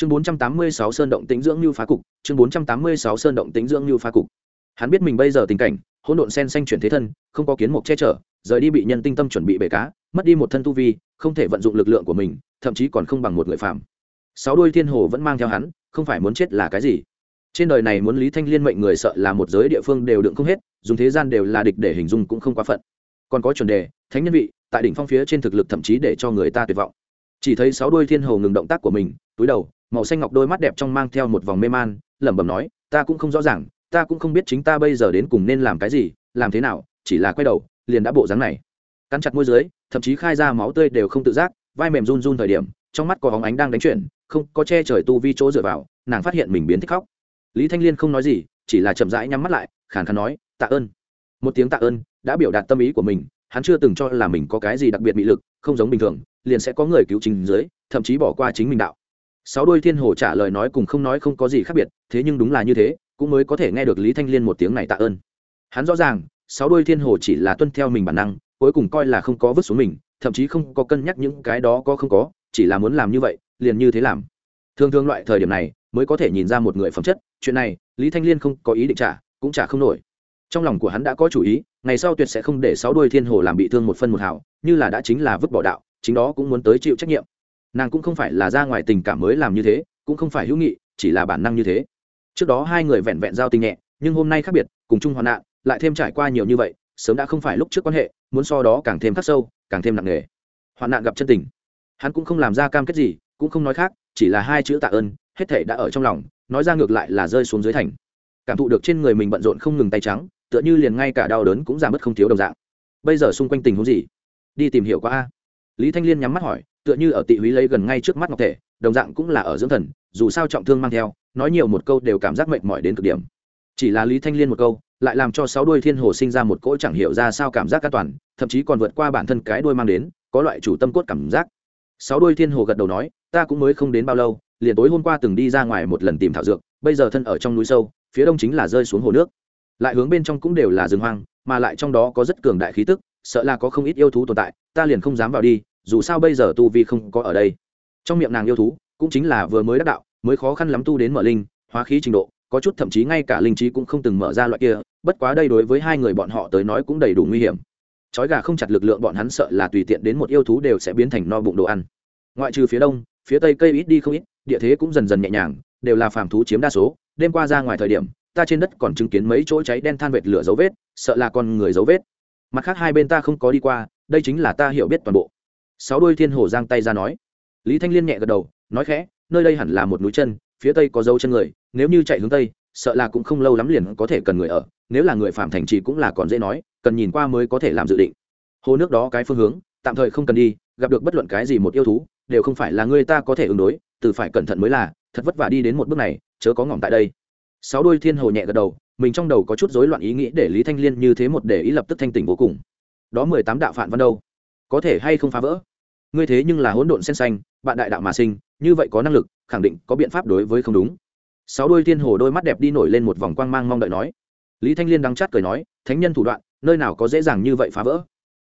chương bốn trăm tám mươi sáu sơn động tĩnh dưỡng như phá cục, chương bốn trăm tám mươi sáu sơn động tĩnh dưỡng như phá cục. Hắn biết mình bây giờ tình cảnh, hỗn độn sen xanh chuyển thế thân, không có kiến mục che chở, rời đi bị nhân tinh tâm chuẩn bị bể cá, mất đi một thân tu vi, không thể vận dụng lực lượng của mình, thậm chí còn không bằng một người phạm sáu đôi thiên hồ vẫn mang theo hắn, không phải muốn chết là cái gì. Trên đời này muốn lý thanh liên mệnh người sợ là một giới địa phương đều đựng không hết, dùng thế gian đều là địch để hình dung cũng không quá phận. Còn có chuẩn đề, thánh nhân vị, tại đỉnh phong phía trên thực lực thậm chí để cho người ta tuyệt vọng chỉ thấy sáu đôi thiên hồ ngừng động tác của mình, túi đầu, màu xanh ngọc đôi mắt đẹp trong mang theo một vòng mê man, lẩm bẩm nói, ta cũng không rõ ràng, ta cũng không biết chính ta bây giờ đến cùng nên làm cái gì, làm thế nào, chỉ là quay đầu, liền đã bộ dáng này. Cắn chặt môi dưới, thậm chí khai ra máu tươi đều không tự giác, vai mềm run run thời điểm, trong mắt có hóng ánh đang đánh chuyển, không có che trời tu vi chỗ dựa vào, nàng phát hiện mình biến thích khóc. Lý thanh liên không nói gì, chỉ là chậm rãi nhắm mắt lại, khàn khàn nói, tạ ơn. Một tiếng tạ ơn đã biểu đạt tâm ý của mình, hắn chưa từng cho là mình có cái gì đặc biệt bị lực, không giống bình thường liền sẽ có người cứu chính dưới thậm chí bỏ qua chính mình đạo. Sáu đôi thiên hồ trả lời nói cùng không nói không có gì khác biệt, thế nhưng đúng là như thế, cũng mới có thể nghe được lý thanh liên một tiếng này tạ ơn. Hắn rõ ràng, sáu đôi thiên hồ chỉ là tuân theo mình bản năng, cuối cùng coi là không có vứt xuống mình, thậm chí không có cân nhắc những cái đó có không có, chỉ là muốn làm như vậy, liền như thế làm. Thường thường loại thời điểm này, mới có thể nhìn ra một người phẩm chất, chuyện này, lý thanh liên không có ý định trả, cũng trả không nổi. Trong lòng của hắn đã có chủ ý, ngày sau tuyệt sẽ không để sáu đôi thiên hồ làm bị thương một phân một hào, như là đã chính là vứt bỏ đạo chính đó cũng muốn tới chịu trách nhiệm. Nàng cũng không phải là ra ngoài tình cảm mới làm như thế, cũng không phải hữu nghị, chỉ là bản năng như thế. Trước đó hai người vẹn vẹn giao tình nhẹ, nhưng hôm nay khác biệt, cùng chung hoạn nạn, lại thêm trải qua nhiều như vậy, sớm đã không phải lúc trước quan hệ, muốn so đó càng thêm khắc sâu, càng thêm nặng nề. Hoạn nạn gặp chân tình. Hắn cũng không làm ra cam kết gì, cũng không nói khác, chỉ là hai chữ tạ ơn, hết thể đã ở trong lòng, nói ra ngược lại là rơi xuống dưới thành. Cảm thụ được trên người mình bận rộn không ngừng tay trắng, tựa như liền ngay cả đau đớn cũng giảm bớt không thiếu đồng dạng. Bây giờ xung quanh tình huống gì? Đi tìm hiểu qua a lý thanh liên nhắm mắt hỏi, tựa như ở tị húy lấy gần ngay trước mắt ngọc thể, đồng dạng cũng là ở dưỡng thần, dù sao trọng thương mang theo, nói nhiều một câu đều cảm giác mệt mỏi đến cực điểm. Chỉ là lý thanh liên một câu, lại làm cho sáu đuôi thiên hồ sinh ra một cỗ chẳng hiểu ra sao cảm giác an toàn, thậm chí còn vượt qua bản thân cái đuôi mang đến, có loại chủ tâm cốt cảm giác. Sáu đuôi thiên hồ gật đầu nói, ta cũng mới không đến bao lâu, liền tối hôm qua từng đi ra ngoài một lần tìm thảo dược, bây giờ thân ở trong núi sâu, phía đông chính là rơi xuống hồ nước. Lại hướng bên trong cũng đều là rừng hoang, mà lại trong đó có rất cường đại khí tức sợ là có không ít yêu thú tồn tại, ta liền không dám vào đi, dù sao bây giờ tu vi không có ở đây. Trong miệng nàng yêu thú, cũng chính là vừa mới đắc đạo, mới khó khăn lắm tu đến mở linh, hóa khí trình độ, có chút thậm chí ngay cả linh trí cũng không từng mở ra loại kia, bất quá đây đối với hai người bọn họ tới nói cũng đầy đủ nguy hiểm. Chói gà không chặt lực lượng bọn hắn sợ là tùy tiện đến một yêu thú đều sẽ biến thành no bụng đồ ăn. Ngoại trừ phía đông, phía tây cây ít đi không ít, địa thế cũng dần dần nhẹ nhàng, đều là phàm thú chiếm đa số, đêm qua ra ngoài thời điểm, ta trên đất còn chứng kiến mấy chỗ cháy đen than vệt lửa dấu vết, sợ là con người dấu vết mặt khác hai bên ta không có đi qua, đây chính là ta hiểu biết toàn bộ. Sáu đôi thiên hồ giang tay ra nói. Lý thanh liên nhẹ gật đầu, nói khẽ, nơi đây hẳn là một núi chân, phía tây có dấu chân người, nếu như chạy hướng tây, sợ là cũng không lâu lắm liền có thể cần người ở, nếu là người phạm thành trì cũng là còn dễ nói, cần nhìn qua mới có thể làm dự định. Hồ nước đó cái phương hướng, tạm thời không cần đi, gặp được bất luận cái gì một yêu thú, đều không phải là người ta có thể ứng đối, từ phải cẩn thận mới là, thật vất vả đi đến một bước này, chớ có ngỏm tại đây. Sáu đôi thiên hồ nhẹ gật đầu mình trong đầu có chút rối loạn ý nghĩ để lý thanh liên như thế một để ý lập tức thanh tỉnh vô cùng. Đó mười tám đạo phản văn đâu? Có thể hay không phá vỡ? Ngươi thế nhưng là hỗn độn sen xanh, bạn đại đạo mà sinh, như vậy có năng lực, khẳng định có biện pháp đối với không đúng. Sáu đôi thiên hồ đôi mắt đẹp đi nổi lên một vòng quang mang mong đợi nói. Lý thanh liên đắng chát cười nói, thánh nhân thủ đoạn, nơi nào có dễ dàng như vậy phá vỡ?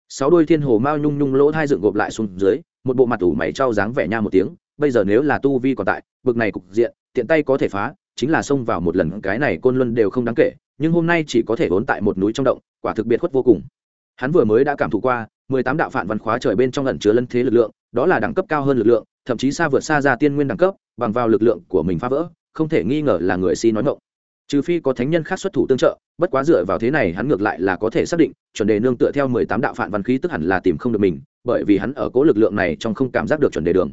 Sáu đôi thiên hồ mao nhung nhung lỗ thai dựng gộp lại xuống dưới, một bộ mặt ủ mày trao dáng vẻ nha một tiếng, bây giờ nếu là tu vi còn tại, bực này cục diện, tiện tay có thể phá chính là xông vào một lần, cái này côn luân đều không đáng kể, nhưng hôm nay chỉ có thể vốn tại một núi trong động, quả thực biệt khuất vô cùng. Hắn vừa mới đã cảm thụ qua, mười tám đạo phản văn khóa trời bên trong lần chứa lân thế lực lượng, đó là đẳng cấp cao hơn lực lượng, thậm chí xa vượt xa ra tiên nguyên đẳng cấp, bằng vào lực lượng của mình phá vỡ, không thể nghi ngờ là người si nói mộng trừ phi có thánh nhân khác xuất thủ tương trợ, bất quá dựa vào thế này hắn ngược lại là có thể xác định, chuẩn đề nương tựa theo mười tám đạo phản văn khí tức hẳn là tìm không được mình, bởi vì hắn ở cố lực lượng này trong không cảm giác được chuẩn đề đường.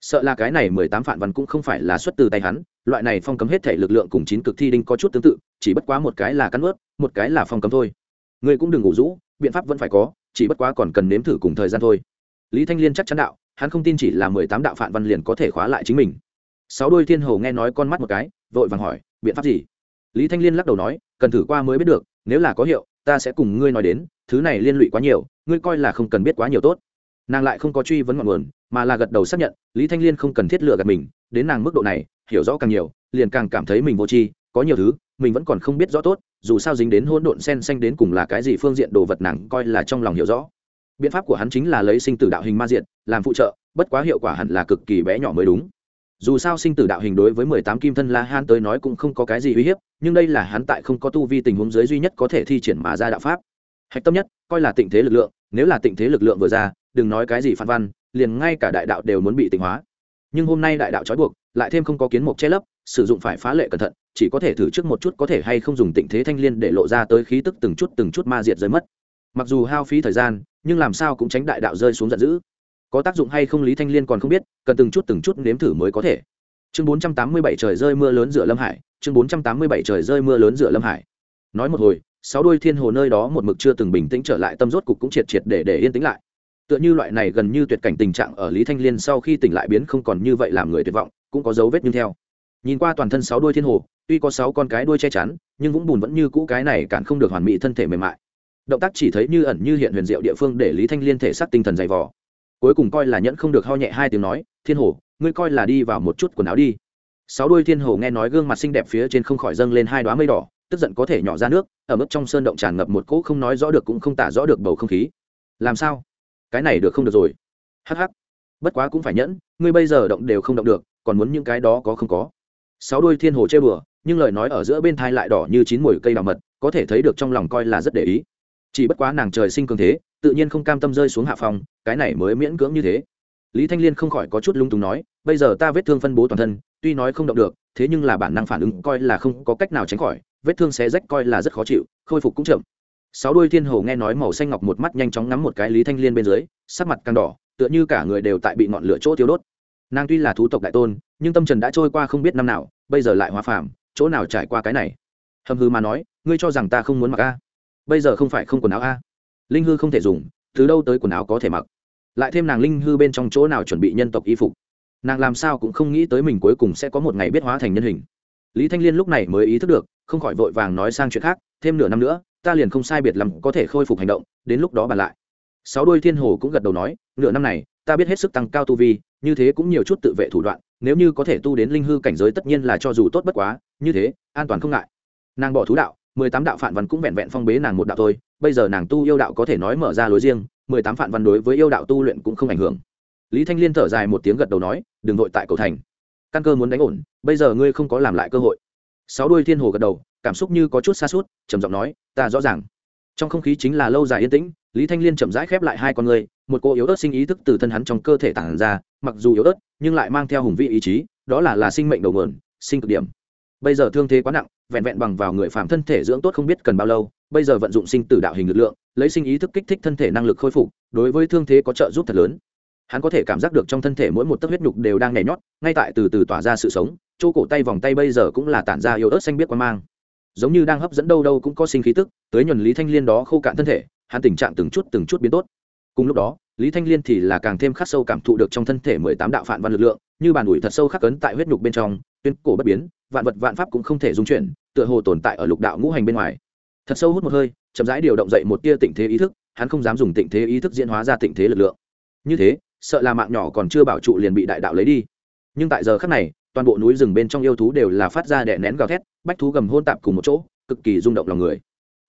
Sợ là cái này mười tám phản văn cũng không phải là xuất từ tay hắn loại này phong cấm hết thể lực lượng cùng chín cực thi đinh có chút tương tự, chỉ bất quá một cái là cắn ướt một cái là phong cấm thôi. Ngươi cũng đừng ngủ rũ, biện pháp vẫn phải có, chỉ bất quá còn cần nếm thử cùng thời gian thôi. Lý thanh liên chắc chắn đạo, hắn không tin chỉ là mười tám đạo phản văn liền có thể khóa lại chính mình. Sáu đôi thiên hồ nghe nói con mắt một cái, vội vàng hỏi, biện pháp gì? Lý thanh liên lắc đầu nói, cần thử qua mới biết được, nếu là có hiệu, ta sẽ cùng ngươi nói đến, thứ này liên lụy quá nhiều, ngươi coi là không cần biết quá nhiều tốt. Nàng lại không có truy vấn ngọn nguồn, mà là gật đầu xác nhận, lý thanh liên không cần thiết lựa gạt mình đến nàng mức độ này, hiểu rõ càng nhiều, liền càng cảm thấy mình vô tri, có nhiều thứ, mình vẫn còn không biết rõ tốt, dù sao dính đến hỗn độn sen xanh đến cùng là cái gì phương diện đồ vật nàng coi là trong lòng hiểu rõ. Biện pháp của hắn chính là lấy sinh tử đạo hình ma diện làm phụ trợ, bất quá hiệu quả hẳn là cực kỳ bé nhỏ mới đúng. Dù sao sinh tử đạo hình đối với mười tám kim thân la han tới nói cũng không có cái gì uy hiếp, nhưng đây là hắn tại không có tu vi tình huống giới duy nhất có thể thi triển mà ra đạo pháp. Hạch tâm nhất, coi là tịnh thế lực lượng, nếu là tịnh thế lực lượng vừa ra, đừng nói cái gì phan văn, liền ngay cả đại đạo đều muốn bị tịnh hóa nhưng hôm nay đại đạo trói buộc, lại thêm không có kiến mục che lấp, sử dụng phải phá lệ cẩn thận, chỉ có thể thử trước một chút có thể hay không dùng tịnh thế thanh liên để lộ ra tới khí tức từng chút từng chút ma diệt rơi mất. Mặc dù hao phí thời gian, nhưng làm sao cũng tránh đại đạo rơi xuống giận dữ. Có tác dụng hay không lý thanh liên còn không biết, cần từng chút từng chút nếm thử mới có thể. Chương bốn trăm tám mươi bảy trời rơi mưa lớn giữa lâm hải, chương bốn trăm tám mươi bảy trời rơi mưa lớn giữa lâm hải. Nói một hồi, sáu đôi thiên hồ nơi đó một mực chưa từng bình tĩnh trở lại, tâm rốt cục cũng triệt triệt để để yên tĩnh lại tựa như loại này gần như tuyệt cảnh tình trạng ở lý thanh liên sau khi tỉnh lại biến không còn như vậy làm người tuyệt vọng, cũng có dấu vết nhưng theo. Nhìn qua toàn thân sáu đôi thiên hồ, tuy có sáu con cái đuôi che chắn, nhưng vũng bùn vẫn như cũ cái này cản không được hoàn mỹ thân thể mềm mại. Động tác chỉ thấy như ẩn như hiện huyền diệu địa phương để lý thanh liên thể xác tinh thần dày vò. Cuối cùng coi là nhẫn không được ho nhẹ hai tiếng nói, thiên hồ, ngươi coi là đi vào một chút quần áo đi. Sáu đôi thiên hồ nghe nói gương mặt xinh đẹp phía trên không khỏi dâng lên hai đoá mây đỏ, tức giận có thể nhỏ ra nước, ở mức trong sơn động tràn ngập một cỗ không nói rõ được cũng không tả rõ được bầu không khí. Làm sao? Cái này được không được rồi. Hh bất quá cũng phải nhẫn, ngươi bây giờ động đều không động được, còn muốn những cái đó có không có. Sáu đôi thiên hồ chơi bừa, nhưng lời nói ở giữa bên thai lại đỏ như chín mùi cây đào mật, có thể thấy được trong lòng coi là rất để ý. Chỉ bất quá nàng trời sinh cường thế, tự nhiên không cam tâm rơi xuống hạ phòng, cái này mới miễn cưỡng như thế. Lý thanh liên không khỏi có chút lung túng nói, bây giờ ta vết thương phân bố toàn thân, tuy nói không động được, thế nhưng là bản năng phản ứng coi là không có cách nào tránh khỏi, vết thương xé rách coi là rất khó chịu, khôi phục cũng chậm sáu đuôi thiên hồ nghe nói màu xanh ngọc một mắt nhanh chóng ngắm một cái lý thanh liên bên dưới, sắc mặt càng đỏ, tựa như cả người đều tại bị ngọn lửa chỗ thiếu đốt. Nàng tuy là thú tộc đại tôn, nhưng tâm trần đã trôi qua không biết năm nào, bây giờ lại hóa phàm, chỗ nào trải qua cái này? Hầm hư mà nói, ngươi cho rằng ta không muốn mặc a? Bây giờ không phải không quần áo a? Linh hư không thể dùng, từ đâu tới quần áo có thể mặc? Lại thêm nàng linh hư bên trong chỗ nào chuẩn bị nhân tộc y phục? Nàng làm sao cũng không nghĩ tới mình cuối cùng sẽ có một ngày biết hóa thành nhân hình. Lý thanh liên lúc này mới ý thức được, không khỏi vội vàng nói sang chuyện khác, thêm nửa năm nữa ta liền không sai biệt lắm có thể khôi phục hành động, đến lúc đó bàn lại. Sáu đôi thiên hồ cũng gật đầu nói, nửa năm này, ta biết hết sức tăng cao tu vi, như thế cũng nhiều chút tự vệ thủ đoạn, nếu như có thể tu đến linh hư cảnh giới tất nhiên là cho dù tốt bất quá, như thế, an toàn không ngại. Nàng bỏ thú đạo, mười tám đạo phản văn cũng vẹn vẹn phong bế nàng một đạo thôi, bây giờ nàng tu yêu đạo có thể nói mở ra lối riêng, mười tám phản văn đối với yêu đạo tu luyện cũng không ảnh hưởng. Lý thanh liên thở dài một tiếng gật đầu nói, đừng vội tại cầu thành. Căn cơ muốn đánh ổn, bây giờ ngươi không có làm lại cơ hội. Sáu đuôi thiên hồ gật đầu cảm xúc như có chút xa suốt, trầm giọng nói, ta rõ ràng. Trong không khí chính là lâu dài yên tĩnh, lý thanh liên chậm rãi khép lại hai con người, một cô yếu ớt sinh ý thức từ thân hắn trong cơ thể tản ra, mặc dù yếu ớt, nhưng lại mang theo hùng vị ý chí, đó là là sinh mệnh đầu nguồn, sinh cực điểm. Bây giờ thương thế quá nặng, vẹn vẹn bằng vào người phạm thân thể dưỡng tốt không biết cần bao lâu, bây giờ vận dụng sinh tử đạo hình lực lượng, lấy sinh ý thức kích thích thân thể năng lực khôi phục, đối với thương thế có trợ giúp thật lớn. Hắn có thể cảm giác được trong thân thể mỗi một tấc huyết nhục đều đang nhảy nhót, ngay tại từ từ tỏa ra sự sống, chỗ cổ tay vòng tay bây giờ cũng là tản ra yếu ớt xanh biết quan mang giống như đang hấp dẫn đâu đâu cũng có sinh khí tức, tới nhuần lý thanh liên đó khô cạn thân thể, hắn tình trạng từng chút từng chút biến tốt. Cùng lúc đó, lý thanh liên thì là càng thêm khắc sâu cảm thụ được trong thân thể mười tám đạo phản văn lực lượng, như bàn ủi thật sâu khắc cấn tại huyết nhục bên trong, tuyên cổ bất biến, vạn vật vạn pháp cũng không thể dung chuyển, tựa hồ tồn tại ở lục đạo ngũ hành bên ngoài. Thật sâu hút một hơi, chậm rãi điều động dậy một tia tịnh thế ý thức, hắn không dám dùng tịnh thế ý thức diễn hóa ra tịnh thế lực lượng. Như thế, sợ là mạng nhỏ còn chưa bảo trụ liền bị đại đạo lấy đi. Nhưng tại giờ khắc này toàn bộ núi rừng bên trong yêu thú đều là phát ra đè nén gào thét, bách thú gầm hôn tạp cùng một chỗ, cực kỳ rung động lòng người.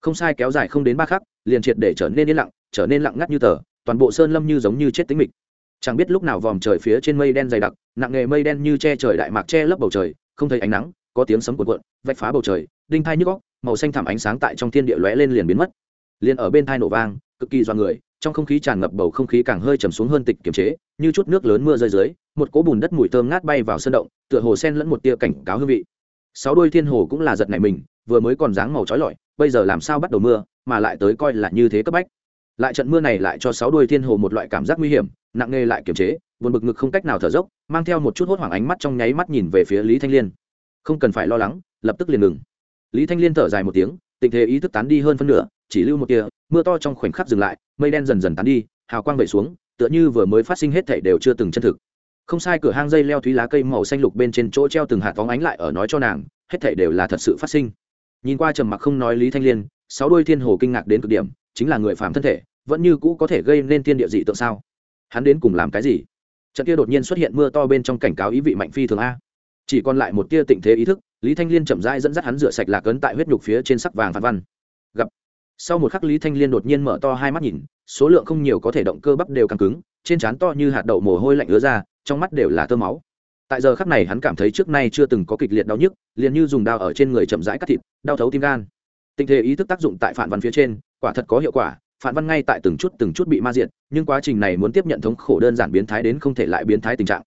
Không sai kéo dài không đến ba khắc, liền triệt để trở nên yên lặng, trở nên lặng ngắt như tờ, toàn bộ sơn lâm như giống như chết tính mịch. Chẳng biết lúc nào vòm trời phía trên mây đen dày đặc, nặng nghề mây đen như che trời đại mạc che lấp bầu trời, không thấy ánh nắng, có tiếng sấm cuộn cuộn vạch phá bầu trời, đinh thai nhức góc màu xanh thảm ánh sáng tại trong thiên địa lóe lên liền biến mất. Liền ở bên thai nổ vang, cực kỳ do người, trong không khí tràn ngập bầu không khí càng hơi trầm xuống hơn tịch kiềm chế, như chút nước lớn mưa rơi dưới một cỗ bùn đất mùi thơm ngát bay vào sân động, tựa hồ sen lẫn một tia cảnh cáo hương vị. Sáu đôi thiên hồ cũng là giật nảy mình, vừa mới còn dáng màu trói lọi, bây giờ làm sao bắt đầu mưa, mà lại tới coi là như thế cấp bách. Lại trận mưa này lại cho sáu đôi thiên hồ một loại cảm giác nguy hiểm, nặng nề lại kiềm chế, buồn bực ngực không cách nào thở dốc, mang theo một chút hốt hoảng ánh mắt trong nháy mắt nhìn về phía lý thanh liên. Không cần phải lo lắng, lập tức liền ngừng. Lý thanh liên thở dài một tiếng, tình thế ý thức tán đi hơn phân nửa, chỉ lưu một kia mưa to trong khoảnh khắc dừng lại, mây đen dần dần tán đi, hào quang vẩy xuống, tựa như vừa mới phát sinh hết thảy đều chưa từng chân thực không sai, cửa hang dây leo thúy lá cây màu xanh lục bên trên chỗ treo từng hạt phóng ánh lại ở nói cho nàng, hết thảy đều là thật sự phát sinh. Nhìn qua trầm mặc không nói lý thanh liên, sáu đôi thiên hồ kinh ngạc đến cực điểm, chính là người phàm thân thể, vẫn như cũ có thể gây nên thiên địa dị tượng sao? Hắn đến cùng làm cái gì? Trận kia đột nhiên xuất hiện mưa to bên trong cảnh cáo ý vị mạnh phi thường a. Chỉ còn lại một tia tịnh thế ý thức, lý thanh liên chậm rãi dẫn dắt hắn rửa sạch lạc ấn tại huyết nhục phía trên sắc vàng phản văn. Gặp. Sau một khắc lý thanh liên đột nhiên mở to hai mắt nhìn, số lượng không nhiều có thể động cơ bắp đều càng cứng, trên trán to như hạt đậu mồ hôi lạnh ứa ra trong mắt đều là tơ máu. Tại giờ khắc này hắn cảm thấy trước nay chưa từng có kịch liệt đau nhức, liền như dùng dao ở trên người chậm rãi cắt thịt, đau thấu tim gan. Tình thế ý thức tác dụng tại phản văn phía trên, quả thật có hiệu quả, phản văn ngay tại từng chút từng chút bị ma diệt, nhưng quá trình này muốn tiếp nhận thống khổ đơn giản biến thái đến không thể lại biến thái tình trạng.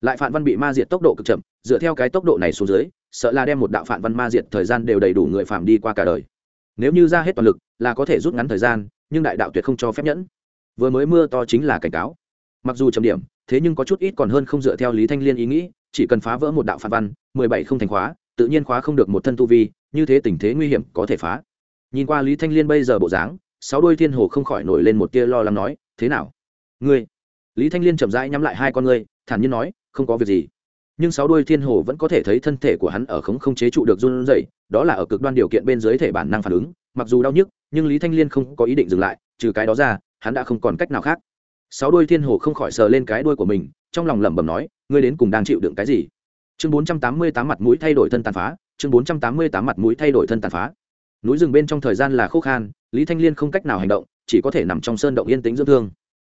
Lại phản văn bị ma diệt tốc độ cực chậm, dựa theo cái tốc độ này xuống dưới, sợ là đem một đạo phản văn ma diệt thời gian đều đầy đủ người phạm đi qua cả đời. Nếu như ra hết toàn lực, là có thể rút ngắn thời gian, nhưng đại đạo tuyệt không cho phép nhẫn. Vừa mới mưa to chính là cảnh cáo mặc dù chấm điểm, thế nhưng có chút ít còn hơn không dựa theo lý thanh liên ý nghĩ, chỉ cần phá vỡ một đạo phản văn, mười bảy không thành khóa, tự nhiên khóa không được một thân tu vi, như thế tình thế nguy hiểm có thể phá. Nhìn qua lý thanh liên bây giờ bộ dáng, sáu đôi thiên hồ không khỏi nổi lên một tia lo lắng nói, thế nào? Ngươi? Lý thanh liên chậm rãi nhắm lại hai con ngươi, thản nhiên nói, không có việc gì. Nhưng sáu đôi thiên hồ vẫn có thể thấy thân thể của hắn ở không không chế trụ được run rẩy, đó là ở cực đoan điều kiện bên dưới thể bản năng phản ứng, mặc dù đau nhức, nhưng lý thanh liên không có ý định dừng lại, trừ cái đó ra, hắn đã không còn cách nào khác sáu đôi thiên hồ không khỏi sờ lên cái đuôi của mình, trong lòng lẩm bẩm nói, ngươi đến cùng đang chịu đựng cái gì? Chương bốn trăm tám mươi tám mặt mũi thay đổi thân tàn phá, chương bốn trăm tám mươi tám mặt mũi thay đổi thân tàn phá. Núi rừng bên trong thời gian là khô khan, lý thanh liên không cách nào hành động, chỉ có thể nằm trong sơn động yên tĩnh dưỡng thương.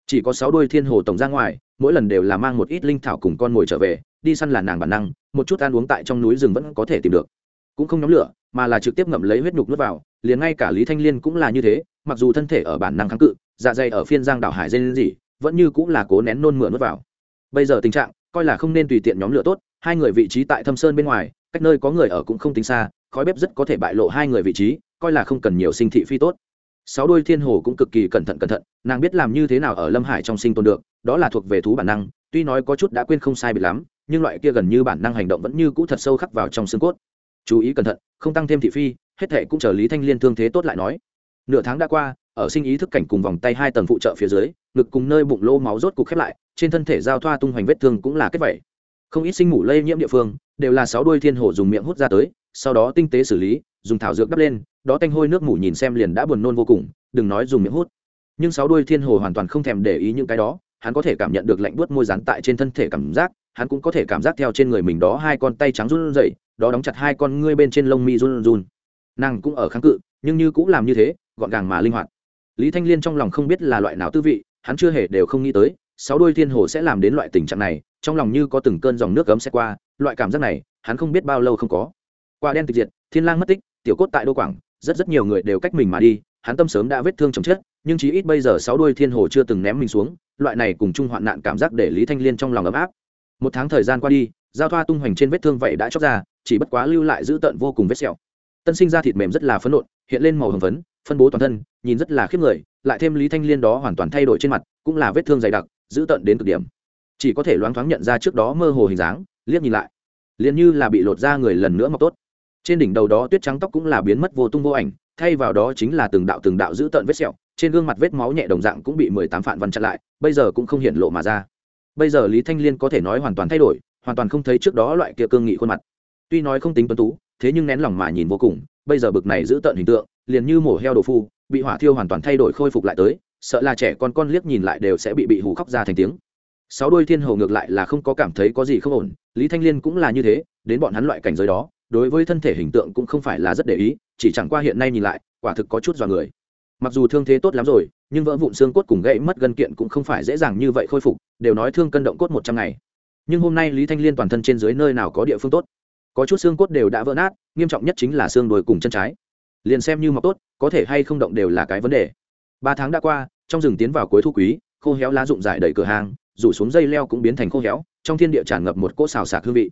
Chỉ có sáu đôi thiên hồ tổng ra ngoài, mỗi lần đều là mang một ít linh thảo cùng con mồi trở về, đi săn là nàng bản năng, một chút ăn uống tại trong núi rừng vẫn có thể tìm được. Cũng không nhóm lửa, mà là trực tiếp ngậm lấy huyết nhục nước vào, liền ngay cả lý thanh liên cũng là như thế, mặc dù thân thể ở bản năng kháng cự dạ dày ở phiên giang đảo hải dây lên gì vẫn như cũng là cố nén nôn mửa nuốt vào. Bây giờ tình trạng, coi là không nên tùy tiện nhóm lửa tốt, hai người vị trí tại thâm sơn bên ngoài, cách nơi có người ở cũng không tính xa, khói bếp rất có thể bại lộ hai người vị trí, coi là không cần nhiều sinh thị phi tốt. Sáu đôi thiên hồ cũng cực kỳ cẩn thận cẩn thận, nàng biết làm như thế nào ở lâm hải trong sinh tồn được, đó là thuộc về thú bản năng, tuy nói có chút đã quên không sai biệt lắm, nhưng loại kia gần như bản năng hành động vẫn như cũ thật sâu khắc vào trong xương cốt. Chú ý cẩn thận, không tăng thêm thị phi, hết thệ cũng chờ lý thanh liên thương thế tốt lại nói. Nửa tháng đã qua, ở sinh ý thức cảnh cùng vòng tay hai tầng phụ trợ phía dưới ngực cùng nơi bụng lô máu rốt cục khép lại, trên thân thể giao thoa tung hoành vết thương cũng là kết vẩy không ít sinh mủ lây nhiễm địa phương, đều là sáu đuôi thiên hổ dùng miệng hút ra tới, sau đó tinh tế xử lý, dùng thảo dược đắp lên, đó tanh hôi nước mủ nhìn xem liền đã buồn nôn vô cùng, đừng nói dùng miệng hút. Nhưng sáu đuôi thiên hồ hoàn toàn không thèm để ý những cái đó, hắn có thể cảm nhận được lạnh buốt môi rán tại trên thân thể cảm giác, hắn cũng có thể cảm giác theo trên người mình đó hai con tay trắng run rẩy, đó đóng chặt hai con ngươi bên trên lông mi run run. Nàng cũng ở kháng cự, nhưng như cũng làm như thế, gọn gàng mà linh hoạt. Lý thanh liên trong lòng không biết là loại nào tư vị hắn chưa hề đều không nghĩ tới, sáu đôi thiên hồ sẽ làm đến loại tình trạng này, trong lòng như có từng cơn dòng nước cấm sẽ qua, loại cảm giác này, hắn không biết bao lâu không có. Qua đen tịch diệt, thiên lang mất tích, tiểu cốt tại đô quảng, rất rất nhiều người đều cách mình mà đi, hắn tâm sớm đã vết thương chồng chết, nhưng chí ít bây giờ sáu đôi thiên hồ chưa từng ném mình xuống, loại này cùng chung hoạn nạn cảm giác để lý thanh liên trong lòng ấm áp. Một tháng thời gian qua đi, giao thoa tung hoành trên vết thương vậy đã chóc ra, chỉ bất quá lưu lại giữ tận vô cùng vết sẹo. Tân sinh ra thịt mềm rất là phấn nộn, hiện lên màu hồng phấn phân bố toàn thân, nhìn rất là khiếp người, lại thêm lý thanh liên đó hoàn toàn thay đổi trên mặt, cũng là vết thương dày đặc giữ tận đến cực điểm. Chỉ có thể loáng thoáng nhận ra trước đó mơ hồ hình dáng, liếc nhìn lại. Liền như là bị lột ra người lần nữa mọc tốt. Trên đỉnh đầu đó tuyết trắng tóc cũng là biến mất vô tung vô ảnh, thay vào đó chính là từng đạo từng đạo giữ tận vết sẹo, trên gương mặt vết máu nhẹ đồng dạng cũng bị mười tám phản văn chặn lại, bây giờ cũng không hiện lộ mà ra. Bây giờ lý thanh liên có thể nói hoàn toàn thay đổi, hoàn toàn không thấy trước đó loại kia cương nghị khuôn mặt. Tuy nói không tính tuấn tú, thế nhưng nén lòng mà nhìn vô cùng bây giờ bực này giữ tận hình tượng, liền như mổ heo đồ phu, bị hỏa thiêu hoàn toàn thay đổi khôi phục lại tới, sợ là trẻ con con liếc nhìn lại đều sẽ bị bị hù khóc ra thành tiếng. Sáu đôi thiên hồ ngược lại là không có cảm thấy có gì không ổn, lý thanh liên cũng là như thế, đến bọn hắn loại cảnh giới đó, đối với thân thể hình tượng cũng không phải là rất để ý, chỉ chẳng qua hiện nay nhìn lại, quả thực có chút dọa người. Mặc dù thương thế tốt lắm rồi, nhưng vỡ vụn xương cốt cùng gãy mất gân kiện cũng không phải dễ dàng như vậy khôi phục, đều nói thương cân động cốt một trăm ngày. Nhưng hôm nay lý thanh liên toàn thân trên dưới nơi nào có địa phương tốt? Có chút xương cốt đều đã vỡ nát, nghiêm trọng nhất chính là xương đồi cùng chân trái. Liền xem như mọc tốt, có thể hay không động đều là cái vấn đề. Ba tháng đã qua, trong rừng tiến vào cuối thu quý, khô héo lá rụng dài đầy cửa hàng, rủ xuống dây leo cũng biến thành khô héo, trong thiên địa tràn ngập một cỗ xào xạc hương vị.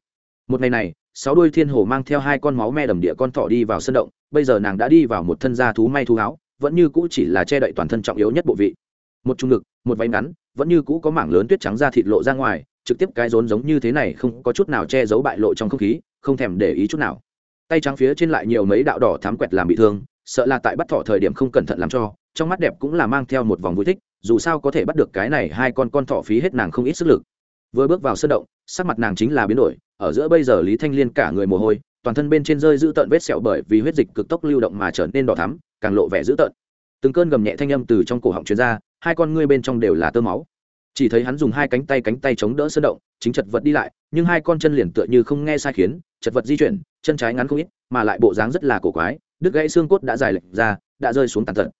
Một ngày này, sáu đuôi thiên hồ mang theo hai con máu me đầm địa con thỏ đi vào sân động, bây giờ nàng đã đi vào một thân da thú may thu áo, vẫn như cũ chỉ là che đậy toàn thân trọng yếu nhất bộ vị. Một trung ngực, một váy ngắn, vẫn như cũ có mảng lớn tuyết trắng da thịt lộ ra ngoài trực tiếp cái rốn giống như thế này không có chút nào che giấu bại lộ trong không khí, không thèm để ý chút nào. Tay trắng phía trên lại nhiều mấy đạo đỏ thám quẹt làm bị thương, sợ là tại bắt thỏ thời điểm không cẩn thận làm cho, trong mắt đẹp cũng là mang theo một vòng vui thích, dù sao có thể bắt được cái này hai con con thỏ phí hết nàng không ít sức lực. Vừa bước vào sân động, sắc mặt nàng chính là biến đổi, ở giữa bây giờ lý thanh liên cả người mồ hôi, toàn thân bên trên rơi dữ tợn vết sẹo bởi vì huyết dịch cực tốc lưu động mà trở nên đỏ thắm, càng lộ vẻ dữ tợn. Từng cơn gầm nhẹ thanh âm từ trong cổ họng chuyên r a hai con ngươi bên trong đều là tơ máu chỉ thấy hắn dùng hai cánh tay cánh tay chống đỡ sơn động, chính chật vật đi lại, nhưng hai con chân liền tựa như không nghe sai khiến, chật vật di chuyển, chân trái ngắn không ít, mà lại bộ dáng rất là cổ quái, đứt gãy xương cốt đã dài lệch ra, đã rơi xuống tàn tật.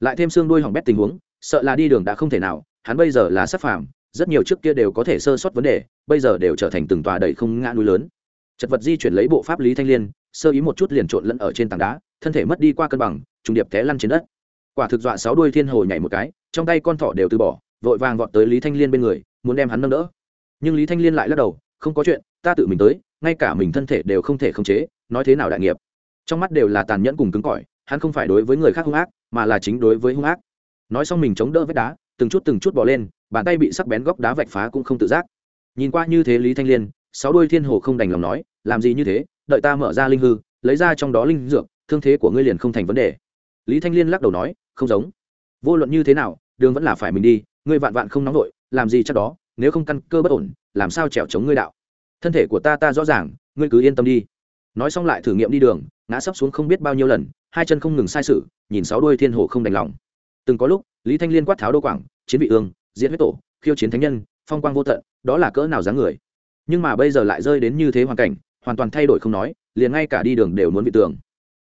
Lại thêm xương đuôi hỏng bét tình huống, sợ là đi đường đã không thể nào, hắn bây giờ là sắp phàm, rất nhiều trước kia đều có thể sơ sót vấn đề, bây giờ đều trở thành từng tòa đầy không ngã núi lớn. Chật vật di chuyển lấy bộ pháp lý thanh liên, sơ ý một chút liền trộn lẫn ở trên tảng đá, thân thể mất đi qua cân bằng, trùng điệp té lăn trên đất. Quả thực dọa sáu đuôi thiên hồ nhảy một cái, trong tay con thỏ đều từ bỏ vội vàng vọt tới lý thanh liên bên người, muốn đem hắn nâng đỡ. Nhưng lý thanh liên lại lắc đầu, không có chuyện, ta tự mình tới, ngay cả mình thân thể đều không thể khống chế, nói thế nào đại nghiệp? Trong mắt đều là tàn nhẫn cùng cứng cỏi, hắn không phải đối với người khác hung ác, mà là chính đối với hung ác. Nói xong mình chống đỡ vết đá, từng chút từng chút bỏ lên, bàn tay bị sắc bén góc đá vạch phá cũng không tự giác. Nhìn qua như thế lý thanh liên, sáu đôi thiên hồ không đành lòng nói, làm gì như thế, đợi ta mở ra linh hư, lấy ra trong đó linh dược, thương thế của ngươi liền không thành vấn đề. Lý thanh liên lắc đầu nói, không giống. Vô luận như thế nào, đường vẫn là phải mình đi ngươi vạn vạn không nóng nổi, làm gì chắc đó, nếu không căn cơ bất ổn, làm sao trèo chống ngươi đạo? Thân thể của ta ta rõ ràng, ngươi cứ yên tâm đi. Nói xong lại thử nghiệm đi đường, ngã sấp xuống không biết bao nhiêu lần, hai chân không ngừng sai sự, nhìn sáu đuôi thiên hồ không đành lòng. Từng có lúc, lý thanh liên quát tháo đô quảng, chiến vị ương diễn huyết tổ, khiêu chiến thánh nhân, phong quang vô tận, đó là cỡ nào dáng người. Nhưng mà bây giờ lại rơi đến như thế hoàn cảnh, hoàn toàn thay đổi không nói, liền ngay cả đi đường đều muốn bị tường.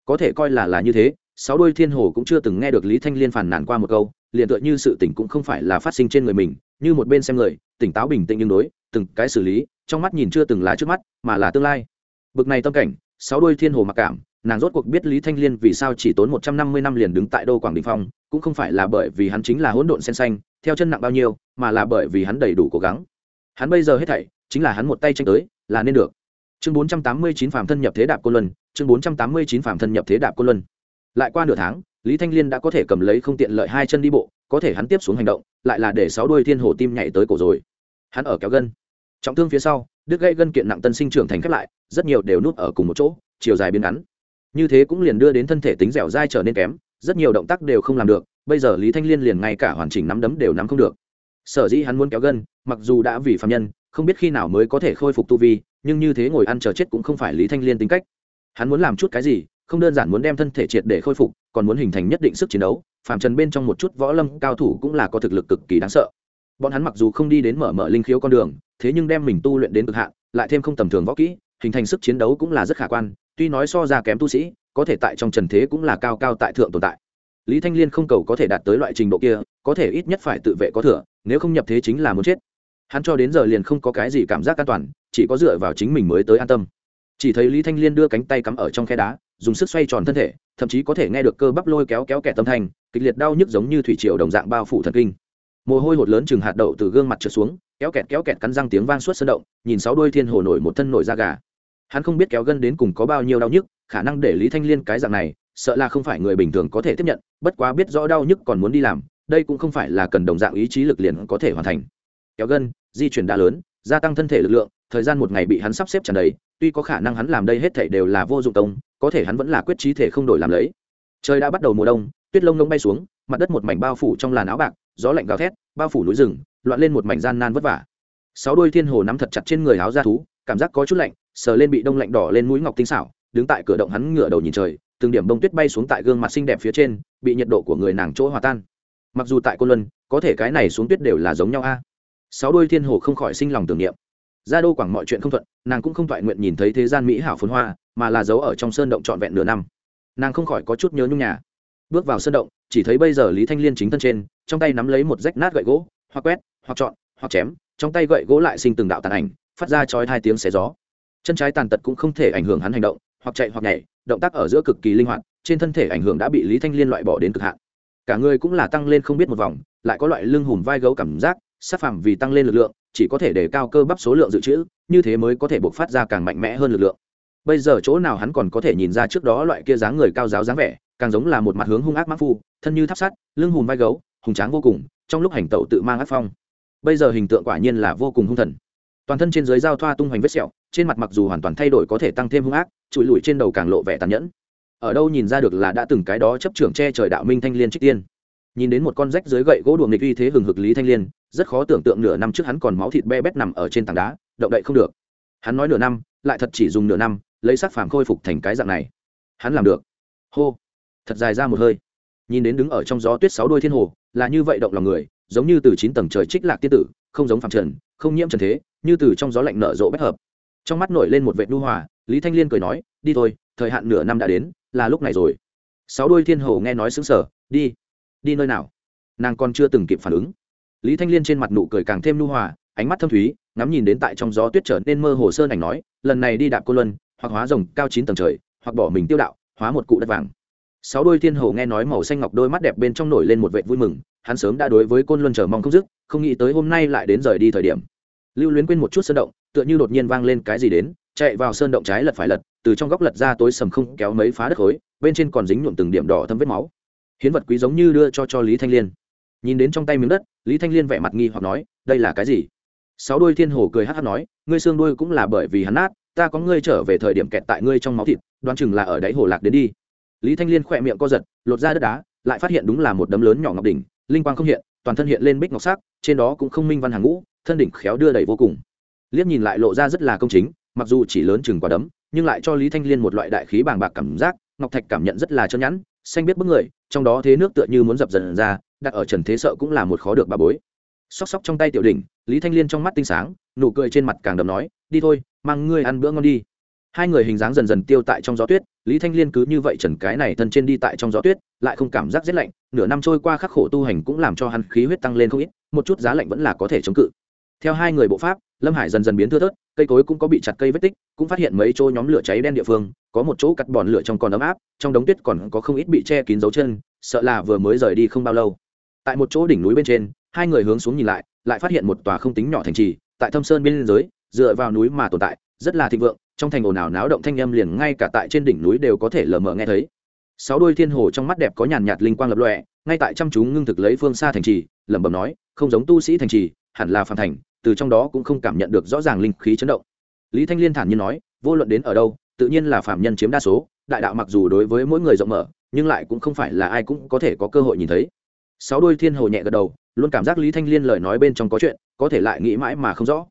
Có thể coi là là như thế sáu đôi thiên hồ cũng chưa từng nghe được lý thanh liên phản nàn qua một câu, liền tựa như sự tỉnh cũng không phải là phát sinh trên người mình, như một bên xem người, tỉnh táo bình tĩnh nhưng đối, từng cái xử lý, trong mắt nhìn chưa từng là trước mắt, mà là tương lai. Bực này tâm cảnh, sáu đôi thiên hồ mặc cảm, nàng rốt cuộc biết lý thanh liên vì sao chỉ tốn một trăm năm mươi năm liền đứng tại đô quảng đình phong, cũng không phải là bởi vì hắn chính là hỗn độn sen xanh, theo chân nặng bao nhiêu, mà là bởi vì hắn đầy đủ cố gắng. Hắn bây giờ hết thảy, chính là hắn một tay tranh tới, là nên được. Chương bốn trăm tám mươi chín phạm thân nhập thế đạp cô luân, chương bốn trăm tám mươi chín phạm thân nhập thế đạp cô luân lại qua nửa tháng, lý thanh liên đã có thể cầm lấy không tiện lợi hai chân đi bộ, có thể hắn tiếp xuống hành động, lại là để sáu đuôi thiên hồ tim nhảy tới cổ rồi. Hắn ở kéo gân. Trọng thương phía sau, đứt gây gân kiện nặng tân sinh trưởng thành khép lại, rất nhiều đều núp ở cùng một chỗ, chiều dài biến ngắn. Như thế cũng liền đưa đến thân thể tính dẻo dai trở nên kém, rất nhiều động tác đều không làm được, bây giờ lý thanh liên liền ngay cả hoàn chỉnh nắm đấm đều nắm không được. Sở dĩ hắn muốn kéo gân, mặc dù đã vì phạm nhân, không biết khi nào mới có thể khôi phục tu vi, nhưng như thế ngồi ăn chờ chết cũng không phải lý thanh liên tính cách. Hắn muốn làm chút cái gì không đơn giản muốn đem thân thể triệt để khôi phục, còn muốn hình thành nhất định sức chiến đấu phạm trần bên trong một chút võ lâm cao thủ cũng là có thực lực cực kỳ đáng sợ. Bọn hắn mặc dù không đi đến mở mở linh khiếu con đường, thế nhưng đem mình tu luyện đến cực hạn, lại thêm không tầm thường võ kỹ, hình thành sức chiến đấu cũng là rất khả quan, tuy nói so ra kém tu sĩ, có thể tại trong trần thế cũng là cao cao tại thượng tồn tại. Lý thanh liên không cầu có thể đạt tới loại trình độ kia, có thể ít nhất phải tự vệ có thừa, nếu không nhập thế chính là muốn chết. Hắn cho đến giờ liền không có cái gì cảm giác an toàn, chỉ có dựa vào chính mình mới tới an tâm. Chỉ thấy lý thanh liên đưa cánh tay cắm ở trong khe đá dùng sức xoay tròn thân thể, thậm chí có thể nghe được cơ bắp lôi kéo kéo kẻ tâm thanh, kịch liệt đau nhức giống như thủy triều đồng dạng bao phủ thần kinh. Mồ hôi hột lớn chừng hạt đậu từ gương mặt trượt xuống, kéo kẹt kéo kẹt cắn răng tiếng vang suốt sân động, nhìn sáu đôi thiên hồ nổi một thân nổi da gà. Hắn không biết kéo gân đến cùng có bao nhiêu đau nhức, khả năng để lý thanh liên cái dạng này, sợ là không phải người bình thường có thể tiếp nhận, bất quá biết rõ đau nhức còn muốn đi làm, đây cũng không phải là cần đồng dạng ý chí lực liền có thể hoàn thành. Kéo gân, di chuyển đa lớn, gia tăng thân thể lực lượng thời gian một ngày bị hắn sắp xếp tràn đầy, tuy có khả năng hắn làm đây hết thể đều là vô dụng công, có thể hắn vẫn là quyết trí thể không đổi làm lấy. Trời đã bắt đầu mùa đông, tuyết lông lông bay xuống, mặt đất một mảnh bao phủ trong làn áo bạc, gió lạnh gào thét, bao phủ núi rừng, loạn lên một mảnh gian nan vất vả. Sáu đôi thiên hồ nắm thật chặt trên người áo da thú, cảm giác có chút lạnh, sờ lên bị đông lạnh đỏ lên mũi ngọc tinh xảo, đứng tại cửa động hắn ngửa đầu nhìn trời, từng điểm bông tuyết bay xuống tại gương mặt xinh đẹp phía trên, bị nhiệt độ của người nàng chỗ hòa tan. Mặc dù tại côn luân, có thể cái này xuống tuyết đều là giống nhau a. Sáu đôi thiên hồ không khỏi sinh lòng tưởng niệm gia đô quảng mọi chuyện không thuận, nàng cũng không thoại nguyện nhìn thấy thế gian mỹ hảo phồn hoa, mà là giấu ở trong sơn động trọn vẹn nửa năm. Nàng không khỏi có chút nhớ nhung nhà. Bước vào sơn động, chỉ thấy bây giờ lý thanh liên chính thân trên, trong tay nắm lấy một rách nát gậy gỗ, hoặc quét, hoặc chọn, hoặc chém, trong tay gậy gỗ lại sinh từng đạo tàn ảnh, phát ra chói hai tiếng xé gió. Chân trái tàn tật cũng không thể ảnh hưởng hắn hành động, hoặc chạy hoặc nhảy, động tác ở giữa cực kỳ linh hoạt, trên thân thể ảnh hưởng đã bị lý thanh liên loại bỏ đến cực hạn. Cả người cũng là tăng lên không biết một vòng, lại có loại lưng hùm vai gấu cảm giác sát phàm vì tăng lên lực lượng chỉ có thể để cao cơ bắp số lượng dự trữ, như thế mới có thể buộc phát ra càng mạnh mẽ hơn lực lượng. Bây giờ chỗ nào hắn còn có thể nhìn ra trước đó loại kia dáng người cao giáo dáng vẻ, càng giống là một mặt hướng hung ác mắc phu, thân như tháp sắt, lưng hùm vai gấu, hùng tráng vô cùng, trong lúc hành tẩu tự mang ác phong. Bây giờ hình tượng quả nhiên là vô cùng hung thần. Toàn thân trên dưới giao thoa tung hoành vết sẹo, trên mặt mặc dù hoàn toàn thay đổi có thể tăng thêm hung ác trụi lùi trên đầu càng lộ vẻ tàn nhẫn. Ở đâu nhìn ra được là đã từng cái đó chấp trưởng che trời đạo minh thanh liên trích tiên. Nhìn đến một con rách dưới gậy gỗ đuồng nghịch uy thế hừng hực lý thanh liên rất khó tưởng tượng nửa năm trước hắn còn máu thịt be bét nằm ở trên tảng đá, động đậy không được. Hắn nói nửa năm, lại thật chỉ dùng nửa năm, lấy sắc phàm khôi phục thành cái dạng này. Hắn làm được. Hô. Thật dài ra một hơi. Nhìn đến đứng ở trong gió tuyết sáu đôi thiên hồ, là như vậy động lòng người, giống như từ chín tầng trời trích lạc tiên tử, không giống phàm trần, không nhiễm trần thế, như từ trong gió lạnh nở rộ bách hợp. Trong mắt nổi lên một vệ nu hòa, lý thanh liên cười nói, đi thôi, thời hạn nửa năm đã đến, là lúc này rồi. Sáu đôi thiên hồ nghe nói xứng sở đi đi nơi nào? Nàng còn chưa từng kịp phản ứng lý thanh liên trên mặt nụ cười càng thêm nhu hòa, ánh mắt thâm thúy, ngắm nhìn đến tại trong gió tuyết trở nên mơ hồ sơn ảnh nói, lần này đi đạp cô luân, hoặc hóa rồng cao chín tầng trời, hoặc bỏ mình tiêu đạo, hóa một cụ đất vàng. Sáu đôi thiên hồ nghe nói màu xanh ngọc đôi mắt đẹp bên trong nổi lên một vệ vui mừng, hắn sớm đã đối với côn luân chờ mong không dứt, không nghĩ tới hôm nay lại đến rời đi thời điểm. Lưu luyến quên một chút sơn động, tựa như đột nhiên vang lên cái gì đến, chạy vào sơn động trái lật phải lật, từ trong góc lật ra tối sầm không, kéo mấy phá đất khối, bên trên còn dính nhuộm từng điểm đỏ thâm vết máu. Hiến vật quý giống như đưa cho cho lý thanh liên nhìn đến trong tay miếng đất, lý thanh liên vẻ mặt nghi hoặc nói, đây là cái gì? Sáu đôi thiên hồ cười hát hát nói, ngươi xương đôi cũng là bởi vì hắn nát, ta có ngươi trở về thời điểm kẹt tại ngươi trong máu thịt, đoán chừng là ở đáy hồ lạc đến đi. Lý thanh liên khỏe miệng co giật, lột ra đất đá, lại phát hiện đúng là một đấm lớn nhỏ ngọc đỉnh, linh quang không hiện, toàn thân hiện lên bích ngọc sắc, trên đó cũng không minh văn hàng ngũ, thân đỉnh khéo đưa đẩy vô cùng. Liếc nhìn lại lộ ra rất là công chính, mặc dù chỉ lớn chừng quả đấm, nhưng lại cho lý thanh liên một loại đại khí bàng bạc cảm giác, ngọc thạch cảm nhận rất là chân nhẵn, xanh biết bức người, trong đó thế nước tựa như muốn dập dần ra đặt ở trần thế sợ cũng là một khó được bà bối. Xóc xóc trong tay tiểu đỉnh, lý thanh liên trong mắt tinh sáng, nụ cười trên mặt càng đầm nói, đi thôi, mang ngươi ăn bữa ngon đi. Hai người hình dáng dần dần tiêu tại trong gió tuyết, lý thanh liên cứ như vậy trần cái này thân trên đi tại trong gió tuyết, lại không cảm giác rét lạnh, nửa năm trôi qua khắc khổ tu hành cũng làm cho hắn khí huyết tăng lên không ít, một chút giá lạnh vẫn là có thể chống cự. Theo hai người bộ pháp, lâm hải dần dần biến thưa thớt, cây cối cũng có bị chặt cây vết tích, cũng phát hiện mấy chỗ nhóm lửa cháy đen địa phương, có một chỗ cắt bòn lửa trong còn ấm áp, trong đống tuyết còn có không ít bị che kín dấu chân, sợ là vừa mới rời đi không bao lâu tại một chỗ đỉnh núi bên trên, hai người hướng xuống nhìn lại lại phát hiện một tòa không tính nhỏ thành trì, tại thâm sơn biên giới, dựa vào núi mà tồn tại, rất là thịnh vượng, trong thành ồn ào náo động thanh âm liền ngay cả tại trên đỉnh núi đều có thể lờ mờ nghe thấy. Sáu đôi thiên hồ trong mắt đẹp có nhàn nhạt linh quang lập lọe ngay tại chăm chú ngưng thực lấy phương xa thành trì, lẩm bẩm nói, không giống tu sĩ thành trì, hẳn là phàm thành, từ trong đó cũng không cảm nhận được rõ ràng linh khí chấn động. Lý thanh liên thản nhiên nói, vô luận đến ở đâu, tự nhiên là phạm nhân chiếm đa số, đại đạo mặc dù đối với mỗi người rộng mở, nhưng lại cũng không phải là ai cũng có thể có cơ hội nhìn thấy sáu đôi thiên hồ nhẹ gật đầu, luôn cảm giác lý thanh liên lời nói bên trong có chuyện, có thể lại nghĩ mãi mà không rõ.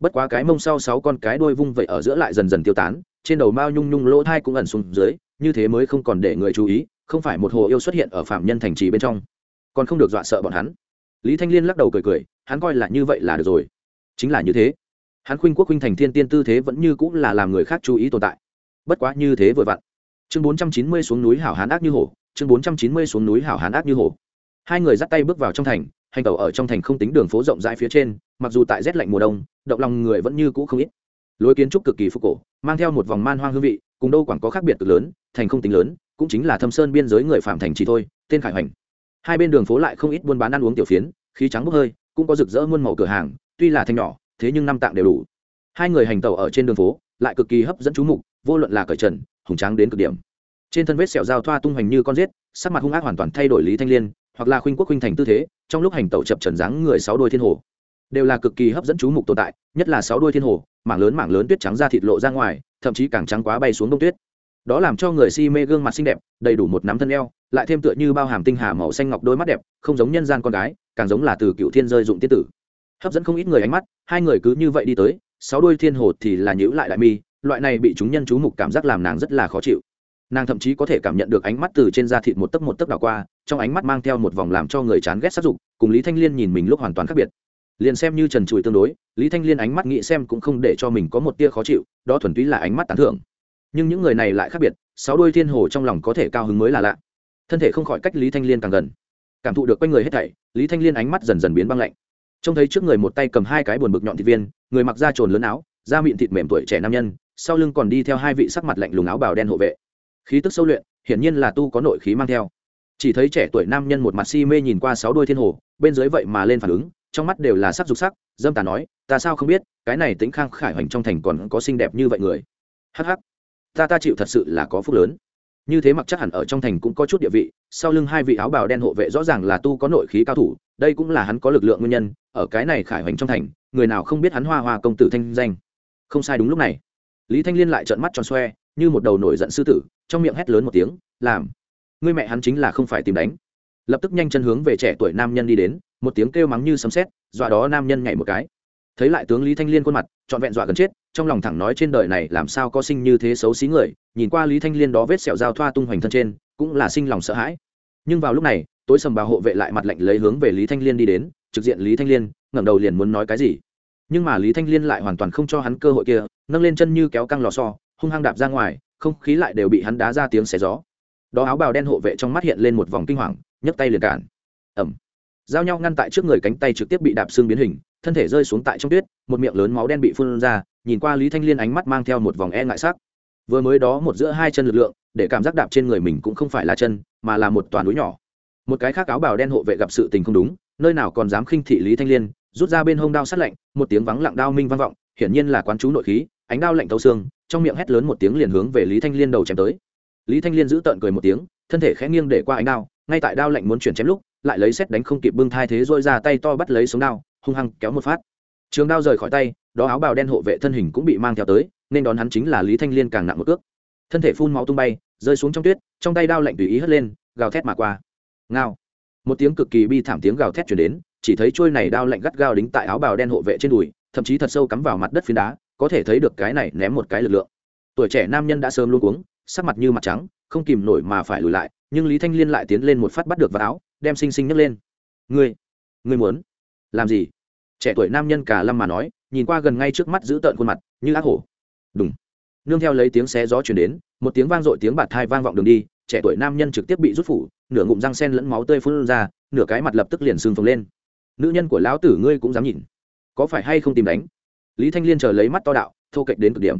Bất quá cái mông sau sáu con cái đôi vung vậy ở giữa lại dần dần tiêu tán, trên đầu mao nhung nhung lỗ thai cũng ẩn xuống dưới, như thế mới không còn để người chú ý, không phải một hồ yêu xuất hiện ở phạm nhân thành trì bên trong. Còn không được dọa sợ bọn hắn. Lý thanh liên lắc đầu cười cười, hắn coi là như vậy là được rồi. Chính là như thế. Hắn khuynh quốc khuynh thành thiên tiên tư thế vẫn như cũng là làm người khác chú ý tồn tại. Bất quá như thế vừa vặn. Chương bốn trăm chín mươi xuống núi hảo hán ác như hổ, chương bốn trăm chín mươi xuống núi hảo hán ác như hổ hai người dắt tay bước vào trong thành, hành tàu ở trong thành không tính đường phố rộng rãi phía trên, mặc dù tại rét lạnh mùa đông, động lòng người vẫn như cũ không ít. Lối kiến trúc cực kỳ phục cổ, mang theo một vòng man hoang hương vị, cùng đâu quảng có khác biệt cực lớn, thành không tính lớn, cũng chính là thâm sơn biên giới người phạm thành chỉ thôi, tên khải hoành. Hai bên đường phố lại không ít buôn bán ăn uống tiểu phiến, khí trắng bốc hơi, cũng có rực rỡ muôn màu cửa hàng, tuy là thanh nhỏ, thế nhưng năm tạng đều đủ. Hai người hành tàu ở trên đường phố, lại cực kỳ hấp dẫn chú mục, vô luận là cởi trần, hùng tráng đến cực điểm. Trên thân vết sẹo dao thoa tung hoành như con rết sắc mặt hung ác hoàn toàn thay đổi lý thanh liên hoặc là khuynh quốc khuynh thành tư thế, trong lúc hành tẩu chập trần dáng người sáu đôi thiên hồ. Đều là cực kỳ hấp dẫn chú mục tồn tại, nhất là sáu đôi thiên hồ, mảng lớn mảng lớn tuyết trắng ra thịt lộ ra ngoài, thậm chí càng trắng quá bay xuống đông tuyết. Đó làm cho người si mê gương mặt xinh đẹp, đầy đủ một nắm thân eo, lại thêm tựa như bao hàm tinh hà màu xanh ngọc đôi mắt đẹp, không giống nhân gian con gái, càng giống là từ cựu thiên rơi dụng tiết tử. Hấp dẫn không ít người ánh mắt, hai người cứ như vậy đi tới, sáu đôi thiên hồ thì là nhữ lại đại mi, loại này bị chúng nhân chú mục cảm giác làm nàng rất là khó chịu nàng thậm chí có thể cảm nhận được ánh mắt từ trên da thịt một tấc một tấc đảo qua, trong ánh mắt mang theo một vòng làm cho người chán ghét sát dục, cùng lý thanh liên nhìn mình lúc hoàn toàn khác biệt. Liền xem như trần trụi tương đối, lý thanh liên ánh mắt nghĩ xem cũng không để cho mình có một tia khó chịu, đó thuần túy là ánh mắt tán thưởng. Nhưng những người này lại khác biệt, sáu đôi thiên hồ trong lòng có thể cao hứng mới là lạ. Thân thể không khỏi cách lý thanh liên càng gần. Cảm thụ được quanh người hết thảy, lý thanh liên ánh mắt dần dần biến băng lạnh. Trông thấy trước người một tay cầm hai cái buồn bực nhọn thịt viên, người mặc da trồn lớn áo, da mịn thịt mềm tuổi trẻ nam nhân, sau lưng còn đi theo hai vị sắc mặt lạnh lùng áo bào đen hộ vệ khí tức sâu luyện, hiển nhiên là tu có nội khí mang theo. Chỉ thấy trẻ tuổi nam nhân một mặt si mê nhìn qua sáu đôi thiên hồ, bên dưới vậy mà lên phản ứng, trong mắt đều là sắc dục sắc, dâm tà nói, ta sao không biết, cái này tính khang khải hoành trong thành còn có xinh đẹp như vậy người. Hh ta ta chịu thật sự là có phúc lớn. Như thế mặc chắc hẳn ở trong thành cũng có chút địa vị, sau lưng hai vị áo bào đen hộ vệ rõ ràng là tu có nội khí cao thủ, đây cũng là hắn có lực lượng nguyên nhân, ở cái này khải hoành trong thành, người nào không biết hắn hoa hoa công tử thanh danh. Không sai đúng lúc này. Lý thanh liên lại trợn mắt tròn xoe, như một đầu nổi giận sư tử trong miệng hét lớn một tiếng, làm! Người mẹ hắn chính là không phải tìm đánh. Lập tức nhanh chân hướng về trẻ tuổi nam nhân đi đến, một tiếng kêu mắng như sấm sét, dọa đó nam nhân nhảy một cái. Thấy lại tướng lý thanh liên khuôn mặt, trọn vẹn dọa gần chết, trong lòng thẳng nói trên đời này làm sao có sinh như thế xấu xí người, nhìn qua lý thanh liên đó vết sẹo dao thoa tung hoành thân trên, cũng là sinh lòng sợ hãi. Nhưng vào lúc này, tối sầm bà hộ vệ lại mặt lạnh lấy hướng về lý thanh liên đi đến, trực diện lý thanh liên, ngẩng đầu liền muốn nói cái gì. Nhưng mà lý thanh liên lại hoàn toàn không cho hắn cơ hội kia, nâng lên chân như kéo căng lò xo hung hăng đạp ra ngoài, không khí lại đều bị hắn đá ra tiếng xé gió. Đó áo bào đen hộ vệ trong mắt hiện lên một vòng kinh hoàng, nhấc tay liền cản. Ẩm giao nhau ngăn tại trước người cánh tay trực tiếp bị đạp xương biến hình, thân thể rơi xuống tại trong tuyết, một miệng lớn máu đen bị phun ra, nhìn qua lý thanh liên ánh mắt mang theo một vòng e ngại sắc. Vừa mới đó một giữa hai chân lực lượng, để cảm giác đạp trên người mình cũng không phải là chân, mà là một toàn núi nhỏ. Một cái khác áo bào đen hộ vệ gặp sự tình không đúng, nơi nào còn dám khinh thị lý thanh liên, rút ra bên hông đao sát lạnh, một tiếng vắng lặng đao minh vang vọng, hiển nhiên là quán chú nội khí, ánh đao lạnh thấu xương trong miệng hét lớn một tiếng liền hướng về lý thanh liên đầu chém tới. Lý thanh liên giữ tợn cười một tiếng, thân thể khẽ nghiêng để qua ánh đao, ngay tại đao lạnh muốn chuyển chém lúc, lại lấy xét đánh không kịp bưng thai thế dội ra tay to bắt lấy sống đao, hung hăng kéo một phát. Trường đao rời khỏi tay, đó áo bào đen hộ vệ thân hình cũng bị mang theo tới, nên đón hắn chính là lý thanh liên càng nặng một cước. Thân thể phun máu tung bay, rơi xuống trong tuyết, trong tay đao lạnh tùy ý hất lên, gào thét mà qua. Ngao. Một tiếng cực kỳ bi thảm tiếng gào thét chuyển đến, chỉ thấy trôi này đao lạnh gắt gao đính tại áo bào đen hộ vệ trên đùi, thậm chí thật sâu cắm vào mặt đất phiến đá có thể thấy được cái này ném một cái lực lượng. Tuổi trẻ nam nhân đã sớm luôn cuống, sắc mặt như mặt trắng, không kìm nổi mà phải lùi lại, nhưng lý thanh liên lại tiến lên một phát bắt được vào áo, đem xinh xinh nhấc lên. Ngươi ngươi muốn làm gì? Trẻ tuổi nam nhân cả lâm mà nói, nhìn qua gần ngay trước mắt giữ tợn khuôn mặt, như ác hổ. Đúng nương theo lấy tiếng xé gió chuyển đến, một tiếng vang dội tiếng bạt thai vang vọng đường đi, trẻ tuổi nam nhân trực tiếp bị rút phủ, nửa ngụm răng sen lẫn máu tươi phun ra, nửa cái mặt lập tức liền sưng phồng lên. Nữ nhân của lão tử ngươi cũng dám nhìn, có phải hay không tìm đánh? Lý thanh liên chờ lấy mắt to đạo, thô kệch đến cực điểm.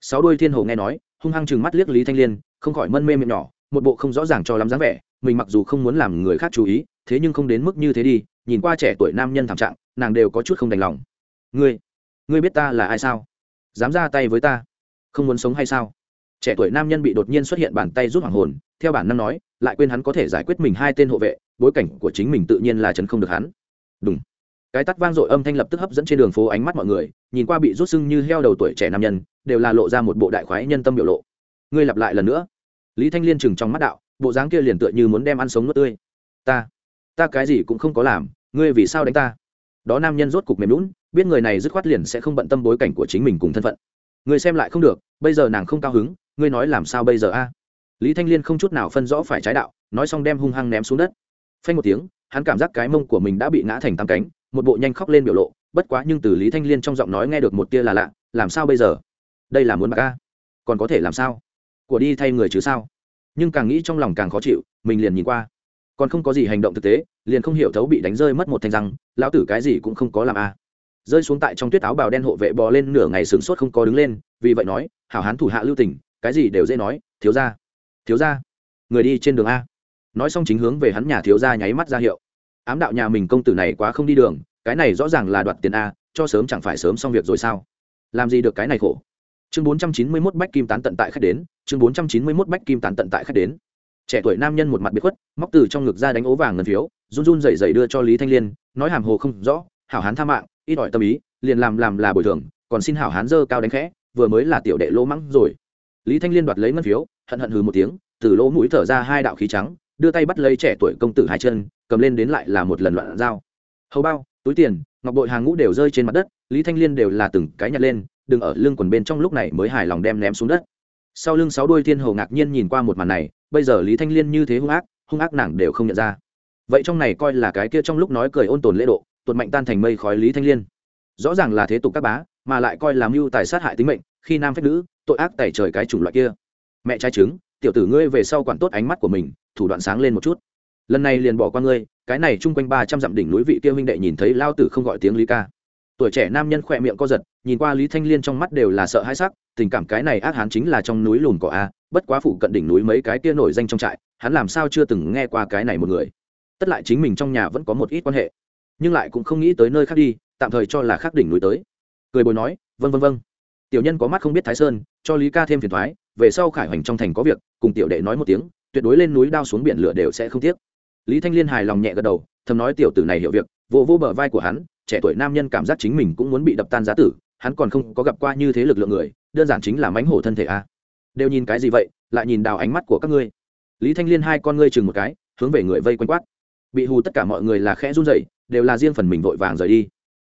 Sáu đôi thiên hồ nghe nói, hung hăng chừng mắt liếc lý thanh liên, không khỏi mân mê miệng nhỏ, một bộ không rõ ràng cho lắm dáng vẻ, mình mặc dù không muốn làm người khác chú ý, thế nhưng không đến mức như thế đi, nhìn qua trẻ tuổi nam nhân thảm trạng, nàng đều có chút không đành lòng. Ngươi ngươi biết ta là ai sao? Dám ra tay với ta? Không muốn sống hay sao? Trẻ tuổi nam nhân bị đột nhiên xuất hiện bàn tay rút hoàng hồn, theo bản năng nói, lại quên hắn có thể giải quyết mình hai tên hộ vệ, bối cảnh của chính mình tự nhiên là chấn không được hắn. Đúng cái tắt vang dội âm thanh lập tức hấp dẫn trên đường phố ánh mắt mọi người, nhìn qua bị rút sưng như heo đầu tuổi trẻ nam nhân, đều là lộ ra một bộ đại khoái nhân tâm biểu lộ. Ngươi lặp lại lần nữa. Lý thanh liên chừng trong mắt đạo, bộ dáng kia liền tựa như muốn đem ăn sống nước tươi. Ta ta cái gì cũng không có làm, ngươi vì sao đánh ta? Đó nam nhân rốt cục mềm lún biết người này dứt khoát liền sẽ không bận tâm bối cảnh của chính mình cùng thân phận. Ngươi xem lại không được, bây giờ nàng không cao hứng, ngươi nói làm sao bây giờ a? Lý thanh liên không chút nào phân rõ phải trái đạo, nói xong đem hung hăng ném xuống đất. Phanh một tiếng, hắn cảm giác cái mông của mình đã bị ngã thành tam cánh một bộ nhanh khóc lên biểu lộ, bất quá nhưng từ lý thanh liên trong giọng nói nghe được một tia là lạ, làm sao bây giờ? Đây là muốn bạc a? Còn có thể làm sao? Của đi thay người chứ sao? Nhưng càng nghĩ trong lòng càng khó chịu, mình liền nhìn qua. Còn không có gì hành động thực tế, liền không hiểu thấu bị đánh rơi mất một thanh răng, lão tử cái gì cũng không có làm a. Rơi xuống tại trong tuyết áo bào đen hộ vệ bò lên nửa ngày sửng sốt không có đứng lên, vì vậy nói, hảo hán thủ hạ lưu tình, cái gì đều dễ nói, thiếu ra thiếu ra người đi trên đường a. Nói xong chính hướng về hắn nhà thiếu ra nháy mắt ra hiệu ám đạo nhà mình công tử này quá không đi đường, cái này rõ ràng là đoạt tiền a, cho sớm chẳng phải sớm xong việc rồi sao? Làm gì được cái này khổ? Chương bốn trăm chín mươi mốt bách kim tán tận tại khách đến, chương bốn trăm chín mươi mốt bách kim tán tận tại khách đến. Trẻ tuổi nam nhân một mặt biệt khuất, móc từ trong ngực ra đánh ố vàng ngân phiếu, run run rẩy rẩy đưa cho lý thanh liên, nói hàm hồ không rõ, hảo hán tha mạng, ít ỏi tâm ý, liền làm làm là bồi thường, còn xin hảo hán dơ cao đánh khẽ, vừa mới là tiểu đệ lỗ mắng rồi. Lý thanh liên đoạt lấy ngân phiếu, hận hận hừ một tiếng, từ lỗ mũi thở ra hai đạo khí trắng đưa tay bắt lấy trẻ tuổi công tử hai chân, cầm lên đến lại là một lần loạn dao hầu bao, túi tiền, ngọc bội hàng ngũ đều rơi trên mặt đất, lý thanh liên đều là từng cái nhặt lên, đừng ở lưng quần bên trong lúc này mới hài lòng đem ném xuống đất. Sau lưng sáu đôi thiên hầu ngạc nhiên nhìn qua một màn này, bây giờ lý thanh liên như thế hung ác hung ác nàng đều không nhận ra. Vậy trong này coi là cái kia trong lúc nói cười ôn tồn lễ độ, tuột mạnh tan thành mây khói lý thanh liên. Rõ ràng là thế tục các bá, mà lại coi làm mưu tài sát hại tính mệnh, khi nam phép nữ, tội ác tẩy trời cái chủng loại kia. Mẹ trai trứng tiểu tử ngươi về sau quản tốt ánh mắt của mình, thủ đoạn sáng lên một chút. Lần này liền bỏ qua ngươi, cái này chung quanh ba trăm dặm đỉnh núi vị kia huynh đệ nhìn thấy lao tử không gọi tiếng lý ca. Tuổi trẻ nam nhân khỏe miệng co giật, nhìn qua lý thanh liên trong mắt đều là sợ hãi sắc, tình cảm cái này ác hán chính là trong núi lùn cỏ a, bất quá phụ cận đỉnh núi mấy cái kia nổi danh trong trại, hắn làm sao chưa từng nghe qua cái này một người. Tất lại chính mình trong nhà vẫn có một ít quan hệ, nhưng lại cũng không nghĩ tới nơi khác đi, tạm thời cho là khác đỉnh núi tới. Cười bồi nói vân vân vân tiểu nhân có mắt không biết thái sơn, cho lý ca thêm phiền thoái về sau khải hoành trong thành có việc, cùng tiểu đệ nói một tiếng, tuyệt đối lên núi đao xuống biển lửa đều sẽ không tiếc. Lý thanh liên hài lòng nhẹ gật đầu, thầm nói tiểu tử này hiểu việc, vô vô bờ vai của hắn, trẻ tuổi nam nhân cảm giác chính mình cũng muốn bị đập tan giá tử, hắn còn không có gặp qua như thế lực lượng người, đơn giản chính là mánh hổ thân thể a. Đều nhìn cái gì vậy, lại nhìn đào ánh mắt của các ngươi. Lý thanh liên hai con ngươi chừng một cái, hướng về người vây quanh quát. Bị hù tất cả mọi người là khẽ run rẩy, đều là riêng phần mình vội vàng rời đi.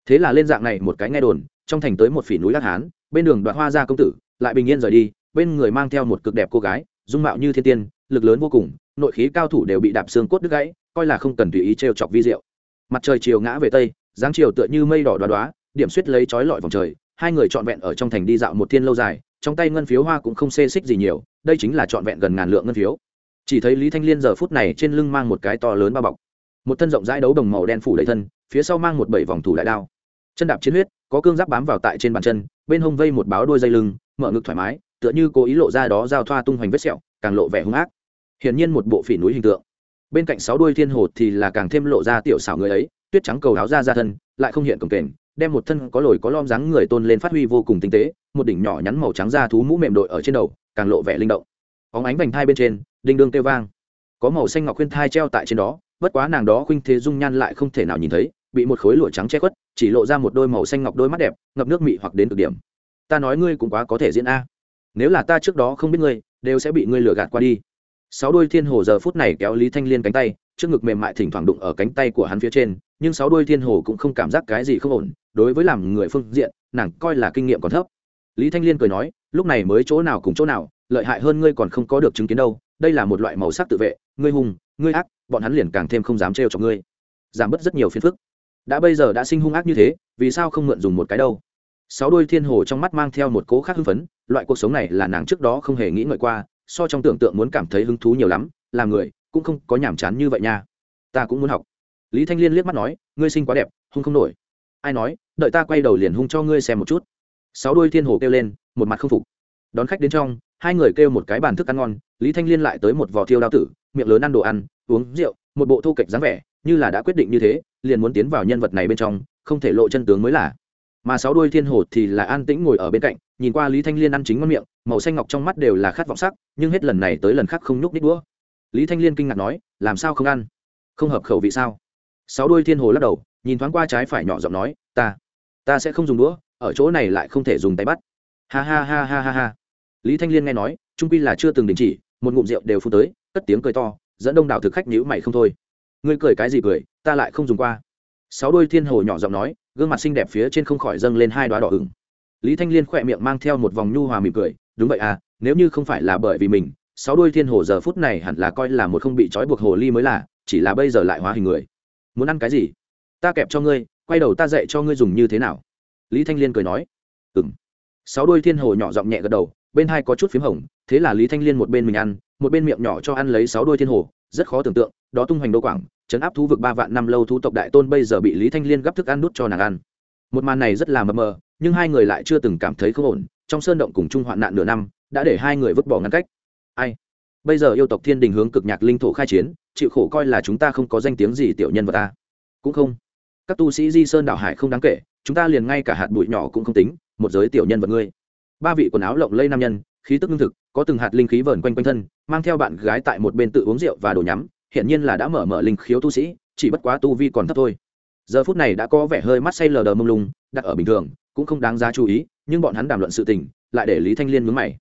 Thế là lên dạng này một cái nghe đồn, trong thành tới một phỉ núi lát hán, bên đường đoạn hoa ra công tử, lại bình yên rời đi bên người mang theo một cực đẹp cô gái, dung mạo như thiên tiên, lực lớn vô cùng, nội khí cao thủ đều bị đạp xương cốt đứt gãy, coi là không cần tùy ý trêu chọc vi diệu. Mặt trời chiều ngã về tây, dáng chiều tựa như mây đỏ đoá đoá điểm suýt lấy trói lọi vòng trời, hai người trọn vẹn ở trong thành đi dạo một thiên lâu dài, trong tay ngân phiếu hoa cũng không xê xích gì nhiều, đây chính là trọn vẹn gần ngàn lượng ngân phiếu. Chỉ thấy lý thanh liên giờ phút này trên lưng mang một cái to lớn bao bọc, một thân rộng rãi đấu đồng màu đen phủ đầy thân, phía sau mang một bảy vòng thủ đại đao. Chân đạp chiến huyết, có cương giáp bám vào tại trên bàn chân, bên hông vây một báo đôi dây lưng, mở ngực thoải mái tựa như cố ý lộ ra đó giao thoa tung hoành vết sẹo, càng lộ vẻ hung ác. Hiển nhiên một bộ phỉ núi hình tượng. Bên cạnh sáu đuôi thiên hồ thì là càng thêm lộ ra tiểu xảo người ấy, tuyết trắng cầu áo ra ra thân, lại không hiện cổng kềnh, đem một thân có lồi có lom dáng người tôn lên phát huy vô cùng tinh tế, một đỉnh nhỏ nhắn màu trắng da thú mũ mềm đội ở trên đầu, càng lộ vẻ linh động. Óng ánh vành thai bên trên, đinh đương kêu vang. Có màu xanh ngọc khuyên thai treo tại trên đó, bất quá nàng đó khuynh thế dung nhan lại không thể nào nhìn thấy, bị một khối lụa trắng che khuất, chỉ lộ ra một đôi màu xanh ngọc đôi mắt đẹp, ngập nước mị hoặc đến cực điểm. Ta nói ngươi cũng quá có thể diễn a nếu là ta trước đó không biết ngươi, đều sẽ bị ngươi lừa gạt qua đi. Sáu đôi thiên hồ giờ phút này kéo lý thanh liên cánh tay, trước ngực mềm mại thỉnh thoảng đụng ở cánh tay của hắn phía trên, nhưng sáu đôi thiên hồ cũng không cảm giác cái gì không ổn, đối với làm người phương diện, nàng coi là kinh nghiệm còn thấp. Lý thanh liên cười nói, lúc này mới chỗ nào cùng chỗ nào, lợi hại hơn ngươi còn không có được chứng kiến đâu, đây là một loại màu sắc tự vệ, ngươi hùng ngươi ác, bọn hắn liền càng thêm không dám trêu cho ngươi. Giảm bớt rất nhiều phiền phức. Đã bây giờ đã sinh hung ác như thế, vì sao không mượn dùng một cái đâu? Sáu đôi thiên hồ trong mắt mang theo một cố khác hưng phấn, loại cuộc sống này là nàng trước đó không hề nghĩ ngợi qua, so trong tưởng tượng muốn cảm thấy hứng thú nhiều lắm, là người, cũng không có nhàm chán như vậy nha. Ta cũng muốn học. Lý thanh liên liếc mắt nói, ngươi sinh quá đẹp, hung không nổi. Ai nói, đợi ta quay đầu liền hung cho ngươi xem một chút. Sáu đôi thiên hồ kêu lên, một mặt không phục. Đón khách đến trong, hai người kêu một cái bàn thức ăn ngon, lý thanh liên lại tới một vò thiêu đao tử, miệng lớn ăn đồ ăn, uống rượu, một bộ thô kệch dáng vẻ, như là đã quyết định như thế, liền muốn tiến vào nhân vật này bên trong, không thể lộ chân tướng mới là mà sáu đuôi thiên hồ thì là an tĩnh ngồi ở bên cạnh, nhìn qua lý thanh liên ăn chính ngon miệng, màu xanh ngọc trong mắt đều là khát vọng sắc, nhưng hết lần này tới lần khác không nhúc nít đũa. Lý thanh liên kinh ngạc nói, làm sao không ăn? Không hợp khẩu vị sao? Sáu đuôi thiên hồ lắc đầu, nhìn thoáng qua trái phải nhỏ giọng nói, ta ta sẽ không dùng đũa, ở chỗ này lại không thể dùng tay bắt. Ha ha ha ha ha ha. Lý thanh liên nghe nói, trung quy là chưa từng đình chỉ, một ngụm rượu đều phun tới, cất tiếng cười to, dẫn đông đảo thực khách nhữ mày không thôi. Ngươi cười cái gì cười, ta lại không dùng qua sáu đôi thiên hồ nhỏ giọng nói, gương mặt xinh đẹp phía trên không khỏi dâng lên hai đoá đỏ ửng. Lý thanh liên khỏe miệng mang theo một vòng nhu hòa mỉm cười, đúng vậy à nếu như không phải là bởi vì mình, sáu đôi thiên hồ giờ phút này hẳn là coi là một không bị trói buộc hồ ly mới là, chỉ là bây giờ lại hóa hình người. Muốn ăn cái gì? Ta kẹp cho ngươi, quay đầu ta dạy cho ngươi dùng như thế nào. Lý thanh liên cười nói ừ m sáu đôi thiên hồ nhỏ giọng nhẹ gật đầu, bên hai có chút p h í m hồng, thế là lý thanh liên một bên mình ăn, một bên miệng nhỏ cho ăn lấy sáu đôi thiên hồ, rất khó tưởng tượng, đó tung hoành đô quảng chấn áp thú vực ba vạn năm lâu thu tộc đại tôn bây giờ bị lý thanh liên gấp thức ăn nút cho nàng ăn. Một màn này rất là mờ mờ, nhưng hai người lại chưa từng cảm thấy không ổn. Trong sơn động cùng chung hoạn nạn nửa năm, đã để hai người vứt bỏ ngăn cách. Ai? Bây giờ yêu tộc thiên đình hướng cực nhạc linh thổ khai chiến, chịu khổ coi là chúng ta không có danh tiếng gì tiểu nhân vật ta. Cũng không. Các tu sĩ di sơn đảo hải không đáng kể, chúng ta liền ngay cả hạt bụi nhỏ cũng không tính, một giới tiểu nhân vật ngươi. Ba vị quần áo lộng lây nam nhân, khí tức lương thực, có từng hạt linh khí vờn quanh quanh thân, mang theo bạn gái tại một bên tự uống rượu và đồ nhắm hiển nhiên là đã mở mở linh khiếu tu sĩ, chỉ bất quá tu vi còn thấp thôi. Giờ phút này đã có vẻ hơi mắt say lờ đờ mông lung, đặt ở bình thường, cũng không đáng giá chú ý, nhưng bọn hắn đàm luận sự tình, lại để lý thanh liên mướn mày.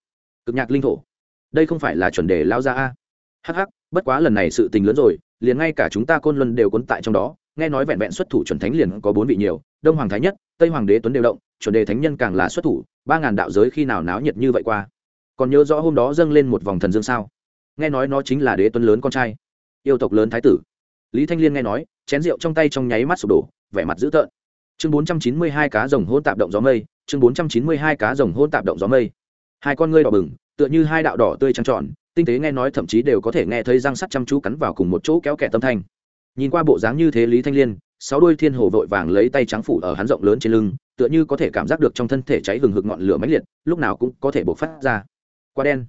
Cực nhạc linh thổ. Đây không phải là chuẩn đề lao ra a? Hh bất quá lần này sự tình lớn rồi, liền ngay cả chúng ta côn luân đều cuốn tại trong đó, nghe nói vẹn vẹn xuất thủ chuẩn thánh liền có bốn vị nhiều, đông hoàng thái nhất, tây hoàng đế tuấn đều động, chuẩn đề thánh nhân càng là xuất thủ, ba ngàn đạo giới khi nào náo nhiệt như vậy qua? Còn nhớ rõ hôm đó dâng lên một vòng thần dương sao? Nghe nói nó chính là đế tuấn lớn con trai yêu tộc lớn thái tử. Lý thanh liên nghe nói, chén rượu trong tay trong nháy mắt sụp đổ, vẻ mặt dữ tợn. Chương bốn trăm chín mươi hai cá rồng hôn tạp động gió mây, chương bốn trăm chín mươi hai cá rồng hôn tạp động gió mây. Hai con ngươi đỏ bừng, tựa như hai đạo đỏ tươi trắng tròn, tinh tế nghe nói thậm chí đều có thể nghe thấy răng sắt chăm chú cắn vào cùng một chỗ kéo kẻ tâm thanh. Nhìn qua bộ dáng như thế lý thanh liên, sáu đôi thiên hồ vội vàng lấy tay trắng phủ ở hắn rộng lớn trên lưng, tựa như có thể cảm giác được trong thân thể cháy hừng hực ngọn lửa mãnh liệt, lúc nào cũng có thể bộc phát ra. Quá đen.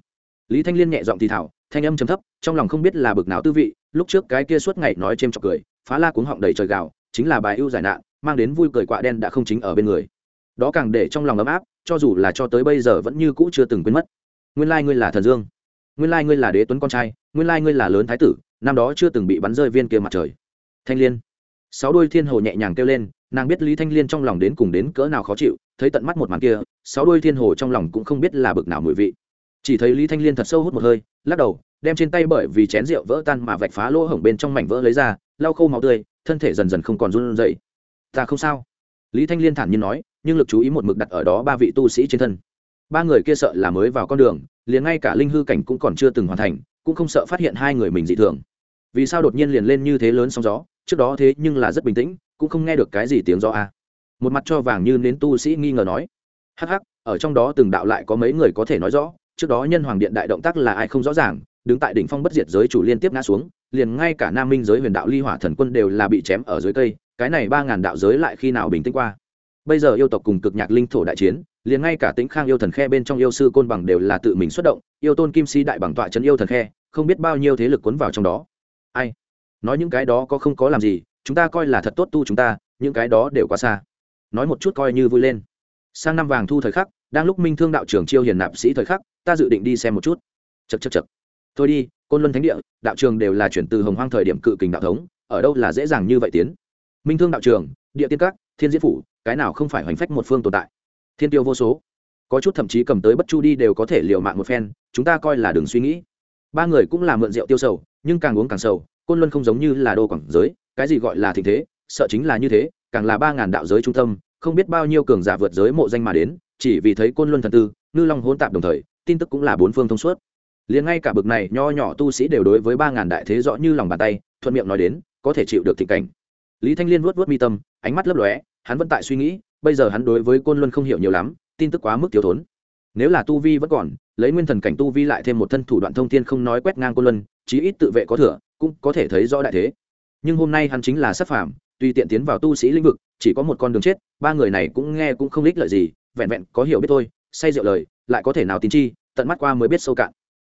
Lý thanh liên nhẹ giọng thì thảo thanh âm chấm thấp, trong lòng không biết là bực nào tư vị lúc trước cái kia suốt ngày nói chêm chọc cười, phá la cuống họng đầy trời gạo chính là bài ưu giải nạn, mang đến vui cười quạ đen đã không chính ở bên người. Đó càng để trong lòng ấm áp, cho dù là cho tới bây giờ vẫn như cũ chưa từng quên mất. Nguyên lai ngươi là thần dương. Nguyên lai ngươi là đế tuấn con trai, nguyên lai ngươi là lớn thái tử, năm đó chưa từng bị bắn rơi viên kia mặt trời. Thanh liên. Sáu đôi thiên hồ nhẹ nhàng kêu lên, nàng biết lý thanh liên trong lòng đến cùng đến cỡ nào khó chịu, thấy tận mắt một màn kia, sáu đôi thiên hồ trong lòng cũng không biết là bực nào mùi vị. Chỉ thấy lý thanh liên thật sâu hút một hơi, lắc đầu đem trên tay bởi vì chén rượu vỡ tan mà vạch phá lỗ hổng bên trong mảnh vỡ lấy ra, lau khô máu tươi, thân thể dần dần không còn run rẩy. Ta không sao. Lý thanh liên thản nhiên nói, nhưng lực chú ý một mực đặt ở đó ba vị tu sĩ trên thân. Ba người kia sợ là mới vào con đường, liền ngay cả linh hư cảnh cũng còn chưa từng hoàn thành, cũng không sợ phát hiện hai người mình dị thường. Vì sao đột nhiên liền lên như thế lớn sóng gió, trước đó thế nhưng là rất bình tĩnh, cũng không nghe được cái gì tiếng gió a. Một mặt cho vàng như nến tu sĩ nghi ngờ nói, hắc hắc, ở trong đó từng đạo lại có mấy người có thể nói rõ, trước đó nhân hoàng điện đại động tác là ai không rõ ràng đứng tại đỉnh phong bất diệt giới chủ liên tiếp ngã xuống, liền ngay cả nam minh giới huyền đạo ly hỏa thần quân đều là bị chém ở dưới cây, cái này ba ngàn đạo giới lại khi nào bình tĩnh qua? Bây giờ yêu tộc cùng cực nhạc linh thổ đại chiến, liền ngay cả tĩnh khang yêu thần khe bên trong yêu sư côn bằng đều là tự mình xuất động, yêu tôn kim si đại bằng tọa trấn yêu thần khe, không biết bao nhiêu thế lực cuốn vào trong đó. Ai? Nói những cái đó có không có làm gì, chúng ta coi là thật tốt tu chúng ta, những cái đó đều quá xa. Nói một chút coi như vui lên. Sang năm vàng thu thời khắc, đang lúc minh thương đạo trưởng chiêu hiền nạp sĩ thời khắc, ta dự định đi xem một chút. Chật chật chật thôi đi, côn luân thánh địa, đạo trường đều là chuyển từ hồng hoang thời điểm cự kình đạo thống, ở đâu là dễ dàng như vậy tiến? Minh thương đạo trường, địa tiên các, thiên diễn phủ, cái nào không phải hoành phách một phương tồn tại? Thiên tiêu vô số. Có chút thậm chí cầm tới bất chu đi đều có thể liều mạng một phen, chúng ta coi là đừng suy nghĩ. Ba người cũng là mượn rượu tiêu sầu, nhưng càng uống càng sầu, côn luân không giống như là đô quảng giới, cái gì gọi là thịnh thế, sợ chính là như thế, càng là ba ngàn đạo giới trung tâm, không biết bao nhiêu cường giả vượt giới mộ danh mà đến, chỉ vì thấy côn luân thần tư, ngư long hỗn tạp đồng thời, tin tức cũng là bốn phương thông suốt liền ngay cả bực này nho nhỏ tu sĩ đều đối với ba ngàn đại thế rõ như lòng bàn tay, thuận miệng nói đến, có thể chịu được thịnh cảnh. Lý thanh liên vuốt vuốt mi tâm, ánh mắt lấp lóe, hắn vẫn tại suy nghĩ, bây giờ hắn đối với côn luân không hiểu nhiều lắm, tin tức quá mức thiếu thốn. Nếu là tu vi vẫn còn, lấy nguyên thần cảnh tu vi lại thêm một thân thủ đoạn thông thiên không nói quét ngang côn luân, chí ít tự vệ có thừa, cũng có thể thấy rõ đại thế. Nhưng hôm nay hắn chính là sát phàm, tùy tiện tiến vào tu sĩ lĩnh vực, chỉ có một con đường chết, ba người này cũng nghe cũng không lích lợi gì, vẹn vẹn có hiểu biết thôi, say rượu lời, lại có thể nào tin chi, tận mắt qua mới biết sâu cạn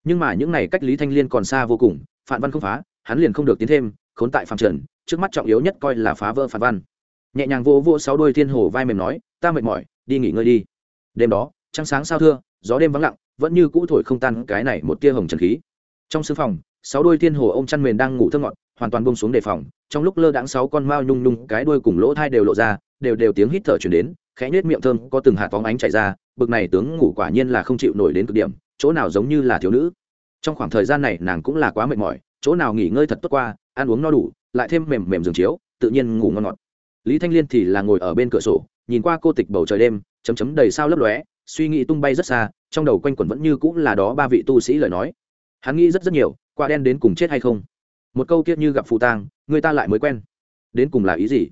nhưng mà những này cách lý thanh liên còn xa vô cùng phản văn không phá, hắn liền không được tiến thêm, khốn tại phạm trần, trước mắt trọng yếu nhất coi là phá vỡ phản văn. Nhẹ nhàng vô vô sáu đôi thiên hồ vai mềm nói, ta mệt mỏi, đi nghỉ ngơi đi. Đêm đó, trăng sáng sao thưa, gió đêm vắng lặng, vẫn như cũ thổi không tan cái này một tia hồng trần khí. Trong sương phòng, sáu đôi thiên hồ ông chăn mền đang ngủ thơ ngọt, hoàn toàn bông xuống đề phòng, trong lúc lơ đãng sáu con mao nhung nhung, cái đuôi cùng lỗ thai đều lộ ra, đều đều tiếng hít thở chuyển đến, khẽ nhếch miệng thơm, có từng hạt phóng ánh chảy ra, bực này tướng ngủ quả nhiên là không chịu nổi đến cực điểm chỗ nào giống như là thiếu nữ. Trong khoảng thời gian này nàng cũng là quá mệt mỏi, chỗ nào nghỉ ngơi thật tốt qua, ăn uống no đủ, lại thêm mềm mềm giường chiếu, tự nhiên ngủ ngon ngọt. Lý thanh liên thì là ngồi ở bên cửa sổ, nhìn qua cô tịch bầu trời đêm, chấm chấm đầy sao lấp lóe, suy nghĩ tung bay rất xa, trong đầu quanh quẩn vẫn như cũng là đó ba vị tu sĩ lời nói. Hắn nghĩ rất rất nhiều qua đen đến cùng chết hay không? Một câu kiết như gặp phụ tang, người ta lại mới quen. Đến cùng là ý gì?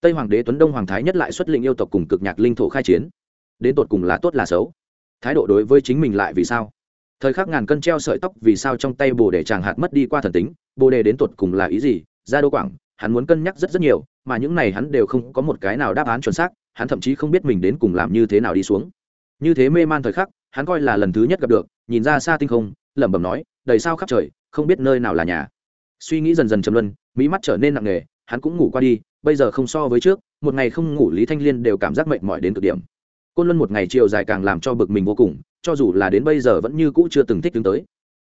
Tây hoàng đế tuấn đông hoàng thái nhất lại xuất lĩnh yêu tộc cùng cực nhạc linh thổ khai chiến. Đến tột cùng là tốt là xấu? Thái độ đối với chính mình lại vì sao? Thời khắc ngàn cân treo sợi tóc vì sao trong tay bồ đề chàng hạt mất đi qua thần tính, bồ đề đến tột cùng là ý gì? Ra đô quảng, hắn muốn cân nhắc rất rất nhiều, mà những này hắn đều không có một cái nào đáp án chuẩn xác, hắn thậm chí không biết mình đến cùng làm như thế nào đi xuống. Như thế mê man thời khắc, hắn coi là lần thứ nhất gặp được, nhìn ra xa tinh không, lẩm bẩm nói, đầy sao khắp trời, không biết nơi nào là nhà. Suy nghĩ dần dần chầm luân mỹ mắt trở nên nặng nề, hắn cũng ngủ qua đi, bây giờ không so với trước, một ngày không ngủ lý thanh liên đều cảm giác mệt mỏi đến cực điểm. Côn luân một ngày chiều dài càng làm cho bực mình vô cùng cho dù là đến bây giờ vẫn như cũ chưa từng thích đứng tới.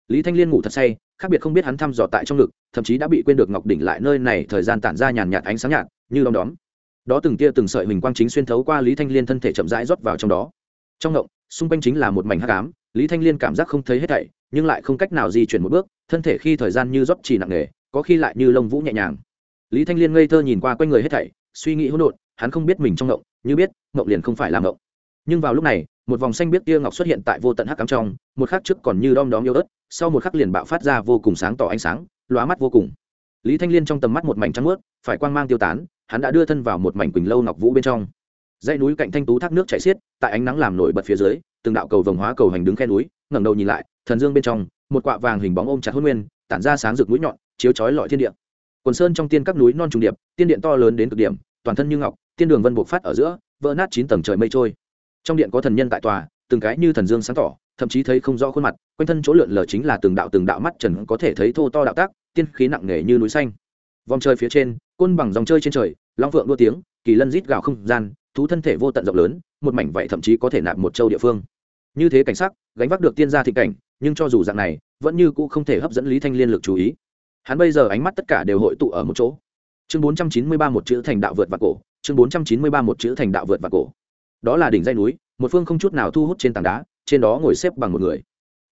Lý thanh liên ngủ thật say, khác biệt không biết hắn thăm dò tại trong ngực, thậm chí đã bị quên được ngọc đỉnh lại nơi này thời gian tản ra nhàn nhạt ánh sáng nhạt, như đom đóm. Đó từng tia từng sợi hình quang chính xuyên thấu qua lý thanh liên thân thể chậm rãi rót vào trong đó. Trong ngộng, xung quanh chính là một mảnh hắc ám, lý thanh liên cảm giác không thấy hết thảy, nhưng lại không cách nào di chuyển một bước, thân thể khi thời gian như rót chỉ nặng nề, có khi lại như lông vũ nhẹ nhàng. Lý thanh liên ngây thơ nhìn qua quanh người hết thảy, suy nghĩ hỗn độn, hắn không biết mình trong ngộng, như biết, ngộng liền không phải là ngộng. Nhưng vào lúc này một vòng xanh biết tia ngọc xuất hiện tại vô tận hắc cắm trong, một khắc trước còn như đom đóm yêu ớt, sau một khắc liền bạo phát ra vô cùng sáng tỏ ánh sáng, lóa mắt vô cùng. Lý thanh liên trong tầm mắt một mảnh trắng ướt phải quang mang tiêu tán, hắn đã đưa thân vào một mảnh quỳnh lâu ngọc vũ bên trong. Dãy núi cạnh thanh tú thác nước chảy xiết, tại ánh nắng làm nổi bật phía dưới, từng đạo cầu vồng hóa cầu hành đứng khe núi, ngẩng đầu nhìn lại, thần dương bên trong, một quạ vàng hình bóng ôm chặt hôn nguyên, tản ra sáng rực mũi nhọn, chiếu chói lọi thiên địa. Quần sơn trong tiên các núi non trùng điệp, tiên điện to lớn đến cực điểm, toàn thân như ngọc, tiên đường vân buộc phát ở giữa, vỡ nát chín tầng trời mây trôi trong điện có thần nhân tại tòa, từng cái như thần dương sáng tỏ, thậm chí thấy không rõ khuôn mặt, quanh thân chỗ lượn lờ chính là từng đạo từng đạo mắt trần có thể thấy thô to đạo tác, tiên khí nặng nề như núi xanh. Vòng trời phía trên, côn bằng dòng chơi trên trời, long phượng đua tiếng, kỳ lân rít gạo không gian, thú thân thể vô tận rộng lớn, một mảnh vậy thậm chí có thể nạp một châu địa phương. Như thế cảnh sắc, gánh vác được tiên gia thị cảnh, nhưng cho dù dạng này, vẫn như cũ không thể hấp dẫn lý thanh liên lực chú ý. Hắn bây giờ ánh mắt tất cả đều hội tụ ở một chỗ. Chương bốn trăm chín mươi ba một chữ thành đạo vượt và cổ, chương bốn trăm chín mươi ba một chữ thành đạo vượt và cổ đó là đỉnh dây núi, một phương không chút nào thu hút trên tảng đá, trên đó ngồi xếp bằng một người.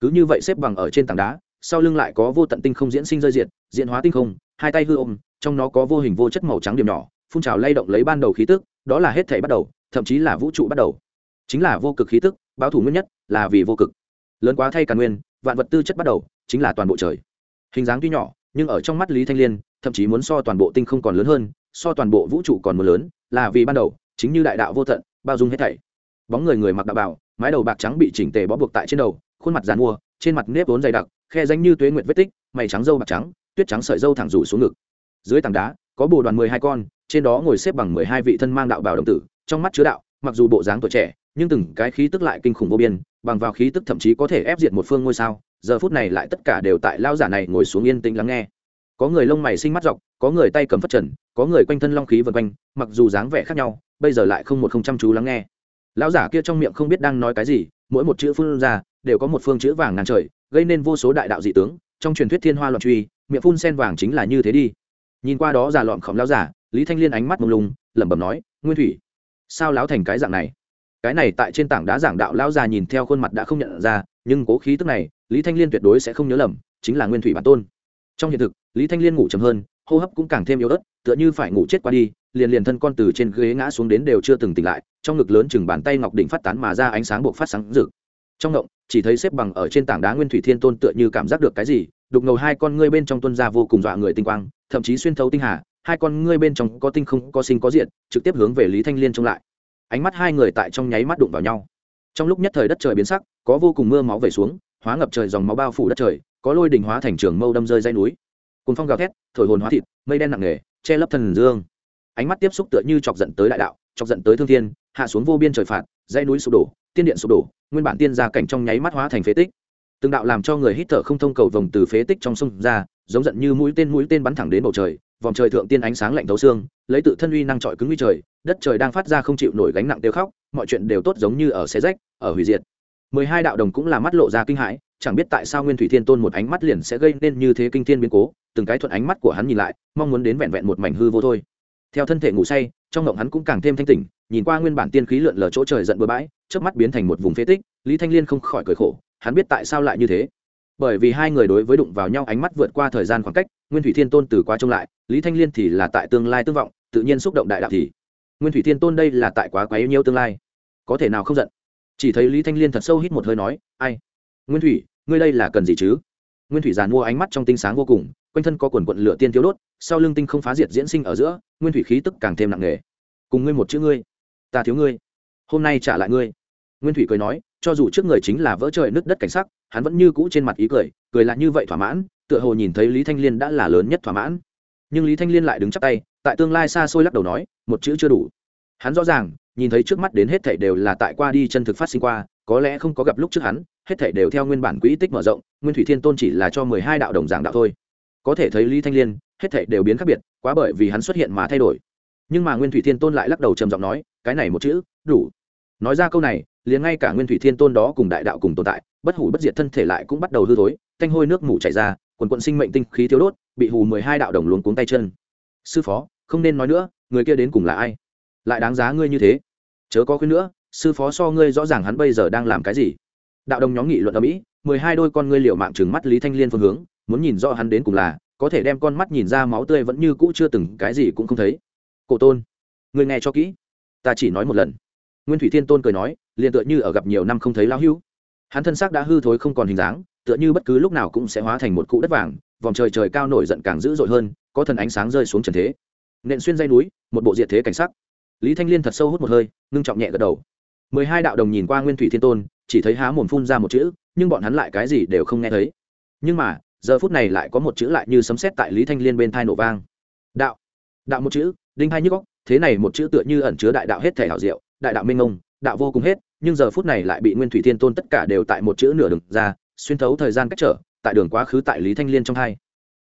Cứ như vậy xếp bằng ở trên tảng đá, sau lưng lại có vô tận tinh không diễn sinh rơi diệt, diễn hóa tinh không, hai tay hư ôm, trong nó có vô hình vô chất màu trắng điểm nhỏ, phun trào lay động lấy ban đầu khí tức, đó là hết thể bắt đầu, thậm chí là vũ trụ bắt đầu. Chính là vô cực khí tức, báo thủ nguyên nhất, là vì vô cực. Lớn quá thay cả nguyên, vạn vật tư chất bắt đầu, chính là toàn bộ trời. Hình dáng tuy nhỏ, nhưng ở trong mắt lý thanh liên, thậm chí muốn so toàn bộ tinh không còn lớn hơn, so toàn bộ vũ trụ còn muốn lớn, là vì ban đầu chính như đại đạo vô tận, bao dung hết thảy. Bóng người người mặc đạo bảo mái đầu bạc trắng bị chỉnh tề bó buộc tại trên đầu, khuôn mặt dàn mua, trên mặt nếp vốn dày đặc, khe danh như tuế nguyệt vết tích, mày trắng dâu bạc trắng, tuyết trắng sợi dâu thẳng rủ xuống ngực. Dưới tảng đá, có bồ đoàn mười hai con, trên đó ngồi xếp bằng mười hai vị thân mang đạo bảo đồng tử, trong mắt chứa đạo, mặc dù bộ dáng tuổi trẻ, nhưng từng cái khí tức lại kinh khủng vô biên, bằng vào khí tức thậm chí có thể ép diệt một phương ngôi sao, giờ phút này lại tất cả đều tại lao giả này ngồi xuống yên tĩnh lắng nghe. Có người lông mày sinh mắt dọc, có người tay cầm phất trần có người quanh thân long khí vần quanh, mặc dù dáng vẻ khác nhau, bây giờ lại không một không chăm chú lắng nghe. Lão giả kia trong miệng không biết đang nói cái gì, mỗi một chữ phun ra, đều có một phương chữ vàng ngàn trời, gây nên vô số đại đạo dị tướng, trong truyền thuyết thiên hoa loạn truy, miệng phun sen vàng chính là như thế đi. Nhìn qua đó già lọn khổng lão giả, lý thanh liên ánh mắt mông lung, lẩm bẩm nói, nguyên thủy, sao lão thành cái dạng này? Cái này tại trên tảng đá giảng đạo lão già nhìn theo khuôn mặt đã không nhận ra, nhưng cố khí tức này, lý thanh liên tuyệt đối sẽ không nhớ lầm, chính là nguyên thủy bản tôn. Trong hiện thực, lý thanh liên ngủ chầm hơn hô hấp cũng càng thêm yếu ớt, tựa như phải ngủ chết qua đi, liền liền thân con từ trên ghế ngã xuống đến đều chưa từng tỉnh lại, trong ngực lớn chừng bàn tay ngọc đỉnh phát tán mà ra ánh sáng buộc phát sáng rực. Trong động chỉ thấy xếp bằng ở trên tảng đá nguyên thủy thiên tôn tựa như cảm giác được cái gì, đục ngầu hai con ngươi bên trong tuân ra vô cùng dọa người tinh quang, thậm chí xuyên thấu tinh hà, hai con ngươi bên trong có tinh không, có sinh có diện trực tiếp hướng về lý thanh liên trông lại. Ánh mắt hai người tại trong nháy mắt đụng vào nhau. Trong lúc nhất thời đất trời biến sắc, có vô cùng mưa máu về xuống, hóa ngập trời dòng máu bao phủ đất trời, có lôi đình hóa thành trường mâu đâm rơi dây núi cùng phong gào thét, thổi hồn hóa thịt, mây đen nặng nề, che lấp thần dương. Ánh mắt tiếp xúc tựa như chọc giận tới đại đạo, chọc giận tới thương thiên, hạ xuống vô biên trời phạt dây núi sụp đổ, tiên điện sụp đổ, nguyên bản tiên gia cảnh trong nháy mắt hóa thành phế tích. Từng đạo làm cho người hít thở không thông cầu vòng từ phế tích trong sông ra, giống giận như mũi tên mũi tên bắn thẳng đến bầu trời, vòng trời thượng tiên ánh sáng lạnh thấu xương, lấy tự thân uy năng trọi cứng uy trời, đất trời đang phát ra không chịu nổi gánh nặng tiêu khóc, mọi chuyện đều tốt giống như ở xe rách, ở hủy diệt mười hai đạo đồng cũng là mắt lộ ra kinh hãi, chẳng biết tại sao nguyên thủy thiên tôn một ánh mắt liền sẽ gây nên như thế kinh thiên biến cố, từng cái thuận ánh mắt của hắn nhìn lại, mong muốn đến vẹn vẹn một mảnh hư vô thôi. Theo thân thể ngủ say, trong ngộng hắn cũng càng thêm thanh tỉnh, nhìn qua nguyên bản tiên khí lượn lờ chỗ trời giận bừa bãi trước mắt biến thành một vùng phế tích, lý thanh liên không khỏi cười khổ, hắn biết tại sao lại như thế. Bởi vì hai người đối với đụng vào nhau ánh mắt vượt qua thời gian khoảng cách, nguyên thủy thiên tôn từ quá trông lại, lý thanh liên thì là tại tương lai tương vọng, tự nhiên xúc động đại đạo thì. Nguyên thủy thiên tôn đây là tại quá quá yêu nhiêu tương lai. Có thể nào không giận? Chỉ thấy lý thanh liên thật sâu hít một hơi nói, ai? Nguyên thủy, ngươi đây là cần gì chứ? Nguyên thủy giàn mua ánh mắt trong tinh sáng vô cùng, quanh thân có quần quận lửa tiên thiếu đốt, sau lưng tinh không phá diệt diễn sinh ở giữa, nguyên thủy khí tức càng thêm nặng nề. Cùng ngươi một chữ ngươi, ta thiếu ngươi, hôm nay trả lại ngươi. Nguyên thủy cười nói, cho dù trước người chính là vỡ trời nứt đất cảnh sắc, hắn vẫn như cũ trên mặt ý cười cười lại như vậy thỏa mãn, tựa hồ nhìn thấy lý thanh liên đã là lớn nhất thỏa mãn. Nhưng lý thanh liên lại đứng chắp tay, tại tương lai xa xôi lắc đầu nói, một chữ chưa đủ. Hắn rõ ràng nhìn thấy trước mắt đến hết thảy đều là tại qua đi chân thực phát sinh qua, có lẽ không có gặp lúc trước hắn, hết thảy đều theo nguyên bản quỹ tích mở rộng, nguyên thủy thiên tôn chỉ là cho mười hai đạo đồng giảng đạo thôi. Có thể thấy lý thanh liên, hết thảy đều biến khác biệt, quá bởi vì hắn xuất hiện mà thay đổi. Nhưng mà nguyên thủy thiên tôn lại lắc đầu trầm giọng nói, cái này một chữ, đủ. Nói ra câu này, liền ngay cả nguyên thủy thiên tôn đó cùng đại đạo cùng tồn tại, bất hủ bất diệt thân thể lại cũng bắt đầu hư thối, thanh hôi nước mù chảy ra, quần quần sinh mệnh tinh khí thiếu đốt, bị hù mười hai đạo đồng luống cuống tay chân. Sư phó, không nên nói nữa, người kia đến cùng là ai? Lại đáng giá ngươi như thế chớ có khuyên nữa, sư phó so ngươi rõ ràng hắn bây giờ đang làm cái gì. Đạo đồng nhóm nghị luận ở mỹ, mười hai đôi con ngươi liệu mạng trừng mắt lý thanh liên phương hướng, muốn nhìn rõ hắn đến cùng là, có thể đem con mắt nhìn ra máu tươi vẫn như cũ chưa từng, cái gì cũng không thấy. Cổ tôn người nghe cho kỹ. Ta chỉ nói một lần. Nguyên thủy thiên tôn cười nói, liền tựa như ở gặp nhiều năm không thấy lão hưu hắn thân xác đã hư thối không còn hình dáng, tựa như bất cứ lúc nào cũng sẽ hóa thành một cụ đất vàng, vòng trời trời cao nổi giận càng dữ dội hơn, có thần ánh sáng rơi xuống trần thế. Nện xuyên dây núi, một bộ diệt thế cảnh sắc lý thanh liên thật sâu hút một hơi, ngưng trọng nhẹ gật đầu. Mười hai đạo đồng nhìn qua nguyên thủy thiên tôn, chỉ thấy há mồm phun ra một chữ, nhưng bọn hắn lại cái gì đều không nghe thấy. Nhưng mà, giờ phút này lại có một chữ lại như sấm sét tại lý thanh liên bên thai nổ vang. Đạo. Đạo một chữ, đinh hai nhức góc thế này một chữ tựa như ẩn chứa đại đạo hết thể hảo diệu, đại đạo minh ngông đạo vô cùng hết, nhưng giờ phút này lại bị nguyên thủy thiên tôn tất cả đều tại một chữ nửa đường ra, xuyên thấu thời gian cách trở, tại đường quá khứ tại lý thanh liên trong hai.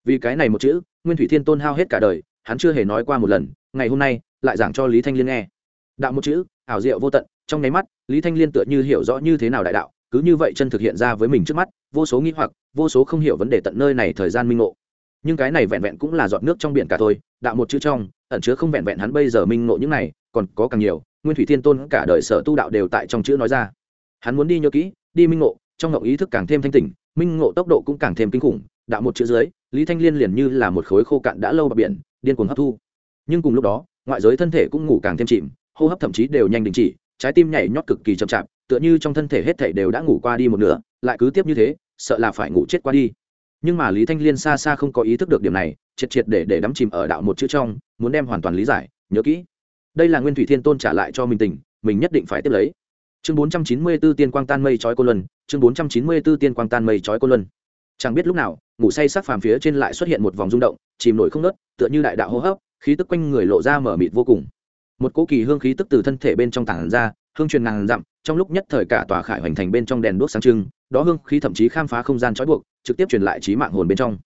Vì cái này một chữ, nguyên thủy thiên tôn hao hết cả đời, hắn chưa hề nói qua một lần, ngày hôm nay lại giảng cho lý thanh liên nghe. Đạo một chữ, ảo diệu vô tận, trong nháy mắt, lý thanh liên tựa như hiểu rõ như thế nào đại đạo, cứ như vậy chân thực hiện ra với mình trước mắt, vô số nghĩ hoặc, vô số không hiểu vấn đề tận nơi này thời gian minh ngộ. Nhưng cái này vẹn vẹn cũng là giọt nước trong biển cả thôi, đạo một chữ trong, ẩn chứa không vẹn vẹn hắn bây giờ minh ngộ những này, còn có càng nhiều, nguyên thủy thiên tôn cả đời sở tu đạo đều tại trong chữ nói ra. Hắn muốn đi nhớ kỹ, đi minh ngộ, trong ngộ ý thức càng thêm thanh tỉnh, minh ngộ tốc độ cũng càng thêm kinh khủng, đạo một chữ dưới, lý thanh liên liền như là một khối khô cạn đã lâu bờ biển, điên cuồng hấp thu. Nhưng cùng lúc đó ngoại giới thân thể cũng ngủ càng thêm chìm, hô hấp thậm chí đều nhanh đình chỉ, trái tim nhảy nhót cực kỳ chậm chạp, tựa như trong thân thể hết thể đều đã ngủ qua đi một nửa, lại cứ tiếp như thế, sợ là phải ngủ chết qua đi. Nhưng mà lý thanh liên xa xa không có ý thức được điểm này, triệt triệt để để đắm chìm ở đạo một chữ trong, muốn đem hoàn toàn lý giải, nhớ kỹ. Đây là nguyên thủy thiên tôn trả lại cho mình tình, mình nhất định phải tiếp lấy. Chương bốn trăm chín mươi b ố tiên quang tan mây trói cô luân, chương bốn trăm chín mươi b ố tiên quang tan mây trói cô luân. Chẳng biết lúc nào, ngủ say sắc phàm phía trên lại xuất hiện một vòng rung động, chìm nổi không nớt tựa như đại đạo hô hấp khí tức quanh người lộ ra mở mịt vô cùng. Một cỗ kỳ hương khí tức từ thân thể bên trong tảng ra, hương truyền ngàn dặm, trong lúc nhất thời cả tòa khải hoành thành bên trong đèn đuốc sáng trưng, đó hương khí thậm chí khám phá không gian trói buộc, trực tiếp truyền lại trí mạng hồn bên trong.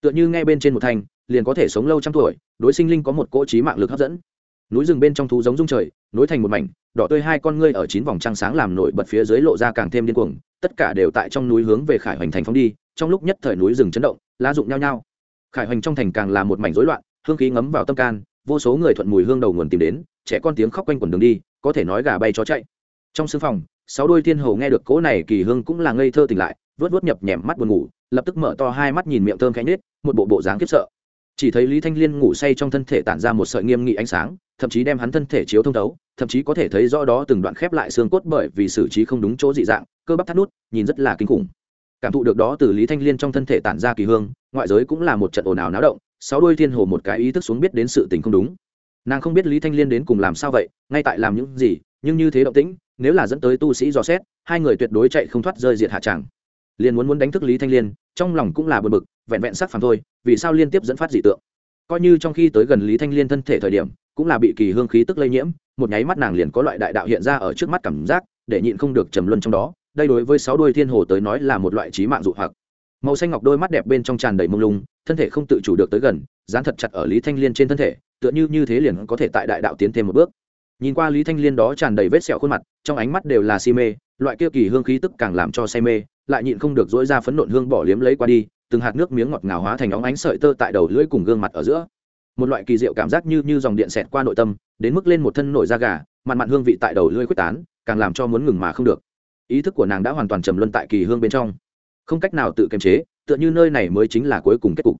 Tựa như nghe bên trên một thanh, liền có thể sống lâu trăm tuổi, đối sinh linh có một cỗ trí mạng lực hấp dẫn. Núi rừng bên trong thú giống rung trời, nối thành một mảnh, đỏ tươi hai con ngươi ở chín vòng trăng sáng làm nổi bật phía dưới lộ ra càng thêm điên cuồng, tất cả đều tại trong núi hướng về khải hoành thành phóng đi, trong lúc nhất thời núi rừng chấn động, lá rụng nhao nhao. Khải hoành trong thành càng là một mảnh rối loạn hương khí ngấm vào tâm can, vô số người thuận mùi hương đầu nguồn tìm đến, trẻ con tiếng khóc quanh quần đường đi, có thể nói gà bay chó chạy. Trong sưng phòng, sáu đôi thiên hồ nghe được cỗ này kỳ hương cũng là ngây thơ tỉnh lại, vớt vớt nhập nhèm mắt buồn ngủ, lập tức mở to hai mắt nhìn miệng thơm khẽ nết một bộ bộ dáng khiếp sợ. Chỉ thấy lý thanh liên ngủ say trong thân thể tản ra một sợi nghiêm nghị ánh sáng, thậm chí đem hắn thân thể chiếu thông thấu, thậm chí có thể thấy rõ đó từng đoạn khép lại xương cốt bởi vì xử trí không đúng chỗ dị dạng, cơ bắp thắt nút, nhìn rất là kinh khủng. Cảm thụ được đó từ lý thanh liên trong thân thể tản ra kỳ hương, ngoại giới cũng là một trận ồn ào náo động sáu đôi thiên hồ một cái ý thức xuống biết đến sự tình không đúng. Nàng không biết lý thanh liên đến cùng làm sao vậy, ngay tại làm những gì, nhưng như thế động tĩnh, nếu là dẫn tới tu sĩ dò xét, hai người tuyệt đối chạy không thoát rơi diệt hạ tràng liền muốn muốn đánh thức lý thanh liên, trong lòng cũng là bờ bực, vẹn vẹn sắc phàm thôi, vì sao liên tiếp dẫn phát dị tượng? Coi như trong khi tới gần lý thanh liên thân thể thời điểm, cũng là bị kỳ hương khí tức lây nhiễm, một nháy mắt nàng liền có loại đại đạo hiện ra ở trước mắt cảm giác, để nhịn không được trầm luân trong đó, đây đối với sáu đôi thiên hồ tới nói là một loại trí mạng dụ hoặc. Màu xanh ngọc đôi mắt đẹp bên trong tràn đầy mông lung thân thể không tự chủ được tới gần, dán thật chặt ở lý thanh liên trên thân thể, tựa như như thế liền có thể tại đại đạo tiến thêm một bước. Nhìn qua lý thanh liên đó tràn đầy vết sẹo khuôn mặt, trong ánh mắt đều là si mê, loại kia kỳ hương khí tức càng làm cho say mê, lại nhịn không được dỗi ra phấn nộn hương bỏ liếm lấy qua đi, từng hạt nước miếng ngọt ngào hóa thành óng ánh sợi tơ tại đầu lưỡi cùng gương mặt ở giữa. Một loại kỳ diệu cảm giác như như dòng điện xẹt qua nội tâm, đến mức lên một thân nổi da gà, mặn mặn hương vị tại đầu lưỡi quyết tán, càng làm cho muốn ngừng mà không được. Ý thức của nàng đã hoàn toàn trầm luân tại kỳ hương bên trong không cách nào tự kiềm chế, tựa như nơi này mới chính là cuối cùng kết cục.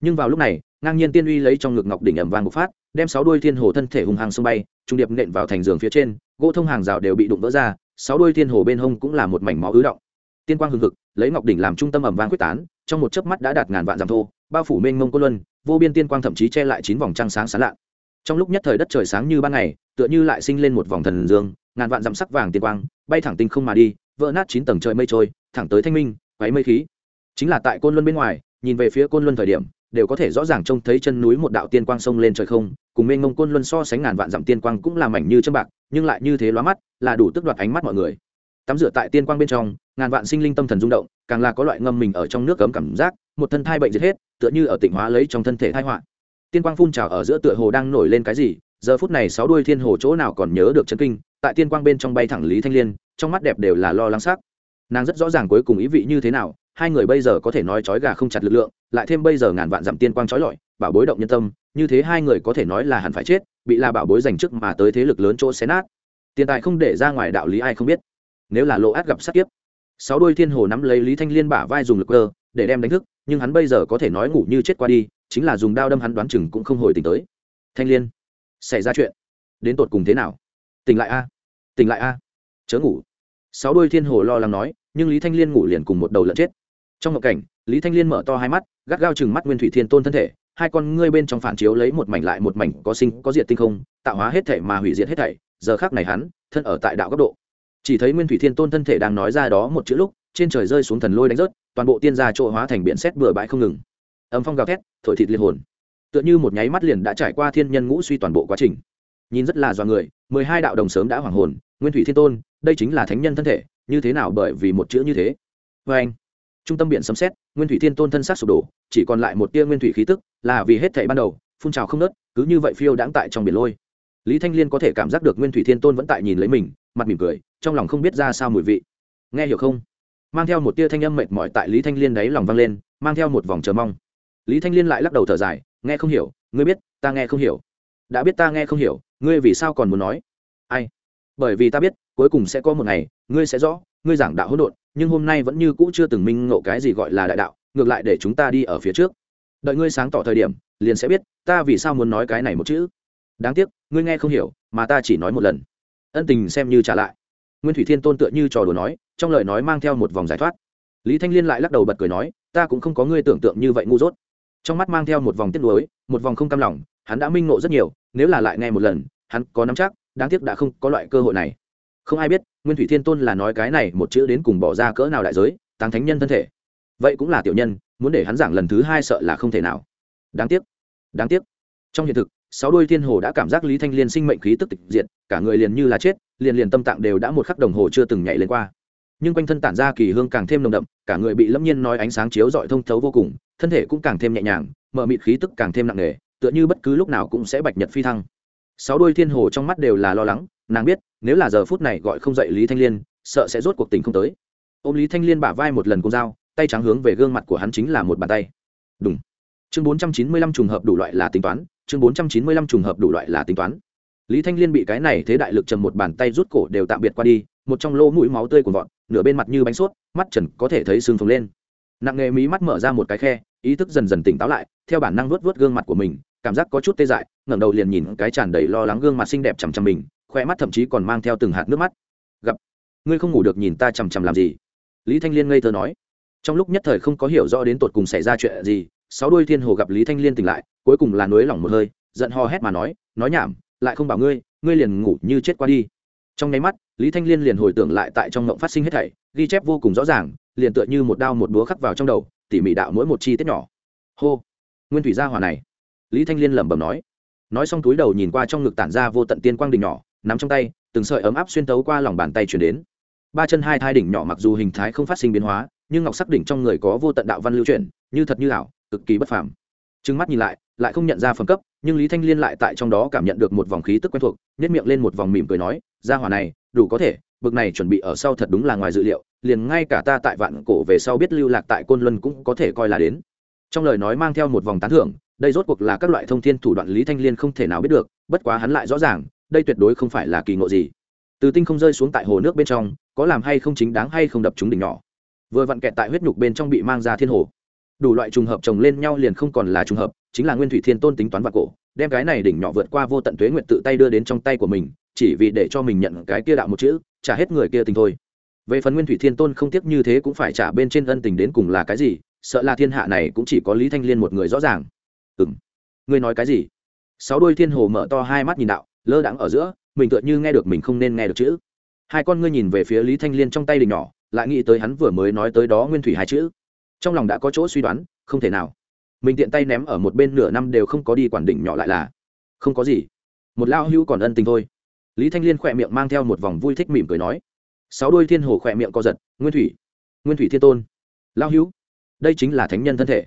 Nhưng vào lúc này, ngang nhiên tiên uy lấy trong ngực ngọc đỉnh ẩm vàng bộc phát, đem sáu đuôi thiên hồ thân thể hùng hàng sông bay, trung điệp nện vào thành giường phía trên, gỗ thông hàng rào đều bị đụng vỡ ra, sáu đuôi thiên hồ bên hông cũng là một mảnh máu ứ động. Tiên quang hừng hực, lấy ngọc đỉnh làm trung tâm ẩm vang quyết tán, trong một chớp mắt đã đạt ngàn vạn dặm thô, bao phủ mênh mông cô luân, vô biên tiên quang thậm chí che lại chín vòng trăng sáng sáng lạ. Trong lúc nhất thời đất trời sáng như ban ngày, tựa như lại sinh lên một vòng thần dương, ngàn vạn dặm sắc vàng tiên quang, bay thẳng tinh không mà đi, vỡ nát chín tầng trời mây trôi, thẳng tới thanh minh quáy mây khí. Chính là tại côn luân bên ngoài, nhìn về phía côn luân thời điểm, đều có thể rõ ràng trông thấy chân núi một đạo tiên quang sông lên trời không, cùng mênh mông côn luân so sánh ngàn vạn dặm tiên quang cũng làm mảnh như chân bạc, nhưng lại như thế lóa mắt, là đủ tức đoạt ánh mắt mọi người. Tắm rửa tại tiên quang bên trong, ngàn vạn sinh linh tâm thần rung động, càng là có loại ngâm mình ở trong nước cấm cảm giác, một thân thai bệnh giết hết, tựa như ở tịnh hóa lấy trong thân thể thai họa. Tiên quang phun trào ở giữa tựa hồ đang nổi lên cái gì, giờ phút này sáu đuôi thiên hồ chỗ nào còn nhớ được chân kinh, tại tiên quang bên trong bay thẳng lý thanh liên, trong mắt đẹp đều là lo lắng sắc nàng rất rõ ràng cuối cùng ý vị như thế nào, hai người bây giờ có thể nói trói gà không chặt lực lượng, lại thêm bây giờ ngàn vạn dặm tiên quang trói lọi, bảo bối động nhân tâm, như thế hai người có thể nói là hẳn phải chết, bị là bảo bối dành trước mà tới thế lực lớn chỗ xé nát. Tiền tài không để ra ngoài đạo lý ai không biết. Nếu là lộ át gặp sát kiếp, sáu đôi thiên hồ nắm lấy lý thanh liên bả vai dùng lực cơ, để đem đánh thức, nhưng hắn bây giờ có thể nói ngủ như chết qua đi, chính là dùng đao đâm hắn đoán chừng cũng không hồi tỉnh tới. Thanh liên, xảy ra chuyện. Đến tột cùng thế nào? Tỉnh lại a. Tỉnh lại a. Chớ ngủ. Sáu đôi thiên hồ lo lắng nói nhưng lý thanh liên ngủ liền cùng một đầu lợn chết. Trong ngộ cảnh, lý thanh liên mở to hai mắt, gắt gao chừng mắt nguyên thủy thiên tôn thân thể, hai con ngươi bên trong phản chiếu lấy một mảnh lại một mảnh có sinh, có diệt tinh không, tạo hóa hết thể mà hủy diệt hết thảy, giờ khác này hắn, thân ở tại đạo góc độ. Chỉ thấy nguyên thủy thiên tôn thân thể đang nói ra đó một chữ lúc, trên trời rơi xuống thần lôi đánh rớt, toàn bộ tiên gia chỗ hóa thành biển xét bừa bãi không ngừng. Âm phong gào thét, thổi thịt liên hồn. Tựa như một nháy mắt liền đã trải qua thiên nhân ngũ suy toàn bộ quá trình. Nhìn rất là do người, mười hai đạo đồng sớm đã hoàng hồn, nguyên thủy thiên tôn, đây chính là thánh nhân thân thể như thế nào bởi vì một chữ như thế? Vê anh, trung tâm biển sấm xét nguyên thủy thiên tôn thân xác sụp đổ, chỉ còn lại một tia nguyên thủy khí tức, là vì hết thảy ban đầu, phun trào không nớt cứ như vậy phiêu đãng tại trong biển lôi. Lý thanh liên có thể cảm giác được nguyên thủy thiên tôn vẫn tại nhìn lấy mình, mặt mỉm cười, trong lòng không biết ra sao mùi vị. Nghe hiểu không? Mang theo một tia thanh âm mệt mỏi tại lý thanh liên đáy lòng vang lên, mang theo một vòng chờ mong. Lý thanh liên lại lắc đầu thở dài, nghe không hiểu, ngươi biết, ta nghe không hiểu. Đã biết ta nghe không hiểu, ngươi vì sao còn muốn nói? Ai? Bởi vì ta biết, cuối cùng sẽ có một ngày ngươi sẽ rõ, ngươi giảng đạo hỗn độn, nhưng hôm nay vẫn như cũ chưa từng minh ngộ cái gì gọi là đại đạo, ngược lại để chúng ta đi ở phía trước. Đợi ngươi sáng tỏ thời điểm, liền sẽ biết, ta vì sao muốn nói cái này một chữ. Đáng tiếc, ngươi nghe không hiểu, mà ta chỉ nói một lần. Ân tình xem như trả lại. Nguyên thủy thiên tôn tựa như trò đùa nói, trong lời nói mang theo một vòng giải thoát. Lý thanh liên lại lắc đầu bật cười nói, ta cũng không có ngươi tưởng tượng như vậy ngu dốt. Trong mắt mang theo một vòng tiếc nuối, một vòng không cam lòng, hắn đã minh ngộ rất nhiều, nếu là lại nghe một lần, hắn có nắm chắc, đáng tiếc đã không có loại cơ hội này không ai biết, nguyên thủy thiên tôn là nói cái này một chữ đến cùng bỏ ra cỡ nào đại giới tăng thánh nhân thân thể. Vậy cũng là tiểu nhân, muốn để hắn giảng lần thứ hai sợ là không thể nào. Đáng tiếc đáng tiếc. Trong hiện thực, sáu đôi thiên hồ đã cảm giác lý thanh liên sinh mệnh khí tức tịch diệt, cả người liền như là chết, liền liền tâm tạng đều đã một khắc đồng hồ chưa từng nhảy lên qua. Nhưng quanh thân tản ra kỳ hương càng thêm nồng đậm, cả người bị lâm nhiên nói ánh sáng chiếu dọi thông thấu vô cùng, thân thể cũng càng thêm nhẹ nhàng mở mịt khí tức càng thêm nặng nề, tựa như bất cứ lúc nào cũng sẽ bạch nhật phi thăng sáu đôi thiên hồ trong mắt đều là lo lắng, nàng biết, nếu là giờ phút này gọi không dậy lý thanh liên, sợ sẽ rốt cuộc tình không tới. Ô m lý thanh liên bả vai một lần cùng dao, tay trắng hướng về gương mặt của hắn chính là một bàn tay. Đúng chương bốn trăm chín mươi lăm trùng hợp đủ loại là tính toán, chương bốn trăm chín mươi lăm trùng hợp đủ loại là tính toán. Lý thanh liên bị cái này thế đại lực trầm một bàn tay rút cổ đều tạm biệt qua đi, một trong lỗ mũi máu tươi của vọt, nửa bên mặt như bánh suốt mắt trần có thể thấy sưng phồng lên. Nặng nghề mí mắt mở ra một cái khe, ý thức dần dần tỉnh táo lại, theo bản năng vuốt vuốt gương mặt của mình cảm giác có chút tê dại, ngẩng đầu liền nhìn cái tràn đầy lo lắng gương mặt xinh đẹp chằm chằm mình, khoe mắt thậm chí còn mang theo từng hạt nước mắt. Gặp, ngươi không ngủ được nhìn ta chằm chằm làm gì? Lý thanh liên ngây thơ nói. Trong lúc nhất thời không có hiểu rõ đến tột cùng xảy ra chuyện gì, sáu đôi thiên hồ gặp lý thanh liên tỉnh lại, cuối cùng là nới lỏng một hơi, giận ho hét mà nói nói nhảm, lại không bảo ngươi ngươi liền ngủ như chết qua đi. Trong nháy mắt, lý thanh liên liền hồi tưởng lại tại trong ngộng phát sinh hết thảy, ghi chép vô cùng rõ ràng, liền tựa như một đao một búa khắc vào trong đầu, tỉ mỉ đạo mỗi một chi tiết nhỏ. Hô, nguyên thủy gia hòa này lý thanh liên lẩm bẩm nói. Nói xong túi đầu nhìn qua trong ngực tản ra vô tận tiên quang đỉnh nhỏ, nắm trong tay, từng sợi ấm áp xuyên tấu qua lòng bàn tay chuyển đến. Ba chân hai thai đỉnh nhỏ mặc dù hình thái không phát sinh biến hóa, nhưng ngọc sắc đỉnh trong người có vô tận đạo văn lưu chuyển, như thật như ảo, cực kỳ bất phàm. Trừng mắt nhìn lại lại không nhận ra phẩm cấp, nhưng lý thanh liên lại tại trong đó cảm nhận được một vòng khí tức quen thuộc nhét miệng lên một vòng mỉm cười nói ra hỏa này, đủ có thể, bực này chuẩn bị ở sau thật đúng là ngoài dự liệu, liền ngay cả ta tại vạn cổ về sau biết lưu lạc tại côn luân cũng có thể coi là đến. Trong lời nói mang theo một vòng tán thưởng đây rốt cuộc là các loại thông thiên thủ đoạn lý thanh liên không thể nào biết được, bất quá hắn lại rõ ràng, đây tuyệt đối không phải là kỳ ngộ gì. Từ tinh không rơi xuống tại hồ nước bên trong, có làm hay không chính đáng hay không đập chúng đỉnh nhỏ. Vừa vặn kẹt tại huyết nhục bên trong bị mang ra thiên hồ. Đủ loại trùng hợp chồng lên nhau liền không còn là trùng hợp, chính là nguyên thủy thiên tôn tính toán vạn cổ, đem cái này đỉnh nhỏ vượt qua vô tận tuế nguyện tự tay đưa đến trong tay của mình, chỉ vì để cho mình nhận cái kia đạo một chữ, trả hết người kia tình thôi. Về phần nguyên thủy thiên tôn không tiếc như thế cũng phải trả bên trên ân tình đến cùng là cái gì, sợ là thiên hạ này cũng chỉ có lý thanh liên một người rõ ràng ừng ngươi nói cái gì? Sáu đôi thiên hồ mở to hai mắt nhìn đạo, lơ đãng ở giữa, mình tựa như nghe được mình không nên nghe được chữ. Hai con ngươi nhìn về phía lý thanh liên trong tay đình nhỏ, lại nghĩ tới hắn vừa mới nói tới đó nguyên thủy hai chữ. Trong lòng đã có chỗ suy đoán, không thể nào. Mình tiện tay ném ở một bên nửa năm đều không có đi quản đỉnh nhỏ lại là. Không có gì. Một lao hữu còn ân tình thôi. Lý thanh liên khỏe miệng mang theo một vòng vui thích mỉm cười nói. Sáu đôi thiên hồ khỏe miệng co giật, nguyên thủy. Nguyên thủy thiên tôn. Lao hữu, đây chính là thánh nhân thân thể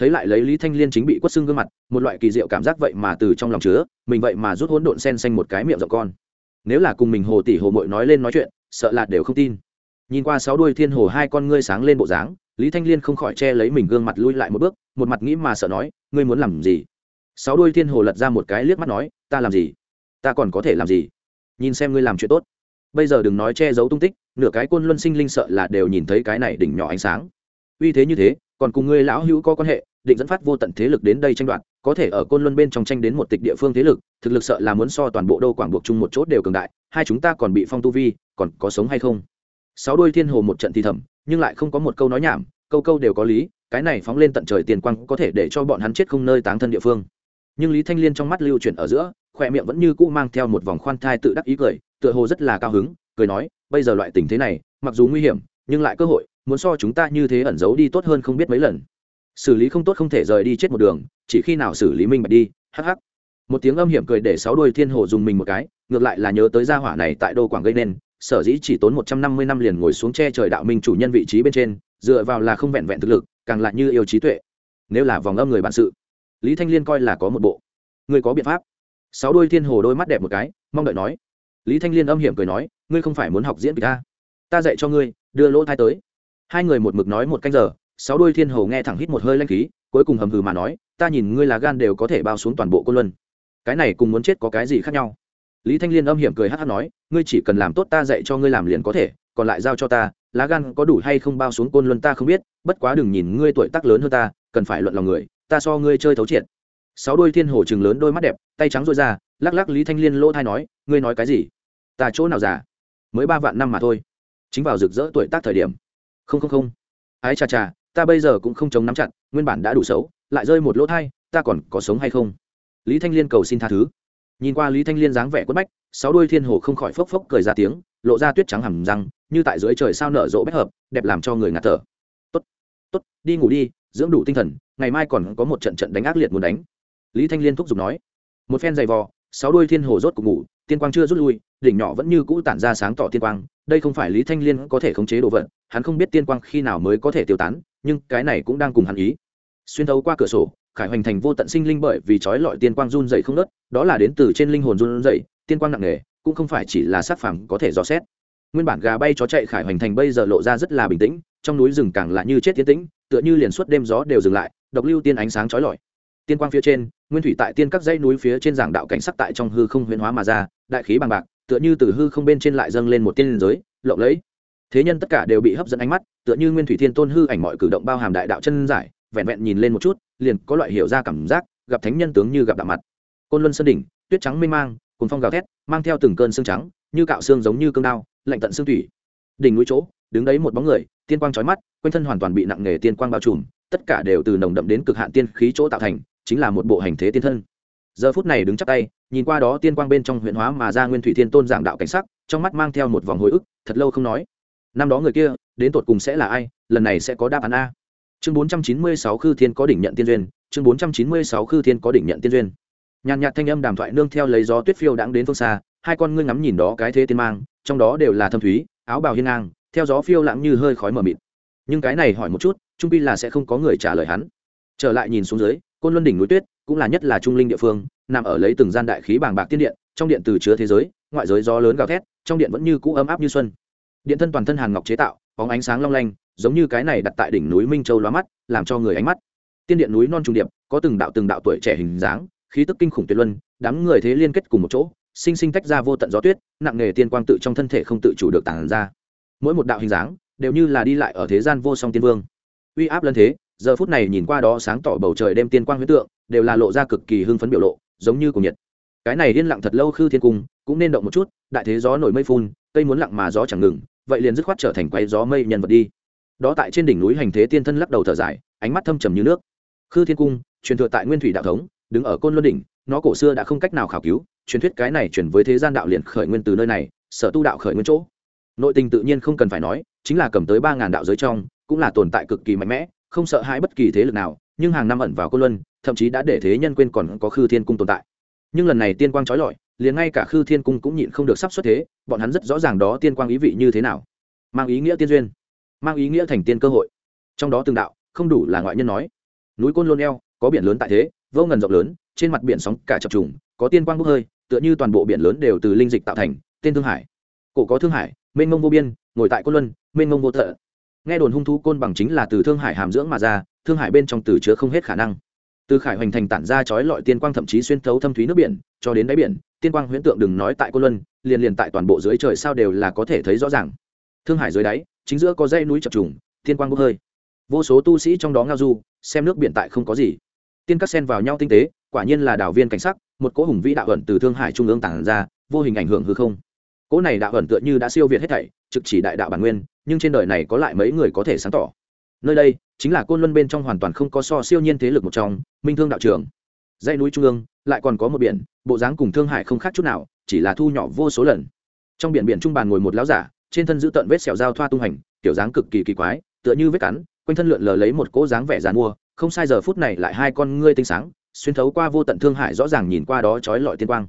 thấy lại lấy lý thanh liên chính bị quất xương gương mặt, một loại kỳ diệu cảm giác vậy mà từ trong lòng chứa, mình vậy mà rút hỗn độn sen xanh một cái miệng rộng con. Nếu là cùng mình hồ tỷ hồ mội nói lên nói chuyện, sợ là đều không tin. Nhìn qua sáu đuôi thiên hồ hai con ngươi sáng lên bộ dáng, lý thanh liên không khỏi che lấy mình gương mặt lui lại một bước, một mặt nghĩ mà sợ nói, ngươi muốn làm gì? Sáu đuôi thiên hồ lật ra một cái liếc mắt nói, ta làm gì? Ta còn có thể làm gì? Nhìn xem ngươi làm chuyện tốt. Bây giờ đừng nói che giấu tung tích, nửa cái côn luân sinh linh sợ là đều nhìn thấy cái này đỉnh nhỏ ánh sáng. Uy thế như thế, còn cùng ngươi lão hữu có quan hệ định dẫn phát vô tận thế lực đến đây tranh đoạt, có thể ở côn luân bên trong tranh đến một tịch địa phương thế lực, thực lực sợ là muốn so toàn bộ đô quảng buộc chung một chốt đều cường đại, hai chúng ta còn bị phong tu vi, còn có sống hay không? Sáu đôi thiên hồ một trận thì thầm, nhưng lại không có một câu nói nhảm, câu câu đều có lý, cái này phóng lên tận trời tiền quang có thể để cho bọn hắn chết không nơi táng thân địa phương. Nhưng lý thanh liên trong mắt lưu chuyển ở giữa khoe miệng vẫn như cũ mang theo một vòng khoan thai tự đắc ý cười, tựa hồ rất là cao hứng, cười nói, bây giờ loại tình thế này, mặc dù nguy hiểm, nhưng lại cơ hội, muốn so chúng ta như thế ẩn giấu đi tốt hơn không biết mấy lần xử lý không tốt không thể rời đi chết một đường, chỉ khi nào xử lý minh bạch đi, hắc hắc. Một tiếng âm hiểm cười để sáu đuôi thiên hồ dùng mình một cái, ngược lại là nhớ tới gia hỏa này tại đô quảng gây nên, sở dĩ chỉ tốn một trăm năm mươi năm liền ngồi xuống che trời đạo minh chủ nhân vị trí bên trên, dựa vào là không vẹn vẹn thực lực, càng lại như yêu trí tuệ. Nếu là vòng âm người bạn sự, lý thanh liên coi là có một bộ. Người có biện pháp. Sáu đôi thiên hồ đôi mắt đẹp một cái, mong đợi nói. Lý thanh liên âm hiểm cười nói, ngươi không phải muốn học diễn kịch ta. Ta dạy cho ngươi, đưa lỗ thai tới. Hai người một mực nói một canh giờ sáu đôi thiên hồ nghe thẳng hít một hơi lanh khí, cuối cùng hầm hừ mà nói, ta nhìn ngươi là gan đều có thể bao xuống toàn bộ côn luân. Cái này cùng muốn chết có cái gì khác nhau? Lý thanh liên âm hiểm cười hát hát nói, ngươi chỉ cần làm tốt ta dạy cho ngươi làm liền có thể, còn lại giao cho ta, lá gan có đủ hay không bao xuống côn luân ta không biết, bất quá đừng nhìn ngươi tuổi tác lớn hơn ta, cần phải luận lòng người, ta so ngươi chơi thấu triệt. Sáu đôi thiên hồ chừng lớn đôi mắt đẹp, tay trắng rối ra, lắc lắc lý thanh liên lỗ thai nói, ngươi nói cái gì? Ta chỗ nào già? Mới ba vạn năm mà thôi. Chính vào rực rỡ tuổi tác thời điểm. Không không không. Ái chà chà ta bây giờ cũng không chống nắm chặt, nguyên bản đã đủ xấu, lại rơi một lỗ thai, ta còn có sống hay không? Lý thanh liên cầu xin tha thứ. Nhìn qua lý thanh liên dáng vẻ quất bách, sáu đôi thiên hồ không khỏi phốc phốc cười ra tiếng, lộ ra tuyết trắng hầm răng, như tại dưới trời sao nở rộ bách hợp, đẹp làm cho người ngạt thở. Tốt tốt, đi ngủ đi, dưỡng đủ tinh thần, ngày mai còn có một trận trận đánh ác liệt muốn đánh. Lý thanh liên thúc giục nói. Một phen dày vò, sáu đôi thiên hồ rốt cục ngủ tiên quang chưa rút lui, đỉnh nhỏ vẫn như cũ tản ra sáng tỏ tiên quang, đây không phải lý thanh liên có thể khống chế đồ vật, hắn không biết tiên quang khi nào mới có thể tiêu tán, nhưng cái này cũng đang cùng hắn ý. Xuyên thấu qua cửa sổ, khải hoành thành vô tận sinh linh bởi vì trói lọi tiên quang run dậy không nớt, đó là đến từ trên linh hồn run dậy tiên quang nặng nề, cũng không phải chỉ là sát phàm có thể dò xét. Nguyên bản gà bay chó chạy khải hoành thành bây giờ lộ ra rất là bình tĩnh, trong núi rừng càng là như chết tiến tĩnh, tựa như liền suốt đêm gió đều dừng lại, độc lưu tiên ánh sáng trói lọi. Tiên quang phía trên, nguyên thủy tại tiên các dãy núi phía trên giảng đạo cảnh sắc tại trong hư không huyền hóa mà ra đại khí bằng bạc, tựa như từ hư không bên trên lại dâng lên một tiên giới, lộng lẫy. Thế nhân tất cả đều bị hấp dẫn ánh mắt, tựa như nguyên thủy thiên tôn hư ảnh mọi cử động bao hàm đại đạo chân giải, vẹn vẹn nhìn lên một chút, liền có loại hiểu ra cảm giác, gặp thánh nhân tướng như gặp đạo mặt. Côn luân sơn đỉnh, tuyết trắng mênh mang cùng phong gào thét, mang theo từng cơn xương trắng, như cạo xương giống như cương đao, lạnh tận xương thủy đỉnh núi chỗ, đứng đấy một bóng người, tiên quang trói mắt, quanh thân hoàn toàn bị nặng nghề tiên quang bao trùm, tất cả đều từ nồng đậm đến cực hạn tiên khí chỗ tạo thành, chính là một bộ hành thế tiên thân. Giờ phút này đứng chắp tay nhìn qua đó tiên quang bên trong huyện hóa mà ra nguyên thủy thiên tôn giảng đạo cảnh sắc, trong mắt mang theo một vòng hồi ức, thật lâu không nói. Năm đó người kia, đến tột cùng sẽ là ai, lần này sẽ có đáp án a. Chương bốn trăm chín mươi sáu khư thiên có đỉnh nhận tiên duyên, chương bốn trăm chín mươi sáu khư thiên có đỉnh nhận tiên duyên. Nhàn nhạt thanh âm đàm thoại nương theo lấy gió tuyết phiêu đãng đến phương xa, hai con ngươi ngắm nhìn đó cái thế tiên mang, trong đó đều là thâm thúy, áo bào hiên ngang, theo gió phiêu lãng như hơi khói mờ mịt. Nhưng cái này hỏi một chút, trung pi là sẽ không có người trả lời hắn. Trở lại nhìn xuống dưới, côn luân đỉnh núi tuyết, cũng là nhất là trung linh địa phương nằm ở lấy từng gian đại khí bàng bạc tiên điện, trong điện từ chứa thế giới, ngoại giới gió lớn gào thét, trong điện vẫn như cũ ấm áp như xuân. Điện thân toàn thân hàn ngọc chế tạo, bóng ánh sáng long lanh, giống như cái này đặt tại đỉnh núi minh châu lóa mắt, làm cho người ánh mắt. Tiên điện núi non trung điệp, có từng đạo từng đạo tuổi trẻ hình dáng, khí tức kinh khủng tuyệt luân, đám người thế liên kết cùng một chỗ, sinh sinh tách ra vô tận gió tuyết, nặng nề tiên quang tự trong thân thể không tự chủ được tản ra. Mỗi một đạo hình dáng, đều như là đi lại ở thế gian vô song tiên vương. Uy áp lân thế, giờ phút này nhìn qua đó sáng tỏ bầu trời đêm tiên quang huyết tượng, đều là lộ ra cực kỳ hưng phấn biểu lộ giống như cùng nhiệt. Cái này yên lặng thật lâu khư thiên cung, cũng nên động một chút, đại thế gió nổi mây phun, cây muốn lặng mà gió chẳng ngừng, vậy liền dứt khoát trở thành quay gió mây nhân vật đi. Đó tại trên đỉnh núi hành thế tiên thân lắc đầu thở dài, ánh mắt thâm trầm như nước. Khư thiên cung, truyền thừa tại nguyên thủy đạo thống, đứng ở côn luân đỉnh, nó cổ xưa đã không cách nào khảo cứu, truyền thuyết cái này chuyển với thế gian đạo liền khởi nguyên từ nơi này, sở tu đạo khởi nguyên chỗ. Nội tình tự nhiên không cần phải nói, chính là cầm tới ba ngàn đạo giới trong, cũng là tồn tại cực kỳ mạnh mẽ, không sợ hãi bất kỳ thế lực nào, nhưng hàng năm ẩn vào côn luân thậm chí đã để thế nhân quên còn có khư thiên cung tồn tại. Nhưng lần này tiên quang trói lọi, liền ngay cả khư thiên cung cũng nhịn không được sắp xuất thế, bọn hắn rất rõ ràng đó tiên quang ý vị như thế nào. Mang ý nghĩa tiên duyên, mang ý nghĩa thành tiên cơ hội. Trong đó từng đạo, không đủ là ngoại nhân nói. Núi côn lôn eo, có biển lớn tại thế, vô ngần rộng lớn, trên mặt biển sóng cả chập trùng, có tiên quang bốc hơi, tựa như toàn bộ biển lớn đều từ linh dịch tạo thành, tên thương hải. Cổ có thương hải, mênh mông vô biên, ngồi tại côn luân, mênh mông vô thợ nghe đồn hung thú côn bằng chính là từ thương hải hàm dưỡng mà ra, thương hải bên trong từ chứa không hết khả năng từ khải hoành thành tản ra chói lọi tiên quang thậm chí xuyên thấu thâm thúy nước biển, cho đến đáy biển, tiên quang huyễn tượng đừng nói tại cô luân, liền liền tại toàn bộ dưới trời sao đều là có thể thấy rõ ràng. Thương hải dưới đáy, chính giữa có dãy núi chập trùng, tiên quang bốc hơi. Vô số tu sĩ trong đó ngao du, xem nước biển tại không có gì. Tiên các sen vào nhau tinh tế, quả nhiên là đảo viên cảnh sắc, một cỗ hùng vĩ đạo ẩn từ thương hải trung ương tản ra, vô hình ảnh hưởng hư không. Cỗ này đạo ẩn tựa như đã siêu việt hết thảy, trực chỉ đại đạo bản nguyên, nhưng trên đời này có lại mấy người có thể sáng tỏ. Nơi đây chính là côn luân bên trong hoàn toàn không có so siêu nhiên thế lực một trong, minh thương đạo trường dãy núi trung ương, lại còn có một biển, bộ dáng cùng thương hải không khác chút nào, chỉ là thu nhỏ vô số lần. Trong biển biển trung bàn ngồi một láo giả, trên thân giữ tận vết sẹo dao thoa tung hành, kiểu dáng cực kỳ kỳ quái, tựa như vết cắn, quanh thân lượn lờ lấy một cỗ dáng vẻ dàn mua, không sai giờ phút này lại hai con ngươi tinh sáng, xuyên thấu qua vô tận thương hải rõ ràng nhìn qua đó trói lọi tiên quang.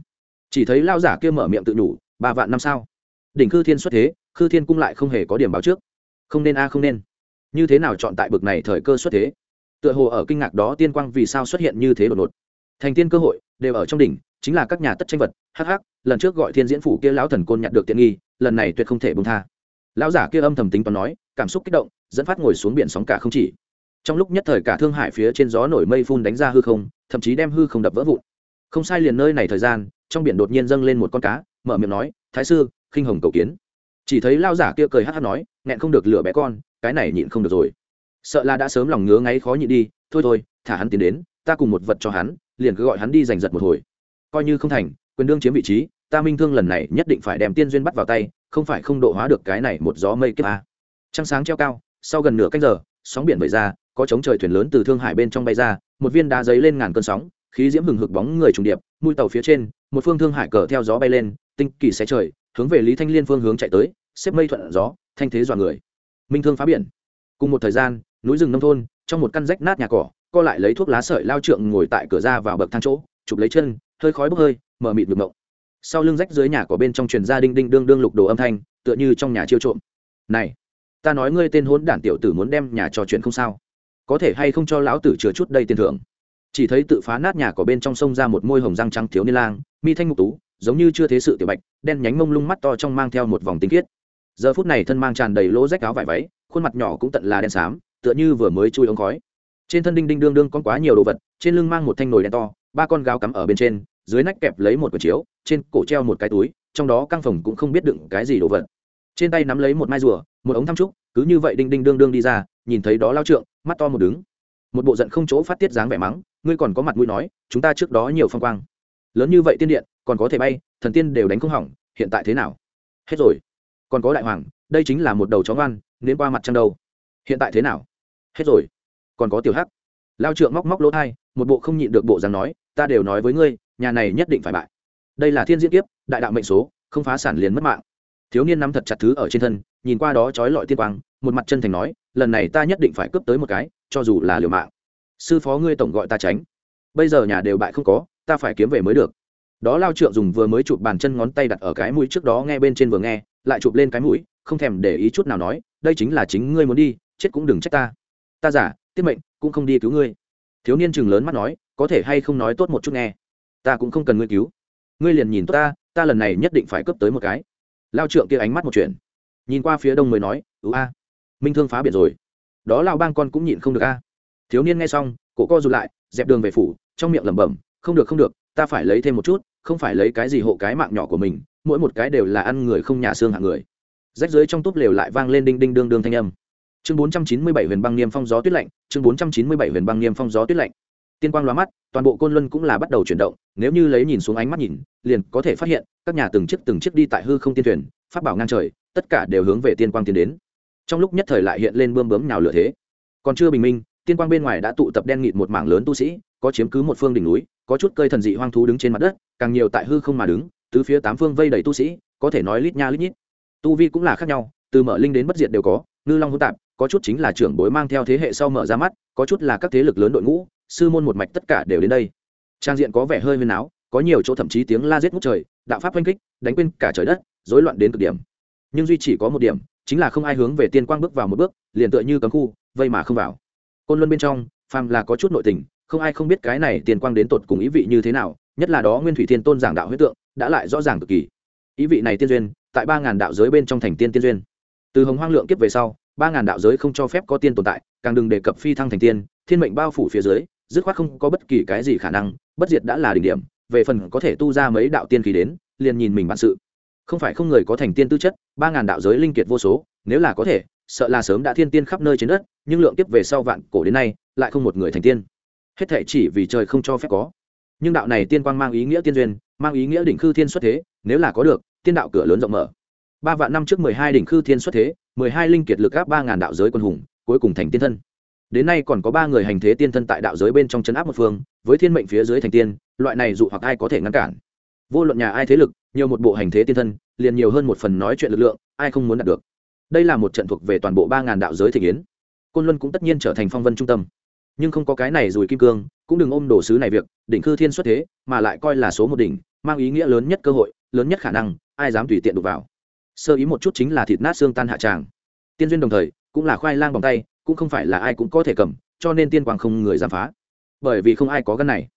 Chỉ thấy lao giả kia mở miệng tự nhủ, ba vạn năm sao? Đỉnh khư thiên xuất thế, khư thiên cung lại không hề có điểm báo trước. Không nên a, không nên như thế nào chọn tại bực này thời cơ xuất thế? Tựa hồ ở kinh ngạc đó tiên quang vì sao xuất hiện như thế đột ngột. Thành tiên cơ hội đều ở trong đỉnh, chính là các nhà tất tranh vật. Hắc hắc, lần trước gọi thiên diễn phủ kia lão thần côn nhặt được tiện nghi, lần này tuyệt không thể bông tha. Lão giả kia âm thầm tính toán nói, cảm xúc kích động, dẫn phát ngồi xuống biển sóng cả không chỉ. Trong lúc nhất thời cả thương hải phía trên gió nổi mây phun đánh ra hư không, thậm chí đem hư không đập vỡ vụn. Không sai liền nơi này thời gian, trong biển đột nhiên dâng lên một con cá, mở miệng nói, thái sư, khinh hồng cầu kiến. Chỉ thấy lao giả kia cười hát hát nói, nghẹn không được lửa bé con cái này nhịn không được rồi. Sợ là đã sớm lòng ngứa ngáy khó nhịn đi, thôi thôi, thả hắn tiến đến, ta cùng một vật cho hắn, liền cứ gọi hắn đi giành giật một hồi. Coi như không thành, quyền đương chiếm vị trí, ta minh thương lần này nhất định phải đem tiên duyên bắt vào tay, không phải không độ hóa được cái này một gió mây kiếp a. Trăng sáng treo cao, sau gần nửa canh giờ, sóng biển vẩy ra, có chống trời thuyền lớn từ thương hải bên trong bay ra, một viên đá giấy lên ngàn cơn sóng, khí diễm hừng hực bóng người trùng điệp, mũi tàu phía trên, một phương thương hải cờ theo gió bay lên, tinh kỳ xé trời, hướng về lý thanh liên phương hướng chạy tới, xếp mây thuận gió, thanh thế dọa người minh thương phá biển. Cùng một thời gian, núi rừng nông thôn, trong một căn rách nát nhà cỏ, co lại lấy thuốc lá sợi lao trượng ngồi tại cửa ra vào bậc thang chỗ, chụp lấy chân, hơi khói bốc hơi, mở mịt ngực ngộng sau lưng rách dưới nhà cỏ bên trong truyền ra đinh đinh đương đương lục đồ âm thanh, tựa như trong nhà chiêu trộm. Này, ta nói ngươi tên hốn đản tiểu tử muốn đem nhà trò chuyện không sao? Có thể hay không cho lão tử chừa chút đây tiền thưởng? Chỉ thấy tự phá nát nhà cỏ bên trong sông ra một môi hồng răng trắng thiếu niên lang, mi thanh ngục tú, giống như chưa thế sự tiểu bạch, đen nhánh mông lung mắt to trong mang theo một vòng tinh khiết giờ phút này thân mang tràn đầy lỗ rách áo vải váy, khuôn mặt nhỏ cũng tận là đen xám, tựa như vừa mới chui ống khói. Trên thân đinh đinh đương đương có quá nhiều đồ vật, trên lưng mang một thanh nồi đen to, ba con gáo cắm ở bên trên, dưới nách kẹp lấy một quả chiếu, trên cổ treo một cái túi, trong đó căng phòng cũng không biết đựng cái gì đồ vật. Trên tay nắm lấy một mai rùa, một ống thăm trúc, cứ như vậy đinh đinh đương đương đi ra, nhìn thấy đó lao trượng, mắt to một đứng. Một bộ giận không chỗ phát tiết dáng vẻ mắng, ngươi còn có mặt mũi nói, chúng ta trước đó nhiều phong quang. Lớn như vậy tiên điện, còn có thể bay, thần tiên đều đánh không hỏng, hiện tại thế nào? Hết rồi còn có đại hoàng, đây chính là một đầu chó ngoan, nên qua mặt trăng đầu hiện tại thế nào? Hết rồi. Còn có tiểu hắc. Lao trượng móc móc lỗ thai, một bộ không nhịn được bộ rằng nói, ta đều nói với ngươi, nhà này nhất định phải bại. Đây là thiên diễn kiếp, đại đạo mệnh số, không phá sản liền mất mạng. Thiếu niên nắm thật chặt thứ ở trên thân, nhìn qua đó trói lọi tiên quang, một mặt chân thành nói, lần này ta nhất định phải cướp tới một cái, cho dù là liều mạng. Sư phó ngươi tổng gọi ta tránh. Bây giờ nhà đều bại không có, ta phải kiếm về mới được. Đó lao trượng dùng vừa mới chụp bàn chân ngón tay đặt ở cái mũi trước đó nghe bên trên vừa nghe lại chụp lên cái mũi, không thèm để ý chút nào nói, đây chính là chính ngươi muốn đi, chết cũng đừng trách ta. Ta giả, tiết mệnh, cũng không đi cứu ngươi. Thiếu niên chừng lớn mắt nói, có thể hay không nói tốt một chút nghe? Ta cũng không cần ngươi cứu. Ngươi liền nhìn tốt ta ta lần này nhất định phải cướp tới một cái. Lao trượng kia ánh mắt một chuyện. Nhìn qua phía đông mới nói ứ a, minh thương phá biển rồi. Đó lao bang con cũng nhịn không được a. Thiếu niên nghe xong, cổ co rụt lại, dẹp đường về phủ, trong miệng lẩm bẩm, không được không được, ta phải lấy thêm một chút, không phải lấy cái gì hộ cái mạng nhỏ của mình mỗi một cái đều là ăn người không nhà xương hạng người. Rách dưới trong túp lều lại vang lên đinh đinh đương đương thanh âm. Chương bốn trăm chín mươi bảy huyền băng niêm phong gió tuyết lạnh, chương bốn trăm chín mươi bảy huyền băng niêm phong gió tuyết lạnh. Tiên quang lóa mắt, toàn bộ côn luân cũng là bắt đầu chuyển động, nếu như lấy nhìn xuống ánh mắt nhìn, liền có thể phát hiện, các nhà từng chiếc từng chiếc đi tại hư không tiên thuyền phát bảo ngang trời, tất cả đều hướng về tiên quang tiến đến. Trong lúc nhất thời lại hiện lên bươm bướm nhào lửa thế. Còn chưa bình minh, tiên quang bên ngoài đã tụ tập đen nghịt một mảng lớn tu sĩ, có chiếm cứ một phương đỉnh núi, có chút cây thần dị hoang thú đứng trên mặt đất, càng nhiều tại hư không mà đứng tứ phía tám phương vây đầy tu sĩ, có thể nói lít nha lít nhít. Tu vi cũng là khác nhau, từ mở linh đến bất diệt đều có, ngư long hỗn tạp, có chút chính là trưởng bối mang theo thế hệ sau mở ra mắt, có chút là các thế lực lớn đội ngũ, sư môn một mạch tất cả đều đến đây. Trang diện có vẻ hơi huyên áo, có nhiều chỗ thậm chí tiếng la giết ngút trời, đạo pháp oanh kích, đánh quên cả trời đất, rối loạn đến cực điểm. Nhưng duy chỉ có một điểm, chính là không ai hướng về tiên quang bước vào một bước, liền tựa như cấm khu, vây mà không vào. Côn luân bên trong, phàm là có chút nội tình, không ai không biết cái này tiên quang đến tột cùng ý vị như thế nào, nhất là đó nguyên thủy thiên tôn giảng đạo huyết tượng đã lại rõ ràng cực kỳ. Ý vị này tiên duyên, tại ba ngàn đạo giới bên trong thành tiên tiên duyên. Từ hồng hoang lượng kiếp về sau, ba ngàn đạo giới không cho phép có tiên tồn tại, càng đừng đề cập phi thăng thành tiên, thiên mệnh bao phủ phía dưới, dứt khoát không có bất kỳ cái gì khả năng, bất diệt đã là đỉnh điểm, về phần có thể tu ra mấy đạo tiên khí đến, liền nhìn mình bản sự. Không phải không người có thành tiên tư chất, ba ngàn đạo giới linh kiệt vô số, nếu là có thể, sợ là sớm đã thiên tiên khắp nơi trên đất, nhưng lượng kiếp về sau vạn cổ đến nay, lại không một người thành tiên. Hết thể chỉ vì trời không cho phép có nhưng đạo này tiên quang mang ý nghĩa tiên duyên, mang ý nghĩa đỉnh khư thiên xuất thế, nếu là có được, tiên đạo cửa lớn rộng mở. Ba vạn năm trước mười hai đỉnh khư thiên xuất thế, mười hai linh kiệt lực gáp ba ngàn đạo giới quân hùng, cuối cùng thành tiên thân. Đến nay còn có ba người hành thế tiên thân tại đạo giới bên trong chấn áp một phương, với thiên mệnh phía dưới thành tiên, loại này dụ hoặc ai có thể ngăn cản? Vô luận nhà ai thế lực, nhiều một bộ hành thế tiên thân, liền nhiều hơn một phần nói chuyện lực lượng, ai không muốn đạt được? Đây là một trận thuộc về toàn bộ ba ngàn đạo giới thể yến. Côn luân cũng tất nhiên trở thành phong vân trung tâm nhưng không có cái này rồi kim cương, cũng đừng ôm đồ sứ này việc, đỉnh cư thiên xuất thế, mà lại coi là số một đỉnh, mang ý nghĩa lớn nhất cơ hội, lớn nhất khả năng, ai dám tùy tiện đụng vào. Sơ ý một chút chính là thịt nát xương tan hạ tràng. Tiên duyên đồng thời, cũng là khoai lang bằng tay, cũng không phải là ai cũng có thể cầm, cho nên tiên quang không người dám phá. Bởi vì không ai có gân này.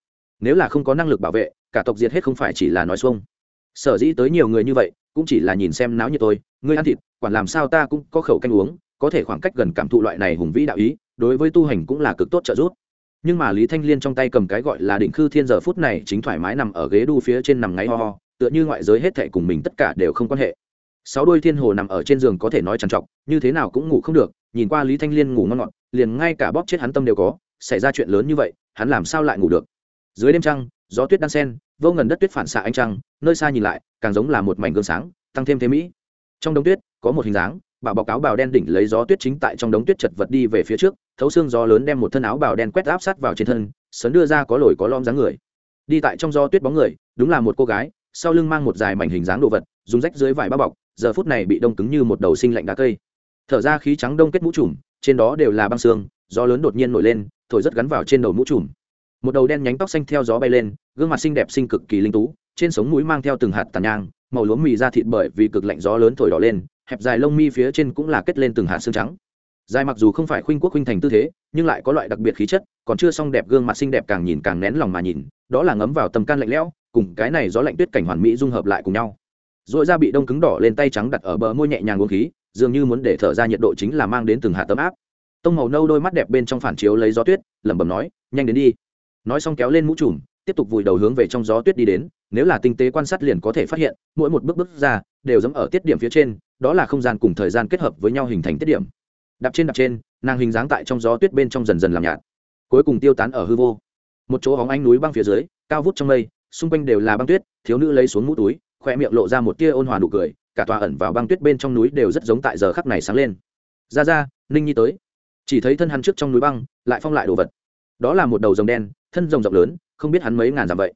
Nếu là không có năng lực bảo vệ, cả tộc diệt hết không phải chỉ là nói xuông. Sở dĩ tới nhiều người như vậy, cũng chỉ là nhìn xem náo như tôi ngươi ăn thịt, quản làm sao ta cũng có khẩu canh uống, có thể khoảng cách gần cảm thụ loại này hùng vĩ đạo ý đối với tu hành cũng là cực tốt trợ giúp. Nhưng mà lý thanh liên trong tay cầm cái gọi là định khư thiên giờ phút này chính thoải mái nằm ở ghế đu phía trên nằm ngáy ho ho, tựa như ngoại giới hết thệ cùng mình tất cả đều không quan hệ. Sáu đôi thiên hồ nằm ở trên giường có thể nói trằn trọc, như thế nào cũng ngủ không được, nhìn qua lý thanh liên ngủ ngon ngọt, liền ngay cả bóp chết hắn tâm đều có, xảy ra chuyện lớn như vậy, hắn làm sao lại ngủ được? Dưới đêm trăng, gió tuyết đan sen, vô ngần đất tuyết phản xạ ánh trăng, nơi xa nhìn lại, càng giống là một mảnh gương sáng, tăng thêm thế mỹ. Trong đống tuyết, có một hình dáng bảo báo cáo bào đen đỉnh lấy gió tuyết chính tại trong đống tuyết chật vật đi về phía trước, thấu xương gió lớn đem một thân áo bào đen quét áp sát vào trên thân sấn đưa ra có lồi có lom dáng người. Đi tại trong gió tuyết bóng người, đúng là một cô gái, sau lưng mang một dài mảnh hình dáng đồ vật, dùng rách dưới vải bao bọc, giờ phút này bị đông cứng như một đầu sinh lạnh đá cây. Thở ra khí trắng đông kết mũ trùm, trên đó đều là băng xương, gió lớn đột nhiên nổi lên, thổi rất gắn vào trên đầu mũ trùm. Một đầu đen nhánh tóc xanh theo gió bay lên, gương mặt xinh đẹp xinh cực kỳ linh tú, trên sống mũi mang theo từng hạt tàn nhang, màu lúa mì ra thịt bởi vì cực lạnh gió lớn thổi đỏ lên hẹp dài lông mi phía trên cũng là kết lên từng hạt xương trắng. Dài mặc dù không phải khuynh quốc khuynh thành tư thế, nhưng lại có loại đặc biệt khí chất, còn chưa xong đẹp gương mặt xinh đẹp càng nhìn càng nén lòng mà nhìn, đó là ngấm vào tầm can lạnh lẽo, cùng cái này gió lạnh tuyết cảnh hoàn mỹ dung hợp lại cùng nhau. Dội ra bị đông cứng đỏ lên tay trắng đặt ở bờ môi nhẹ nhàng uống khí, dường như muốn để thở ra nhiệt độ chính là mang đến từng hạt tấm áp. Tông màu nâu đôi mắt đẹp bên trong phản chiếu lấy gió tuyết, lẩm bẩm nói, nhanh đến đi. Nói xong kéo lên mũ trùm, tiếp tục vùi đầu hướng về trong gió tuyết đi đến, nếu là tinh tế quan sát liền có thể phát hiện, mỗi một bước bước ra đều giống ở tiết điểm phía trên, đó là không gian cùng thời gian kết hợp với nhau hình thành tiết điểm. Đạp trên đạp trên, nàng hình dáng tại trong gió tuyết bên trong dần dần làm nhạt, cuối cùng tiêu tán ở hư vô. Một chỗ hóng ánh núi băng phía dưới, cao vút trong mây, xung quanh đều là băng tuyết, thiếu nữ lấy xuống mũ túi, khoe miệng lộ ra một tia ôn hòa nụ cười, cả tòa ẩn vào băng tuyết bên trong núi đều rất giống tại giờ khắc này sáng lên. Ra ra, ninh nhi tới. Chỉ thấy thân hắn trước trong núi băng, lại phong lại đồ vật. Đó là một đầu rồng đen, thân rồng rộng lớn, không biết hắn mấy ngàn dặm vậy.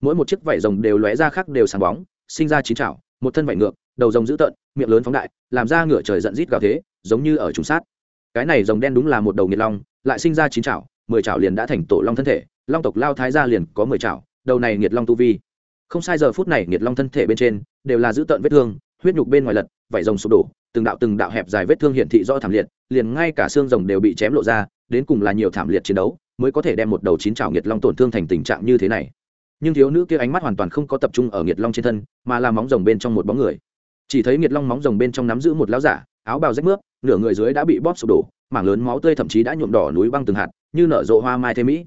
Mỗi một chiếc vảy rồng đều lóe ra khác đều sáng bóng, sinh ra chín chảo một thân vảy ngược, đầu rồng dữ tợn, miệng lớn phóng đại, làm ra ngựa trời giận rít gào thế, giống như ở trùng sát. Cái này rồng đen đúng là một đầu nghiệt long, lại sinh ra chín chảo, mười chảo liền đã thành tổ long thân thể, long tộc lao thái gia liền có mười chảo, đầu này nghiệt long tu vi. Không sai giờ phút này nghiệt long thân thể bên trên, đều là dữ tợn vết thương, huyết nhục bên ngoài lật, vảy rồng sụp đổ, từng đạo từng đạo hẹp dài vết thương hiển thị rõ thảm liệt, liền ngay cả xương rồng đều bị chém lộ ra, đến cùng là nhiều thảm liệt chiến đấu, mới có thể đem một đầu chín chảo nghiệt long tổn thương thành tình trạng như thế này nhưng thiếu nữ kia ánh mắt hoàn toàn không có tập trung ở nghiệt long trên thân, mà là móng rồng bên trong một bóng người. Chỉ thấy nghiệt long móng rồng bên trong nắm giữ một láo giả, áo bào rách nước nửa người dưới đã bị bóp sụp đổ, mảng lớn máu tươi thậm chí đã nhuộm đỏ núi băng từng hạt, như nở rộ hoa mai thế mỹ.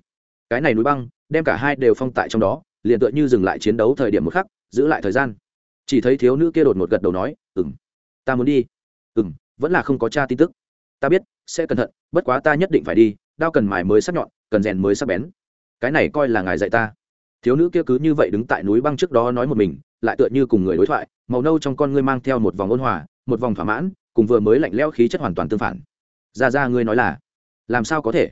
Cái này núi băng, đem cả hai đều phong tại trong đó, liền tựa như dừng lại chiến đấu thời điểm một khắc, giữ lại thời gian. Chỉ thấy thiếu nữ kia đột một gật đầu nói ừng ta muốn đi. Ừng vẫn là không có cha tin tức. Ta biết, sẽ cẩn thận, bất quá ta nhất định phải đi, đao cần mài mới sắc nhọn, cần rèn mới sắc bén. Cái này coi là ngài dạy ta thiếu nữ kia cứ như vậy đứng tại núi băng trước đó nói một mình, lại tựa như cùng người đối thoại, màu nâu trong con ngươi mang theo một vòng ôn hòa, một vòng thỏa mãn, cùng vừa mới lạnh lẽo khí chất hoàn toàn tương phản. Ra ra ngươi nói là, làm sao có thể?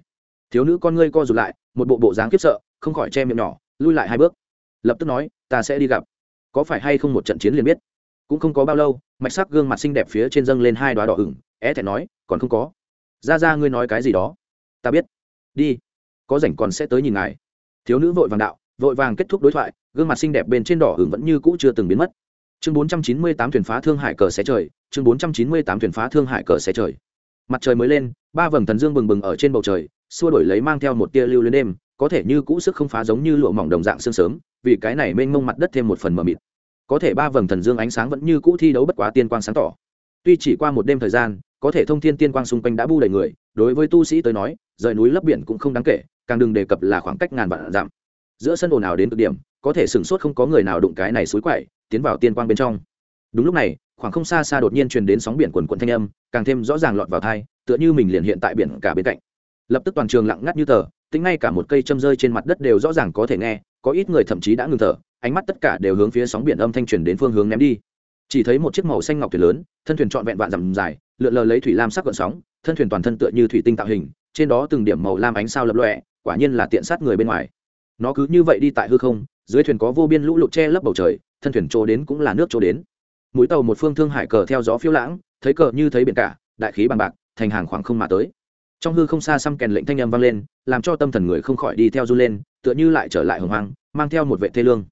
Thiếu nữ con ngươi co rụt lại, một bộ bộ dáng khiếp sợ, không khỏi che miệng nhỏ, lui lại hai bước. Lập tức nói, ta sẽ đi gặp. Có phải hay không một trận chiến liền biết? Cũng không có bao lâu, mạch sắc gương mặt xinh đẹp phía trên dâng lên hai đoá đỏ ửng, é thẹn nói, còn không có. Ra ra ngươi nói cái gì đó? Ta biết. Đi. Có rảnh còn sẽ tới nhìn ngài. Thiếu nữ vội vàng đạo vội vàng kết thúc đối thoại, gương mặt xinh đẹp bên trên đỏ hưởng vẫn như cũ chưa từng biến mất. Chương bốn trăm chín mươi tám thuyền phá thương hải cờ xé trời, chương bốn trăm chín mươi tám thuyền phá thương hải cờ xé trời. Mặt trời mới lên, ba vầng thần dương bừng bừng ở trên bầu trời, xua đổi lấy mang theo một tia lưu lên đêm, có thể như cũ sức không phá giống như lụa mỏng đồng dạng sương sớm, vì cái này mênh mông mặt đất thêm một phần mờ mịt. Có thể ba vầng thần dương ánh sáng vẫn như cũ thi đấu bất quá tiên quang sáng tỏ. Tuy chỉ qua một đêm thời gian, có thể thông thiên tiên quang xung quanh đã bu đầy người, đối với tu sĩ tới nói, rời núi lấp biển cũng không đáng kể, càng đừng đề cập là khoảng cách ngàn vạn giảm giữa sân ồn ào đến cực điểm, có thể sửng sốt không có người nào đụng cái này suối quậy, tiến vào tiên quang bên trong. Đúng lúc này, khoảng không xa xa đột nhiên truyền đến sóng biển quần quận thanh âm, càng thêm rõ ràng lọt vào thai tựa như mình liền hiện tại biển cả bên cạnh. Lập tức toàn trường lặng ngắt như tờ, tính ngay cả một cây châm rơi trên mặt đất đều rõ ràng có thể nghe, có ít người thậm chí đã ngừng thở, ánh mắt tất cả đều hướng phía sóng biển âm thanh truyền đến phương hướng ném đi. Chỉ thấy một chiếc màu xanh ngọc thuyền lớn, thân thuyền trọn vẹn vạn dặm dài, lượn lờ lấy thủy lam sắc gợn sóng, thân thuyền toàn thân tựa như thủy tinh tạo hình, trên đó từng điểm màu lam ánh sao lập lọe quả nhiên là tiện sát người bên ngoài nó cứ như vậy đi tại hư không, dưới thuyền có vô biên lũ lụt che lấp bầu trời, thân thuyền chỗ đến cũng là nước chỗ đến. Mũi tàu một phương thương hải cờ theo gió phiêu lãng, thấy cờ như thấy biển cả, đại khí bằng bạc, thành hàng khoảng không mà tới. Trong hư không xa xăm kèn lệnh thanh âm vang lên, làm cho tâm thần người không khỏi đi theo du lên, tựa như lại trở lại hồng hoang, mang theo một vệ thê lương.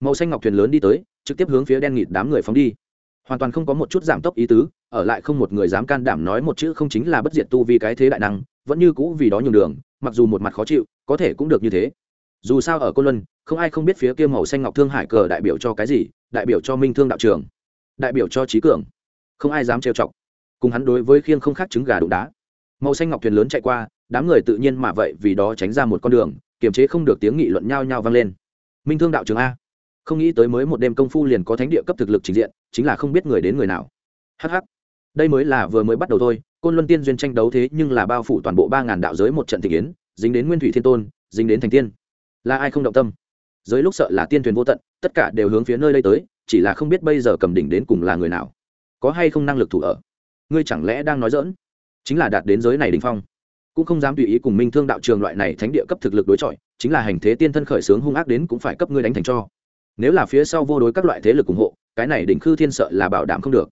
Màu xanh ngọc thuyền lớn đi tới, trực tiếp hướng phía đen nghịt đám người phóng đi. Hoàn toàn không có một chút giảm tốc ý tứ, ở lại không một người dám can đảm nói một chữ không chính là bất diệt tu vì cái thế đại năng, vẫn như cũ vì đó nhường đường, mặc dù một mặt khó chịu, có thể cũng được như thế dù sao ở côn luân, không ai không biết phía kia màu xanh ngọc thương hải cờ đại biểu cho cái gì, đại biểu cho minh thương đạo trường đại biểu cho trí cường. Không ai dám trêu chọc. Cùng hắn đối với khiêng không khác trứng gà đụng đá. Màu xanh ngọc thuyền lớn chạy qua, đám người tự nhiên mà vậy vì đó tránh ra một con đường, kiềm chế không được tiếng nghị luận nhao nhao vang lên. Minh thương đạo trường a. Không nghĩ tới mới một đêm công phu liền có thánh địa cấp thực lực trình diện, chính là không biết người đến người nào. Hh đây mới là vừa mới bắt đầu thôi, côn luân tiên duyên tranh đấu thế nhưng là bao phủ toàn bộ ba ngàn đạo giới một trận thị kiến, dính đến nguyên thủy thiên tôn, dính đến thành tiên là ai không động tâm? Giới lúc sợ là tiên thuyền vô tận, tất cả đều hướng phía nơi đây tới, chỉ là không biết bây giờ cầm đỉnh đến cùng là người nào. Có hay không năng lực thủ ở? Ngươi chẳng lẽ đang nói dỡn chính là đạt đến giới này đỉnh phong. Cũng không dám tùy ý cùng minh thương đạo trường loại này thánh địa cấp thực lực đối chọi, chính là hành thế tiên thân khởi sướng hung ác đến cũng phải cấp ngươi đánh thành cho. Nếu là phía sau vô đối các loại thế lực ủng hộ, cái này đỉnh khư thiên sợ là bảo đảm không được.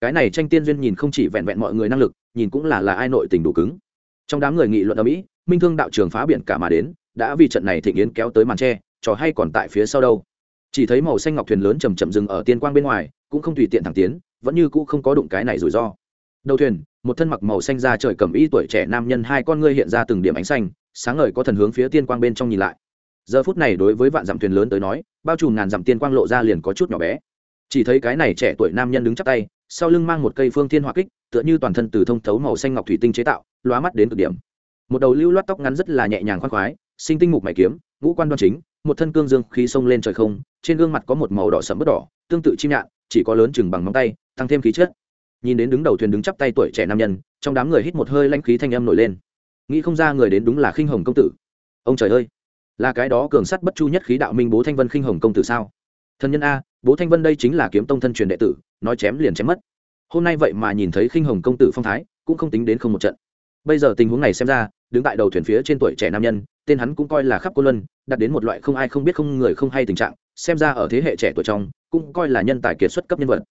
Cái này tranh tiên duyên nhìn không chỉ vẹn vẹn mọi người năng lực, nhìn cũng là là ai nội tình đủ cứng. Trong đám người nghị luận ở mỹ, minh thương đạo trường phá biển cả mà đến đã vì trận này thịnh yến kéo tới màn tre, trò hay còn tại phía sau đâu. Chỉ thấy màu xanh ngọc thuyền lớn chầm chậm dừng ở tiên quang bên ngoài, cũng không tùy tiện thẳng tiến, vẫn như cũ không có đụng cái này rủi ro. Đầu thuyền, một thân mặc màu xanh da trời cầm y tuổi trẻ nam nhân hai con ngươi hiện ra từng điểm ánh xanh, sáng ngời có thần hướng phía tiên quang bên trong nhìn lại. Giờ phút này đối với vạn dặm thuyền lớn tới nói, bao trùm ngàn dặm tiên quang lộ ra liền có chút nhỏ bé. Chỉ thấy cái này trẻ tuổi nam nhân đứng chắp tay, sau lưng mang một cây phương thiên hỏa kích, tựa như toàn thân từ thông thấu màu xanh ngọc thủy tinh chế tạo, lóa mắt đến cực điểm. Một đầu lưu loát tóc ngắn rất là nhẹ nhàng khoan khoái sinh tinh mục mày kiếm, ngũ quan đoan chính, một thân cương dương khí sông lên trời không, trên gương mặt có một màu đỏ sẫm bất đỏ, tương tự chim nhạn, chỉ có lớn chừng bằng móng tay, tăng thêm khí chất. Nhìn đến đứng đầu thuyền đứng chắp tay tuổi trẻ nam nhân, trong đám người hít một hơi lãnh khí thanh âm nổi lên. Nghĩ không ra người đến đúng là khinh hồng công tử. Ông trời ơi, là cái đó cường sắt bất chu nhất khí đạo minh bố thanh vân khinh hồng công tử sao? Thân nhân a, bố thanh vân đây chính là kiếm tông thân truyền đệ tử, nói chém liền chém mất. Hôm nay vậy mà nhìn thấy khinh hồng công tử phong thái, cũng không tính đến không một trận. Bây giờ tình huống này xem ra đứng tại đầu thuyền phía trên tuổi trẻ nam nhân, tên hắn cũng coi là khắp cô luân, đạt đến một loại không ai không biết không người không hay tình trạng, xem ra ở thế hệ trẻ tuổi trong, cũng coi là nhân tài kiệt xuất cấp nhân vật.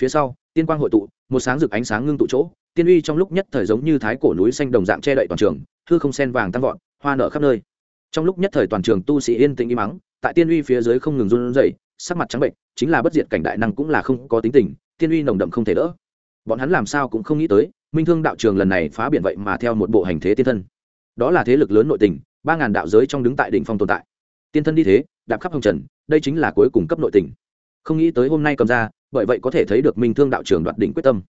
Phía sau, tiên quang hội tụ, một sáng rực ánh sáng ngưng tụ chỗ, tiên uy trong lúc nhất thời giống như thái cổ núi xanh đồng dạng che đậy toàn trường, hư không sen vàng tăng vọt, hoa nở khắp nơi. Trong lúc nhất thời toàn trường tu sĩ yên tĩnh im mắng, tại tiên uy phía dưới không ngừng run rẩy, sắc mặt trắng bệnh, chính là bất diệt cảnh đại năng cũng là không có tính tình, tiên uy nồng đậm không thể đỡ. Bọn hắn làm sao cũng không nghĩ tới, minh thương đạo trường lần này phá biển vậy mà theo một bộ hành thế tiên thân đó là thế lực lớn nội tình, ba ngàn đạo giới trong đứng tại đỉnh phong tồn tại. Tiên thân đi thế, đạp khắp hồng trần, đây chính là cuối cùng cấp nội tình. Không nghĩ tới hôm nay cầm ra, bởi vậy có thể thấy được minh thương đạo trưởng đoạt đỉnh quyết tâm.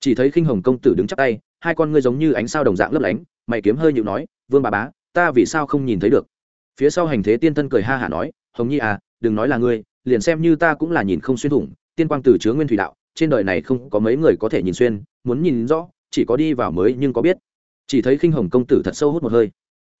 Chỉ thấy khinh hồng công tử đứng chắc tay, hai con ngươi giống như ánh sao đồng dạng lấp lánh, mày kiếm hơi nhịu nói, vương bà bá, ta vì sao không nhìn thấy được? Phía sau hành thế tiên thân cười ha hả nói, hồng nhi à đừng nói là ngươi, liền xem như ta cũng là nhìn không xuyên thủng, tiên quang từ chứa nguyên thủy đạo, trên đời này không có mấy người có thể nhìn xuyên, muốn nhìn rõ, chỉ có đi vào mới nhưng có biết chỉ thấy khinh hồng công tử thật sâu hút một hơi.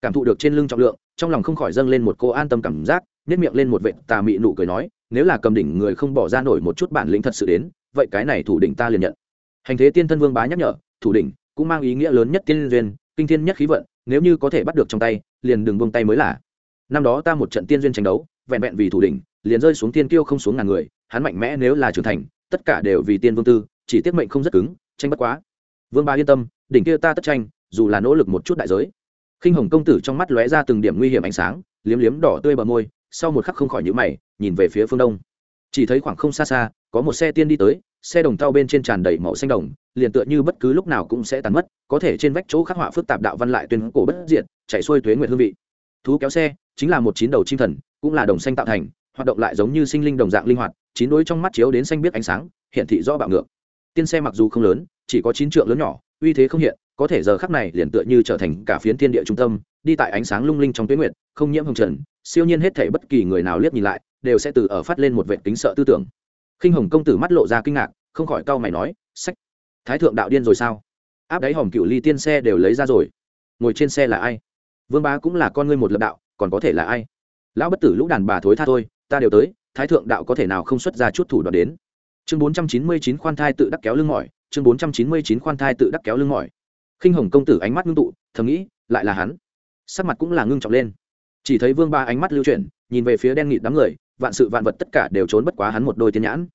Cảm thụ được trên lưng trọng lượng, trong lòng không khỏi dâng lên một cô an tâm cảm giác nếp miệng lên một vệ tà mị nụ cười nói, nếu là cầm đỉnh người không bỏ ra nổi một chút bản lĩnh thật sự đến, vậy cái này thủ đỉnh ta liền nhận. Hành thế tiên thân vương bá nhắc nhở, thủ đỉnh cũng mang ý nghĩa lớn nhất tiên duyên, kinh thiên nhất khí vận, nếu như có thể bắt được trong tay, liền đừng buông tay mới là. Năm đó ta một trận tiên duyên tranh đấu, vẹn vẹn vì thủ đỉnh, liền rơi xuống tiên kiêu không xuống ngàn người, hắn mạnh mẽ nếu là trưởng thành, tất cả đều vì tiên vương tư, chỉ tiết mệnh không rất cứng, tranh bất quá. Vương bá yên tâm, đỉnh kia ta tất tranh dù là nỗ lực một chút đại giới. Khinh hồng công tử trong mắt lóe ra từng điểm nguy hiểm ánh sáng, liếm liếm đỏ tươi bờ môi, sau một khắc không khỏi nhữ mày, nhìn về phía phương đông. Chỉ thấy khoảng không xa xa, có một xe tiên đi tới, xe đồng tao bên trên tràn đầy màu xanh đồng, liền tựa như bất cứ lúc nào cũng sẽ tàn mất, có thể trên vách chỗ khắc họa phức tạp đạo văn lại tuyên cổ bất diệt, chạy xuôi tuế nguyệt hương vị. Thú kéo xe, chính là một chín đầu chim thần, cũng là đồng xanh tạo thành, hoạt động lại giống như sinh linh đồng dạng linh hoạt, chín đối trong mắt chiếu đến xanh biết ánh sáng hiện thị rõ bạo ngược. Tiên xe mặc dù không lớn, chỉ có chín trượng lớn nhỏ, uy thế không hiện có thể giờ khắc này liền tựa như trở thành cả phiến thiên địa trung tâm, đi tại ánh sáng lung linh trong tuyến nguyệt, không nhiễm hồng trần, siêu nhiên hết thể bất kỳ người nào liếc nhìn lại, đều sẽ từ ở phát lên một vệ kính sợ tư tưởng. Khinh hồng công tử mắt lộ ra kinh ngạc, không khỏi cau mày nói, sách, thái thượng đạo điên rồi sao? Áp đáy hòm cựu ly tiên xe đều lấy ra rồi. Ngồi trên xe là ai? Vương bá cũng là con ngươi một lập đạo, còn có thể là ai? Lão bất tử lũ đàn bà thối tha thôi, ta đều tới, thái thượng đạo có thể nào không xuất ra chút thủ đoạn đến? Chương bốn trăm chín mươi chín khoan thai tự đắc kéo lưng mỏi, chương bốn trăm chín mươi chín khoan thai tự đắc kéo lưng mỏi khinh hồng công tử ánh mắt ngưng tụ, thầm nghĩ, lại là hắn. Sắc mặt cũng là ngưng trọng lên. Chỉ thấy vương ba ánh mắt lưu chuyển, nhìn về phía đen nghịt đám người, vạn sự vạn vật tất cả đều trốn bất quá hắn một đôi tiên nhãn.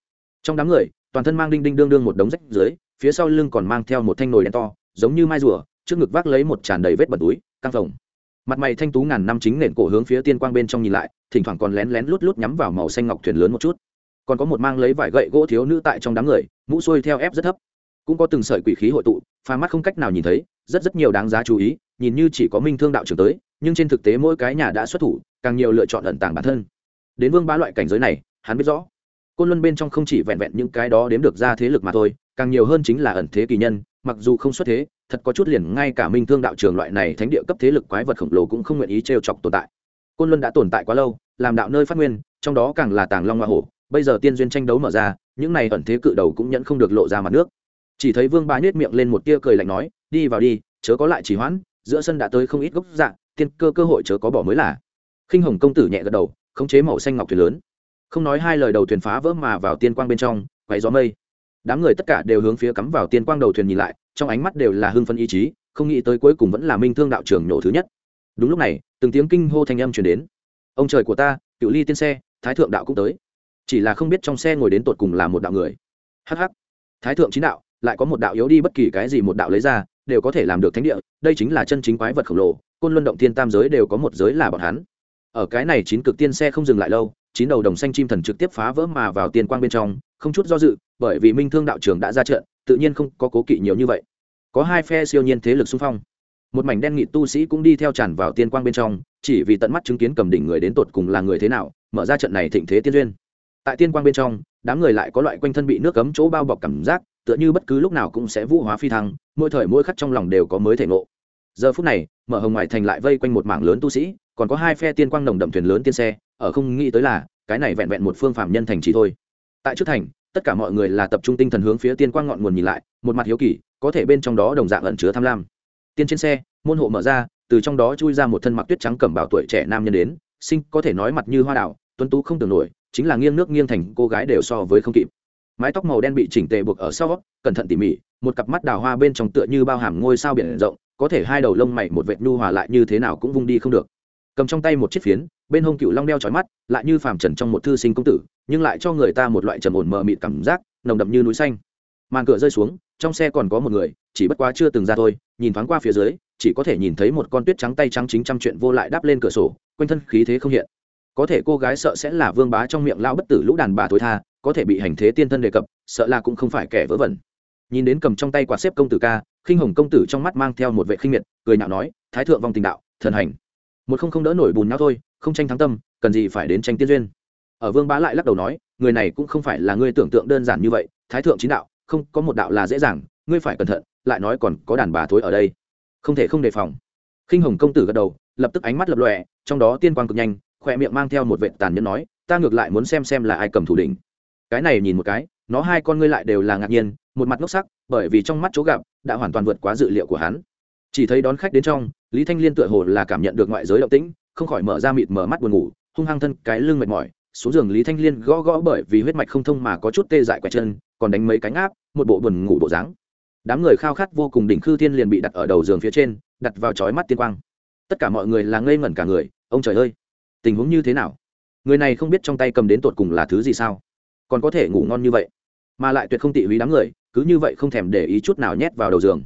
Trong đám người, toàn thân mang đinh đinh đương đương một đống rách dưới, phía sau lưng còn mang theo một thanh nồi đen to, giống như mai rùa, trước ngực vác lấy một tràn đầy vết bẩn túi, căng phồng. Mặt mày thanh tú ngàn năm chính nền cổ hướng phía tiên quang bên trong nhìn lại, thỉnh thoảng còn lén lén lút lút nhắm vào màu xanh ngọc thuyền lớn một chút. Còn có một mang lấy vải gậy gỗ thiếu nữ tại trong đám người, mũ xuôi theo ép rất thấp cũng có từng sợi quỷ khí hội tụ pha mắt không cách nào nhìn thấy, rất rất nhiều đáng giá chú ý, nhìn như chỉ có minh thương đạo trưởng tới, nhưng trên thực tế mỗi cái nhà đã xuất thủ, càng nhiều lựa chọn ẩn tàng bản thân. Đến vương ba loại cảnh giới này, hắn biết rõ. Côn luân bên trong không chỉ vẹn vẹn những cái đó đếm được ra thế lực mà thôi, càng nhiều hơn chính là ẩn thế kỳ nhân, mặc dù không xuất thế, thật có chút liền ngay cả minh thương đạo trường loại này thánh địa cấp thế lực quái vật khổng lồ cũng không nguyện ý t chọc tồn tại. Côn luân đã tồn tại quá lâu, làm đạo nơi phát nguyên, trong đó càng là tàng long hoa hổ, bây giờ tiên duyên tranh đấu mở ra, những này ẩn thế cự đầu cũng nhẫn không được lộ ra mặt nước chỉ thấy vương ba nhếch miệng lên một tia cười lạnh nói, đi vào đi, chớ có lại chỉ hoãn, giữa sân đã tới không ít gốc dạng tiên cơ cơ hội chớ có bỏ mới là. Khinh hồng công tử nhẹ gật đầu, khống chế màu xanh ngọc thuyền lớn. Không nói hai lời đầu thuyền phá vỡ mà vào tiên quang bên trong quay gió mây. Đám người tất cả đều hướng phía cắm vào tiên quang đầu thuyền nhìn lại, trong ánh mắt đều là hưng phân ý chí, không nghĩ tới cuối cùng vẫn là minh thương đạo trưởng nổ thứ nhất. Đúng lúc này, từng tiếng kinh hô thanh âm truyền đến. Ông trời của ta, cựu ly tiên xe, thái thượng đạo cũng tới. Chỉ là không biết trong xe ngồi đến tột cùng là một đạo người. Hh thái thượng chín đạo lại có một đạo yếu đi bất kỳ cái gì một đạo lấy ra, đều có thể làm được thánh địa, đây chính là chân chính quái vật khổng lồ, côn luân động thiên tam giới đều có một giới là bọn hắn. Ở cái này chín cực tiên xe không dừng lại lâu, chín đầu đồng xanh chim thần trực tiếp phá vỡ mà vào tiên quang bên trong, không chút do dự, bởi vì minh thương đạo trưởng đã ra trận, tự nhiên không có cố kỵ nhiều như vậy. Có hai phe siêu nhiên thế lực xung phong. Một mảnh đen nghị tu sĩ cũng đi theo tràn vào tiên quang bên trong, chỉ vì tận mắt chứng kiến cầm đỉnh người đến tột cùng là người thế nào, mở ra trận này thịnh thế tiên duyên. Tại tiên quang bên trong, đám người lại có loại quanh thân bị nước cấm chỗ bao bọc cảm giác tựa như bất cứ lúc nào cũng sẽ vũ hóa phi thăng, mỗi thời mỗi khắc trong lòng đều có mới thể ngộ. Giờ phút này, mở hồng ngoại thành lại vây quanh một mảng lớn tu sĩ, còn có hai phe tiên quang nồng đậm thuyền lớn tiên xe, ở không nghĩ tới là, cái này vẹn vẹn một phương phạm nhân thành chỉ thôi. Tại trước thành, tất cả mọi người là tập trung tinh thần hướng phía tiên quang ngọn nguồn nhìn lại, một mặt hiếu kỳ, có thể bên trong đó đồng dạng ẩn chứa tham lam. Tiên trên xe, môn hộ mở ra, từ trong đó chui ra một thân mặc tuyết trắng cẩm bảo tuổi trẻ nam nhân đến, sinh có thể nói mặt như hoa đảo tuấn tú không tưởng nổi, chính là nghiêng nước nghiêng thành, cô gái đều so với không kịp mái tóc màu đen bị chỉnh tề buộc ở sau, cẩn thận tỉ mỉ, một cặp mắt đào hoa bên trong tựa như bao hàm ngôi sao biển rộng, có thể hai đầu lông mày một vệt nhu hòa lại như thế nào cũng vung đi không được. Cầm trong tay một chiếc phiến, bên hông cựu long đeo trói mắt, lại như phàm trần trong một thư sinh công tử, nhưng lại cho người ta một loại trầm ổn mờ mịt cảm giác, nồng đậm như núi xanh. Màn cửa rơi xuống, trong xe còn có một người, chỉ bất quá chưa từng ra thôi, nhìn thoáng qua phía dưới, chỉ có thể nhìn thấy một con tuyết trắng tay trắng chính trăm chuyện vô lại đáp lên cửa sổ, quanh thân khí thế không hiện. Có thể cô gái sợ sẽ là vương bá trong miệng lao bất tử lũ đàn bà thối tha có thể bị hành thế tiên thân đề cập, sợ là cũng không phải kẻ vớ vẩn. Nhìn đến cầm trong tay quạt xếp công tử ca, khinh hồng công tử trong mắt mang theo một vệ khinh miệt, cười nhạo nói, thái thượng vong tình đạo, thần hành. Một không không đỡ nổi bùn nhau thôi, không tranh thắng tâm, cần gì phải đến tranh tiên duyên. Ở vương bá lại lắc đầu nói, người này cũng không phải là ngươi tưởng tượng đơn giản như vậy, thái thượng chính đạo, không, có một đạo là dễ dàng, ngươi phải cẩn thận, lại nói còn có đàn bà thối ở đây. Không thể không đề phòng. Khinh hồng công tử gật đầu, lập tức ánh mắt lập lòe, trong đó tiên quang cực nhanh, khỏe miệng mang theo một vệ tàn nhẫn nói, ta ngược lại muốn xem xem là ai cầm thủ đỉnh cái này nhìn một cái, nó hai con ngươi lại đều là ngạc nhiên, một mặt ngốc sắc, bởi vì trong mắt chỗ gặp, đã hoàn toàn vượt quá dự liệu của hắn. Chỉ thấy đón khách đến trong, lý thanh liên tựa hồ là cảm nhận được ngoại giới động tĩnh, không khỏi mở ra mịt mở mắt buồn ngủ, hung hăng thân cái lưng mệt mỏi, xuống giường lý thanh liên gõ gõ bởi vì huyết mạch không thông mà có chút tê dại quẹt chân, còn đánh mấy cánh áp một bộ buồn ngủ bộ dáng. Đám người khao khát vô cùng đỉnh khư thiên liền bị đặt ở đầu giường phía trên, đặt vào chói mắt tiên quang. Tất cả mọi người là ngây ngẩn cả người, ông trời ơi, tình huống như thế nào? Người này không biết trong tay cầm đến tột cùng là thứ gì sao? Còn có thể ngủ ngon như vậy. Mà lại tuyệt không tị húy đám người, cứ như vậy không thèm để ý chút nào nhét vào đầu giường.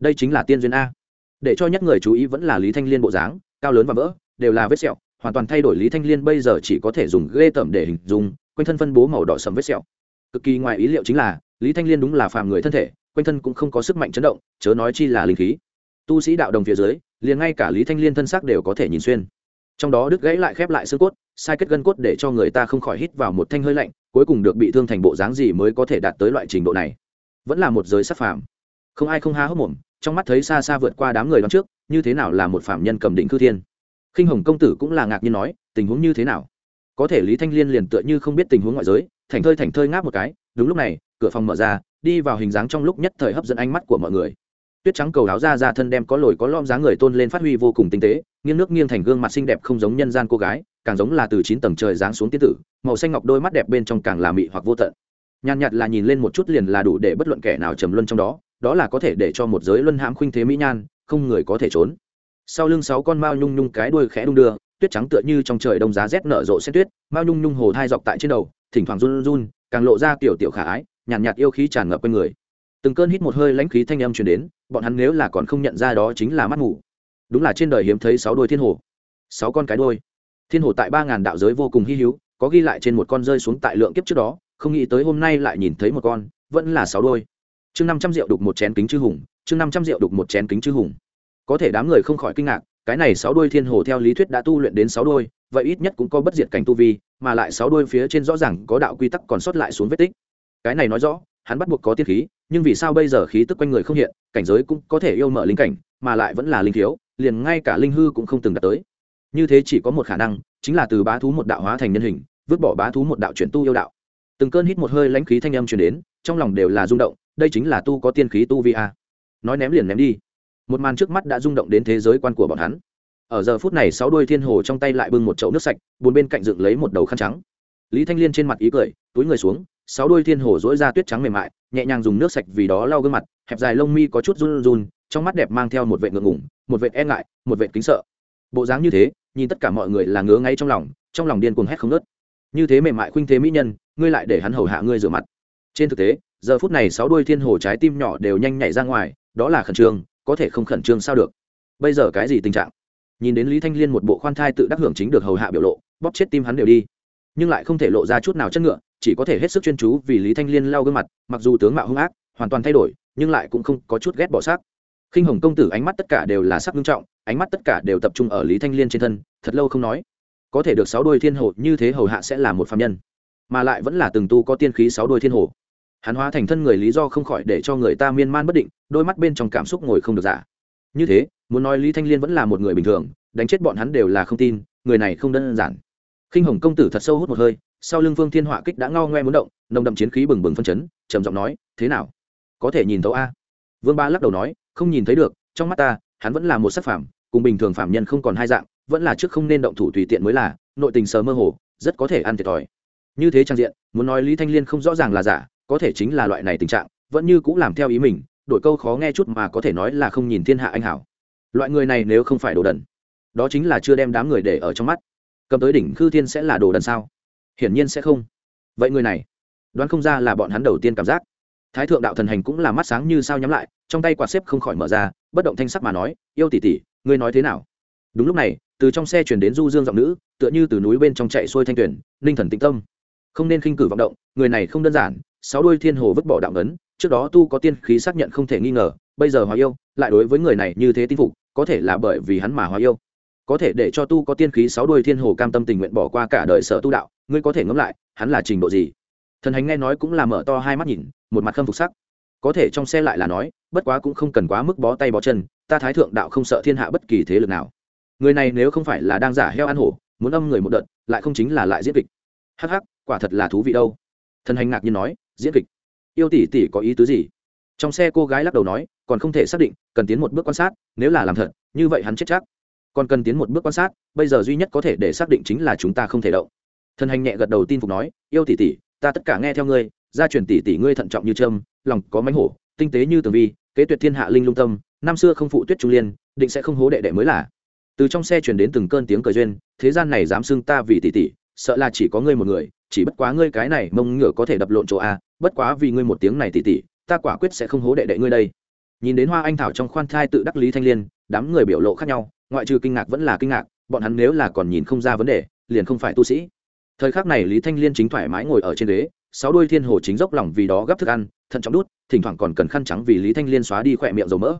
Đây chính là tiên duyên a. Để cho nhất người chú ý vẫn là lý thanh liên bộ dáng, cao lớn và vỡ, đều là vết sẹo, hoàn toàn thay đổi lý thanh liên bây giờ chỉ có thể dùng ghê tởm để hình dung, quanh thân phân bố màu đỏ sầm vết sẹo. Cực kỳ ngoài ý liệu chính là, lý thanh liên đúng là phàm người thân thể, quanh thân cũng không có sức mạnh chấn động, chớ nói chi là linh khí. Tu sĩ đạo đồng phía dưới, liền ngay cả lý thanh liên thân xác đều có thể nhìn xuyên. Trong đó đứt gãy lại khép lại xương cốt, sai kết gân cốt để cho người ta không khỏi hít vào một thanh hơi lạnh cuối cùng được bị thương thành bộ dáng gì mới có thể đạt tới loại trình độ này. Vẫn là một giới sắc phàm. Không ai không há hốc mồm, trong mắt thấy xa xa vượt qua đám người đón trước, như thế nào là một phạm nhân cầm định cư thiên. Khinh hồng công tử cũng là ngạc nhiên nói, tình huống như thế nào? Có thể lý thanh liên liền tựa như không biết tình huống ngoại giới, thành thơi thành thơi ngáp một cái, đúng lúc này, cửa phòng mở ra, đi vào hình dáng trong lúc nhất thời hấp dẫn ánh mắt của mọi người tuyết trắng cầu áo ra ra thân đem có lồi có lom dáng người tôn lên phát huy vô cùng tinh tế nghiêng nước nghiêng thành gương mặt xinh đẹp không giống nhân gian cô gái càng giống là từ chín tầng trời giáng xuống tiên tử màu xanh ngọc đôi mắt đẹp bên trong càng là mị hoặc vô tận. Nhàn nhạt là nhìn lên một chút liền là đủ để bất luận kẻ nào trầm luân trong đó đó là có thể để cho một giới luân hãm khuynh thế mỹ nhan không người có thể trốn. Sau lưng sáu con mao nhung nhung cái đuôi khẽ đung đưa tuyết trắng tựa như trong trời đông giá rét nở rộ xét tuyết mao nhung nhung hồ thai dọc tại trên đầu thỉnh thoảng run run càng lộ ra kiểu tiểu khả ái nhàn nhạt, nhạt yêu khí tràn ngập quanh người. Từng cơn hít một hơi lãnh khí thanh âm truyền đến bọn hắn nếu là còn không nhận ra đó chính là mắt ngủ đúng là trên đời hiếm thấy sáu đôi thiên hồ. Sáu con cái đôi thiên hồ tại ba ngàn đạo giới vô cùng hy hữu, có ghi lại trên một con rơi xuống tại lượng kiếp trước đó, không nghĩ tới hôm nay lại nhìn thấy một con, vẫn là sáu đôi. Chương năm trăm rượu đục một chén kính chư hùng, chương năm trăm rượu đục một chén kính chư hùng. Có thể đám người không khỏi kinh ngạc, cái này sáu đôi thiên hồ theo lý thuyết đã tu luyện đến sáu đôi, vậy ít nhất cũng có bất diệt cảnh tu vi, mà lại sáu đôi phía trên rõ ràng có đạo quy tắc còn sót lại xuống vết tích. Cái này nói rõ hắn bắt buộc có tiên khí, nhưng vì sao bây giờ khí tức quanh người không hiện, cảnh giới cũng có thể yêu mở linh cảnh, mà lại vẫn là linh thiếu, liền ngay cả linh hư cũng không từng đạt tới. Như thế chỉ có một khả năng, chính là từ bá thú một đạo hóa thành nhân hình, vứt bỏ bá thú một đạo chuyển tu yêu đạo. Từng cơn hít một hơi lãnh khí thanh âm truyền đến, trong lòng đều là rung động, đây chính là tu có tiên khí tu vi a. Nói ném liền ném đi. Một màn trước mắt đã rung động đến thế giới quan của bọn hắn. Ở giờ phút này sáu đuôi thiên hồ trong tay lại bưng một chậu nước sạch, bốn bên cạnh dựng lấy một đầu khăn trắng. Lý thanh liên trên mặt ý cười, túi người xuống sáu đôi thiên hồ dỗi ra tuyết trắng mềm mại, nhẹ nhàng dùng nước sạch vì đó lau gương mặt, hẹp dài lông mi có chút run run, trong mắt đẹp mang theo một vệ ngượng ngủng một vệ e ngại, một vệ kính sợ. Bộ dáng như thế, nhìn tất cả mọi người là ngứa ngay trong lòng trong lòng điên cuồng hét không nớt như thế mềm mại khuynh thế mỹ nhân, ngươi lại để hắn hầu hạ ngươi rửa mặt. Trên thực tế, giờ phút này sáu đôi thiên hồ trái tim nhỏ đều nhanh nhảy ra ngoài, đó là khẩn trương, có thể không khẩn trương sao được. Bây giờ cái gì tình trạng? Nhìn đến lý thanh liên một bộ khoan thai tự đắc hưởng chính được hầu hạ biểu lộ, bóp chết tim hắn đều đi. Nhưng lại không thể lộ ra chút nào chất ngựa chỉ có thể hết sức chuyên chú vì lý thanh liên lau gương mặt, mặc dù tướng mạo hung ác, hoàn toàn thay đổi, nhưng lại cũng không có chút ghét bỏ sắc. Khinh hồng công tử ánh mắt tất cả đều là sắc nghiêm trọng, ánh mắt tất cả đều tập trung ở lý thanh liên trên thân, thật lâu không nói. Có thể được sáu đôi thiên hồ như thế hầu hạ sẽ là một phạm nhân. Mà lại vẫn là từng tu có tiên khí sáu đôi thiên hồ hắn hóa thành thân người lý do không khỏi để cho người ta miên man bất định, đôi mắt bên trong cảm xúc ngồi không được giả như thế, muốn nói lý thanh liên vẫn là một người bình thường, đánh chết bọn hắn đều là không tin, người này không đơn giản. Khinh hồng công tử thật sâu hút một hơi sau lưng phương thiên họa kích đã ngao ngoe muốn động, nồng đậm chiến khí bừng bừng phân chấn, trầm giọng nói, thế nào? Có thể nhìn thấu a? Vương ba lắc đầu nói, không nhìn thấy được, trong mắt ta, hắn vẫn là một sắc phạm cùng bình thường phạm nhân không còn hai dạng, vẫn là trước không nên động thủ tùy tiện mới là, nội tình sờ mơ hồ, rất có thể ăn thiệt thòi. Như thế trang diện, muốn nói lý thanh liên không rõ ràng là giả, có thể chính là loại này tình trạng, vẫn như cũng làm theo ý mình, đổi câu khó nghe chút mà có thể nói là không nhìn thiên hạ anh hảo. Loại người này nếu không phải đồ đần, đó chính là chưa đem đám người để ở trong mắt. Cầm tới đỉnh khư thiên sẽ là đồ đần sao? Hiển nhiên sẽ không. Vậy người này, đoán không ra là bọn hắn đầu tiên cảm giác. Thái thượng đạo thần hành cũng là mắt sáng như sao nhắm lại, trong tay quạt xếp không khỏi mở ra, bất động thanh sắc mà nói, yêu tỷ tỷ, ngươi nói thế nào? Đúng lúc này, từ trong xe chuyển đến du dương giọng nữ, tựa như từ núi bên trong chạy xuôi thanh tuyển, ninh thần tĩnh tâm. Không nên khinh cử vọng động, người này không đơn giản, sáu đuôi thiên hồ vứt bỏ đạo ngấn trước đó tu có tiên khí xác nhận không thể nghi ngờ, bây giờ hóa yêu, lại đối với người này như thế tin phục, có thể là bởi vì hắn mà hóa yêu. Có thể để cho tu có tiên khí sáu đuôi thiên hồ cam tâm tình nguyện bỏ qua cả đời sở tu đạo ngươi có thể ngẫm lại, hắn là trình độ gì? Thần hành nghe nói cũng là mở to hai mắt nhìn, một mặt khâm phục sắc. Có thể trong xe lại là nói, bất quá cũng không cần quá mức bó tay bó chân, ta thái thượng đạo không sợ thiên hạ bất kỳ thế lực nào. Người này nếu không phải là đang giả heo ăn hổ, muốn âm người một đợt, lại không chính là lại diễn kịch. Hắc hắc, quả thật là thú vị đâu. Thần hành ngạc nhiên nói, diễn kịch? Yêu tỷ tỷ có ý tứ gì? Trong xe cô gái lắc đầu nói, còn không thể xác định, cần tiến một bước quan sát, nếu là làm thật, như vậy hắn chết chắc. Còn cần tiến một bước quan sát, bây giờ duy nhất có thể để xác định chính là chúng ta không thể động thần hành nhẹ gật đầu tin phục nói, yêu tỷ tỷ, ta tất cả nghe theo ngươi, gia truyền tỷ tỷ ngươi thận trọng như trâm, lòng có mánh hổ, tinh tế như tường vi, kế tuyệt thiên hạ linh lung tâm, năm xưa không phụ tuyết trung liên, định sẽ không hố đệ đệ mới là. Từ trong xe chuyển đến từng cơn tiếng cười duyên, thế gian này dám xưng ta vì tỷ tỷ, sợ là chỉ có ngươi một người, chỉ bất quá ngươi cái này mông ngựa có thể đập lộn chỗ a, bất quá vì ngươi một tiếng này tỷ tỷ, ta quả quyết sẽ không hố đệ đệ ngươi đây. Nhìn đến hoa anh thảo trong khoan thai tự đắc lý thanh liên, đám người biểu lộ khác nhau, ngoại trừ kinh ngạc vẫn là kinh ngạc, bọn hắn nếu là còn nhìn không ra vấn đề, liền không phải tu sĩ thời khắc này lý thanh liên chính thoải mái ngồi ở trên ghế, sáu đuôi thiên hồ chính dốc lòng vì đó gấp thức ăn, thận trọng đút, thỉnh thoảng còn cần khăn trắng vì lý thanh liên xóa đi khỏe miệng dầu mỡ.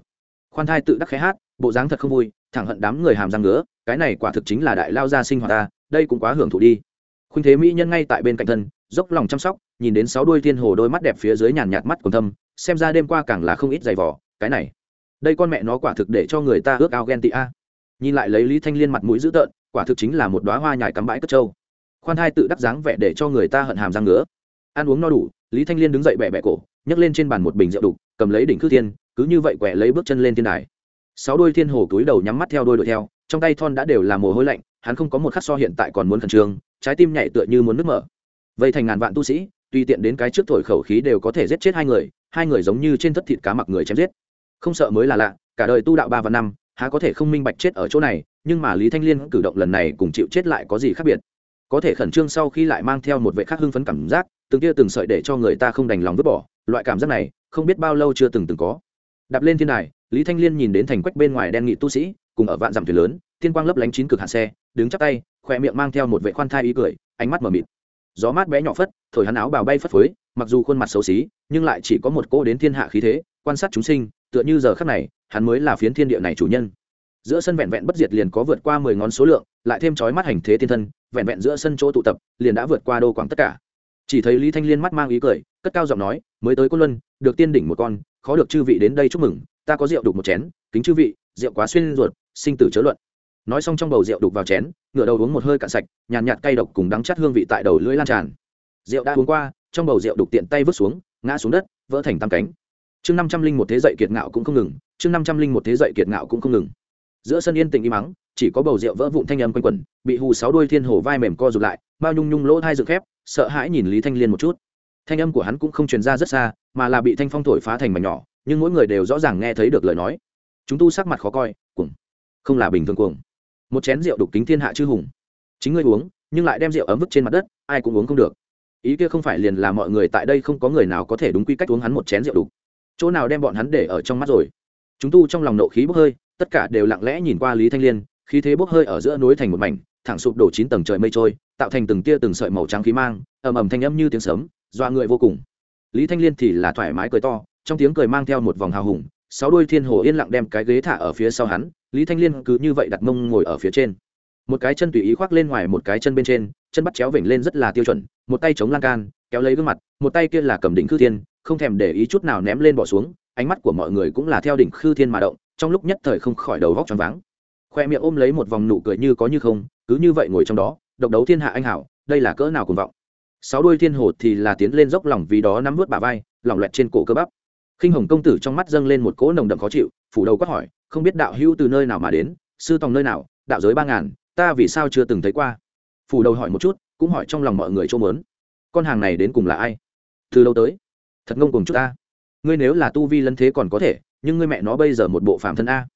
Khoan thai tự đắc khé hát, bộ dáng thật không vui, thẳng hận đám người hàm răng ngứa, cái này quả thực chính là đại lao gia sinh hoạt ta, đây cũng quá hưởng thụ đi. Khuynh thế mỹ nhân ngay tại bên cạnh thân, dốc lòng chăm sóc, nhìn đến sáu đuôi thiên hồ đôi mắt đẹp phía dưới nhàn nhạt mắt còn thâm, xem ra đêm qua càng là không ít giày vỏ cái này. Đây con mẹ nó quả thực để cho người ta ước ao ghen tị a. Nhìn lại lấy lý thanh liên mặt mũi dữ tợn, quả thực chính là một đoá hoa nhài cắm bãi cất trâu khoan thai tự đắc dáng vẻ để cho người ta hận hàm răng ngứa. Ăn uống no đủ, lý thanh liên đứng dậy bẹ bẹ cổ, nhấc lên trên bàn một bình rượu đục, cầm lấy đỉnh khư thiên, cứ như vậy quẹ lấy bước chân lên thiên đài. Sáu đôi thiên hồ túi đầu nhắm mắt theo đôi đuổi theo, trong tay thon đã đều là mồ hôi lạnh, hắn không có một khắc so hiện tại còn muốn khẩn trương, trái tim nhảy tựa như muốn nước mở. Vây thành ngàn vạn tu sĩ, tùy tiện đến cái trước thổi khẩu khí đều có thể giết chết hai người hai người giống như trên thất thịt cá mặc người chém giết. Không sợ mới là lạ, cả đời tu đạo ba và năm, há có thể không minh bạch chết ở chỗ này, nhưng mà lý thanh liên cử động lần này cùng chịu chết lại có gì khác biệt? Có thể khẩn trương sau khi lại mang theo một vệ khác hưng phấn cảm giác, từng kia từng sợi để cho người ta không đành lòng vứt bỏ, loại cảm giác này, không biết bao lâu chưa từng từng có. Đạp lên thiên đài, lý thanh liên nhìn đến thành quách bên ngoài đen nghị tu sĩ, cùng ở vạn dặm thuyền lớn, thiên quang lấp lánh chín cực hạ xe, đứng chắp tay, khỏe miệng mang theo một vệ khoan thai ý cười, ánh mắt mờ mịt. Gió mát bé nhỏ phất, thổi hắn áo bào bay phất phới, mặc dù khuôn mặt xấu xí, nhưng lại chỉ có một cô đến thiên hạ khí thế, quan sát chúng sinh, tựa như giờ khắc này, hắn mới là phiến thiên địa này chủ nhân. Giữa sân vẹn vẹn bất diệt liền có vượt qua mười ngón số lượng, lại thêm chói mắt hành thế thiên thân vẹn vẹn giữa sân chỗ tụ tập, liền đã vượt qua đô quảng tất cả. Chỉ thấy lý thanh liên mắt mang ý cười, cất cao giọng nói, mới tới côn luân, được tiên đỉnh một con, khó được chư vị đến đây chúc mừng, ta có rượu đục một chén, kính chư vị, rượu quá xuyên ruột, sinh tử chớ luận. Nói xong trong bầu rượu đục vào chén, ngửa đầu uống một hơi cạn sạch, nhàn nhạt cay độc cùng đắng chắt hương vị tại đầu lưỡi lan tràn. Rượu đã uống qua, trong bầu rượu đục tiện tay vứt xuống, ngã xuống đất, vỡ thành tam cánh. Chương năm trăm linh một thế dậy kiệt ngạo cũng không ngừng, chương năm trăm linh một thế dậy kiệt ngạo cũng không ngừng giữa sân yên tĩnh im mắng, chỉ có bầu rượu vỡ vụn thanh âm quanh quẩn, bị hù sáu đuôi thiên hồ vai mềm co rụt lại bao nhung nhung lỗ thai dựng khép, sợ hãi nhìn lý thanh liên một chút. Thanh âm của hắn cũng không truyền ra rất xa, mà là bị thanh phong thổi phá thành mảnh nhỏ, nhưng mỗi người đều rõ ràng nghe thấy được lời nói. Chúng tu sắc mặt khó coi, cuồng. Không là bình thường cuồng. Một chén rượu đục kính thiên hạ chư hùng. Chính ngươi uống, nhưng lại đem rượu ấm vứt trên mặt đất, ai cũng uống không được. Ý kia không phải liền là mọi người tại đây không có người nào có thể đúng quy cách uống hắn một chén rượu đục. Chỗ nào đem bọn hắn để ở trong mắt rồi? Chúng tu trong lòng nộ khí bốc hơi tất cả đều lặng lẽ nhìn qua lý thanh liên, khí thế bốc hơi ở giữa núi thành một mảnh, thẳng sụp đổ chín tầng trời mây trôi, tạo thành từng tia từng sợi màu trắng khí mang, ầm ầm thanh âm như tiếng sấm doa người vô cùng. Lý thanh liên thì là thoải mái cười to, trong tiếng cười mang theo một vòng hào hùng, sáu đuôi thiên hồ yên lặng đem cái ghế thả ở phía sau hắn, lý thanh liên cứ như vậy đặt mông ngồi ở phía trên. Một cái chân tùy ý khoác lên ngoài một cái chân bên trên, chân bắt chéo vểnh lên rất là tiêu chuẩn, một tay chống lan can, kéo lấy gương mặt, một tay kia là cầm đỉnh khư thiên, không thèm để ý chút nào ném lên bỏ xuống, ánh mắt của mọi người cũng là theo đỉnh khư thiên mà động trong lúc nhất thời không khỏi đầu vóc choáng váng. Khoe miệng ôm lấy một vòng nụ cười như có như không, cứ như vậy ngồi trong đó, độc đấu thiên hạ anh hảo, đây là cỡ nào cùng vọng. Sáu đuôi thiên hồ thì là tiến lên dốc lòng vì đó nắm vớt bà vai lỏng loẹt trên cổ cơ bắp. Khinh hồng công tử trong mắt dâng lên một cỗ nồng đậm khó chịu, phủ đầu quát hỏi, không biết đạo hữu từ nơi nào mà đến, sư tòng nơi nào, đạo giới ba ngàn, ta vì sao chưa từng thấy qua? Phủ đầu hỏi một chút, cũng hỏi trong lòng mọi người chỗ mớn con hàng này đến cùng là ai? Từ lâu tới? Thật ngông cùng chút ta. Ngươi nếu là tu vi lân thế còn có thể nhưng ngươi mẹ nó bây giờ một bộ phạm thân a.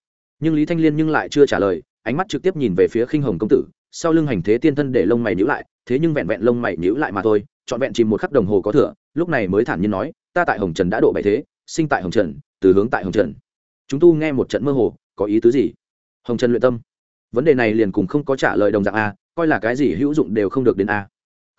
Nhưng lý thanh liên nhưng lại chưa trả lời, ánh mắt trực tiếp nhìn về phía khinh hồng công tử, sau lưng hành thế tiên thân để lông mày nhữ lại, thế nhưng vẹn vẹn lông mày nhữ lại mà thôi, trọn vẹn chìm một khắc đồng hồ có thừa, lúc này mới thản nhiên nói, ta tại hồng trần đã độ bảy thế, sinh tại hồng trần, từ hướng tại hồng trần. Chúng tu nghe một trận mơ hồ, có ý tứ gì? Hồng trần luyện tâm. Vấn đề này liền cùng không có trả lời đồng dạng a, coi là cái gì hữu dụng đều không được đến a.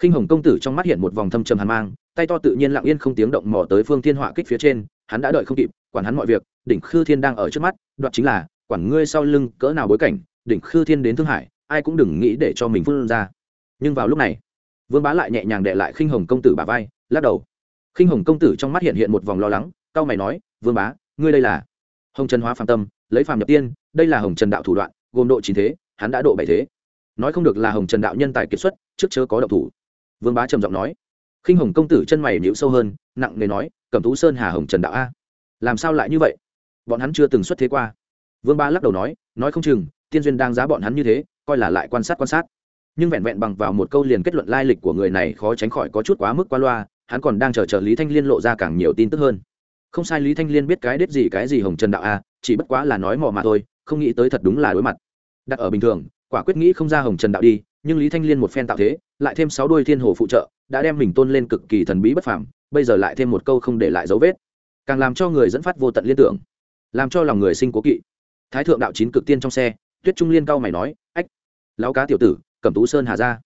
Khinh hồng công tử trong mắt hiện một vòng thâm trầm hàn mang, tay to tự nhiên lặng yên không tiếng động mò tới phương thiên họa kích phía trên, hắn đã đợi không kịp quản hắn mọi việc, đỉnh khư thiên đang ở trước mắt, đoạt chính là, quản ngươi sau lưng cỡ nào bối cảnh, đỉnh khư thiên đến thương hải, ai cũng đừng nghĩ để cho mình phân ra. Nhưng vào lúc này, vương bá lại nhẹ nhàng đệ lại khinh hồng công tử bà vai, lắc đầu. Khinh hồng công tử trong mắt hiện hiện một vòng lo lắng, cau mày nói, vương bá, ngươi đây là hồng trần hóa phạm tâm, lấy phàm nhập tiên, đây là hồng trần đạo thủ đoạn, gồm độ chín thế, hắn đã độ bảy thế. Nói không được là hồng trần đạo nhân tài kiệt xuất, trước chớ có độc thủ. Vương bá trầm giọng nói. Khinh hồng công tử chân mày nhíu sâu hơn, nặng nề nói, cẩm tú sơn hà hồng trần đạo a làm sao lại như vậy? Bọn hắn chưa từng xuất thế qua. Vương Ba lắc đầu nói nói không chừng, tiên duyên đang giá bọn hắn như thế, coi là lại quan sát quan sát. Nhưng vẹn vẹn bằng vào một câu liền kết luận lai lịch của người này khó tránh khỏi có chút quá mức qua loa, hắn còn đang chờ chờ lý thanh liên lộ ra càng nhiều tin tức hơn. Không sai lý thanh liên biết cái đếp gì cái gì hồng trần đạo a, chỉ bất quá là nói mò mà thôi, không nghĩ tới thật đúng là đối mặt. Đặt ở bình thường, quả quyết nghĩ không ra hồng trần đạo đi, nhưng lý thanh liên một phen tạo thế, lại thêm sáu đuôi thiên hồ phụ trợ, đã đem mình tôn lên cực kỳ thần bí bất phàm, bây giờ lại thêm một câu không để lại dấu vết càng làm cho người dẫn phát vô tận liên tưởng làm cho lòng người sinh cố kỵ. Thái thượng đạo chín cực tiên trong xe tuyết trung liên cao mày nói ách lão cá tiểu tử cẩm tú sơn hà ra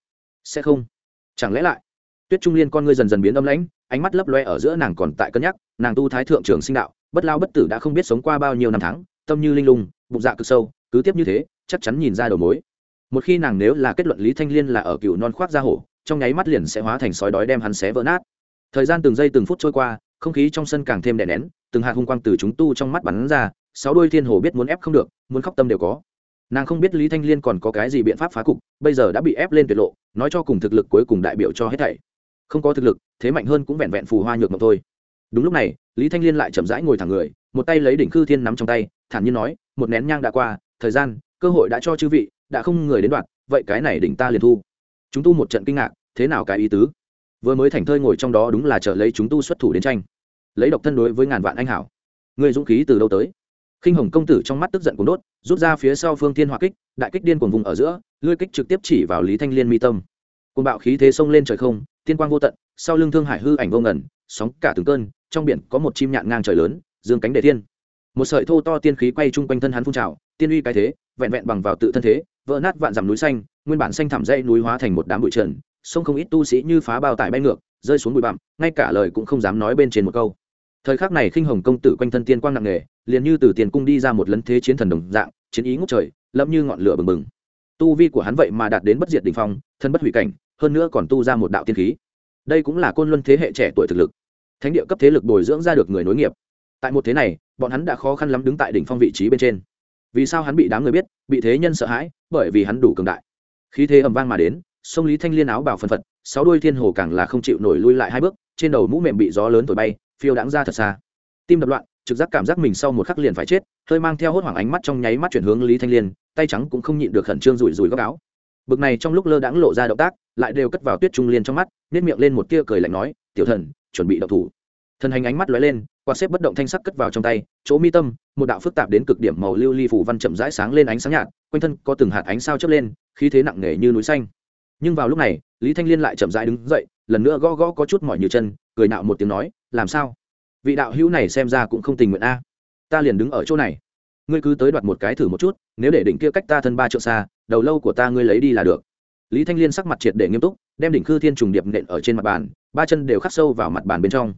sẽ không? Chẳng lẽ lại? Tuyết trung liên con ngươi dần dần biến âm lãnh ánh mắt lấp loe ở giữa nàng còn tại cân nhắc nàng tu thái thượng trường sinh đạo bất lao bất tử đã không biết sống qua bao nhiêu năm tháng tâm như linh lùng, bụng dạ cực sâu cứ tiếp như thế chắc chắn nhìn ra đầu mối. Một khi nàng nếu là kết luận lý thanh liên là ở cựu non khoác ra hổ trong nháy mắt liền sẽ hóa thành sói đói đem hắn xé vỡ nát. Thời gian từng giây từng phút trôi qua không khí trong sân càng thêm đè nén, từng hạt hung quang từ chúng tu trong mắt bắn ra, sáu đôi thiên hồ biết muốn ép không được, muốn khóc tâm đều có. Nàng không biết lý thanh liên còn có cái gì biện pháp phá cục, bây giờ đã bị ép lên tuyệt lộ, nói cho cùng thực lực cuối cùng đại biểu cho hết thảy. Không có thực lực, thế mạnh hơn cũng vẹn vẹn phù hoa nhược mộng thôi. Đúng lúc này, lý thanh liên lại chậm rãi ngồi thẳng người, một tay lấy đỉnh khư thiên nắm trong tay, thản nhiên nói, một nén nhang đã qua, thời gian, cơ hội đã cho chư vị, đã không người đến đoạt vậy cái này đỉnh ta liền thu. Chúng tu một trận kinh ngạc, thế nào cái ý tứ? Vừa mới thành thơi ngồi trong đó đúng là chờ lấy chúng tu xuất thủ đến tranh lấy độc thân đối với ngàn vạn anh hảo. Người dũng khí từ đâu tới? Khinh hồng công tử trong mắt tức giận cuốn đốt, rút ra phía sau phương thiên hỏa kích, đại kích điên cuồng vùng ở giữa, lưỡi kích trực tiếp chỉ vào lý thanh liên mi tâm. Côn bạo khí thế xông lên trời không, tiên quang vô tận, sau lưng thương hải hư ảnh vô ngẩn sóng cả từng cơn, trong biển có một chim nhạn ngang trời lớn, dương cánh đề thiên. Một sợi thô to tiên khí quay chung quanh thân hắn phun trào, tiên uy cái thế, vẹn vẹn bằng vào tự thân thế, vỡ nát vạn dặm núi xanh, nguyên bản xanh thảm dây núi hóa thành một đám bụi trần, sông không ít tu sĩ như phá bao tải bay ngược, rơi xuống bụi bặm, ngay cả lời cũng không dám nói bên trên một câu thời khắc này khinh hồng công tử quanh thân tiên quang nặng nề, liền như từ tiền cung đi ra một lấn thế chiến thần đồng dạng, chiến ý ngốc trời, lẫm như ngọn lửa bừng bừng. Tu vi của hắn vậy mà đạt đến bất diệt đỉnh phong, thân bất hủy cảnh, hơn nữa còn tu ra một đạo tiên khí. Đây cũng là côn luân thế hệ trẻ tuổi thực lực. Thánh địa cấp thế lực bồi dưỡng ra được người nối nghiệp. Tại một thế này, bọn hắn đã khó khăn lắm đứng tại đỉnh phong vị trí bên trên. Vì sao hắn bị đám người biết, bị thế nhân sợ hãi, bởi vì hắn đủ cường đại. Khí thế ầm vang mà đến, sông lý thanh liên áo bảo phân phật, sáu đuôi thiên hồ càng là không chịu nổi lui lại hai bước, trên đầu mũ mềm bị gió lớn thổi bay phiêu đáng ra thật xa. Tim đập loạn, trực giác cảm giác mình sau một khắc liền phải chết, hơi mang theo hốt hoảng ánh mắt trong nháy mắt chuyển hướng lý thanh liên, tay trắng cũng không nhịn được khẩn trương rủi rủi góc áo. Bực này trong lúc lơ đãng lộ ra động tác, lại đều cất vào tuyết trung liên trong mắt nếp miệng lên một tia cười lạnh nói, tiểu thần, chuẩn bị đậu thủ. Thần hành ánh mắt lóe lên, quạt xếp bất động thanh sắc cất vào trong tay, chỗ mi tâm, một đạo phức tạp đến cực điểm màu lưu ly phủ văn chậm rãi sáng lên ánh sáng nhạt, quanh thân có từng hạt ánh sao chớp lên, khí thế nặng nề như núi xanh. Nhưng vào lúc này, lý thanh liên lại chậm rãi đứng dậy lần nữa gõ gõ có chút mỏi như chân, cười nạo một tiếng nói, làm sao? Vị đạo hữu này xem ra cũng không tình nguyện a. Ta liền đứng ở chỗ này. Ngươi cứ tới đoạt một cái thử một chút, nếu để đỉnh kia cách ta thân ba trượng xa, đầu lâu của ta ngươi lấy đi là được. Lý thanh liên sắc mặt triệt để nghiêm túc, đem đỉnh khư thiên trùng điệp nện ở trên mặt bàn, ba chân đều khắc sâu vào mặt bàn bên trong.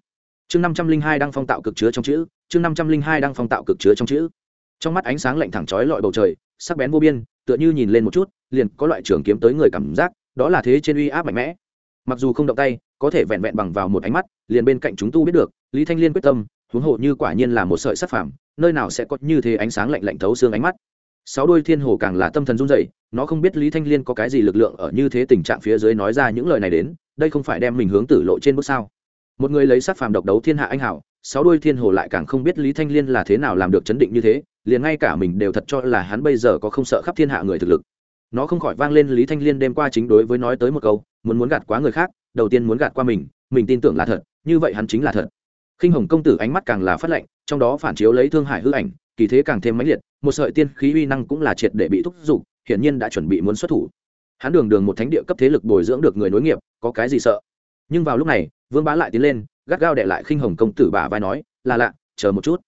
Chương năm trăm linh hai đang phong tạo cực chứa trong chữ, chương năm trăm linh hai đang phong tạo cực chứa trong chữ. Trong mắt ánh sáng lạnh thẳng chói lọi bầu trời, sắc bén vô biên, tựa như nhìn lên một chút, liền có loại trường kiếm tới người cảm giác, đó là thế trên uy áp mạnh mẽ mặc dù không động tay, có thể vẹn vẹn bằng vào một ánh mắt, liền bên cạnh chúng tu biết được, lý thanh liên quyết tâm, huống hộ như quả nhiên là một sợi sắc phàm, nơi nào sẽ có như thế ánh sáng lạnh lạnh thấu xương ánh mắt. Sáu đôi thiên hồ càng là tâm thần run rẩy, nó không biết lý thanh liên có cái gì lực lượng ở như thế tình trạng phía dưới nói ra những lời này đến, đây không phải đem mình hướng tử lộ trên bước sao? Một người lấy sắc phàm độc đấu thiên hạ anh hảo, sáu đôi thiên hồ lại càng không biết lý thanh liên là thế nào làm được chấn định như thế, liền ngay cả mình đều thật cho là hắn bây giờ có không sợ khắp thiên hạ người thực lực. Nó không khỏi vang lên lý thanh liên đêm qua chính đối với nói tới một câu muốn muốn gạt quá người khác, đầu tiên muốn gạt qua mình mình tin tưởng là thật, như vậy hắn chính là thật. Khinh hồng công tử ánh mắt càng là phát lệnh trong đó phản chiếu lấy thương hải hư ảnh, kỳ thế càng thêm mãnh liệt, một sợi tiên khí uy năng cũng là triệt để bị thúc giục, hiển nhiên đã chuẩn bị muốn xuất thủ. Hắn đường đường một thánh địa cấp thế lực bồi dưỡng được người nối nghiệp, có cái gì sợ? Nhưng vào lúc này, vương bá lại tiến lên, gắt gao đệ lại khinh hồng công tử bà vai nói, là lạ, chờ một chút.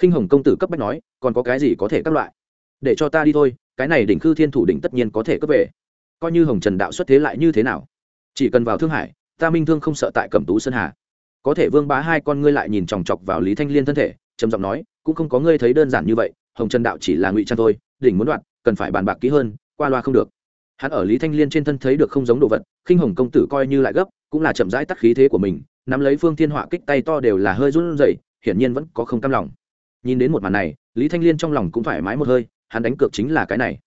Khinh hồng công tử cấp bách nói, còn có cái gì có thể các loại? Để cho ta đi thôi, cái này đỉnh khư thiên thủ đỉnh tất nhiên có thể cấp về. Coi như hồng trần đạo xuất thế lại như thế nào? Chỉ cần vào thương hải, ta minh thương không sợ tại cẩm tú sơn hà. Có thể vương bá hai con ngươi lại nhìn chòng chọc vào lý thanh liên thân thể, trầm giọng nói, cũng không có ngươi thấy đơn giản như vậy, hồng trần đạo chỉ là ngụy trang thôi, đỉnh muốn đoạt, cần phải bàn bạc kỹ hơn, qua loa không được. Hắn ở lý thanh liên trên thân thấy được không giống đồ vật, khinh hồng công tử coi như lại gấp, cũng là chậm rãi tắt khí thế của mình, nắm lấy phương thiên họa kích tay to đều là hơi run rẩy, hiển nhiên vẫn có không cam lòng. Nhìn đến một màn này, lý thanh liên trong lòng cũng thoải mái một hơi, hắn đánh cược chính là cái này.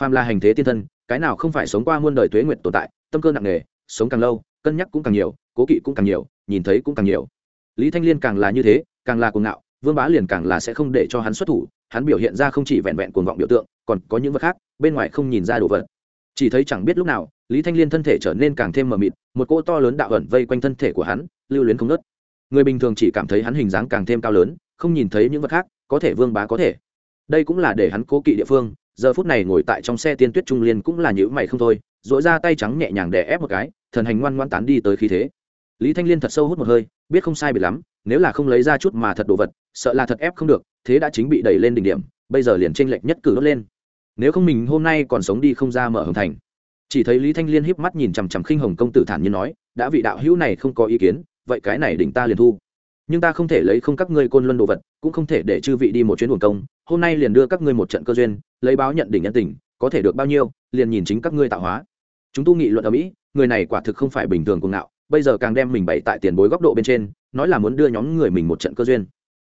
Phàm là hành thế tiên thân, cái nào không phải sống qua muôn đời tuế nguyệt tồn tại, tâm cơ nặng nề sống càng lâu, cân nhắc cũng càng nhiều, cố kỵ cũng càng nhiều, nhìn thấy cũng càng nhiều. Lý thanh liên càng là như thế, càng là cuồng ngạo, vương bá liền càng là sẽ không để cho hắn xuất thủ, hắn biểu hiện ra không chỉ vẹn vẹn cuồng vọng biểu tượng, còn có những vật khác, bên ngoài không nhìn ra đồ vật. Chỉ thấy chẳng biết lúc nào, lý thanh liên thân thể trở nên càng thêm mờ mịt, một cỗ to lớn đạo ẩn vây quanh thân thể của hắn, lưu luyến không nớt người bình thường chỉ cảm thấy hắn hình dáng càng thêm cao lớn, không nhìn thấy những vật khác, có thể vương bá có thể. Đây cũng là để hắn cố kỵ địa phương giờ phút này ngồi tại trong xe tiên tuyết trung liên cũng là nhữ mày không thôi dội ra tay trắng nhẹ nhàng đè ép một cái, thần hành ngoan ngoan tán đi tới khí thế. Lý thanh liên thật sâu hút một hơi, biết không sai biệt lắm, nếu là không lấy ra chút mà thật đồ vật, sợ là thật ép không được, thế đã chính bị đẩy lên đỉnh điểm, bây giờ liền tranh lệch nhất cử đốt lên. Nếu không mình hôm nay còn sống đi không ra mở hồng thành. Chỉ thấy lý thanh liên híp mắt nhìn chằm chằm khinh hồng công tử thản nhiên nói, đã vị đạo hữu này không có ý kiến, vậy cái này đỉnh ta liền thu nhưng ta không thể lấy không các ngươi côn luân đồ vật, cũng không thể để chư vị đi một chuyến buồn công. Hôm nay liền đưa các ngươi một trận cơ duyên, lấy báo nhận đỉnh nhân tình, có thể được bao nhiêu, liền nhìn chính các ngươi tạo hóa. Chúng tu nghị luận ở mỹ, người này quả thực không phải bình thường cuồng ngạo, bây giờ càng đem mình bày tại tiền bối góc độ bên trên, nói là muốn đưa nhóm người mình một trận cơ duyên.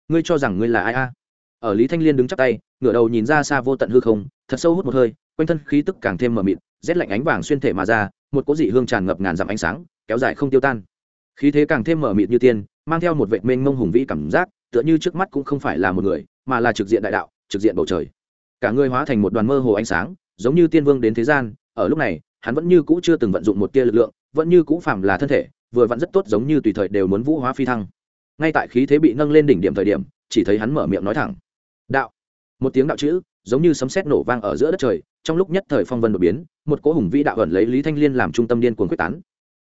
Ngươi cho rằng ngươi là ai a? Ở lý thanh liên đứng chắc tay, ngửa đầu nhìn ra xa vô tận hư không, thật sâu hút một hơi, quanh thân khí tức càng thêm mờ mịt, rét lạnh ánh vàng xuyên thể mà ra, một cỗ dị hương tràn ngập ngàn dặm ánh sáng, kéo dài không tiêu tan. Khí thế càng thêm mờ mịt như tiên mang theo một vệ mênh mông hùng vĩ cảm giác, tựa như trước mắt cũng không phải là một người, mà là trực diện đại đạo, trực diện bầu trời. Cả người hóa thành một đoàn mơ hồ ánh sáng, giống như tiên vương đến thế gian, ở lúc này, hắn vẫn như cũ chưa từng vận dụng một tia lực lượng, vẫn như cũ phàm là thân thể, vừa vặn rất tốt giống như tùy thời đều muốn vũ hóa phi thăng. Ngay tại khí thế bị nâng lên đỉnh điểm thời điểm, chỉ thấy hắn mở miệng nói thẳng. Đạo. Một tiếng đạo chữ, giống như sấm sét nổ vang ở giữa đất trời, trong lúc nhất thời phong vân đột biến, một cỗ hùng vĩ đạo ẩn lấy lý thanh liên làm trung tâm điên cuồng quyết tán.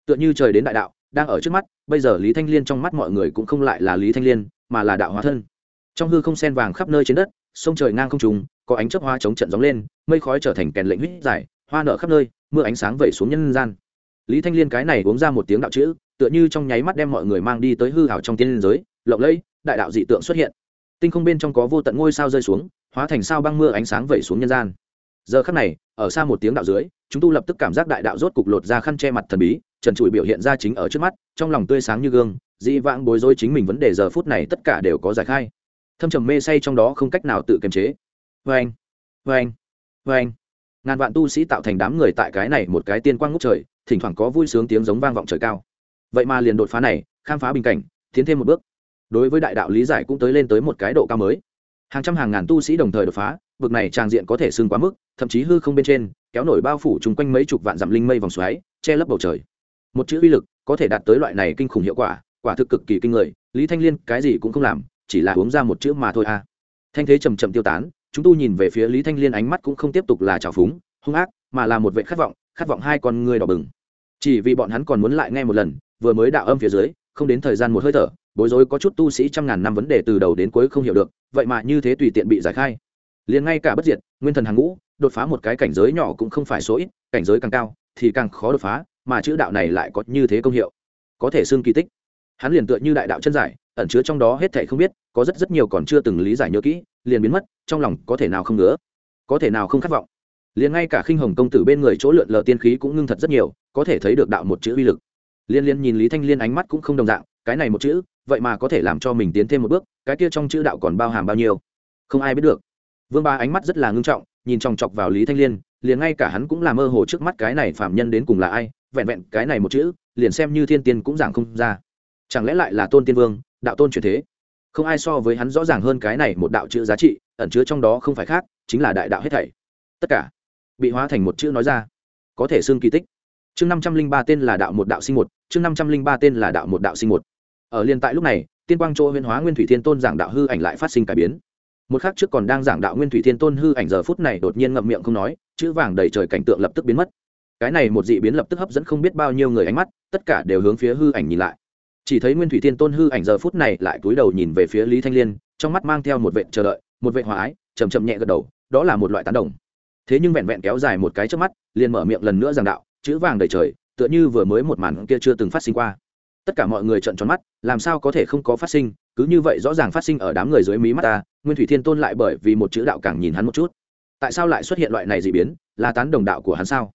Tựa như trời đến đại đạo đang ở trước mắt, bây giờ lý thanh liên trong mắt mọi người cũng không lại là lý thanh liên, mà là đạo hóa thân. Trong hư không sen vàng khắp nơi trên đất, sông trời ngang không trùng có ánh chớp hoa chống trận gióng lên, mây khói trở thành kèn lệnh huyết dài, hoa nở khắp nơi, mưa ánh sáng vẩy xuống nhân gian. Lý thanh liên cái này uống ra một tiếng đạo chữ, tựa như trong nháy mắt đem mọi người mang đi tới hư hảo trong tiên liên giới, lộng lẫy, đại đạo dị tượng xuất hiện. Tinh không bên trong có vô tận ngôi sao rơi xuống, hóa thành sao băng mưa ánh sáng vẩy xuống nhân gian. Giờ khắc này, ở xa một tiếng đạo dưới, chúng tu lập tức cảm giác đại đạo rốt cục lột ra khăn che mặt thần bí trần trụi biểu hiện ra chính ở trước mắt, trong lòng tươi sáng như gương dị vãng bối rối chính mình vấn đề giờ phút này tất cả đều có giải khai. Thâm trầm mê say trong đó không cách nào tự kiềm chế. Vê anh vê anh vê anh ngàn vạn tu sĩ tạo thành đám người tại cái này một cái tiên quang ngút trời, thỉnh thoảng có vui sướng tiếng giống vang vọng trời cao. Vậy mà liền đột phá này, khám phá bình cảnh, tiến thêm một bước. Đối với đại đạo lý giải cũng tới lên tới một cái độ cao mới. Hàng trăm hàng ngàn tu sĩ đồng thời đột phá vực này tràng diện có thể xưng quá mức, thậm chí hư không bên trên, kéo nổi bao phủ chung quanh mấy chục vạn dặm linh mây vòng xoáy, che lấp bầu trời một chữ uy lực có thể đạt tới loại này kinh khủng hiệu quả quả thực cực kỳ kinh người, lý thanh liên cái gì cũng không làm, chỉ là uống ra một chữ mà thôi à. Thanh thế chầm chậm tiêu tán, chúng tu nhìn về phía lý thanh liên ánh mắt cũng không tiếp tục là trào phúng, hung ác, mà là một vệ khát vọng khát vọng hai con người đỏ bừng. Chỉ vì bọn hắn còn muốn lại nghe một lần, vừa mới đạo âm phía dưới, không đến thời gian một hơi thở, bối rối có chút tu sĩ trăm ngàn năm vấn đề từ đầu đến cuối không hiểu được, vậy mà như thế tùy tiện bị giải khai. Liền ngay cả bất diệt, nguyên thần hàng ngũ, đột phá một cái cảnh giới nhỏ cũng không phải số ít, cảnh giới càng cao, thì càng khó đột phá mà chữ đạo này lại có như thế công hiệu. Có thể xưng kỳ tích. Hắn liền tựa như đại đạo chân giải, ẩn chứa trong đó hết thảy không biết, có rất rất nhiều còn chưa từng lý giải nhớ kỹ, liền biến mất, trong lòng có thể nào không ngứa, có thể nào không khát vọng. Liền ngay cả khinh hồng công tử bên người chỗ lượn lờ tiên khí cũng ngưng thật rất nhiều, có thể thấy được đạo một chữ uy lực. Liên liên nhìn lý thanh liên ánh mắt cũng không đồng dạng, cái này một chữ, vậy mà có thể làm cho mình tiến thêm một bước, cái kia trong chữ đạo còn bao hàm bao nhiêu? Không ai biết được. Vương ba ánh mắt rất là ngưng trọng, nhìn chòng chọc vào lý thanh liên, liền ngay cả hắn cũng là mơ hồ trước mắt cái này phạm nhân đến cùng là ai vẹn vẹn cái này một chữ, liền xem như thiên tiên cũng giảng không ra. Chẳng lẽ lại là tôn tiên vương, đạo tôn truyền thế? Không ai so với hắn rõ ràng hơn cái này một đạo chữ giá trị, ẩn chứa trong đó không phải khác, chính là đại đạo hết thảy. Tất cả bị hóa thành một chữ nói ra, có thể xưng kỳ tích. Chương năm trăm linh ba tên là đạo một đạo sinh một, chương năm trăm linh ba tên là đạo một đạo sinh một. Ở liên tại lúc này, tiên quang chỗ huyên hóa nguyên thủy thiên tôn giảng đạo hư ảnh lại phát sinh cải biến. Một khắc trước còn đang giảng đạo nguyên thủy thiên tôn hư ảnh, giờ phút này đột nhiên ngậm miệng không nói, chữ vàng đầy trời cảnh tượng lập tức biến mất cái này một dị biến lập tức hấp dẫn không biết bao nhiêu người ánh mắt, tất cả đều hướng phía hư ảnh nhìn lại. Chỉ thấy nguyên thủy thiên tôn hư ảnh giờ phút này lại cúi đầu nhìn về phía lý thanh liên, trong mắt mang theo một vệ chờ đợi, một vệ hòa ái chầm chậm nhẹ gật đầu, đó là một loại tán đồng. Thế nhưng vẹn vẹn kéo dài một cái trước mắt, liền mở miệng lần nữa giảng đạo, chữ vàng đầy trời, tựa như vừa mới một màn kia chưa từng phát sinh qua. Tất cả mọi người trợn tròn mắt, làm sao có thể không có phát sinh, cứ như vậy rõ ràng phát sinh ở đám người dưới mí mắt ta, nguyên thủy thiên tôn lại bởi vì một chữ đạo càng nhìn hắn một chút. Tại sao lại xuất hiện loại này dị biến, là tán đồng đạo của hắn sao?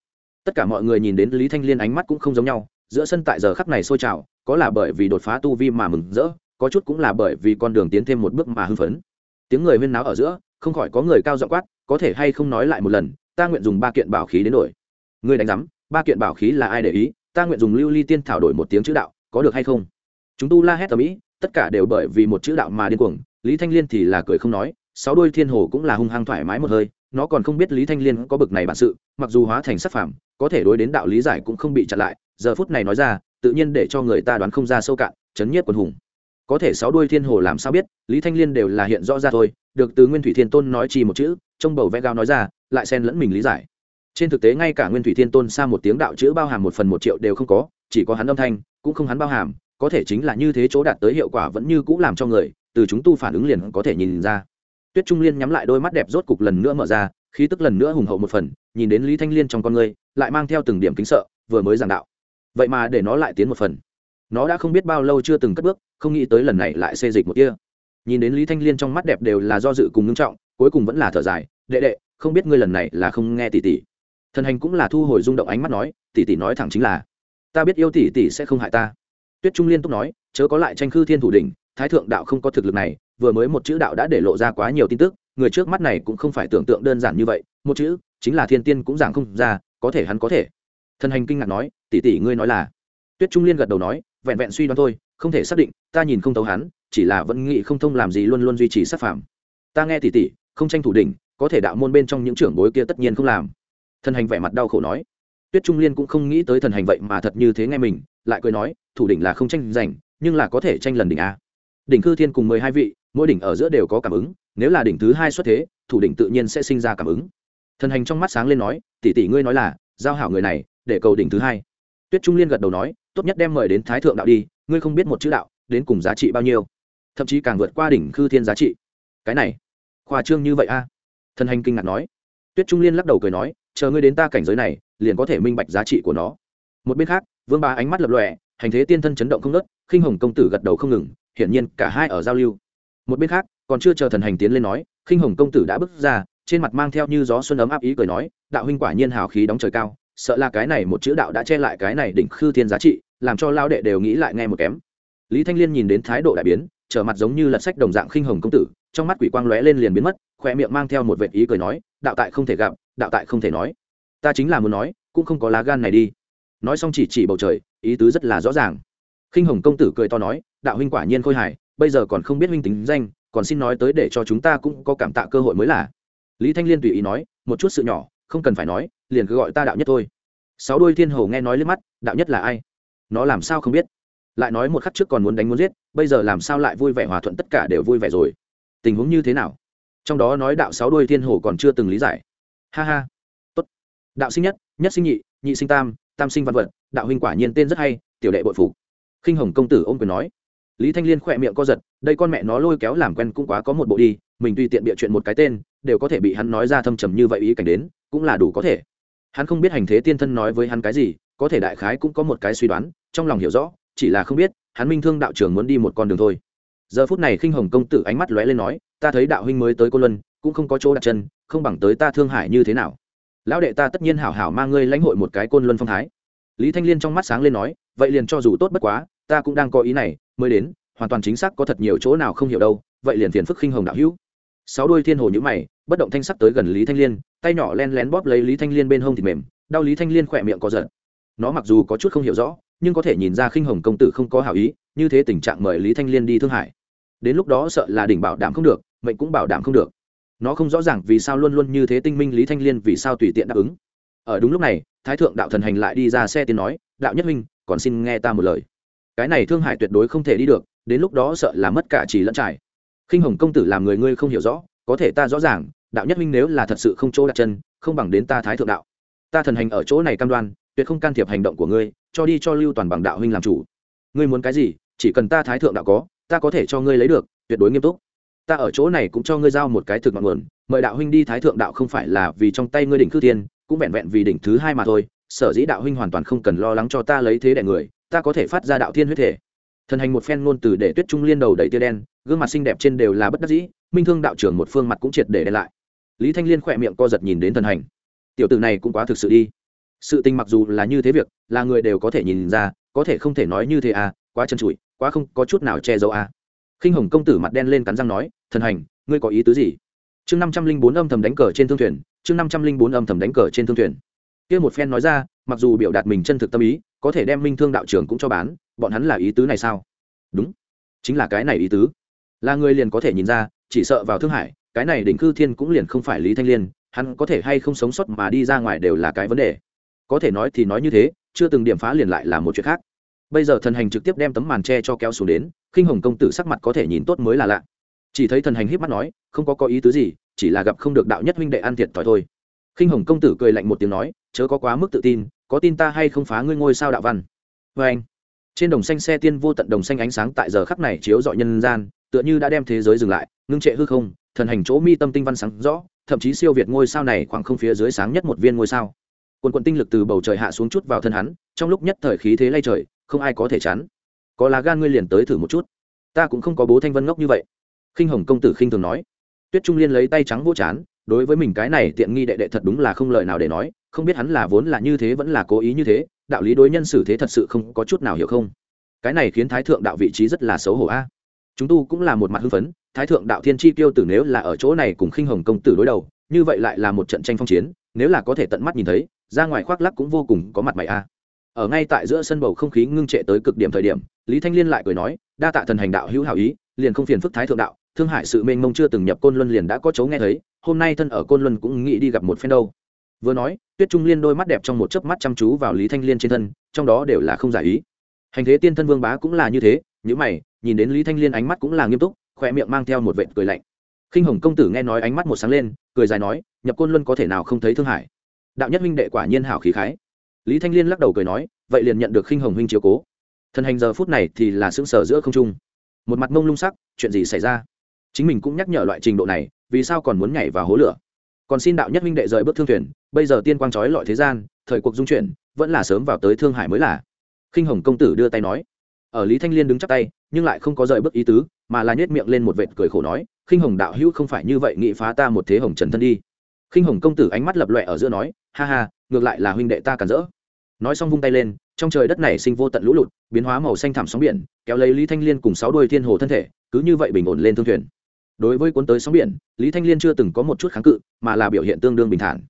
Tất cả mọi người nhìn đến lý thanh liên ánh mắt cũng không giống nhau, giữa sân tại giờ khắc này sôi trào, có là bởi vì đột phá tu vi mà mừng rỡ, có chút cũng là bởi vì con đường tiến thêm một bước mà hưng phấn. Tiếng người huyên náo ở giữa, không khỏi có người cao giọng quát, có thể hay không nói lại một lần, ta nguyện dùng ba kiện bảo khí đến đổi. Người đánh giám, ba kiện bảo khí là ai để ý, ta nguyện dùng lưu ly tiên thảo đổi một tiếng chữ đạo, có được hay không? Chúng tu la hét ở mỹ tất cả đều bởi vì một chữ đạo mà điên cuồng, lý thanh liên thì là cười không nói, sáu đôi thiên hồ cũng là hung hăng thoải mái một hơi nó còn không biết lý thanh liên có bực này bản sự mặc dù hóa thành sắc phàm, có thể đối đến đạo lý giải cũng không bị chặn lại giờ phút này nói ra tự nhiên để cho người ta đoán không ra sâu cạn chấn nhiếp quần hùng. Có thể sáu đuôi thiên hồ làm sao biết lý thanh liên đều là hiện rõ ra thôi được từ nguyên thủy thiên tôn nói chỉ một chữ trong bầu vẽ gao nói ra lại xen lẫn mình lý giải. Trên thực tế ngay cả nguyên thủy thiên tôn xa một tiếng đạo chữ bao hàm một phần một triệu đều không có chỉ có hắn âm thanh cũng không hắn bao hàm có thể chính là như thế chỗ đạt tới hiệu quả vẫn như cũ làm cho người từ chúng tu phản ứng liền có thể nhìn ra tuyết trung liên nhắm lại đôi mắt đẹp rốt cục lần nữa mở ra, khí tức lần nữa hùng hậu một phần, nhìn đến lý thanh liên trong con người lại mang theo từng điểm kính sợ, vừa mới giảng đạo. Vậy mà để nó lại tiến một phần. Nó đã không biết bao lâu chưa từng cất bước, không nghĩ tới lần này lại xê dịch một kia nhìn đến lý thanh liên trong mắt đẹp đều là do dự cùng ngưng trọng, cuối cùng vẫn là thở dài, đệ đệ, không biết ngươi lần này là không nghe tỷ tỷ. Thần hành cũng là thu hồi rung động ánh mắt nói, tỷ tỷ nói thẳng chính là, ta biết yêu tỷ tỷ sẽ không hại ta. Tuyết trung liên túc nói, chớ có lại tranh khư thiên thủ đỉnh, thái thượng đạo không có thực lực này vừa mới một chữ đạo đã để lộ ra quá nhiều tin tức, người trước mắt này cũng không phải tưởng tượng đơn giản như vậy, một chữ chính là thiên tiên cũng giảng không ra, có thể hắn có thể. Thần hành kinh ngạc nói, tỷ tỷ ngươi nói là? Tuyết trung liên gật đầu nói, vẹn vẹn suy đoán thôi, không thể xác định, ta nhìn không thấu hắn, chỉ là vẫn nghĩ không thông làm gì luôn luôn duy trì sát phạm ta nghe tỷ tỷ, không tranh thủ đỉnh, có thể đạo môn bên trong những trưởng bối kia tất nhiên không làm. Thần hành vẻ mặt đau khổ nói. Tuyết trung liên cũng không nghĩ tới thần hành vậy mà thật như thế nghe mình, lại cười nói, thủ đỉnh là không tranh giành, nhưng là có thể tranh lần đỉnh a. Đỉnh cư thiên cùng mười hai vị mỗi đỉnh ở giữa đều có cảm ứng, nếu là đỉnh thứ hai xuất thế, thủ đỉnh tự nhiên sẽ sinh ra cảm ứng. Thần hành trong mắt sáng lên nói, tỷ tỷ ngươi nói là, giao hảo người này, để cầu đỉnh thứ hai. Tuyết trung liên gật đầu nói, tốt nhất đem mời đến thái thượng đạo đi, ngươi không biết một chữ đạo, đến cùng giá trị bao nhiêu. Thậm chí càng vượt qua đỉnh khư thiên giá trị. Cái này, khoa trương như vậy a? Thần hành kinh ngạc nói. Tuyết trung liên lắc đầu cười nói, chờ ngươi đến ta cảnh giới này, liền có thể minh bạch giá trị của nó. Một bên khác, vương ba ánh mắt lập lòe, hành thế tiên thân chấn động không nớt khinh hồng công tử gật đầu không ngừng, hiển nhiên cả hai ở giao lưu một bên khác, còn chưa chờ thần hành tiến lên nói, khinh hồng công tử đã bước ra, trên mặt mang theo như gió xuân ấm áp ý cười nói, đạo huynh quả nhiên hào khí đóng trời cao, sợ là cái này một chữ đạo đã che lại cái này đỉnh khư thiên giá trị, làm cho lao đệ đều nghĩ lại nghe một kém. Lý thanh liên nhìn đến thái độ đại biến, trở mặt giống như lật sách đồng dạng khinh hồng công tử, trong mắt quỷ quang lóe lên liền biến mất khoe miệng mang theo một vệ ý cười nói, đạo tại không thể gặp, đạo tại không thể nói. Ta chính là muốn nói, cũng không có lá gan này đi. Nói xong chỉ chỉ bầu trời, ý tứ rất là rõ ràng. Khinh hồng công tử cười to nói, đạo huynh quả nhiên khôi hài bây giờ còn không biết huynh tính danh, còn xin nói tới để cho chúng ta cũng có cảm tạ cơ hội mới là. Lý thanh liên tùy ý nói, một chút sự nhỏ, không cần phải nói, liền cứ gọi ta đạo nhất thôi. Sáu đôi thiên hồ nghe nói lên mắt, đạo nhất là ai? Nó làm sao không biết? Lại nói một khắc trước còn muốn đánh muốn giết, bây giờ làm sao lại vui vẻ hòa thuận tất cả đều vui vẻ rồi? Tình huống như thế nào? Trong đó nói đạo sáu đôi thiên hồ còn chưa từng lý giải. Ha ha. Tốt. Đạo sinh nhất nhất sinh nhị nhị sinh tam tam sinh văn vật, đạo huynh quả nhiên tên rất hay, tiểu đệ bội phục. Khinh hồng công tử ôm quyền nói lý thanh liên khỏe miệng co giật, đây con mẹ nó lôi kéo làm quen cũng quá có một bộ đi, mình tùy tiện bịa chuyện một cái tên, đều có thể bị hắn nói ra thâm trầm như vậy ý cảnh đến, cũng là đủ có thể. Hắn không biết hành thế tiên thân nói với hắn cái gì, có thể đại khái cũng có một cái suy đoán, trong lòng hiểu rõ, chỉ là không biết, hắn minh thương đạo trưởng muốn đi một con đường thôi. Giờ phút này khinh hồng công tử ánh mắt lóe lên nói, ta thấy đạo huynh mới tới cô luân, cũng không có chỗ đặt chân, không bằng tới ta thương hải như thế nào? Lão đệ ta tất nhiên hảo hảo mang ngươi lãnh hội một cái côn luân phong thái. Lý thanh liên trong mắt sáng lên nói, vậy liền cho dù tốt bất quá, ta cũng đang có ý này mới đến, hoàn toàn chính xác có thật nhiều chỗ nào không hiểu đâu, vậy liền phiền phức khinh hồng đạo hữu. Sáu đôi thiên hồ nhữ mày, bất động thanh sắc tới gần lý thanh liên, tay nhỏ len lén bóp lấy lý thanh liên bên hông thịt mềm, đau lý thanh liên khỏe miệng có giận nó mặc dù có chút không hiểu rõ, nhưng có thể nhìn ra khinh hồng công tử không có hảo ý, như thế tình trạng mời lý thanh liên đi thương hải đến lúc đó sợ là đỉnh bảo đảm không được, mệnh cũng bảo đảm không được. Nó không rõ ràng vì sao luôn luôn như thế tinh minh lý thanh liên vì sao tùy tiện đáp ứng. Ở đúng lúc này, thái thượng đạo thần hành lại đi ra xe tiến nói, đạo nhất minh còn xin nghe ta một lời cái này thương hải tuyệt đối không thể đi được, đến lúc đó sợ là mất cả chỉ lẫn trải. Khinh hồng công tử làm người ngươi không hiểu rõ, có thể ta rõ ràng, đạo nhất minh nếu là thật sự không chỗ đặt chân, không bằng đến ta thái thượng đạo. Ta thần hành ở chỗ này cam đoan, tuyệt không can thiệp hành động của ngươi, cho đi cho lưu toàn bằng đạo huynh làm chủ. Ngươi muốn cái gì, chỉ cần ta thái thượng đạo có, ta có thể cho ngươi lấy được, tuyệt đối nghiêm túc. Ta ở chỗ này cũng cho ngươi giao một cái thực ngọn nguồn, mời đạo huynh đi thái thượng đạo không phải là vì trong tay ngươi đỉnh cư tiên cũng vẹn vẹn vì đỉnh thứ hai mà thôi, sở dĩ đạo huynh hoàn toàn không cần lo lắng cho ta lấy thế đại người ta có thể phát ra đạo thiên huyết thể. Thần hành một phen ngôn từ để tuyết trung liên đầu đầy tia đen, gương mặt xinh đẹp trên đều là bất đắc dĩ, minh thương đạo trưởng một phương mặt cũng triệt để đen lại. Lý thanh liên khỏe miệng co giật nhìn đến thần hành. Tiểu tử này cũng quá thực sự đi. Sự tình mặc dù là như thế việc, là người đều có thể nhìn ra, có thể không thể nói như thế à quá chân trụi quá không có chút nào che giấu à. Khinh hồng công tử mặt đen lên cắn răng nói, thần hành, ngươi có ý tứ gì? Chương năm trăm linh bốn âm thầm đánh cờ trên thương thuyền, chương năm trăm linh bốn âm thầm đánh cờ trên thương thuyền. Kia một phen nói ra mặc dù biểu đạt mình chân thực tâm ý, có thể đem minh thương đạo trưởng cũng cho bán, bọn hắn là ý tứ này sao? Đúng. Chính là cái này ý tứ. Là người liền có thể nhìn ra, chỉ sợ vào thương hải, cái này đỉnh cư thiên cũng liền không phải lý thanh liên, hắn có thể hay không sống sót mà đi ra ngoài đều là cái vấn đề. Có thể nói thì nói như thế, chưa từng điểm phá liền lại là một chuyện khác. Bây giờ thần hành trực tiếp đem tấm màn tre cho kéo xuống đến, khinh hồng công tử sắc mặt có thể nhìn tốt mới là lạ. Chỉ thấy thần hành híp mắt nói, không có có ý tứ gì, chỉ là gặp không được đạo nhất huynh đệ ăn thiệt thòi thôi. Khinh hồng công tử cười lạnh một tiếng nói, chớ có quá mức tự tin có tin ta hay không phá ngươi ngôi sao đạo văn? Vê anh, trên đồng xanh xe tiên vô tận đồng xanh ánh sáng tại giờ khắc này chiếu dọi nhân gian, tựa như đã đem thế giới dừng lại, ngưng trệ hư không, thần hành chỗ mi tâm tinh văn sáng rõ, thậm chí siêu việt ngôi sao này khoảng không phía dưới sáng nhất một viên ngôi sao. Quần quận tinh lực từ bầu trời hạ xuống chút vào thân hắn, trong lúc nhất thời khí thế lay trời, không ai có thể chắn có lá gan ngươi liền tới thử một chút. Ta cũng không có bố thanh vân ngốc như vậy. Khinh hồng công tử khinh thường nói. Tuyết trung liên lấy tay trắng vỗ chán, đối với mình cái này tiện nghi đệ đệ thật đúng là không lời nào để nói không biết hắn là vốn là như thế vẫn là cố ý như thế, đạo lý đối nhân xử thế thật sự không có chút nào hiểu không? Cái này khiến thái thượng đạo vị trí rất là xấu hổ a. Chúng tu cũng là một mặt hưng phấn, thái thượng đạo thiên chi tiêu tử nếu là ở chỗ này cùng khinh hồng công tử đối đầu, như vậy lại là một trận tranh phong chiến, nếu là có thể tận mắt nhìn thấy, ra ngoài khoác lắc cũng vô cùng có mặt mày a. Ở ngay tại giữa sân bầu không khí ngưng trệ tới cực điểm thời điểm, lý thanh liên lại cười nói, đa tạ thần hành đạo hữu hảo ý, liền không phiền phức thái thượng đạo, thương hại sự mênh mông chưa từng nhập côn luân liền đã có chấu nghe thấy, hôm nay thân ở côn luân cũng nghĩ đi gặp một phen đâu vừa nói, tuyết trung liên đôi mắt đẹp trong một chớp mắt chăm chú vào lý thanh liên trên thân, trong đó đều là không giải ý. Hành thế tiên thân vương bá cũng là như thế nhữ mày, nhìn đến lý thanh liên ánh mắt cũng là nghiêm túc khoe miệng mang theo một vệt cười lạnh. Khinh hồng công tử nghe nói ánh mắt một sáng lên, cười dài nói, nhập côn luân có thể nào không thấy thương hải? Đạo nhất huynh đệ quả nhiên hảo khí khái. Lý thanh liên lắc đầu cười nói, vậy liền nhận được khinh hồng huynh chiếu cố. Thần hành giờ phút này thì là sững sờ giữa không trung. Một mặt mông lung sắc, chuyện gì xảy ra? Chính mình cũng nhắc nhở loại trình độ này, vì sao còn muốn nhảy vào hố lửa? Còn xin đạo nhất minh đệ rời bước thương thuyền, bây giờ tiên quang trói lọi thế gian, thời cuộc dung chuyển, vẫn là sớm vào tới thương hải mới là. Khinh hồng công tử đưa tay nói. Ở lý thanh liên đứng chắc tay, nhưng lại không có rời bước ý tứ, mà là nhét miệng lên một vệt cười khổ nói, khinh hồng đạo hữu không phải như vậy nghị phá ta một thế hồng trần thân đi. Khinh hồng công tử ánh mắt lập lọe ở giữa nói, ha ha, ngược lại là huynh đệ ta cản rỡ. Nói xong vung tay lên, trong trời đất này sinh vô tận lũ lụt, biến hóa màu xanh thảm sóng biển, kéo lấy lý thanh liên cùng sáu đôi thiên hồ thân thể, cứ như vậy bình ổn lên thương thuyền đối với cuốn tới sóng biển, lý thanh liên chưa từng có một chút kháng cự, mà là biểu hiện tương đương bình thản.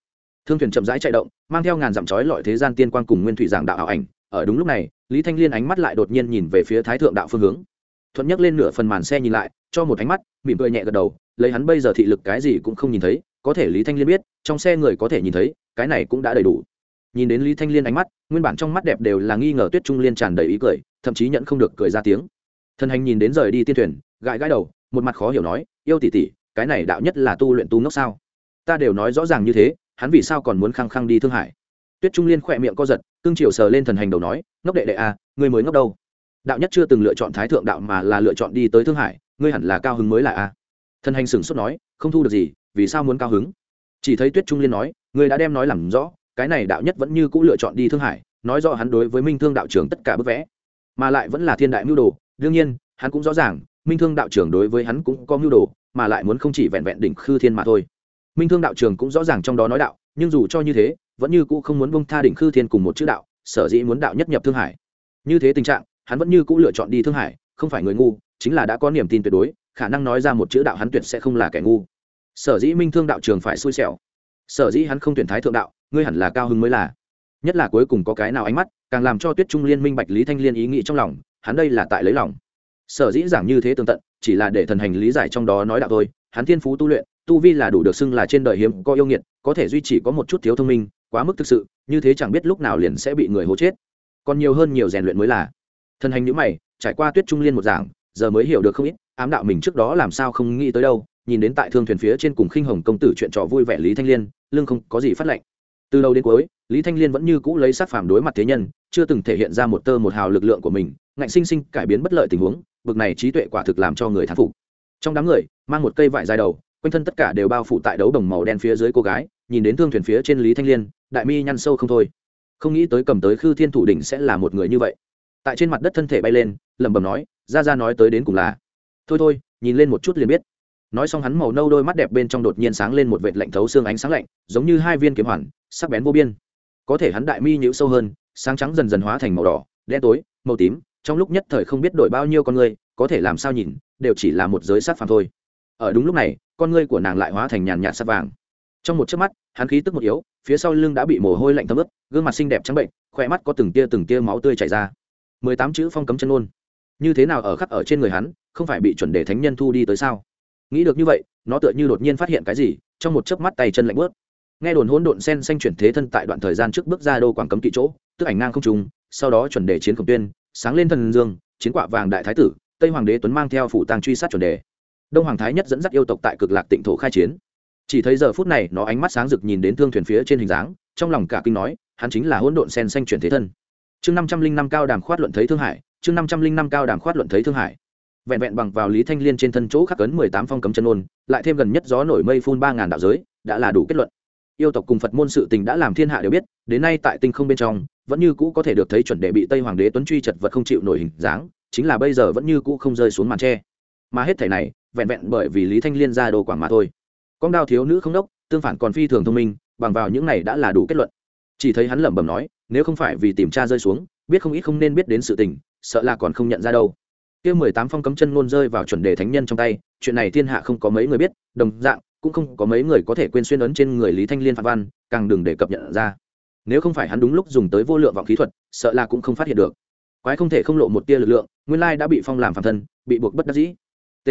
Thương thuyền chậm rãi chạy động, mang theo ngàn dặm chói lọi thế gian tiên quan cùng nguyên thủy giảng đạo ảo ảnh. Ở đúng lúc này, lý thanh liên ánh mắt lại đột nhiên nhìn về phía thái thượng đạo phương hướng. Thuận nhấc lên nửa phần màn xe nhìn lại, cho một ánh mắt, mỉm cười nhẹ gật đầu, lấy hắn bây giờ thị lực cái gì cũng không nhìn thấy, có thể lý thanh liên biết, trong xe người có thể nhìn thấy, cái này cũng đã đầy đủ. Nhìn đến lý thanh liên ánh mắt, nguyên bản trong mắt đẹp đều là nghi ngờ tuyết trung liên tràn đầy ý cười, thậm chí nhận không được cười ra tiếng. Thân hành nhìn đến rời đi tiên thuyền, gãi gãi đầu, một mặt khó hiểu nói yêu tỷ tỷ, cái này đạo nhất là tu luyện tu ngốc sao? Ta đều nói rõ ràng như thế, hắn vì sao còn muốn khăng khăng đi thương hải? Tuyết trung liên khỏe miệng co giật, cương triều sờ lên thần hành đầu nói, ngốc đệ đệ à người mới ngốc đâu? Đạo nhất chưa từng lựa chọn thái thượng đạo mà là lựa chọn đi tới thương hải, ngươi hẳn là cao hứng mới là a Thần hành sửng sốt nói, không thu được gì, vì sao muốn cao hứng? Chỉ thấy tuyết trung liên nói, ngươi đã đem nói làm rõ, cái này đạo nhất vẫn như c ũ lựa chọn đi thương hải, nói rõ hắn đối với minh thương đạo trưởng tất cả bức vẽ, mà lại vẫn là thiên đại mưu đồ. Đương nhiên, hắn cũng rõ ràng, minh thương đạo trưởng đối với hắn cũng có mưu đồ mà lại muốn không chỉ vẹn vẹn đỉnh khư thiên mà thôi. Minh thương đạo trường cũng rõ ràng trong đó nói đạo, nhưng dù cho như thế, vẫn như cũ không muốn bông tha đỉnh khư thiên cùng một chữ đạo, sở dĩ muốn đạo nhất nhập thương hải. Như thế tình trạng, hắn vẫn như cũ lựa chọn đi thương hải, không phải người ngu, chính là đã có niềm tin tuyệt đối, khả năng nói ra một chữ đạo hắn tuyệt sẽ không là kẻ ngu. Sở dĩ minh thương đạo trường phải xui xẻo. Sở dĩ hắn không tuyển thái thượng đạo, ngươi hẳn là cao hứng mới là. Nhất là cuối cùng có cái nào ánh mắt, càng làm cho tuyết trung liên minh bạch lý thanh liên ý nghĩ trong lòng, hắn đây là tại lấy lòng sở dĩ giảng như thế tường tận, chỉ là để thần hành lý giải trong đó nói đạo thôi. Hắn thiên phú tu luyện, tu vi là đủ được xưng là trên đời hiếm có yêu nghiệt, có thể duy trì có một chút thiếu thông minh, quá mức thực sự, như thế chẳng biết lúc nào liền sẽ bị người hố chết. Còn nhiều hơn nhiều rèn luyện mới là. Thần hành nhữ mày, trải qua tuyết trung liên một giảng, giờ mới hiểu được không ít, ám đạo mình trước đó làm sao không nghĩ tới đâu, nhìn đến tại thương thuyền phía trên cùng khinh hồng công tử chuyện trò vui vẻ lý thanh liên lương không có gì phát lệnh. Từ đầu đến cuối, lý thanh liên vẫn như cũ lấy sát phàm đối mặt thế nhân, chưa từng thể hiện ra một tơ một hào lực lượng của mình, ngạnh sinh sinh cải biến bất lợi tình huống bực này trí tuệ quả thực làm cho người thán phục. Trong đám người, mang một cây vải dài đầu, quanh thân tất cả đều bao phủ tại đấu đồng màu đen phía dưới cô gái, nhìn đến thương thuyền phía trên lý thanh liên, đại mi nhăn sâu không thôi. Không nghĩ tới cầm tới khư thiên thủ đỉnh sẽ là một người như vậy. Tại trên mặt đất thân thể bay lên, lẩm bẩm nói, ra ra nói tới đến cùng là thôi thôi, nhìn lên một chút liền biết. Nói xong hắn màu nâu đôi mắt đẹp bên trong đột nhiên sáng lên một vệt lạnh thấu xương ánh sáng lạnh, giống như hai viên kiếm hoàn, sắc bén vô biên. Có thể hắn đại mi nhữ sâu hơn, sáng trắng dần dần hóa thành màu đỏ, đen tối, màu tím trong lúc nhất thời không biết đổi bao nhiêu con người, có thể làm sao nhìn, đều chỉ là một giới sát phàm thôi. Ở đúng lúc này, con ngươi của nàng lại hóa thành nhàn nhạt sát vàng. Trong một chớp mắt, hắn khí tức một yếu, phía sau lưng đã bị mồ hôi lạnh thấm ướt, gương mặt xinh đẹp trắng bệnh khỏe mắt có từng tia từng tia máu tươi chảy ra. Mười tám chữ phong cấm chân ôn. Như thế nào ở khắc ở trên người hắn, không phải bị chuẩn đề thánh nhân thu đi tới sao? Nghĩ được như vậy, nó tựa như đột nhiên phát hiện cái gì, trong một chớp mắt tay chân lạnh bớt nghe đồn hỗn độn sen xanh chuyển thế thân tại đoạn thời gian trước bước ra đô quảng cấm kỵ chỗ, tức ảnh ngang không trùng sau đó chuẩn đề chiến khổng tuyên sáng lên thần dương, chiến quạ vàng đại thái tử, tây hoàng đế tuấn mang theo phủ tàng truy sát chuẩn đề. Đông hoàng thái nhất dẫn dắt yêu tộc tại cực lạc tịnh thổ khai chiến. Chỉ thấy giờ phút này, nó ánh mắt sáng rực nhìn đến thương thuyền phía trên hình dáng, trong lòng cả kinh nói, hắn chính là hỗn độn sen xanh chuyển thế thân. Chương năm trăm linh năm cao đàm khoát luận thấy thương hải chương năm trăm linh năm cao đàm khoát luận thấy thương hải vẹn vẹn bằng vào lý thanh liên trên thân chỗ khắc cấn mười tám phong cấm chân ôn, lại thêm gần nhất gió nổi mây phun ba ngàn đạo giới, đã là đủ kết luận yêu tộc cùng phật môn sự tình đã làm thiên hạ đều biết, đến nay tại tinh không bên trong, vẫn như cũ có thể được thấy chuẩn đệ bị tây hoàng đế tuấn truy chật vật không chịu nổi hình dáng, chính là bây giờ vẫn như cũ không rơi xuống màn tre. Mà hết thể này, vẹn vẹn bởi vì lý thanh liên ra đồ quảng mà thôi. Con đao thiếu nữ không đốc, tương phản còn phi thường thông minh, bằng vào những này đã là đủ kết luận. Chỉ thấy hắn lẩm bẩm nói, nếu không phải vì tìm tra rơi xuống, biết không ít không nên biết đến sự tình, sợ là còn không nhận ra đâu. Kia mười tám phong cấm chân ngôn rơi vào chuẩn đề thánh nhân trong tay, chuyện này thiên hạ không có mấy người biết, đồng dạng cũng không có mấy người có thể quên xuyên ấn trên người lý thanh liên phạm văn, càng đừng để cập nhận ra. Nếu không phải hắn đúng lúc dùng tới vô lượng vọng khí thuật, sợ là cũng không phát hiện được. Quái không thể không lộ một tia lực lượng, nguyên lai đã bị phong làm phạm thân, bị buộc bất đắc dĩ. T.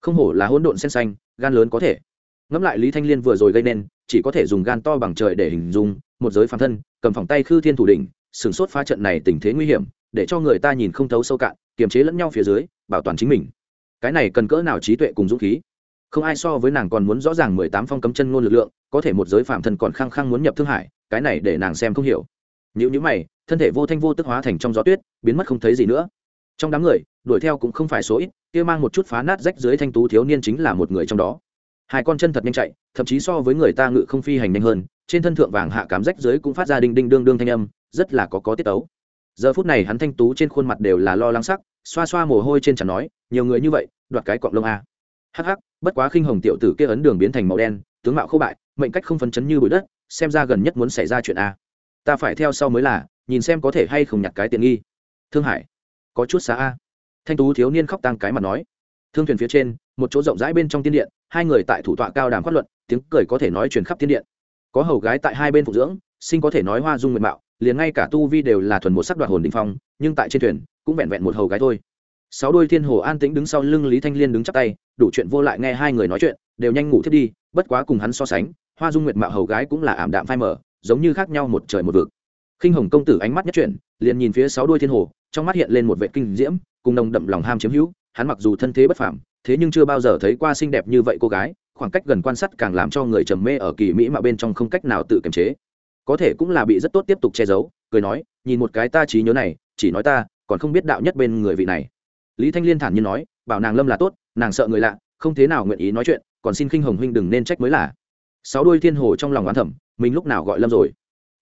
Không hổ là hỗn độn sen xanh, gan lớn có thể. Ngẫm lại lý thanh liên vừa rồi gây nên, chỉ có thể dùng gan to bằng trời để hình dung, một giới phạm thân, cầm phòng tay khư thiên thủ đỉnh, sửng sốt phá trận này tình thế nguy hiểm, để cho người ta nhìn không thấu sâu cạn, kiềm chế lẫn nhau phía dưới, bảo toàn chính mình. Cái này cần cỡ nào trí tuệ cùng dũng khí? Không ai so với nàng còn muốn rõ ràng mười tám phong cấm chân ngôn lực lượng, có thể một giới phạm thân còn khăng khăng muốn nhập thương hải, cái này để nàng xem không hiểu. Những nhữ mày, thân thể vô thanh vô tức hóa thành trong gió tuyết, biến mất không thấy gì nữa. Trong đám người, đuổi theo cũng không phải số ít, kia mang một chút phá nát rách dưới thanh tú thiếu niên chính là một người trong đó. Hai con chân thật nhanh chạy, thậm chí so với người ta ngự không phi hành nhanh hơn, trên thân thượng vàng hạ cám rách dưới cũng phát ra đinh đinh đương đương thanh âm, rất là có có tiết tấu. Giờ phút này hắn thanh tú trên khuôn mặt đều là lo lắng sắc, xoa xoa mồ hôi trên trán nói, nhiều người như vậy, đoạt cái cọng lông a hắc hắc, bất quá khinh hồng tiểu tử kia ấn đường biến thành màu đen, tướng mạo khô bại, mệnh cách không phấn chấn như bụi đất, xem ra gần nhất muốn xảy ra chuyện a. Ta phải theo sau mới là, nhìn xem có thể hay không nhặt cái tiện nghi. Thương hải, có chút xa a. Thanh tú thiếu niên khóc tăng cái mặt nói. Thương thuyền phía trên, một chỗ rộng rãi bên trong tiên điện, hai người tại thủ tọa cao đàm phát luận, tiếng cười có thể nói truyền khắp tiên điện. Có hầu gái tại hai bên phụ dưỡng, sinh có thể nói hoa dung nguyện mạo, liền ngay cả tu vi đều là thuần một sắc đoạt hồn đình phong, nhưng tại trên thuyền, cũng vẹn vẹn một hầu gái thôi sáu đôi thiên hồ an tĩnh đứng sau lưng lý thanh liên đứng chắc tay, đủ chuyện vô lại nghe hai người nói chuyện, đều nhanh ngủ thiết đi, bất quá cùng hắn so sánh, hoa dung nguyệt mạo hầu gái cũng là ảm đạm phai mở giống như khác nhau một trời một vực. Khinh hồng công tử ánh mắt nhất chuyển, liền nhìn phía sáu đôi thiên hồ, trong mắt hiện lên một vệ kinh diễm, cùng nồng đậm lòng ham chiếm hữu, hắn mặc dù thân thế bất phàm, thế nhưng chưa bao giờ thấy qua xinh đẹp như vậy cô gái, khoảng cách gần quan sát càng làm cho người trầm mê ở kỳ mỹ mà bên trong không cách nào tự kiềm chế. Có thể cũng là bị rất tốt tiếp tục che giấu, cười nói, nhìn một cái ta trí nhớ này, chỉ nói ta, còn không biết đạo nhất bên người vị này lý thanh liên thản nhiên nói, bảo nàng lâm là tốt, nàng sợ người lạ, không thế nào nguyện ý nói chuyện, còn xin khinh hồng huynh đừng nên trách mới là. Sáu đôi thiên hồ trong lòng oán thẩm mình lúc nào gọi lâm rồi?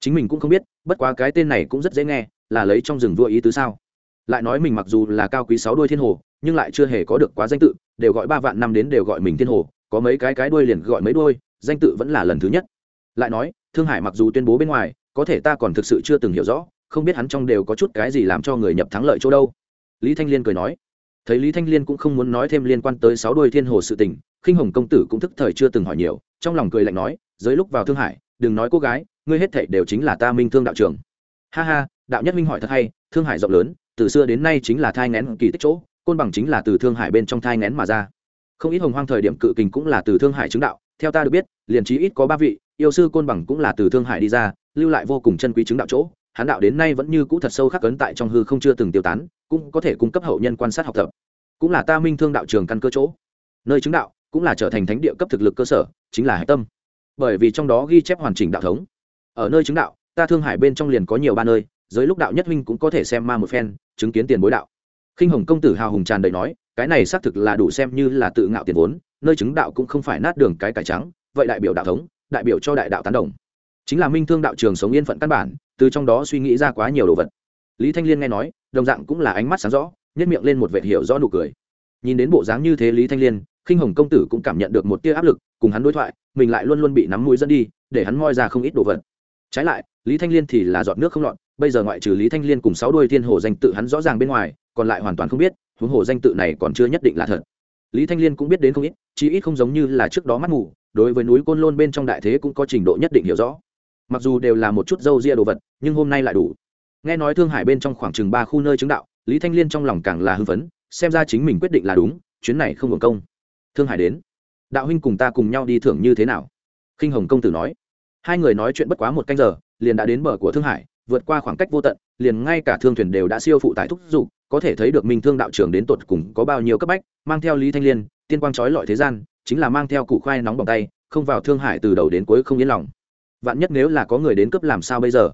Chính mình cũng không biết, bất quá cái tên này cũng rất dễ nghe, là lấy trong rừng vua ý tứ sao? Lại nói mình mặc dù là cao quý sáu đôi thiên hồ, nhưng lại chưa hề có được quá danh tự, đều gọi ba vạn năm đến đều gọi mình thiên hồ, có mấy cái cái đuôi liền gọi mấy đuôi, danh tự vẫn là lần thứ nhất. Lại nói, thương hải mặc dù tuyên bố bên ngoài, có thể ta còn thực sự chưa từng hiểu rõ, không biết hắn trong đều có chút cái gì làm cho người nhập thắng lợi chỗ đâu lý thanh liên cười nói. Thấy lý thanh liên cũng không muốn nói thêm liên quan tới sáu đôi thiên hồ sự tình, khinh hồng công tử cũng thức thời chưa từng hỏi nhiều, trong lòng cười lạnh nói dưới lúc vào thương hải, đừng nói cô gái, ngươi hết thảy đều chính là ta minh thương đạo trường ha ha, đạo nhất minh hỏi thật hay, thương hải rộng lớn, từ xưa đến nay chính là thai ngén kỳ tích chỗ, côn bằng chính là từ thương hải bên trong thai ngén mà ra. Không ít hồng hoang thời điểm cự kình cũng là từ thương hải chứng đạo, theo ta được biết, liền trí ít có ba vị, yêu sư côn bằng cũng là từ thương hải đi ra, lưu lại vô cùng chân quý chứng đạo chỗ hán đạo đến nay vẫn như cũ thật sâu khắc ấn tại trong hư không chưa từng tiêu tán, cũng có thể cung cấp hậu nhân quan sát học tập. Cũng là ta minh thương đạo trường căn cơ chỗ. Nơi chứng đạo, cũng là trở thành thánh địa cấp thực lực cơ sở, chính là hạch tâm. Bởi vì trong đó ghi chép hoàn chỉnh đạo thống. Ở nơi chứng đạo, ta thương hải bên trong liền có nhiều ba nơi, giới lúc đạo nhất huynh cũng có thể xem ma một phen, chứng kiến tiền bối đạo. Khinh hồng công tử hào hùng tràn đầy nói, cái này xác thực là đủ xem như là tự ngạo tiền vốn, nơi chứng đạo cũng không phải nát đường cái cải trắng, vậy đại biểu đạo thống, đại biểu cho đại đạo tán đồng. Chính là minh thương đạo trường sống yên phận căn bản từ trong đó suy nghĩ ra quá nhiều đồ vật. Lý thanh liên nghe nói, đồng dạng cũng là ánh mắt sáng rõ nhất miệng lên một vệ hiểu rõ nụ cười. Nhìn đến bộ dáng như thế lý thanh liên, khinh hồng công tử cũng cảm nhận được một tia áp lực, cùng hắn đối thoại, mình lại luôn luôn bị nắm mũi dẫn đi, để hắn moi ra không ít đồ vật. Trái lại, lý thanh liên thì là giọt nước không lọt, bây giờ ngoại trừ lý thanh liên cùng sáu đuôi thiên hồ danh tự hắn rõ ràng bên ngoài, còn lại hoàn toàn không biết, huống hồ danh tự này còn chưa nhất định là thật. Lý thanh liên cũng biết đến không ít, chí ít không giống như là trước đó mắt ngủ đối với núi côn lôn bên trong đại thế cũng có trình độ nhất định hiểu rõ mặc dù đều là một chút dâu ria đồ vật, nhưng hôm nay lại đủ. Nghe nói thương hải bên trong khoảng chừng ba khu nơi chứng đạo, lý thanh liên trong lòng càng là hưng phấn, xem ra chính mình quyết định là đúng, chuyến này không hưởng công. Thương hải đến. Đạo huynh cùng ta cùng nhau đi thưởng như thế nào? Khinh hồng công tử nói. Hai người nói chuyện bất quá một canh giờ, liền đã đến bờ của thương hải, vượt qua khoảng cách vô tận, liền ngay cả thương thuyền đều đã siêu phụ tải thúc giục có thể thấy được minh thương đạo trưởng đến tột cùng có bao nhiêu cấp bách, mang theo lý thanh liên, tiên quang trói lọi thế gian, chính là mang theo củ khoai nóng bằng tay, không vào thương hải từ đầu đến cuối không yên lòng vạn nhất nếu là có người đến cướp làm sao bây giờ?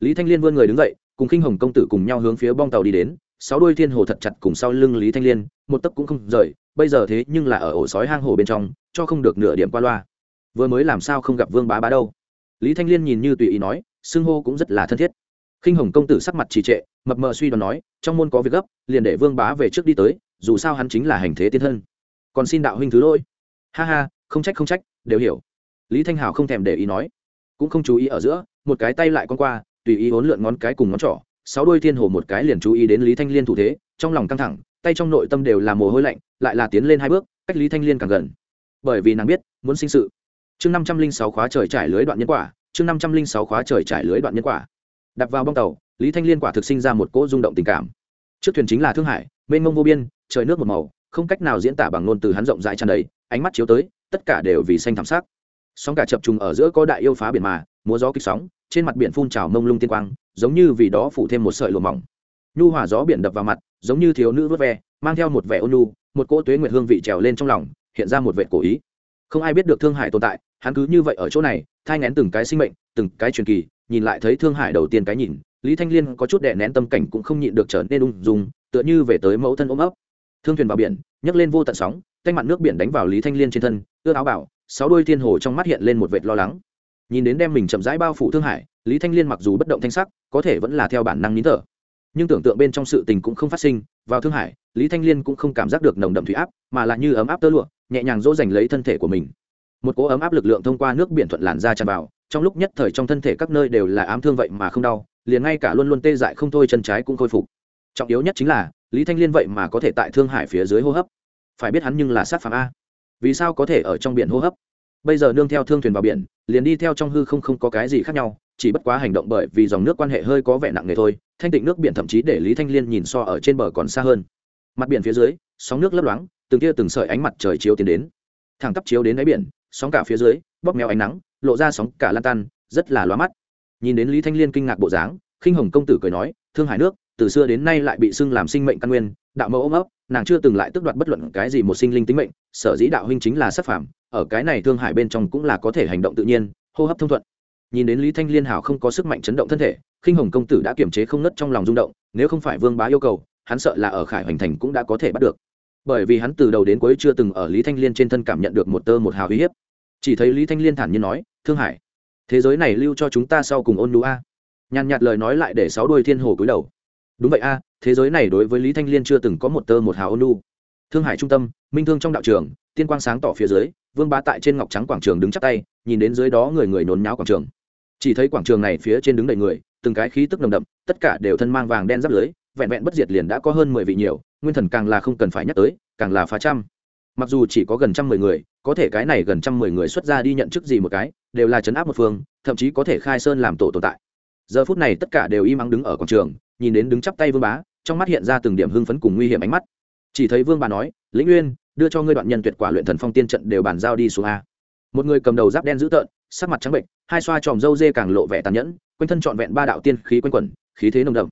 Lý thanh liên vươn người đứng dậy, cùng khinh hồng công tử cùng nhau hướng phía bong tàu đi đến, sáu đôi thiên hồ thật chặt cùng sau lưng lý thanh liên, một tấc cũng không rời, bây giờ thế nhưng là ở ổ sói hang hồ bên trong, cho không được nửa điểm qua loa. Vừa mới làm sao không gặp vương bá bá đâu? Lý thanh liên nhìn như tùy ý nói, xưng hô cũng rất là thân thiết. Khinh hồng công tử sắc mặt trì trệ, mập mờ suy đoán nói, trong môn có việc gấp, liền để vương bá về trước đi tới, dù sao hắn chính là hành thế tiên thân. Còn xin đạo huynh thứ lỗi. Ha ha, không trách không trách, đều hiểu. Lý thanh hào không thèm để ý nói cũng không chú ý ở giữa, một cái tay lại con qua, tùy ý hốn lượn ngón cái cùng ngón trỏ, sáu đôi thiên hồ một cái liền chú ý đến lý thanh liên thủ thế, trong lòng căng thẳng, tay trong nội tâm đều là mồ hôi lạnh, lại là tiến lên hai bước, cách lý thanh liên càng gần. Bởi vì nàng biết, muốn sinh sự. Chương năm trăm linh sáu khóa trời trải lưới đoạn nhân quả, chương năm trăm linh sáu khóa trời trải lưới đoạn nhân quả. Đặt vào bong tàu, lý thanh liên quả thực sinh ra một cỗ rung động tình cảm. Trước thuyền chính là thương hải, mênh mông vô biên, trời nước một màu, không cách nào diễn tả bằng ngôn từ hắn rộng rãi tràn đầy, ánh mắt chiếu tới, tất cả đều vì xanh thảm sắc sóng cả chập trùng ở giữa có đại yêu phá biển mà, múa gió kích sóng, trên mặt biển phun trào mông lung tiên quang, giống như vì đó phủ thêm một sợi lùa mỏng. Nhu hỏa gió biển đập vào mặt, giống như thiếu nữ vớt ve, mang theo một vẻ ôn nhu, một cỗ tuế nguyệt hương vị trèo lên trong lòng, hiện ra một vệ cổ ý. Không ai biết được thương hải tồn tại, hắn cứ như vậy ở chỗ này, thai ngén từng cái sinh mệnh, từng cái truyền kỳ, nhìn lại thấy thương hải đầu tiên cái nhìn, lý thanh liên có chút đè nén tâm cảnh cũng không nhịn được trở nên ung dung, tựa như về tới mẫu thân ôm ấp. Thương thuyền vào biển, nhấc lên vô tận sóng canh mặt nước biển đánh vào lý thanh liên trên thân ưa áo bảo sáu đôi thiên hồ trong mắt hiện lên một vệt lo lắng. Nhìn đến đem mình chậm rãi bao phủ thương hải, lý thanh liên mặc dù bất động thanh sắc, có thể vẫn là theo bản năng nín thở. Nhưng tưởng tượng bên trong sự tình cũng không phát sinh, vào thương hải, lý thanh liên cũng không cảm giác được nồng đậm thủy áp, mà là như ấm áp tơ lụa, nhẹ nhàng dỗ dành lấy thân thể của mình. Một cỗ ấm áp lực lượng thông qua nước biển thuận làn ra tràn vào, trong lúc nhất thời trong thân thể các nơi đều là ám thương vậy mà không đau, liền ngay cả luôn luôn tê dại không thôi chân trái cũng khôi phục. Trọng yếu nhất chính là, lý thanh liên vậy mà có thể tại thương hải phía dưới hô hấp. Phải biết hắn nhưng là sát phạm a vì sao có thể ở trong biển hô hấp? Bây giờ nương theo thương thuyền vào biển, liền đi theo trong hư không không có cái gì khác nhau, chỉ bất quá hành động bởi vì dòng nước quan hệ hơi có vẻ nặng nề thôi, thanh tịnh nước biển thậm chí để lý thanh liên nhìn so ở trên bờ còn xa hơn. Mặt biển phía dưới, sóng nước lấp loáng, từng tia từng sợi ánh mặt trời chiếu tiến đến. Thẳng tắp chiếu đến đáy biển, sóng cả phía dưới, bóp méo ánh nắng, lộ ra sóng cả lan tan, rất là loa mắt. Nhìn đến lý thanh liên kinh ngạc bộ dáng, khinh hồng công tử cười nói, thương hải nước, từ xưa đến nay lại bị xưng làm sinh mệnh căn nguyên, đạo mẫu ôm ấp nàng chưa từng lại tước đoạt bất luận cái gì một sinh linh tính mệnh, sở dĩ đạo huynh chính là sắc phàm, ở cái này thương hải bên trong cũng là có thể hành động tự nhiên, hô hấp thông thuận. Nhìn đến lý thanh liên hảo không có sức mạnh chấn động thân thể, khinh hồng công tử đã kiềm chế không nứt trong lòng rung động, nếu không phải vương bá yêu cầu, hắn sợ là ở khải hoành thành cũng đã có thể bắt được. Bởi vì hắn từ đầu đến cuối chưa từng ở lý thanh liên trên thân cảm nhận được một tơ một hào uy hiếp. Chỉ thấy lý thanh liên thản nhiên nói, thương hải, thế giới này lưu cho chúng ta sau cùng ôn nú a. Nhàn nhạt lời nói lại để sáu đôi thiên hồ cúi đầu. Đúng vậy a thế giới này đối với lý thanh liên chưa từng có một tơ một hào ôn lu thương hải trung tâm, minh thương trong đạo trường, tiên quang sáng tỏ phía dưới, vương bá tại trên ngọc trắng quảng trường đứng chắc tay, nhìn đến dưới đó người người nhốn nháo quảng trường. Chỉ thấy quảng trường này phía trên đứng đầy người, từng cái khí tức nồng đậm, tất cả đều thân mang vàng đen giáp lưới, vẹn vẹn bất diệt liền đã có hơn mười vị nhiều, nguyên thần càng là không cần phải nhắc tới, càng là phá trăm. Mặc dù chỉ có gần trăm mười người, có thể cái này gần trăm mười người xuất ra đi nhận chức gì một cái, đều là chấn áp một phương, thậm chí có thể khai sơn làm tổ tồn tại. Giờ phút này tất cả đều im ắng đứng ở quảng trường, nhìn đến đứng chắp tay vương bá trong mắt hiện ra từng điểm hưng phấn cùng nguy hiểm ánh mắt. Chỉ thấy vương bà nói, lĩnh nguyên đưa cho ngươi đoạn nhân tuyệt quả luyện thần phong tiên trận đều bàn giao đi xuống a. Một người cầm đầu giáp đen dữ tợn, sắc mặt trắng bệnh hai xoa tròm râu dê càng lộ vẻ tàn nhẫn, quanh thân trọn vẹn ba đạo tiên khí quanh quẩn, khí thế nồng đậm.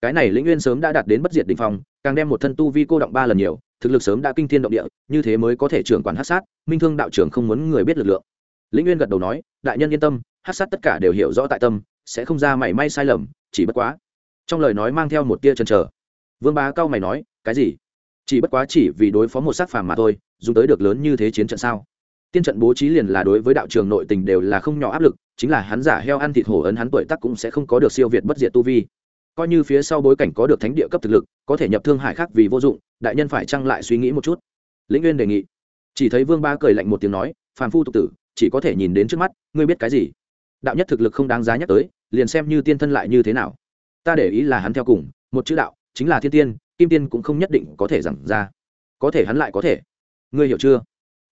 Cái này lĩnh nguyên sớm đã đạt đến bất diệt đ ỉ n h phong, càng đem một thân tu vi cô động ba lần nhiều, thực lực sớm đã kinh thiên động địa, như thế mới có thể trưởng quản hát sát, minh thương đạo trưởng không muốn người biết lực lượng. Lĩnh nguyên gật đầu nói, đại nhân yên tâm hát sát tất cả đều hiểu rõ tại tâm, sẽ không ra mảy may sai lầm, chỉ bất quá. Trong lời nói mang theo một tia chân trở vương bá cao mày nói, cái gì? Chỉ bất quá chỉ vì đối phó một sát phàm mà thôi, dùng tới được lớn như thế chiến trận sao? Tiên trận bố trí liền là đối với đạo trường nội tình đều là không nhỏ áp lực, chính là hắn giả heo ăn thịt hổ ấn hắn tuổi tác cũng sẽ không có được siêu việt bất diệt tu vi. Coi như phía sau bối cảnh có được thánh địa cấp thực lực, có thể nhập thương hải khác vì vô dụng, đại nhân phải chăng lại suy nghĩ một chút? Lĩnh nguyên đề nghị. Chỉ thấy vương ba cười lạnh một tiếng nói, phàm phu tục tử, chỉ có thể nhìn đến trước mắt, ngươi biết cái gì? Đạo nhất thực lực không đáng giá nhắc tới, liền xem như tiên thân lại như thế nào. Ta để ý là hắn theo cùng, một chữ đạo chính là thiên tiên, kim tiên cũng không nhất định có thể giảng ra. Có thể hắn lại có thể. Ngươi hiểu chưa?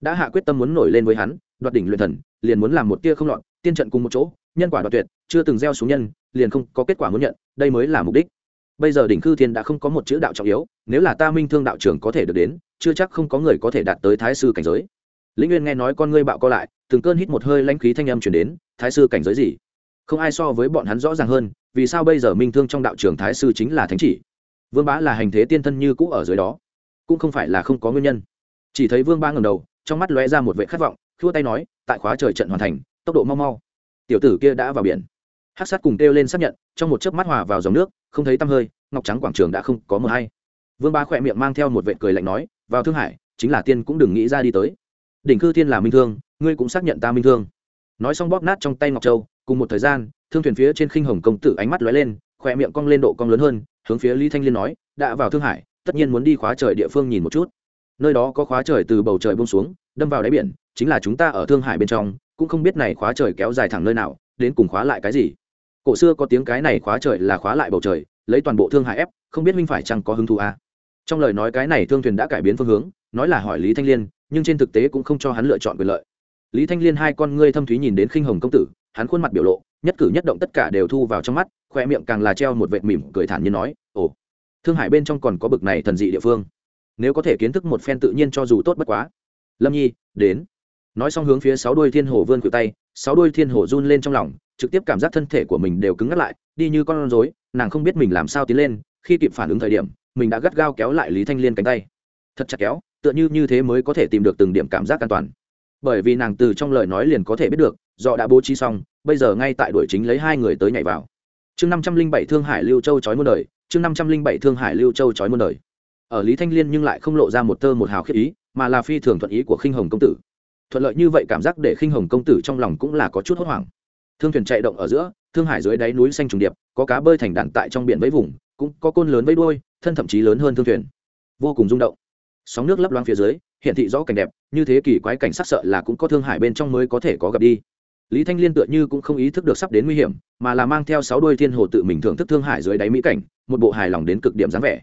Đã hạ quyết tâm muốn nổi lên với hắn, đoạt đỉnh luyện thần, liền muốn làm một tia không lọt, tiên trận cùng một chỗ, nhân quả đoạt tuyệt, chưa từng gieo xuống nhân, liền không có kết quả muốn nhận, đây mới là mục đích. Bây giờ đỉnh khư thiên đã không có một chữ đạo trọng yếu, nếu là ta minh thương đạo trưởng có thể được đến, chưa chắc không có người có thể đạt tới thái sư cảnh giới. Lĩnh nguyên nghe nói con ngươi bạo co lại, từng cơn hít một hơi lãnh khí thanh âm chuyển đến, thái sư cảnh giới gì? Không ai so với bọn hắn rõ ràng hơn, vì sao bây giờ minh thương trong đạo trưởng thái sư chính là thánh chỉ? Vương bá là hành thế tiên thân như cũ ở dưới đó, cũng không phải là không có nguyên nhân. Chỉ thấy vương ba ngầm đầu, trong mắt lóe ra một vệ khát vọng, khua tay nói, tại khóa trời trận hoàn thành, tốc độ mau mau. Tiểu tử kia đã vào biển. Hát sát cùng kêu lên xác nhận, trong một chớp mắt hòa vào dòng nước, không thấy tăm hơi, ngọc trắng quảng trường đã không có mờ hay. Vương ba khỏe miệng mang theo một vệ cười lạnh nói, vào thương hải, chính là tiên cũng đừng nghĩ ra đi tới. Đỉnh cư thiên là minh thương, ngươi cũng xác nhận ta minh thương. Nói xong bóp nát trong tay ngọc châu, cùng một thời gian, thương thuyền phía trên khinh hồng công tử ánh mắt lóe lên khỏe miệng cong lên độ cong lớn hơn, hướng phía lý thanh liên nói, đã vào thương hải, tất nhiên muốn đi khóa trời địa phương nhìn một chút. Nơi đó có khóa trời từ bầu trời bông xuống, đâm vào đáy biển, chính là chúng ta ở thương hải bên trong, cũng không biết này khóa trời kéo dài thẳng nơi nào, đến cùng khóa lại cái gì. Cổ xưa có tiếng cái này khóa trời là khóa lại bầu trời, lấy toàn bộ thương hải ép, không biết minh phải chăng có hứng thú à. trong lời nói cái này thương thuyền đã cải biến phương hướng, nói là hỏi lý thanh liên, nhưng trên thực tế cũng không cho hắn lựa chọn quyền lợi. Lý thanh liên hai con ngươi thâm thúy nhìn đến khinh hồng công tử, hắn khuôn mặt biểu lộ nhất cử nhất động tất cả đều thu vào trong mắt, khoe miệng càng là treo một vệt mỉm cười thản nhiên nói, ồ, thương hải bên trong còn có bực này thần dị địa phương. Nếu có thể kiến thức một phen tự nhiên cho dù tốt bất quá. Lâm nhi, đến. Nói xong hướng phía sáu đuôi thiên hồ vươn cự tay, sáu đuôi thiên hồ run lên trong lòng, trực tiếp cảm giác thân thể của mình đều cứng ngắt lại, đi như con rối, nàng không biết mình làm sao tiến lên, khi kịp phản ứng thời điểm, mình đã gắt gao kéo lại lý thanh liên cánh tay. Thật chặt kéo, tựa như như thế mới có thể tìm được từng điểm cảm giác an toàn. Bởi vì nàng từ trong lời nói liền có thể biết được, do đã bố trí xong bây giờ ngay tại đuổi chính lấy hai người tới nhảy vào. Chương năm trăm linh bảy thương hải lưu châu chói muôn đời, chương năm trăm linh bảy thương hải lưu châu chói muôn đời. Ở lý thanh liên nhưng lại không lộ ra một tơ một hào khiết ý, mà là phi thường thuận ý của khinh hồng công tử. Thuận lợi như vậy cảm giác để khinh hồng công tử trong lòng cũng là có chút hốt hoảng. Thương thuyền chạy động ở giữa, thương hải dưới đáy núi xanh trùng điệp, có cá bơi thành đàn tại trong biển vẫy vùng, cũng có côn lớn với đuôi, thân thậm chí lớn hơn thương thuyền. Vô cùng rung động. Sóng nước lấp loáng phía dưới hiện thị rõ cảnh đẹp, như thế kỷ quái cảnh sắc sợ là cũng có thương hải bên trong mới có thể có gặp đi lý thanh liên tựa như cũng không ý thức được sắp đến nguy hiểm, mà là mang theo sáu đôi thiên hồ tự mình thưởng thức thương hải dưới đáy mỹ cảnh, một bộ hài lòng đến cực điểm dáng vẻ.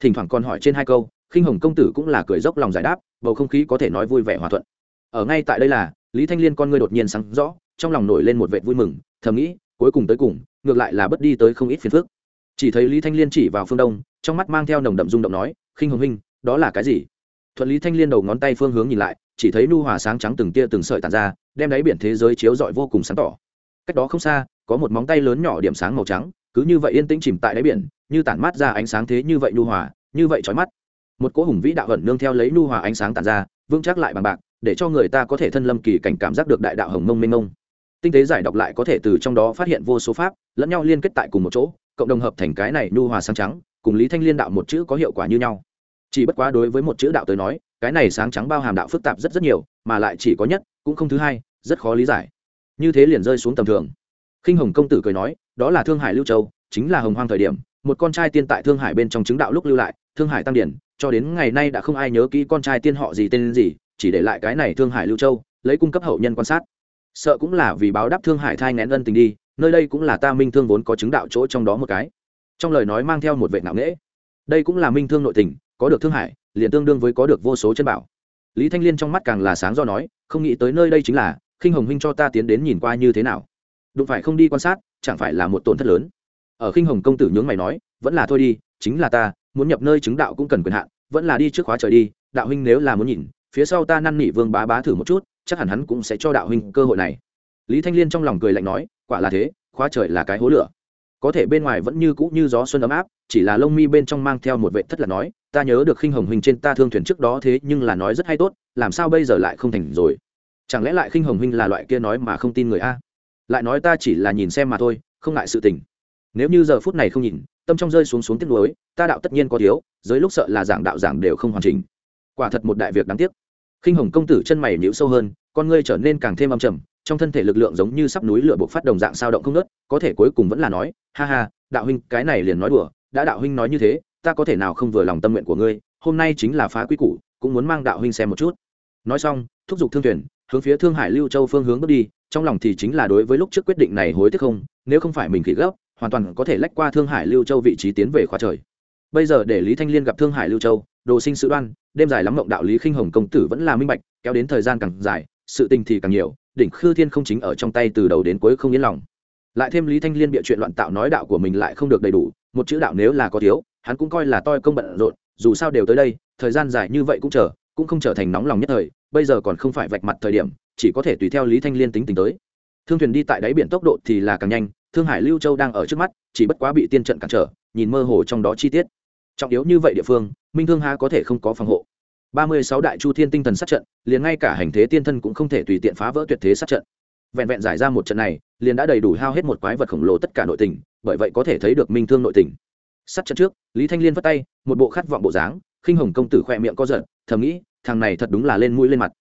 Thỉnh thoảng còn hỏi trên hai câu, khinh hồng công tử cũng là cười dốc lòng giải đáp, bầu không khí có thể nói vui vẻ hòa thuận. Ở ngay tại đây là, lý thanh liên con ngươi đột nhiên sáng rõ, trong lòng nổi lên một vệ vui mừng, thầm nghĩ, cuối cùng tới cùng, ngược lại là bất đi tới không ít phiền phức. Chỉ thấy lý thanh liên chỉ vào phương đông, trong mắt mang theo nồng đậm rung động nói, khinh hồng huynh, đó là cái gì? Thuận lý thanh liên đầu ngón tay phương hướng nhìn lại, chỉ thấy nu hòa sáng trắng từng tia từng sợi tàn ra, đem đáy biển thế giới chiếu rọi vô cùng sáng tỏ. Cách đó không xa, có một móng tay lớn nhỏ điểm sáng màu trắng, cứ như vậy yên tĩnh chìm tại đáy biển, như tản mát ra ánh sáng thế như vậy nu hòa, như vậy trói mắt. Một cỗ hùng vĩ đạo ẩn nương theo lấy nu hòa ánh sáng tàn ra, vững chắc lại bằng bạc, để cho người ta có thể thân lâm kỳ cảnh cảm giác được đại đạo hồng mông mênh mông. Tinh tế giải đọc lại có thể từ trong đó phát hiện vô số pháp, lẫn nhau liên kết tại cùng một chỗ, cộng đồng hợp thành cái này nu hòa sáng trắng, cùng lý thanh liên đạo một chữ có hiệu quả như nhau chỉ bất quá đối với một chữ đạo tới nói, cái này sáng trắng bao hàm đạo phức tạp rất rất nhiều, mà lại chỉ có nhất, cũng không thứ hai, rất khó lý giải. Như thế liền rơi xuống tầm thường. Khinh hồng công tử cười nói, đó là thương hải lưu châu, chính là hồng hoang thời điểm, một con trai tiên tại thương hải bên trong chứng đạo lúc lưu lại, thương hải tăng điển, cho đến ngày nay đã không ai nhớ kỹ con trai tiên họ gì tên gì, chỉ để lại cái này thương hải lưu châu, lấy cung cấp hậu nhân quan sát. Sợ cũng là vì báo đáp thương hải thai ngén ân tình đi, nơi đây cũng là ta minh thương vốn có chứng đạo chỗ trong đó một cái. Trong lời nói mang theo một vệ nạo nghễ. Đây cũng là minh thương nội tình có được thương hải, liền tương đương với có được vô số chân bảo. Lý thanh liên trong mắt càng là sáng do nói, không nghĩ tới nơi đây chính là, khinh hồng huynh cho ta tiến đến nhìn qua như thế nào. Đụng phải không đi quan sát, chẳng phải là một tổn thất lớn. Ở khinh hồng công tử nhướng mày nói, vẫn là thôi đi, chính là ta, muốn nhập nơi chứng đạo cũng cần quyền hạn, vẫn là đi trước khóa trời đi, đạo huynh nếu là muốn nhìn, phía sau ta năn nỉ vương bá bá thử một chút, chắc hẳn hắn cũng sẽ cho đạo huynh cơ hội này. Lý thanh liên trong lòng cười lạnh nói, quả là thế, khóa trời là cái hố lửa có thể bên ngoài vẫn như cũ như gió xuân ấm áp, chỉ là lông mi bên trong mang theo một vệ thất là nói, ta nhớ được khinh hồng huynh trên ta thương thuyền trước đó thế nhưng là nói rất hay tốt, làm sao bây giờ lại không thành rồi? Chẳng lẽ lại khinh hồng huynh là loại kia nói mà không tin người a? Lại nói ta chỉ là nhìn xem mà thôi, không ngại sự tình. Nếu như giờ phút này không nhìn, tâm trong rơi xuống xuống tiếc nuối, ta đạo tất nhiên có thiếu giới lúc sợ là giảng đạo giảng đều không hoàn chỉnh. Quả thật một đại việc đáng tiếc. Khinh hồng công tử chân mày nhíu sâu hơn, con ngươi trở nên càng thêm âm trầm trong thân thể lực lượng giống như sắp núi lửa buộc phát đồng dạng sao động không nớt có thể cuối cùng vẫn là nói, ha ha, đạo huynh, cái này liền nói đùa, đã đạo huynh nói như thế, ta có thể nào không vừa lòng tâm nguyện của ngươi, hôm nay chính là phá quy củ, cũng muốn mang đạo huynh xem một chút. Nói xong, thúc giục thương thuyền, hướng phía thương hải lưu châu phương hướng bước đi, trong lòng thì chính là đối với lúc trước quyết định này hối tiếc không, nếu không phải mình khỉ gấp, hoàn toàn có thể lách qua thương hải lưu châu vị trí tiến về khóa trời. Bây giờ để lý thanh liên gặp thương hải lưu châu, đồ sinh sự đoan, đêm dài lắm mộng đạo lý khinh hồng công tử vẫn là minh bạch, kéo đến thời gian càng dài, sự tình thì càng nhiều đỉnh khư thiên không chính ở trong tay từ đầu đến cuối không yên lòng. Lại thêm lý thanh liên bịa chuyện loạn tạo nói đạo của mình lại không được đầy đủ, một chữ đạo nếu là có thiếu, hắn cũng coi là toi công bận rộn, dù sao đều tới đây, thời gian dài như vậy cũng chờ, cũng không trở thành nóng lòng nhất thời, bây giờ còn không phải vạch mặt thời điểm, chỉ có thể tùy theo lý thanh liên tính tính tới. Thương thuyền đi tại đáy biển tốc độ thì là càng nhanh, thương hải lưu châu đang ở trước mắt, chỉ bất quá bị tiên trận cản trở, nhìn mơ hồ trong đó chi tiết. Trọng yếu như vậy địa phương, minh thương ha có thể không có phòng hộ ba mươi sáu đại chu thiên tinh thần sát trận, liền ngay cả hành thế tiên thân cũng không thể tùy tiện phá vỡ tuyệt thế sát trận. Vẹn vẹn giải ra một trận này, liền đã đầy đủ hao hết một quái vật khổng lồ tất cả nội tình, bởi vậy có thể thấy được minh thương nội tình. Sát trận trước, lý thanh liên vất tay, một bộ khát vọng bộ dáng, khinh hồng công tử khỏe miệng có giận thầm nghĩ, thằng này thật đúng là lên mũi lên mặt.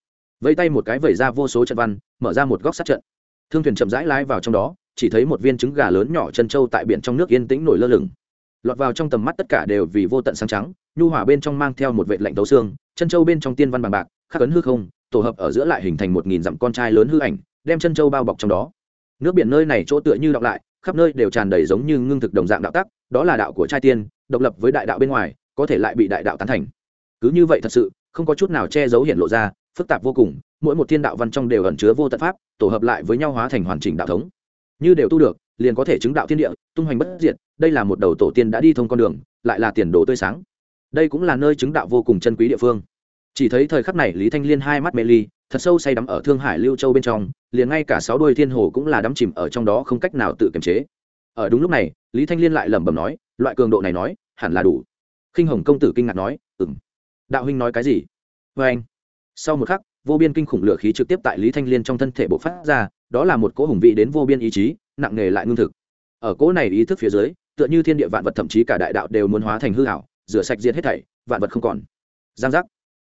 Vẫy tay một cái vẩy ra vô số trận văn, mở ra một góc sát trận. Thương thuyền chậm rãi lái vào trong đó, chỉ thấy một viên trứng gà lớn nhỏ chân trâu tại biển trong nước yên tĩnh nổi lơ lửng lọt vào trong tầm mắt tất cả đều vì vô tận sáng trắng, nhu hỏa bên trong mang theo một vệ lạnh tấu xương, chân châu bên trong tiên văn bằng bạc, khắc ấn hư không, tổ hợp ở giữa lại hình thành một nghìn dặm con trai lớn hư ảnh, đem chân châu bao bọc trong đó. Nước biển nơi này chỗ tựa như đọng lại, khắp nơi đều tràn đầy giống như ngưng thực đồng dạng đạo tắc, đó là đạo của trai tiên, độc lập với đại đạo bên ngoài, có thể lại bị đại đạo tán thành. Cứ như vậy thật sự, không có chút nào che giấu hiện lộ ra, phức tạp vô cùng, mỗi một thiên đạo văn trong đều ẩn chứa vô tận pháp, tổ hợp lại với nhau hóa thành hoàn chỉnh đạo thống. Như đều tu được liền có thể chứng đạo thiên địa, tung hoành bất diệt, đây là một đầu tổ tiên đã đi thông con đường, lại là tiền đồ tươi sáng. Đây cũng là nơi chứng đạo vô cùng chân quý địa phương. Chỉ thấy thời khắc này lý thanh liên hai mắt mê ly, thật sâu say đắm ở thương hải lưu châu bên trong, liền ngay cả sáu đôi thiên hồ cũng là đắm chìm ở trong đó không cách nào tự kiềm chế. Ở đúng lúc này, lý thanh liên lại lẩm bẩm nói, loại cường độ này nói, hẳn là đủ. Khinh hồng công tử kinh ngạc nói ừng đạo huynh nói cái gì? Vê anh. Sau một khắc, vô biên kinh khủng lửa khí trực tiếp tại lý thanh liên trong thân thể bộc phát ra, đó là một cỗ hùng vị đến vô biên ý chí nặng nề lại ngưng thực. Ở cỗ này ý thức phía dưới, tựa như thiên địa vạn vật thậm chí cả đại đạo đều muốn hóa thành hư hảo rửa sạch diệt hết thảy, vạn vật không còn. Giang giác.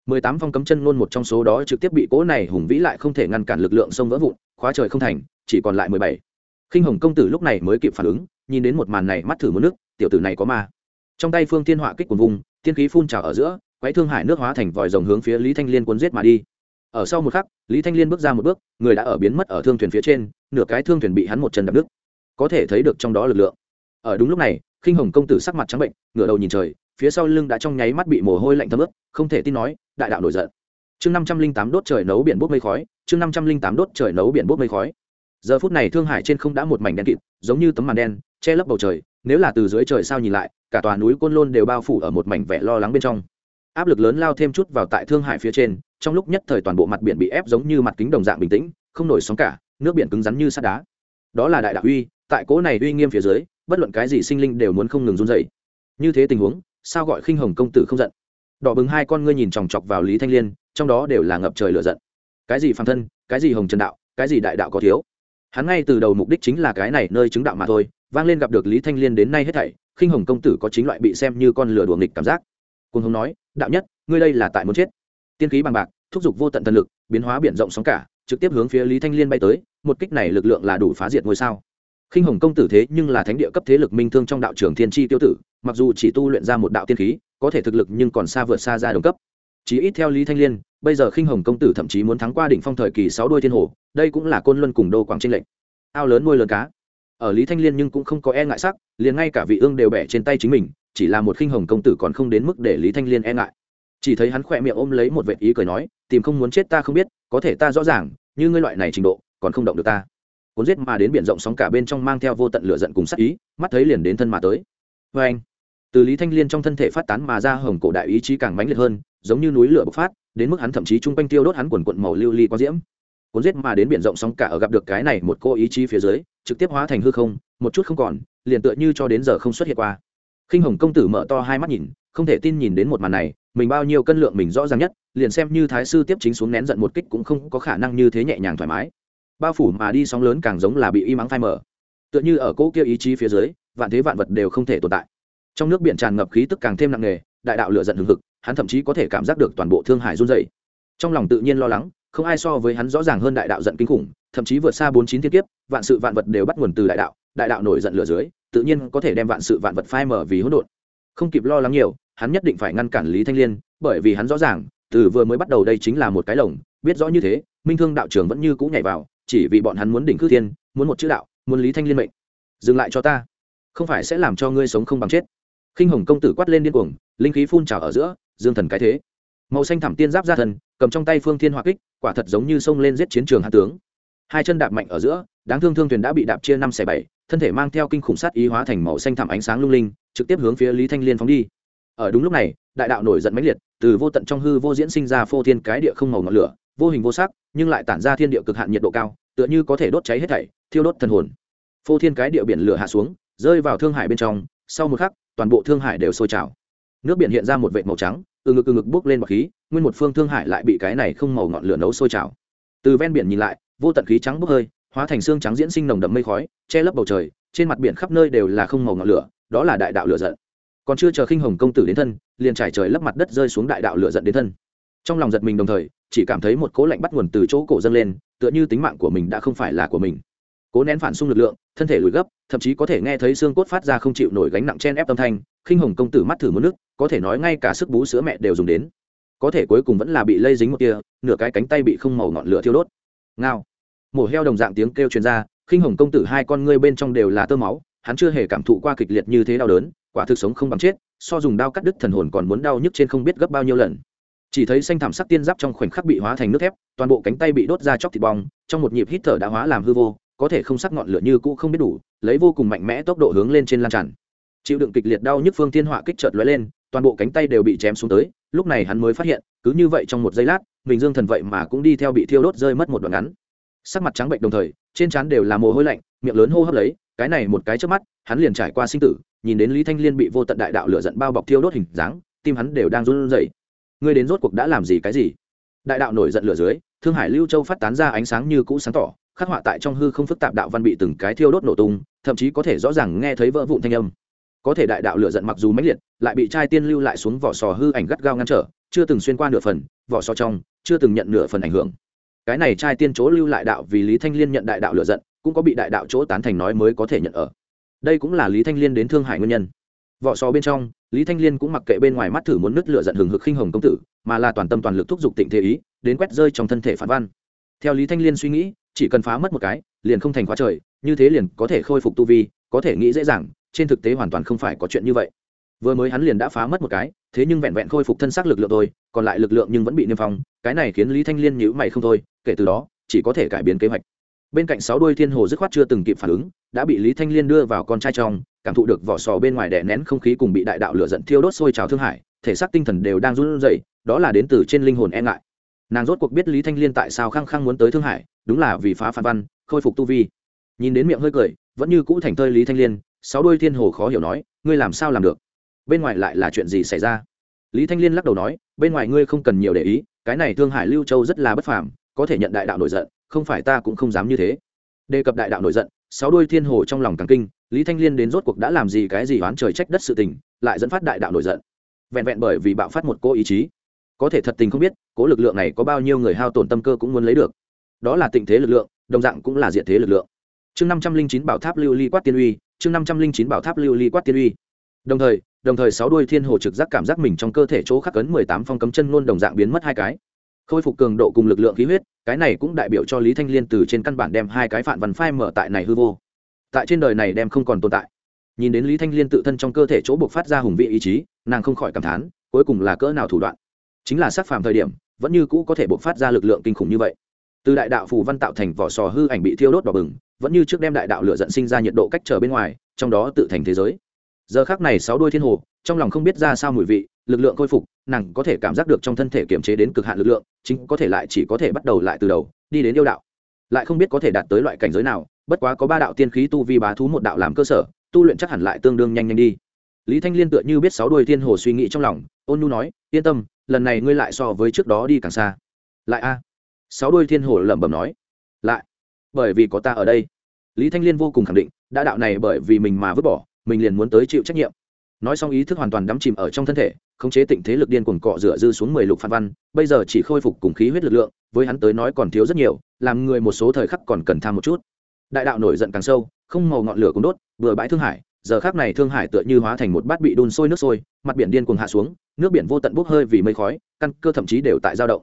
Mười tám phong cấm chân luôn một trong số đó trực tiếp bị cỗ này hùng vĩ lại không thể ngăn cản lực lượng sông vỡ vụn, khóa trời không thành, chỉ còn lại mười bảy. Khinh hồng công tử lúc này mới kịp phản ứng, nhìn đến một màn này mắt thử một nước, tiểu tử này có ma. Trong tay phương thiên họa kích quần vùng tiên khí phun trào ở giữa, quái thương hải nước hóa thành vòi rồng hướng phía lý thanh liên cuốn giết mà đi ở sau một khắc, lý thanh liên bước ra một bước, người đã ở biến mất ở thương thuyền phía trên, nửa cái thương thuyền bị hắn một chân đập nước có thể thấy được trong đó lực lượng. Ở đúng lúc này, khinh hồng công tử sắc mặt trắng bệnh, ngửa đầu nhìn trời, phía sau lưng đã trong nháy mắt bị mồ hôi lạnh thấm ướt, không thể tin nói, đại đạo nổi giận. Chương năm trăm linh tám đốt trời nấu biển bốc mây khói, chương năm trăm linh tám đốt trời nấu biển bốc mây khói. Giờ phút này thương hải trên không đã một mảnh đen kịt, giống như tấm màn đen, che lấp bầu trời, nếu là từ dưới trời sao nhìn lại, cả tòa núi côn lôn đều bao phủ ở một mảnh vẻ lo lắng bên trong áp lực lớn lao thêm chút vào tại thương hải phía trên, trong lúc nhất thời toàn bộ mặt biển bị ép giống như mặt kính đồng dạng bình tĩnh, không nổi sóng cả, nước biển cứng rắn như sắt đá. Đó là đại đạo uy, tại cố này uy nghiêm phía dưới, bất luận cái gì sinh linh đều muốn không ngừng run dậy như thế tình huống, sao gọi khinh hồng công tử không giận? Đỏ bừng hai con ngươi nhìn chòng chọc vào lý thanh liên, trong đó đều là ngập trời lửa giận. Cái gì phàm thân, cái gì hồng trần đạo, cái gì đại đạo có thiếu? Hắn ngay từ đầu mục đích chính là cái này nơi chứng đạo mà thôi, vang lên gặp được lý thanh liên đến nay hết thảy, khinh hồng công tử có chính loại bị xem như con lửa đùa nghịch cảm giác. Cùng hồng nói đạo nhất, ngươi đây là tại muốn chết. Tiên khí bằng bạc, thúc giục vô tận thần lực, biến hóa biển rộng sóng cả, trực tiếp hướng phía lý thanh liên bay tới, một kích này lực lượng là đủ phá diệt ngôi sao. Khinh hồng công tử thế nhưng là thánh địa cấp thế lực minh thương trong đạo trường thiên tri tiêu tử, mặc dù chỉ tu luyện ra một đạo tiên khí, có thể thực lực nhưng còn xa vượt xa ra đồng cấp. Chỉ ít theo lý thanh liên, bây giờ khinh hồng công tử thậm chí muốn thắng qua đỉnh phong thời kỳ sáu đôi thiên hồ, đây cũng là côn luân cùng đô quảng tranh lệnh ao lớn nuôi lớn cá. Ở lý thanh liên nhưng cũng không có e ngại sắc, liền ngay cả vị ương đều bẻ trên tay chính mình chỉ là một khinh hồng công tử còn không đến mức để lý thanh liên e ngại. Chỉ thấy hắn khỏe miệng ôm lấy một vệ ý cười nói, tìm không muốn chết ta không biết, có thể ta rõ ràng, như ngươi loại này trình độ, còn không động được ta. Cuốn giết mà đến biển rộng sóng cả bên trong mang theo vô tận lửa giận cùng sắc ý, mắt thấy liền đến thân mà tới. Vê anh, từ lý thanh liên trong thân thể phát tán mà ra hồng cổ đại ý chí càng mãnh liệt hơn, giống như núi lửa bộc phát, đến mức hắn thậm chí chung quanh tiêu đốt hắn quần quận màu lưu ly li quang diễm. Cuốn giết mà đến biển rộng sóng cả ở gặp được cái này một cô ý chí phía dưới, trực tiếp hóa thành hư không, một chút không còn, liền tựa như cho đến giờ không xuất hiện qua khinh hồng công tử mở to hai mắt nhìn, không thể tin nhìn đến một màn này, mình bao nhiêu cân lượng mình rõ ràng nhất, liền xem như thái sư tiếp chính xuống nén giận một kích cũng không có khả năng như thế nhẹ nhàng thoải mái. Bao phủ mà đi sóng lớn càng giống là bị y mắng phai mở tựa như ở cỗ kia ý chí phía dưới, vạn thế vạn vật đều không thể tồn tại. Trong nước biển tràn ngập khí tức càng thêm nặng nề, đại đạo lửa giận hừng hực, hắn thậm chí có thể cảm giác được toàn bộ thương hải run dày trong lòng tự nhiên lo lắng, không ai so với hắn rõ ràng hơn đại đạo giận kinh khủng, thậm chí vượt xa bốn chín thiên kiếp, vạn sự vạn vật đều bắt nguồn từ đại đạo đại đạo nổi giận lửa dưới, tự nhiên có thể đem vạn sự vạn vật phai mở vì hỗn độn. Không kịp lo lắng nhiều, hắn nhất định phải ngăn cản lý thanh liên, bởi vì hắn rõ ràng, từ vừa mới bắt đầu đây chính là một cái lồng, biết rõ như thế, minh thương đạo trưởng vẫn như cũ nhảy vào, chỉ vì bọn hắn muốn đỉnh cư thiên, muốn một chữ đạo, muốn lý thanh liên mệnh. Dừng lại cho ta. Không phải sẽ làm cho ngươi sống không bằng chết. Khinh hồng công tử quát lên điên cuồng, linh khí phun trào ở giữa, dương thần cái thế. Màu xanh thảm tiên giáp ra thần, cầm trong tay phương thiên hoa kích, quả thật giống như xông lên giết chiến trường hạ tướng. Hai chân đạp mạnh ở giữa, đáng thương thương thuyền đã bị đạp chia năm xẻ bảy thân thể mang theo kinh khủng sát ý hóa thành màu xanh thảm ánh sáng lung linh, trực tiếp hướng phía lý thanh liên phóng đi. Ở đúng lúc này, đại đạo nổi giận mãnh liệt, từ vô tận trong hư vô diễn sinh ra phô thiên cái địa không màu ngọn lửa, vô hình vô sắc, nhưng lại tản ra thiên địa cực hạn nhiệt độ cao, tựa như có thể đốt cháy hết thảy, thiêu đốt thần hồn. Phô thiên cái địa biển lửa hạ xuống, rơi vào thương hải bên trong, sau một khắc, toàn bộ thương hải đều sôi trào. Nước biển hiện ra một vệt màu trắng, từ ngực từ ngực bốc lên bọc khí, nguyên một phương thương hải lại bị cái này không màu ngọn lửa nấu sôi trào. Từ ven biển nhìn lại, vô tận khí trắng bốc hơi hóa thành xương trắng diễn sinh nồng đậm mây khói, che lấp bầu trời, trên mặt biển khắp nơi đều là không màu ngọn lửa, đó là đại đạo lửa giận. Còn chưa chờ khinh hồng công tử đến thân, liền trải trời lấp mặt đất rơi xuống đại đạo lửa giận đến thân. Trong lòng giật mình đồng thời, chỉ cảm thấy một cố lạnh bắt nguồn từ chỗ cổ dâng lên, tựa như tính mạng của mình đã không phải là của mình. Cố nén phản xung lực lượng, thân thể lùi gấp, thậm chí có thể nghe thấy xương cốt phát ra không chịu nổi gánh nặng chen ép âm thanh, khinh hồng công tử mắt thử mất nước, có thể nói ngay cả sức bú sữa mẹ đều dùng đến. Có thể cuối cùng vẫn là bị lây dính một tia, nửa cái cánh tay bị không màu ngọn lửa thiêu đốt. Ngao mổ heo đồng dạng tiếng kêu truyền ra, khinh hồng công tử hai con ngươi bên trong đều là tơ máu, hắn chưa hề cảm thụ qua kịch liệt như thế đau đớn, quả thực sống không bằng chết, so dùng đao cắt đứt thần hồn còn muốn đau nhức trên không biết gấp bao nhiêu lần. Chỉ thấy xanh thảm sắc tiên giáp trong khoảnh khắc bị hóa thành nước thép, toàn bộ cánh tay bị đốt ra chóc thịt bong, trong một nhịp hít thở đã hóa làm hư vô, có thể không sắc ngọn lửa như cũ không biết đủ, lấy vô cùng mạnh mẽ tốc độ hướng lên trên lan tràn. Chịu đựng kịch liệt đau nhức phương thiên họa kích chợt lóe lên, toàn bộ cánh tay đều bị chém xuống tới, lúc này hắn mới phát hiện, cứ như vậy trong một giây lát mình dương thần vậy mà cũng đi theo bị thiêu đốt rơi mất một đoạn ngắn sắc mặt trắng bệnh đồng thời, trên trán đều là mồ hôi lạnh, miệng lớn hô hấp lấy, cái này một cái trước mắt, hắn liền trải qua sinh tử, nhìn đến lý thanh liên bị vô tận đại đạo lửa giận bao bọc thiêu đốt hình dáng, tim hắn đều đang run rẩy. Ngươi đến rốt cuộc đã làm gì cái gì? Đại đạo nổi giận lửa dưới, thương hải lưu châu phát tán ra ánh sáng như cũ sáng tỏ, khắc họa tại trong hư không phức tạp đạo văn bị từng cái thiêu đốt nổ tung, thậm chí có thể rõ ràng nghe thấy vỡ vụn thanh âm. Có thể đại đạo lửa giận mặc dù mãnh liệt, lại bị trai tiên lưu lại xuống vỏ sò hư ảnh gắt gao ngăn trở, chưa từng xuyên qua nửa phần, vỏ sò trong, chưa từng nhận nửa phần ảnh hưởng cái này trai tiên chỗ lưu lại đạo vì lý thanh liên nhận đại đạo lửa giận, cũng có bị đại đạo chỗ tán thành nói mới có thể nhận ở. Đây cũng là lý thanh liên đến thương hải nguyên nhân. Vỏ sò bên trong, lý thanh liên cũng mặc kệ bên ngoài mắt thử muốn nứt lửa giận hừng hực khinh hồng công tử, mà là toàn tâm toàn lực thúc giục tịnh thế ý, đến quét rơi trong thân thể phản văn. Theo lý thanh liên suy nghĩ, chỉ cần phá mất một cái, liền không thành khóa trời, như thế liền có thể khôi phục tu vi, có thể nghĩ dễ dàng, trên thực tế hoàn toàn không phải có chuyện như vậy. Vừa mới hắn liền đã phá mất một cái, thế nhưng vẹn vẹn khôi phục thân xác lực lượng thôi, còn lại lực lượng nhưng vẫn bị niêm phong cái này khiến lý thanh liên nhữ mày không thôi, kể từ đó, chỉ có thể cải biến kế hoạch. Bên cạnh sáu đuôi thiên hồ dứt khoát chưa từng kịp phản ứng, đã bị lý thanh liên đưa vào con trai trong, cảm thụ được vỏ sò bên ngoài đè nén không khí cùng bị đại đạo lửa giận thiêu đốt sôi trào thương hải thể xác tinh thần đều đang run rẩy, đó là đến từ trên linh hồn e ngại. Nàng rốt cuộc biết lý thanh liên tại sao khăng khăng muốn tới thương hải đúng là vì phá phản văn, khôi phục tu vi. Nhìn đến miệng hơi cười, vẫn như cũ thành thơi lý thanh liên, sáu đôi thiên hồ khó hiểu nói, ngươi làm sao làm được? Bên ngoài lại là chuyện gì xảy ra? Lý thanh liên lắc đầu nói, bên ngoài ngươi không cần nhiều để ý, cái này thương hải lưu châu rất là bất phàm, có thể nhận đại đạo nổi giận, không phải ta cũng không dám như thế. Đề cập đại đạo nổi giận, sáu đôi thiên hồ trong lòng càng kinh, lý thanh liên đến rốt cuộc đã làm gì cái gì oán trời trách đất sự tình, lại dẫn phát đại đạo nổi giận. Vẹn vẹn bởi vì bạo phát một cô ý chí. Có thể thật tình không biết, cố lực lượng này có bao nhiêu người hao tổn tâm cơ cũng muốn lấy được. Đó là tịnh thế lực lượng, đồng dạng cũng là diện thế lực lượng. Chương năm trăm linh chín bảo tháp lưu ly quát tiên uy, chương năm trăm linh chín bảo tháp lưu ly quát tiên uy. Đồng thời đồng thời sáu đuôi thiên hồ trực giác cảm giác mình trong cơ thể chỗ khắc cấn mười tám phong cấm chân luôn đồng dạng biến mất hai cái. Khôi phục cường độ cùng lực lượng khí huyết, cái này cũng đại biểu cho lý thanh liên từ trên căn bản đem hai cái phản văn phai mở tại này hư vô. Tại trên đời này đem không còn tồn tại. Nhìn đến lý thanh liên tự thân trong cơ thể chỗ buộc phát ra hùng vị ý chí, nàng không khỏi cảm thán, cuối cùng là cỡ nào thủ đoạn. Chính là sắc phàm thời điểm, vẫn như cũ có thể buộc phát ra lực lượng kinh khủng như vậy. Từ đại đạo phù văn tạo thành vỏ sò hư ảnh bị thiêu đốt đỏ bừng, vẫn như trước đem đại đạo lửa dẫn sinh ra nhiệt độ cách trở bên ngoài, trong đó tự thành thế giới giờ khác này sáu đôi thiên hồ, trong lòng không biết ra sao mùi vị, lực lượng khôi phục, nàng có thể cảm giác được trong thân thể kiềm chế đến cực hạn lực lượng, chính có thể lại chỉ có thể bắt đầu lại từ đầu, đi đến yêu đạo. Lại không biết có thể đạt tới loại cảnh giới nào, bất quá có ba đạo tiên khí tu vi bá thú một đạo làm cơ sở, tu luyện chắc hẳn lại tương đương nhanh nhanh đi. Lý thanh liên tựa như biết sáu đôi thiên hồ suy nghĩ trong lòng, ôn nhu nói, yên tâm, lần này ngươi lại so với trước đó đi càng xa. Lại a? Sáu đôi thiên hồ lẩm bẩm nói. Lại, bởi vì có ta ở đây. Lý thanh liên vô cùng khẳng định, đã đạo này bởi vì mình mà vứt bỏ mình liền muốn tới chịu trách nhiệm. Nói xong ý thức hoàn toàn đắm chìm ở trong thân thể, khống chế tịnh thế lực điên cuồng cọ rửa dư xuống mười lục phan văn, bây giờ chỉ khôi phục cùng khí huyết lực lượng, với hắn tới nói còn thiếu rất nhiều, làm người một số thời khắc còn cần tham một chút. Đại đạo nổi giận càng sâu, không màu ngọn lửa cũng đốt, vừa bãi thương hải, giờ khác này thương hải tựa như hóa thành một bát bị đun sôi nước sôi, mặt biển điên cuồng hạ xuống, nước biển vô tận bốc hơi vì mây khói, căn cơ thậm chí đều tại dao động.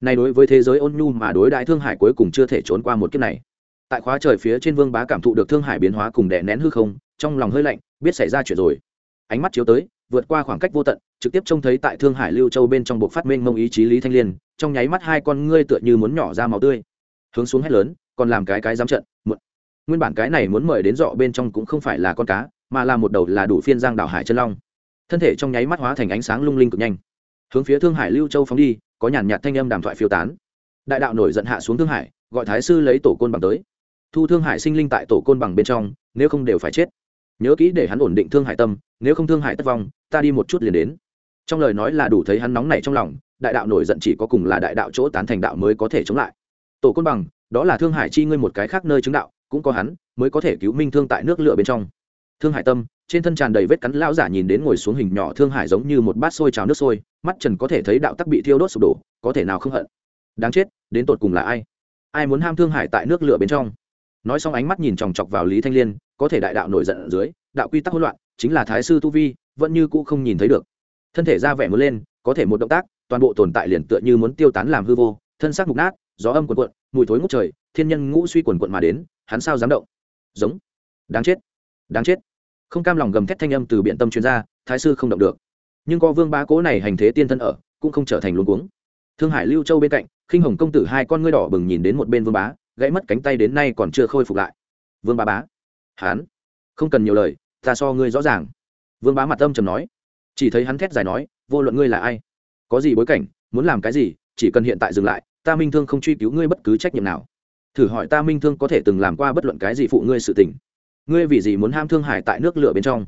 Này đối với thế giới ôn nhu mà đối đại thương hải cuối cùng chưa thể trốn qua một kiếp này. Tại khóa trời phía trên vương bá cảm thụ được thương hải biến hóa cùng đè nén hư không trong lòng hơi lạnh, biết xảy ra chuyện rồi. Ánh mắt chiếu tới, vượt qua khoảng cách vô tận, trực tiếp trông thấy tại thương hải lưu châu bên trong bộ phát minh mông ý chí lý thanh liên, trong nháy mắt hai con ngươi tựa như muốn nhỏ ra màu tươi. Hướng xuống hét lớn, còn làm cái cái dám trận một nguyên bản cái này muốn mời đến dọ bên trong cũng không phải là con cá, mà là một đầu là đủ phiên giang đảo hải chân long. Thân thể trong nháy mắt hóa thành ánh sáng lung linh cực nhanh. Hướng phía thương hải lưu châu phóng đi, có nhàn nhạt thanh âm đàm thoại phiêu tán. Đại đạo nổi giận hạ xuống thương hải, gọi thái sư lấy tổ côn bằng tới. Thu thương hải sinh linh tại tổ côn bằng bên trong, nếu không đều phải chết nhớ kỹ để hắn ổn định thương hải tâm, nếu không thương hải tất vong, ta đi một chút liền đến. Trong lời nói là đủ thấy hắn nóng này trong lòng, đại đạo nổi giận chỉ có cùng là đại đạo chỗ tán thành đạo mới có thể chống lại. Tổ côn bằng, đó là thương hải chi ngươi một cái khác nơi chứng đạo, cũng có hắn, mới có thể cứu minh thương tại nước lửa bên trong. Thương hải tâm, trên thân tràn đầy vết cắn, lão giả nhìn đến ngồi xuống hình nhỏ thương hải giống như một bát sôi trào nước sôi, mắt trần có thể thấy đạo tắc bị thiêu đốt sụp đổ, có thể nào không hận. Đáng chết, đến tột cùng là ai? Ai muốn ham thương hải tại nước lửa bên trong? Nói xong ánh mắt nhìn chòng chọc vào lý thanh liên, có thể đại đạo nổi giận ở dưới, đạo quy tắc hỗn loạn, chính là thái sư tu vi, vẫn như cũ không nhìn thấy được. Thân thể ra vẻ muốn lên, có thể một động tác, toàn bộ tồn tại liền tựa như muốn tiêu tán làm hư vô, thân xác mục nát, gió âm quần quận mùi thối ngút trời, thiên nhân ngũ suy quần quận mà đến, hắn sao dám động? Giống. Đáng chết. Đáng chết. Không cam lòng gầm thét thanh âm từ biện tâm chuyên gia thái sư không động được. Nhưng có vương bá cố này hành thế tiên thân ở, cũng không trở thành luống cuống. Thương hải lưu châu bên cạnh, khinh hồng công tử hai con ngươi đỏ bừng nhìn đến một bên vương bá gãy mất cánh tay đến nay còn chưa khôi phục lại. Vương bá bá hán không cần nhiều lời, ta so ngươi rõ ràng. Vương bá mặt âm trầm nói, chỉ thấy hắn thét dài nói, vô luận ngươi là ai, có gì bối cảnh, muốn làm cái gì, chỉ cần hiện tại dừng lại, ta minh thương không truy cứu ngươi bất cứ trách nhiệm nào. Thử hỏi ta minh thương có thể từng làm qua bất luận cái gì phụ ngươi sự tình. Ngươi vì gì muốn ham thương hải tại nước lửa bên trong?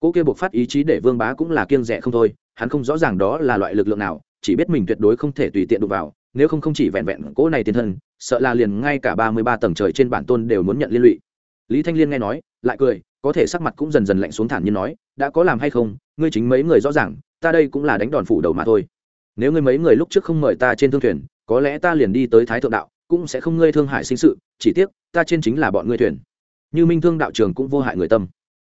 Cô kia buộc phát ý chí để vương bá cũng là kiêng rẻ không thôi, hắn không rõ ràng đó là loại lực lượng nào, chỉ biết mình tuyệt đối không thể tùy tiện đụng vào nếu không không chỉ vẹn vẹn cỗ này tiền thân, sợ là liền ngay cả ba mươi ba tầng trời trên bản tôn đều muốn nhận liên lụy. Lý thanh liên nghe nói, lại cười, có thể sắc mặt cũng dần dần lạnh xuống thản như nói, đã có làm hay không? Ngươi chính mấy người rõ ràng, ta đây cũng là đánh đòn phủ đầu mà thôi. Nếu ngươi mấy người lúc trước không mời ta trên thương thuyền, có lẽ ta liền đi tới thái thượng đạo, cũng sẽ không ngươi thương hại sinh sự, chỉ tiếc, ta trên chính là bọn ngươi thuyền. Như minh thương đạo trường cũng vô hại người tâm.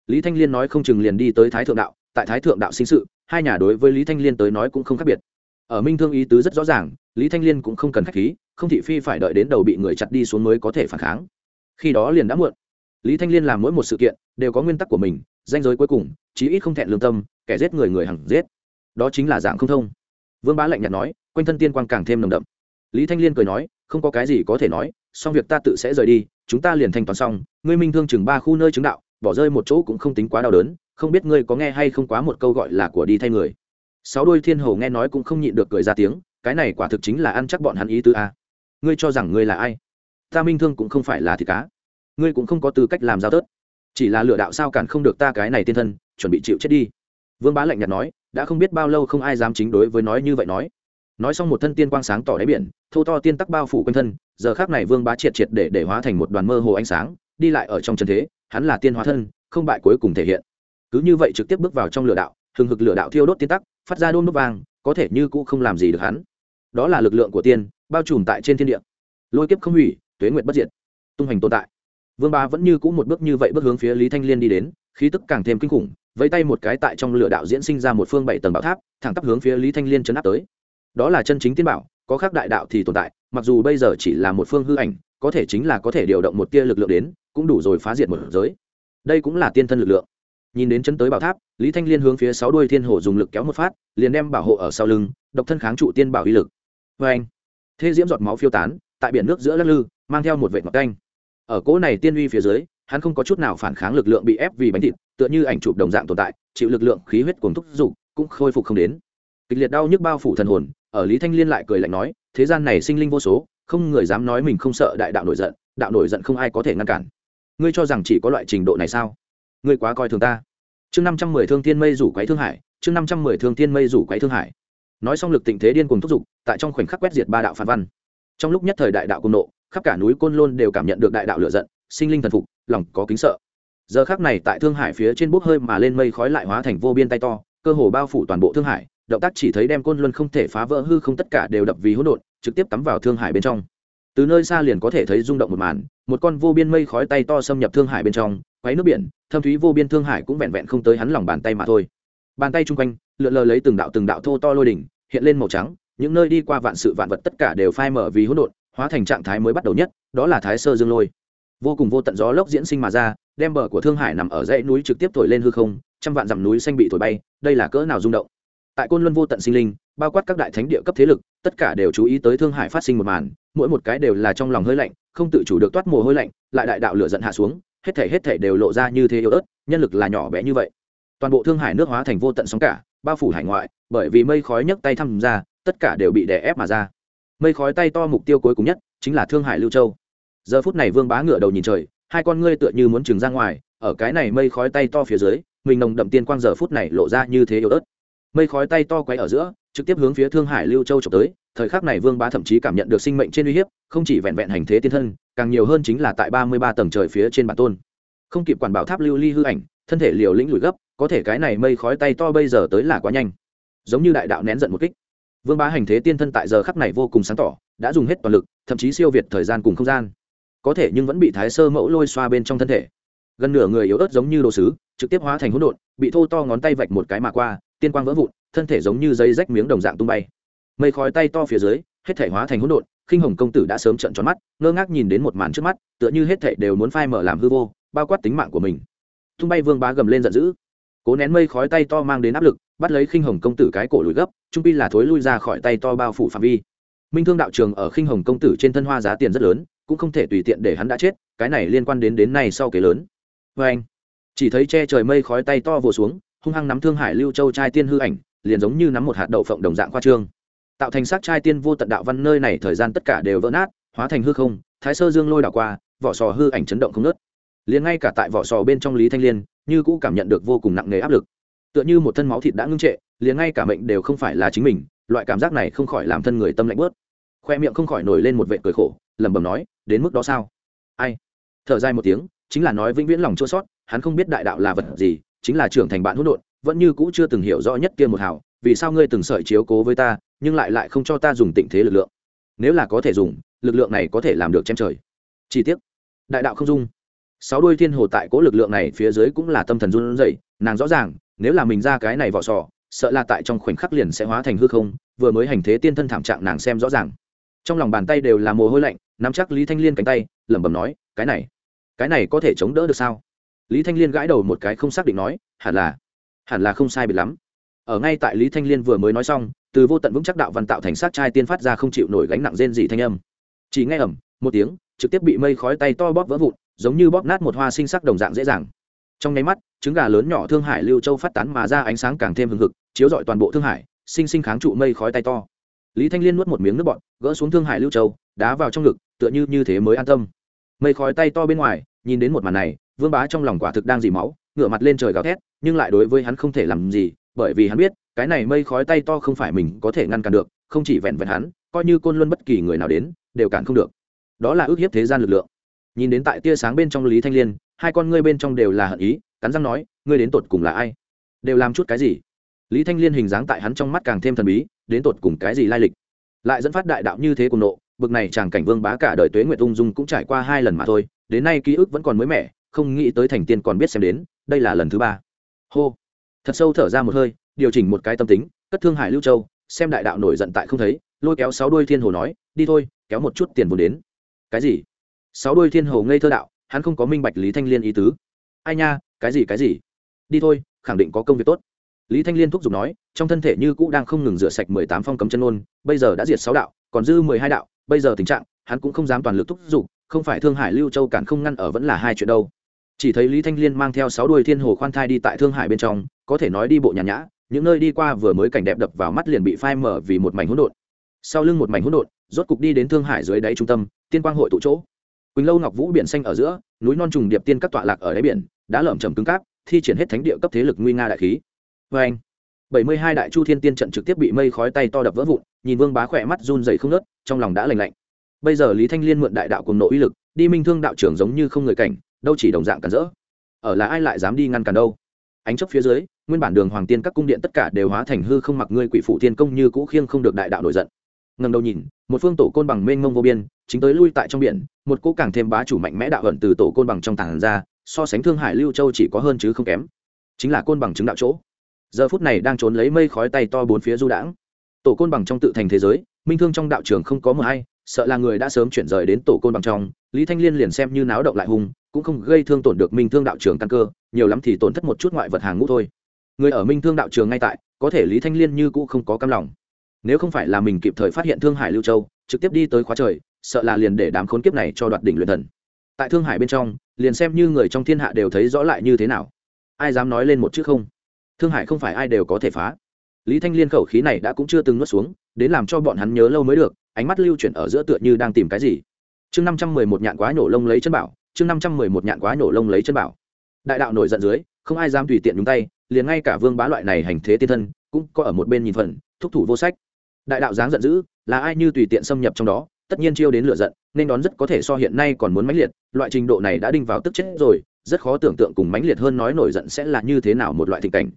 Lý thanh liên nói không chừng liền đi tới thái thượng đạo, tại thái thượng đạo sinh sự, hai nhà đối với lý thanh liên tới nói cũng không khác biệt ở minh thương ý tứ rất rõ ràng, lý thanh liên cũng không cần k h á c h khí, không thị phi phải đợi đến đầu bị người chặt đi xuống mới có thể phản kháng. Khi đó liền đã muộn. Lý thanh liên làm mỗi một sự kiện, đều có nguyên tắc của mình, danh giới cuối cùng, chí ít không thẹn lương tâm, kẻ giết người người hằng giết. Đó chính là dạng không thông. Vương bá lạnh nhạt nói, quanh thân tiên quang càng thêm nồng đậm. Lý thanh liên cười nói, không có cái gì có thể nói, xong việc ta tự sẽ rời đi, chúng ta liền thanh toán xong, ngươi minh thương chừng ba khu nơi chứng đạo, bỏ rơi một chỗ cũng không tính quá đau đớn, không biết ngươi có nghe hay không quá một câu gọi là của đi thay người sáu đôi thiên hồ nghe nói cũng không nhịn được cười ra tiếng, cái này quả thực chính là ăn chắc bọn hắn ý tứ a. Ngươi cho rằng ngươi là ai? Ta minh thương cũng không phải là thịt cá. Ngươi cũng không có tư cách làm giao tớt. Chỉ là lựa đạo sao cản không được ta cái này tiên thân, chuẩn bị chịu chết đi. Vương bá lạnh nhạt nói, đã không biết bao lâu không ai dám chính đối với nói như vậy nói. Nói xong một thân tiên quang sáng tỏ đáy biển, thô to tiên tắc bao phủ quanh thân, giờ khác này vương bá triệt triệt để để hóa thành một đoàn mơ hồ ánh sáng, đi lại ở trong trần thế, hắn là tiên hóa thân, không bại cuối cùng thể hiện. Cứ như vậy trực tiếp bước vào trong lửa đạo hừng hực lửa đạo thiêu đốt tiên tắc, phát ra đôn đốt vàng có thể như cũ không làm gì được hắn. Đó là lực lượng của tiên, bao trùm tại trên thiên địa. Lôi kiếp không hủy, tuế nguyệt bất diệt. Tung hành tồn tại. Vương ba vẫn như cũ một bước như vậy bước hướng phía lý thanh liên đi đến, khí tức càng thêm kinh khủng, vẫy tay một cái tại trong lửa đạo diễn sinh ra một phương bảy tầng bảo tháp, thẳng tắp hướng phía lý thanh liên chấn áp tới. Đó là chân chính tiên bảo, có khác đại đạo thì tồn tại, mặc dù bây giờ chỉ là một phương hư ảnh, có thể chính là có thể điều động một tia lực lượng đến, cũng đủ rồi phá diệt một giới. Đây cũng là tiên thân lực lượng nhìn đến chân tới bảo tháp, lý thanh liên hướng phía sáu đuôi thiên hổ dùng lực kéo một phát, liền đem bảo hộ ở sau lưng, độc thân kháng trụ tiên bảo uy lực. Vê anh, thế diễm giọt máu phiêu tán, tại biển nước giữa lắc lư, mang theo một vệ mặt canh. Ở cỗ này tiên uy phía dưới, hắn không có chút nào phản kháng lực lượng bị ép vì bánh thịt, tựa như ảnh chụp đồng dạng tồn tại, chịu lực lượng khí huyết cuồng thúc dục, cũng khôi phục không đến. Kịch liệt đau nhức bao phủ thần hồn, ở lý thanh liên lại cười lạnh nói, thế gian này sinh linh vô số, không người dám nói mình không sợ đại đạo nổi giận, đạo nổi giận không ai có thể ngăn cản. Ngươi cho rằng chỉ có loại trình độ này sao? Ngươi quá coi thường ta. Chương năm trăm mười thương thiên mây rủ quấy thương hải, chương năm trăm mười thương thiên mây rủ quấy thương hải. Nói xong lực tình thế điên cuồng thúc giục, tại trong khoảnh khắc quét diệt ba đạo phản văn. Trong lúc nhất thời đại đạo cuồng nộ, khắp cả núi côn lôn đều cảm nhận được đại đạo lựa giận, sinh linh thần phục, lòng có kính sợ. Giờ khác này tại thương hải phía trên bốc hơi mà lên mây khói lại hóa thành vô biên tay to, cơ hồ bao phủ toàn bộ thương hải, động tác chỉ thấy đem côn luân không thể phá vỡ hư không tất cả đều đập vì hỗn độn, trực tiếp cắm vào thương hải bên trong từ nơi xa liền có thể thấy rung động một màn, một con vô biên mây khói tay to xâm nhập thương hải bên trong, quấy nước biển, thâm thúy vô biên thương hải cũng vẹn vẹn không tới hắn lòng bàn tay mà thôi. Bàn tay chung quanh, lượn lờ lấy từng đạo từng đạo thô to lôi đỉnh, hiện lên màu trắng, những nơi đi qua vạn sự vạn vật tất cả đều phai mở vì hỗn độn, hóa thành trạng thái mới bắt đầu nhất, đó là thái sơ dương lôi. Vô cùng vô tận gió lốc diễn sinh mà ra, đem bờ của thương hải nằm ở dãy núi trực tiếp thổi lên hư không, trăm vạn dặm núi xanh bị thổi bay, đây là cỡ nào rung động? Tại côn luân vô tận sinh linh, bao quát các đại thánh địa cấp thế lực, tất cả đều chú ý tới thương hải phát sinh một màn mỗi một cái đều là trong lòng hơi lạnh, không tự chủ được toát mồ hôi lạnh, lại đại đạo lửa giận hạ xuống, hết thể hết thể đều lộ ra như thế yếu ớt, nhân lực là nhỏ bé như vậy. Toàn bộ thương hải nước hóa thành vô tận sóng cả, bao phủ hải ngoại, bởi vì mây khói nhấc tay thăm ra, tất cả đều bị đè ép mà ra. Mây khói tay to mục tiêu cuối cùng nhất chính là thương hải lưu châu. Giờ phút này vương bá ngựa đầu nhìn trời, hai con ngươi tựa như muốn trừng ra ngoài, ở cái này mây khói tay to phía dưới, mình nồng đậm tiên quang giờ phút này lộ ra như thế yếu ớt. Mây khói tay to quay ở giữa trực tiếp hướng phía thương hải lưu châu trộm tới, thời khắc này vương bá thậm chí cảm nhận được sinh mệnh trên uy hiếp, không chỉ vẹn vẹn hành thế tiên thân, càng nhiều hơn chính là tại ba mươi ba tầng trời phía trên bản tôn. Không kịp quản bảo tháp lưu ly hư ảnh, thân thể liều lĩnh lùi gấp, có thể cái này mây khói tay to bây giờ tới là quá nhanh. Giống như đại đạo nén giận một kích. Vương bá hành thế tiên thân tại giờ khắc này vô cùng sáng tỏ, đã dùng hết toàn lực, thậm chí siêu việt thời gian cùng không gian. Có thể nhưng vẫn bị thái sơ mẫu lôi xoa bên trong thân thể. Gần nửa người yếu ớt giống như đồ sứ, trực tiếp hóa thành hỗn độn, bị thô to ngón tay vạch một cái mà qua tiên quang vỡ vụn, thân thể giống như dây rách miếng đồng dạng tung bay. Mây khói tay to phía dưới, hết thể hóa thành hỗn độn, khinh hồng công tử đã sớm trận tròn mắt, ngơ ngác nhìn đến một màn trước mắt, tựa như hết thể đều muốn phai mở làm hư vô, bao quát tính mạng của mình. Tung bay vương bá gầm lên giận dữ. Cố nén mây khói tay to mang đến áp lực, bắt lấy khinh hồng công tử cái cổ lùi gấp, trung pi là thối lui ra khỏi tay to bao phủ phạm vi. Minh thương đạo trường ở khinh hồng công tử trên thân hoa giá tiền rất lớn, cũng không thể tùy tiện để hắn đã chết, cái này liên quan đến đến nay sau kế lớn. Vê anh chỉ thấy che trời mây khói tay to vồ xuống hung hăng nắm thương hải lưu châu trai tiên hư ảnh, liền giống như nắm một hạt đậu phộng đồng dạng khoa trương. Tạo thành sắc trai tiên vô tận đạo văn nơi này thời gian tất cả đều vỡ nát, hóa thành hư không, thái sơ dương lôi đảo qua, vỏ sò hư ảnh chấn động không nớt liền ngay cả tại vỏ sò bên trong lý thanh liên, như cũ cảm nhận được vô cùng nặng nề áp lực. Tựa như một thân máu thịt đã ngưng trệ, liền ngay cả mệnh đều không phải là chính mình, loại cảm giác này không khỏi làm thân người tâm lạnh bớt. Khoe miệng không khỏi nổi lên một vệ cười khổ, lẩm bẩm nói, đến mức đó sao? Ai? Thở dài một tiếng, chính là nói vĩnh viễn lòng chua sót hắn không biết đại đạo là vật gì chính là trưởng thành bạn hỗn độn, vẫn như cũ chưa từng hiểu rõ nhất kia một hào, vì sao ngươi từng sợi chiếu cố với ta, nhưng lại lại không cho ta dùng tịnh thế lực lượng? Nếu là có thể dùng, lực lượng này có thể làm được chém trời. Chi tiết đại đạo không dung. Sáu đuôi thiên hồ tại cố lực lượng này phía dưới cũng là tâm thần run rẩy, nàng rõ ràng, nếu là mình ra cái này vỏ sò, sợ là tại trong khoảnh khắc liền sẽ hóa thành hư không, vừa mới hành thế tiên thân thảm trạng nàng xem rõ ràng. Trong lòng bàn tay đều là mồ hôi lạnh, nắm chắc lý thanh liên cánh tay, lẩm bẩm nói, cái này cái này có thể chống đỡ được sao? Lý thanh liên gãi đầu một cái không xác định nói, hẳn là hẳn là không sai biệt lắm. Ở ngay tại lý thanh liên vừa mới nói xong, từ vô tận vững chắc đạo văn tạo thành sát trai tiên phát ra không chịu nổi gánh nặng rên dị thanh âm. Chỉ nghe ẩm một tiếng, trực tiếp bị mây khói tay to bóp vỡ vụn, giống như bóp nát một hoa sinh sắc đồng dạng dễ dàng. Trong nháy mắt, trứng gà lớn nhỏ thương hải lưu châu phát tán mà ra ánh sáng càng thêm hừng hực, chiếu rọi toàn bộ thương hải, sinh sinh kháng trụ mây khói tay to. Lý thanh liên nuốt một miếng nước bọt, gỡ xuống thương hải lưu châu, đá vào trong ngực, tựa như như thế mới an tâm. Mây khói tay to bên ngoài, nhìn đến một màn này vương bá trong lòng quả thực đang dì máu, ngửa mặt lên trời gào thét, nhưng lại đối với hắn không thể làm gì, bởi vì hắn biết, cái này mây khói tay to không phải mình có thể ngăn cản được, không chỉ vẹn vẹn hắn, coi như côn luân bất kỳ người nào đến, đều cản không được. Đó là ước hiếp thế gian lực lượng. Nhìn đến tại tia sáng bên trong lý thanh liên, hai con ngươi bên trong đều là hận ý, cắn răng nói, ngươi đến tột cùng là ai? Đều làm chút cái gì? Lý thanh liên hình dáng tại hắn trong mắt càng thêm thần bí, đến tột cùng cái gì lai lịch? Lại dẫn phát đại đạo như thế cùng nộ, bực này chàng cảnh vương bá cả đời tuế nguyệt ung dung cũng trải qua hai lần mà thôi, đến nay ký ức vẫn còn mới mẻ không nghĩ tới thành tiên còn biết xem đến, đây là lần thứ ba. Hô. Thật sâu thở ra một hơi, điều chỉnh một cái tâm tính, cất thương hải lưu châu, xem đại đạo nổi giận tại không thấy, lôi kéo sáu đuôi thiên hồ nói, đi thôi, kéo một chút tiền vốn đến. Cái gì? Sáu đuôi thiên hồ ngây thơ đạo, hắn không có minh bạch lý thanh liên ý tứ. Ai nha, cái gì cái gì? Đi thôi, khẳng định có công việc tốt. Lý thanh liên thúc giục nói, trong thân thể như cũ đang không ngừng rửa sạch mười tám phong cấm chân ôn, bây giờ đã diệt sáu đạo, còn dư mười hai đạo, bây giờ tình trạng, hắn cũng không dám toàn lực thúc giục, không phải thương hải lưu châu cản không ngăn ở vẫn là hai chuyện đâu chỉ thấy lý thanh liên mang theo sáu đuôi thiên hồ khoan thai đi tại thương hải bên trong, có thể nói đi bộ nhàn nhã, những nơi đi qua vừa mới cảnh đẹp đập vào mắt liền bị phai mở vì một mảnh hỗn độn. Sau lưng một mảnh hỗn độn, rốt cục đi đến thương hải dưới đáy trung tâm, tiên quang hội tụ chỗ. Quỳnh lâu ngọc vũ biển xanh ở giữa, núi non trùng điệp tiên các tọa lạc ở đáy biển, đã lởm chầm cứng cáp, thi triển hết thánh địa cấp thế lực nguy nga đại khí. Vê anh, bảy mươi hai đại chu thiên tiên trận trực tiếp bị mây khói tay to đập vỡ vụn, nhìn vương bá khỏe mắt run dày không nớt trong lòng đã lành lạnh. Bây giờ lý thanh liên mượn đại đạo cùng nội uy lực, đi minh thương đạo trưởng giống như không người cảnh đâu chỉ đồng dạng cản rỡ. Ở là ai lại dám đi ngăn cản đâu? Ánh chấp phía dưới, nguyên bản đường hoàng tiên các cung điện tất cả đều hóa thành hư không mặc ngươi quỷ phụ thiên công như cũ khiêng không được đại đạo nổi giận. Ngần đầu nhìn, một phương tổ côn bằng mênh mông vô biên, chính tới lui tại trong biển, một cỗ càng thêm bá chủ mạnh mẽ đạo hận từ tổ côn bằng trong tảng ra, so sánh thương hải lưu châu chỉ có hơn chứ không kém. Chính là côn bằng chứng đạo chỗ. Giờ phút này đang trốn lấy mây khói tay to bốn phía du đãng. Tổ côn bằng trong tự thành thế giới, minh thương trong đạo trường không có mờ hay, sợ là người đã sớm chuyển rời đến tổ côn bằng trong, lý thanh liên liền xem như náo động lại hùng cũng không gây thương tổn được minh thương đạo trường căn cơ, nhiều lắm thì tổn thất một chút ngoại vật hàng ngũ thôi. Người ở minh thương đạo trường ngay tại, có thể lý thanh liên như cũ không có cam lòng. Nếu không phải là mình kịp thời phát hiện thương hải lưu châu, trực tiếp đi tới khóa trời, sợ là liền để đám khốn kiếp này cho đoạt đỉnh luyện thần. Tại thương hải bên trong, liền xem như người trong thiên hạ đều thấy rõ lại như thế nào. Ai dám nói lên một chữ không? Thương hải không phải ai đều có thể phá. Lý thanh liên khẩu khí này đã cũng chưa từng nuốt xuống, đến làm cho bọn hắn nhớ lâu mới được, ánh mắt lưu chuyển ở giữa tựa như đang tìm cái gì. Chương năm trăm mười một nhạn quá nổ lông lấy chân bảo chương năm trăm mười một nhạn quá nổ lông lấy chân bảo. Đại đạo nổi giận dưới, không ai dám tùy tiện nhúng tay, liền ngay cả vương bá loại này hành thế tiên thân, cũng có ở một bên nhìn phần, thúc thủ vô sách. Đại đạo dáng giận dữ, là ai như tùy tiện xâm nhập trong đó, tất nhiên chiêu đến lựa giận, nên đón rất có thể so hiện nay còn muốn mãnh liệt, loại trình độ này đã đinh vào tức chết rồi, rất khó tưởng tượng cùng mãnh liệt hơn nói nổi giận sẽ là như thế nào một loại tình cảnh.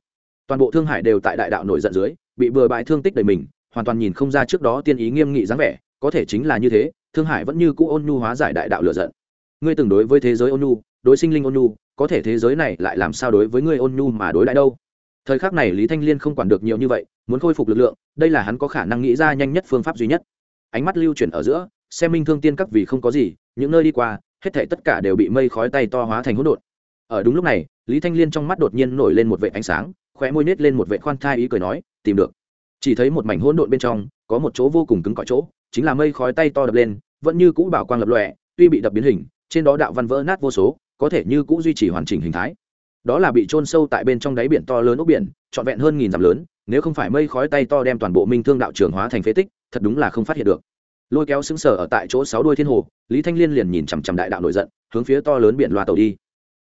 Toàn bộ thương hải đều tại đại đạo nổi giận dưới, bị bừa bãi thương tích đầy mình, hoàn toàn nhìn không ra trước đó tiên ý nghiêm nghị dáng vẻ, có thể chính là như thế, thương hải vẫn như cũ ôn nhu hóa giải đại đạo lựa giận ngươi từng đối với thế giới ôn nhu, đối sinh linh ôn nhu, có thể thế giới này lại làm sao đối với ngươi ôn nhu mà đối lại đâu? Thời khắc này lý thanh liên không quản được nhiều như vậy, muốn khôi phục lực lượng, đây là hắn có khả năng nghĩ ra nhanh nhất phương pháp duy nhất. Ánh mắt lưu chuyển ở giữa, xem minh thương tiên các vì không có gì, những nơi đi qua, hết thể tất cả đều bị mây khói tay to hóa thành hỗn độn. Ở đúng lúc này, lý thanh liên trong mắt đột nhiên nổi lên một vệ ánh sáng, khóe môi nết lên một vệ khoan thai ý cười nói, tìm được. Chỉ thấy một mảnh hỗn độn bên trong, có một chỗ vô cùng cứng cỏi chỗ, chính là mây khói tay to đập lên, vẫn như cũ bảo quang lập lòe, tuy bị đập biến hình trên đó đạo văn vỡ nát vô số, có thể như cũ duy trì hoàn chỉnh hình thái. Đó là bị trôn sâu tại bên trong đáy biển to lớn ốc biển, trọn vẹn hơn nghìn dặm lớn, nếu không phải mây khói tay to đem toàn bộ minh thương đạo trường hóa thành phế tích, thật đúng là không phát hiện được. Lôi kéo xứng sở ở tại chỗ sáu đuôi thiên hồ, lý thanh liên liền nhìn chằm chằm đại đạo nổi giận, hướng phía to lớn biển loa tàu đi.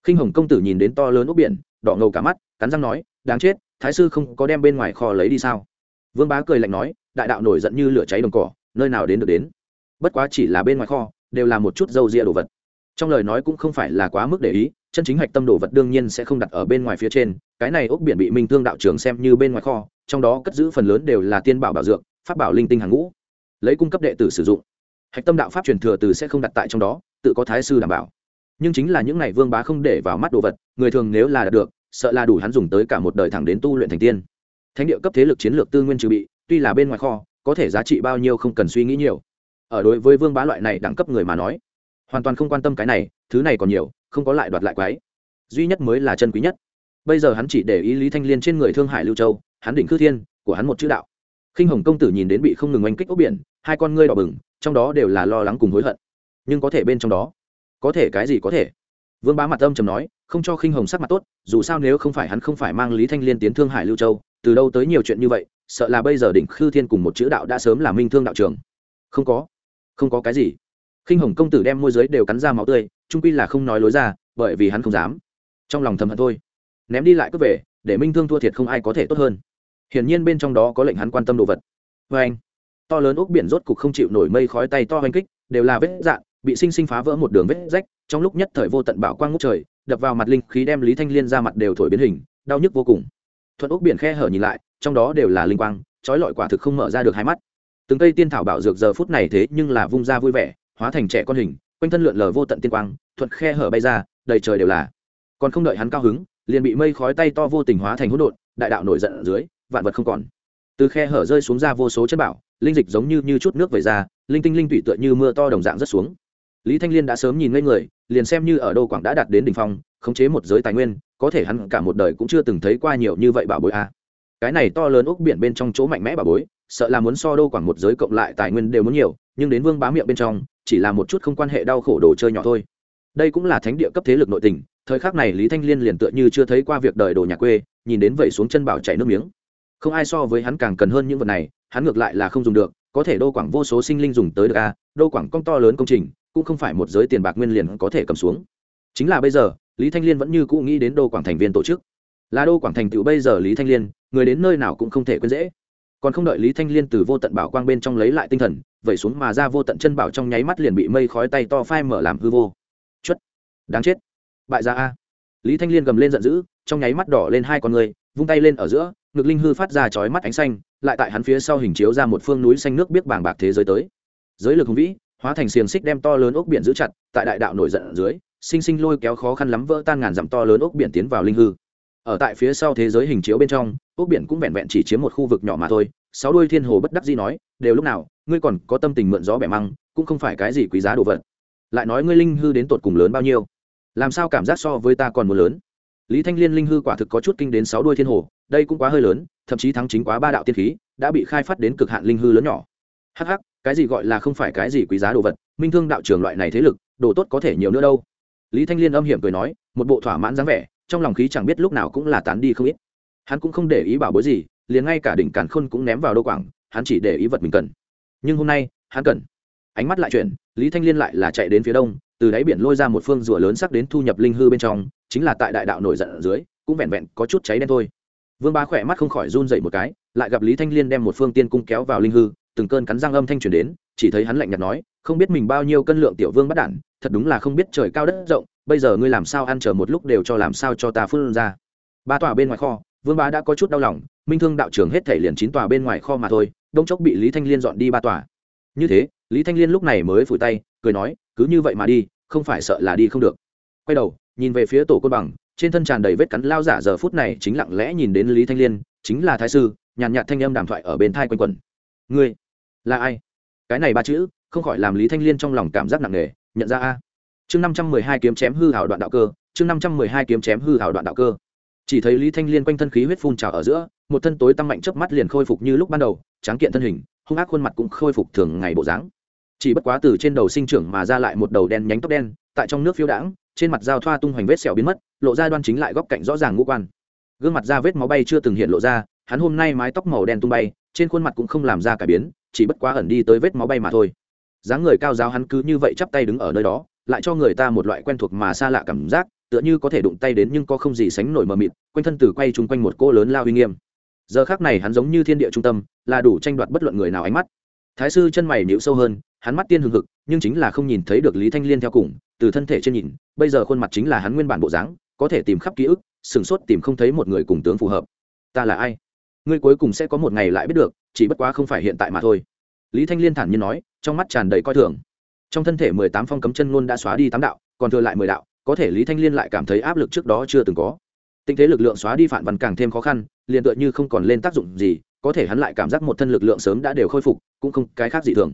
Khinh hồng công tử nhìn đến to lớn ốc biển, đỏ ngầu cả mắt, cắn răng nói, đáng chết, thái sư không có đem bên ngoài kho lấy đi sao? Vương bá cười lạnh nói, đại đạo nổi giận như lửa cháy đồng cỏ, nơi nào đến được đến? Bất quá chỉ là bên ngoài kho, đều là một chút dâu ria đồ vật trong lời nói cũng không phải là quá mức để ý, chân chính hạch tâm đồ vật đương nhiên sẽ không đặt ở bên ngoài phía trên, cái này ốc biển bị minh thương đạo trường xem như bên ngoài kho, trong đó cất giữ phần lớn đều là tiên bảo bảo dược, pháp bảo linh tinh hàng ngũ. Lấy cung cấp đệ tử sử dụng, hạch tâm đạo pháp truyền thừa từ sẽ không đặt tại trong đó, tự có thái sư đảm bảo. Nhưng chính là những này vương bá không để vào mắt đồ vật, người thường nếu là đạt được, sợ là đủ hắn dùng tới cả một đời thẳng đến tu luyện thành tiên. Thánh địa cấp thế lực chiến lược tư nguyên trừ bị, tuy là bên ngoài kho, có thể giá trị bao nhiêu không cần suy nghĩ nhiều. Ở đối với vương bá loại này đẳng cấp người mà nói hoàn toàn không quan tâm cái này, thứ này còn nhiều, không có lại đoạt lại quái. Duy nhất mới là chân quý nhất. Bây giờ hắn chỉ để ý lý thanh liên trên người thương hải lưu châu, hắn đỉnh khư thiên, của hắn một chữ đạo. Khinh hồng công tử nhìn đến bị không ngừng oanh kích ốc biển, hai con ngươi đỏ bừng, trong đó đều là lo lắng cùng hối hận. Nhưng có thể bên trong đó, có thể cái gì có thể? Vương bá mặt âm trầm nói, không cho khinh hồng sắc mặt tốt, dù sao nếu không phải hắn không phải mang lý thanh liên tiến thương hải lưu châu, từ đâu tới nhiều chuyện như vậy, sợ là bây giờ đỉnh khư thiên cùng một chữ đạo đã sớm là minh thương đạo trường. Không có. Không có cái gì khinh hồng công tử đem môi giới đều cắn ra máu tươi, trung quy là không nói lối ra, bởi vì hắn không dám. Trong lòng thầm hận thôi. Ném đi lại cướp về, để minh thương thua thiệt không ai có thể tốt hơn. Hiển nhiên bên trong đó có lệnh hắn quan tâm đồ vật. Vê anh, to lớn ốc biển rốt cục không chịu nổi mây khói tay to hoành kích, đều là vết dạn bị sinh sinh phá vỡ một đường vết rách, trong lúc nhất thời vô tận bảo quang ngút trời, đập vào mặt linh khí đem lý thanh liên ra mặt đều thổi biến hình, đau nhức vô cùng. Thuận ốc biển khe hở nhìn lại, trong đó đều là linh quang, trói lọi quả thực không mở ra được hai mắt. Từng cây tiên thảo bảo dược giờ phút này thế nhưng là vung ra vui vẻ hóa thành trẻ con hình, quanh thân lượn lờ vô tận tiên quang, thuận khe hở bay ra, đầy trời đều là. Còn không đợi hắn cao hứng, liền bị mây khói tay to vô tình hóa thành hỗn độn, đại đạo nổi giận ở dưới, vạn vật không còn. Từ khe hở rơi xuống ra vô số chân bảo, linh dịch giống như như chút nước về ra, linh tinh linh tủy tựa như mưa to đồng dạng rất xuống. Lý thanh liên đã sớm nhìn ngây người, liền xem như ở đô quảng đã đạt đến đỉnh phong, khống chế một giới tài nguyên, có thể hắn cả một đời cũng chưa từng thấy qua nhiều như vậy bảo bối a. Cái này to lớn ốc biển bên trong chỗ mạnh mẽ bảo bối, sợ là muốn so đô quảng một giới cộng lại tài nguyên đều muốn nhiều, nhưng đến vương bá miệng bên trong chỉ là một chút không quan hệ đau khổ đồ chơi nhỏ thôi. Đây cũng là thánh địa cấp thế lực nội tình, thời khắc này lý thanh liên liền tựa như chưa thấy qua việc đời đồ nhà quê, nhìn đến vậy xuống chân bảo chảy nước miếng. Không ai so với hắn càng cần hơn những vật này, hắn ngược lại là không dùng được, có thể đô quảng vô số sinh linh dùng tới được a, đô quảng công to lớn công trình, cũng không phải một giới tiền bạc nguyên liền có thể cầm xuống. Chính là bây giờ, lý thanh liên vẫn như cũ nghĩ đến đô quảng thành viên tổ chức. Là đô quảng thành tựu bây giờ lý thanh liên, người đến nơi nào cũng không thể quên dễ còn không đợi lý thanh liên từ vô tận bảo quang bên trong lấy lại tinh thần, vẩy xuống mà ra vô tận chân bảo trong nháy mắt liền bị mây khói tay to phai mở làm hư vô. Chất đáng chết! Bại ra a! Lý thanh liên gầm lên giận dữ, trong nháy mắt đỏ lên hai con người, vung tay lên ở giữa, ngực linh hư phát ra chói mắt ánh xanh, lại tại hắn phía sau hình chiếu ra một phương núi xanh nước biết bàng bạc thế giới tới. Giới lực hùng vĩ, hóa thành xiềng xích đem to lớn ốc biển giữ chặt, tại đại đạo nổi giận ở dưới, sinh sinh lôi kéo khó khăn lắm vỡ tan ngàn dặm to lớn ốc biển tiến vào linh hư. Ở tại phía sau thế giới hình chiếu bên trong ốc biển cũng vẹn vẹn chỉ chiếm một khu vực nhỏ mà thôi, sáu đuôi thiên hồ bất đắc dĩ nói, đều lúc nào, ngươi còn có tâm tình mượn gió bẻ măng, cũng không phải cái gì quý giá đồ vật. Lại nói ngươi linh hư đến tột cùng lớn bao nhiêu? Làm sao cảm giác so với ta còn muốn lớn? Lý thanh liên linh hư quả thực có chút kinh đến sáu đuôi thiên hồ, đây cũng quá hơi lớn, thậm chí thắng chính quá ba đạo tiên khí, đã bị khai phát đến cực hạn linh hư lớn nhỏ. Hh cái gì gọi là không phải cái gì quý giá đồ vật, minh thương đạo trưởng loại này thế lực, đồ tốt có thể nhiều nữa đâu. Lý thanh liên âm hiểm cười nói, một bộ thỏa mãn dáng vẻ, trong lòng khí chẳng biết lúc nào cũng là tán đi không ít hắn cũng không để ý bảo bối gì, liền ngay cả đỉnh càn khôn cũng ném vào đô quảng, hắn chỉ để ý vật mình cần. Nhưng hôm nay, hắn cần. Ánh mắt lại chuyển, lý thanh liên lại là chạy đến phía đông, từ đáy biển lôi ra một phương rùa lớn sắc đến thu nhập linh hư bên trong, chính là tại đại đạo nổi giận ở dưới, cũng vẹn vẹn có chút cháy đen thôi. Vương bá khỏe mắt không khỏi run dậy một cái, lại gặp lý thanh liên đem một phương tiên cung kéo vào linh hư, từng cơn cắn răng âm thanh truyền đến, chỉ thấy hắn lạnh nhạt nói, không biết mình bao nhiêu cân lượng tiểu vương bắt đản thật đúng là không biết trời cao đất rộng, bây giờ ngươi làm sao ăn chờ một lúc đều cho làm sao cho ta phun ra. Ba tòa bên ngoài kho vương bá đã có chút đau lòng, minh thương đạo trưởng hết thể liền chín tòa bên ngoài kho mà thôi, đông chốc bị lý thanh liên dọn đi ba tòa. Như thế, lý thanh liên lúc này mới phủi tay, cười nói, cứ như vậy mà đi, không phải sợ là đi không được. Quay đầu, nhìn về phía tổ côn bằng, trên thân tràn đầy vết cắn lao giả giờ phút này chính lặng lẽ nhìn đến lý thanh liên, chính là thái sư, nhàn nhạt thanh âm đàm thoại ở bên thai quanh quẩn. Ngươi, là ai? Cái này ba chữ, không khỏi làm lý thanh liên trong lòng cảm giác nặng nề, nhận ra a. Chương năm trăm mười hai kiếm chém hư hảo đoạn đạo cơ, chương năm trăm mười hai kiếm chém hư hảo đoạn đạo cơ chỉ thấy lý thanh liên quanh thân khí huyết phun trào ở giữa, một thân tối tăng mạnh chớp mắt liền khôi phục như lúc ban đầu, tráng kiện thân hình, hung ác khuôn mặt cũng khôi phục thường ngày bộ dáng. Chỉ bất quá từ trên đầu sinh trưởng mà ra lại một đầu đen nhánh tóc đen, tại trong nước phiêu đãng, trên mặt dao thoa tung hoành vết sẹo biến mất, lộ ra đoan chính lại góc cạnh rõ ràng ngũ quan. Gương mặt da vết máu bay chưa từng hiện lộ ra, hắn hôm nay mái tóc màu đen tung bay, trên khuôn mặt cũng không làm ra cải biến, chỉ bất quá ẩn đi tới vết máu bay mà thôi. Dáng người cao giáo hắn cứ như vậy chắp tay đứng ở nơi đó, lại cho người ta một loại quen thuộc mà xa lạ cảm giác tựa như có thể đụng tay đến nhưng có không gì sánh nổi mờ mịt, quanh thân tử quay chung quanh một cô lớn lao uy nghiêm. Giờ khác này hắn giống như thiên địa trung tâm, là đủ tranh đoạt bất luận người nào ánh mắt. Thái sư chân mày nhịu sâu hơn, hắn mắt tiên hừng hực, nhưng chính là không nhìn thấy được lý thanh liên theo cùng, từ thân thể trên nhìn, bây giờ khuôn mặt chính là hắn nguyên bản bộ dáng, có thể tìm khắp ký ức sửng sốt tìm không thấy một người cùng tướng phù hợp. Ta là ai? Ngươi cuối cùng sẽ có một ngày lại biết được, chỉ bất quá không phải hiện tại mà thôi. Lý thanh liên thản nhiên nói, trong mắt tràn đầy coi thường. Trong thân thể mười tám phong cấm chân ngôn đã xóa đi tám đạo, còn thừa lại mười đạo có thể lý thanh liên lại cảm thấy áp lực trước đó chưa từng có. Tình thế lực lượng xóa đi phản văn càng thêm khó khăn, liền tựa như không còn lên tác dụng gì, có thể hắn lại cảm giác một thân lực lượng sớm đã đều khôi phục, cũng không cái khác gì thường.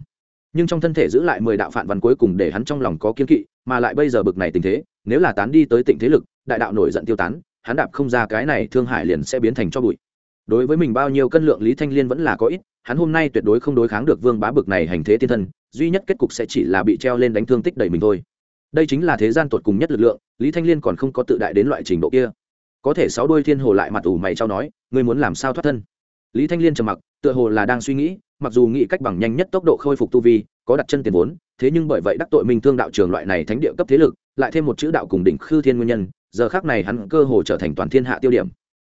Nhưng trong thân thể giữ lại mười đạo phản văn cuối cùng để hắn trong lòng có kiên kỵ, mà lại bây giờ bực này tình thế, nếu là tán đi tới tỉnh thế lực, đại đạo nổi giận tiêu tán, hắn đạp không ra cái này thương hại liền sẽ biến thành cho bụi. Đối với mình bao nhiêu cân lượng lý thanh liên vẫn là có ít, hắn hôm nay tuyệt đối không đối kháng được vương bá bực này hành thế tiên thân, duy nhất kết cục sẽ chỉ là bị treo lên đánh thương tích đầy mình thôi đây chính là thế gian tột cùng nhất lực lượng, lý thanh liên còn không có tự đại đến loại trình độ kia. Có thể sáu đôi thiên hồ lại mặt ủ mày trao nói, ngươi muốn làm sao thoát thân? Lý thanh liên trầm mặc, tựa hồ là đang suy nghĩ, mặc dù nghĩ cách bằng nhanh nhất tốc độ khôi phục tu vi, có đặt chân tiền vốn, thế nhưng bởi vậy đắc tội minh thương đạo trường loại này thánh địa cấp thế lực, lại thêm một chữ đạo cùng đỉnh khư thiên nguyên nhân, giờ khác này hắn cơ hồ trở thành toàn thiên hạ tiêu điểm.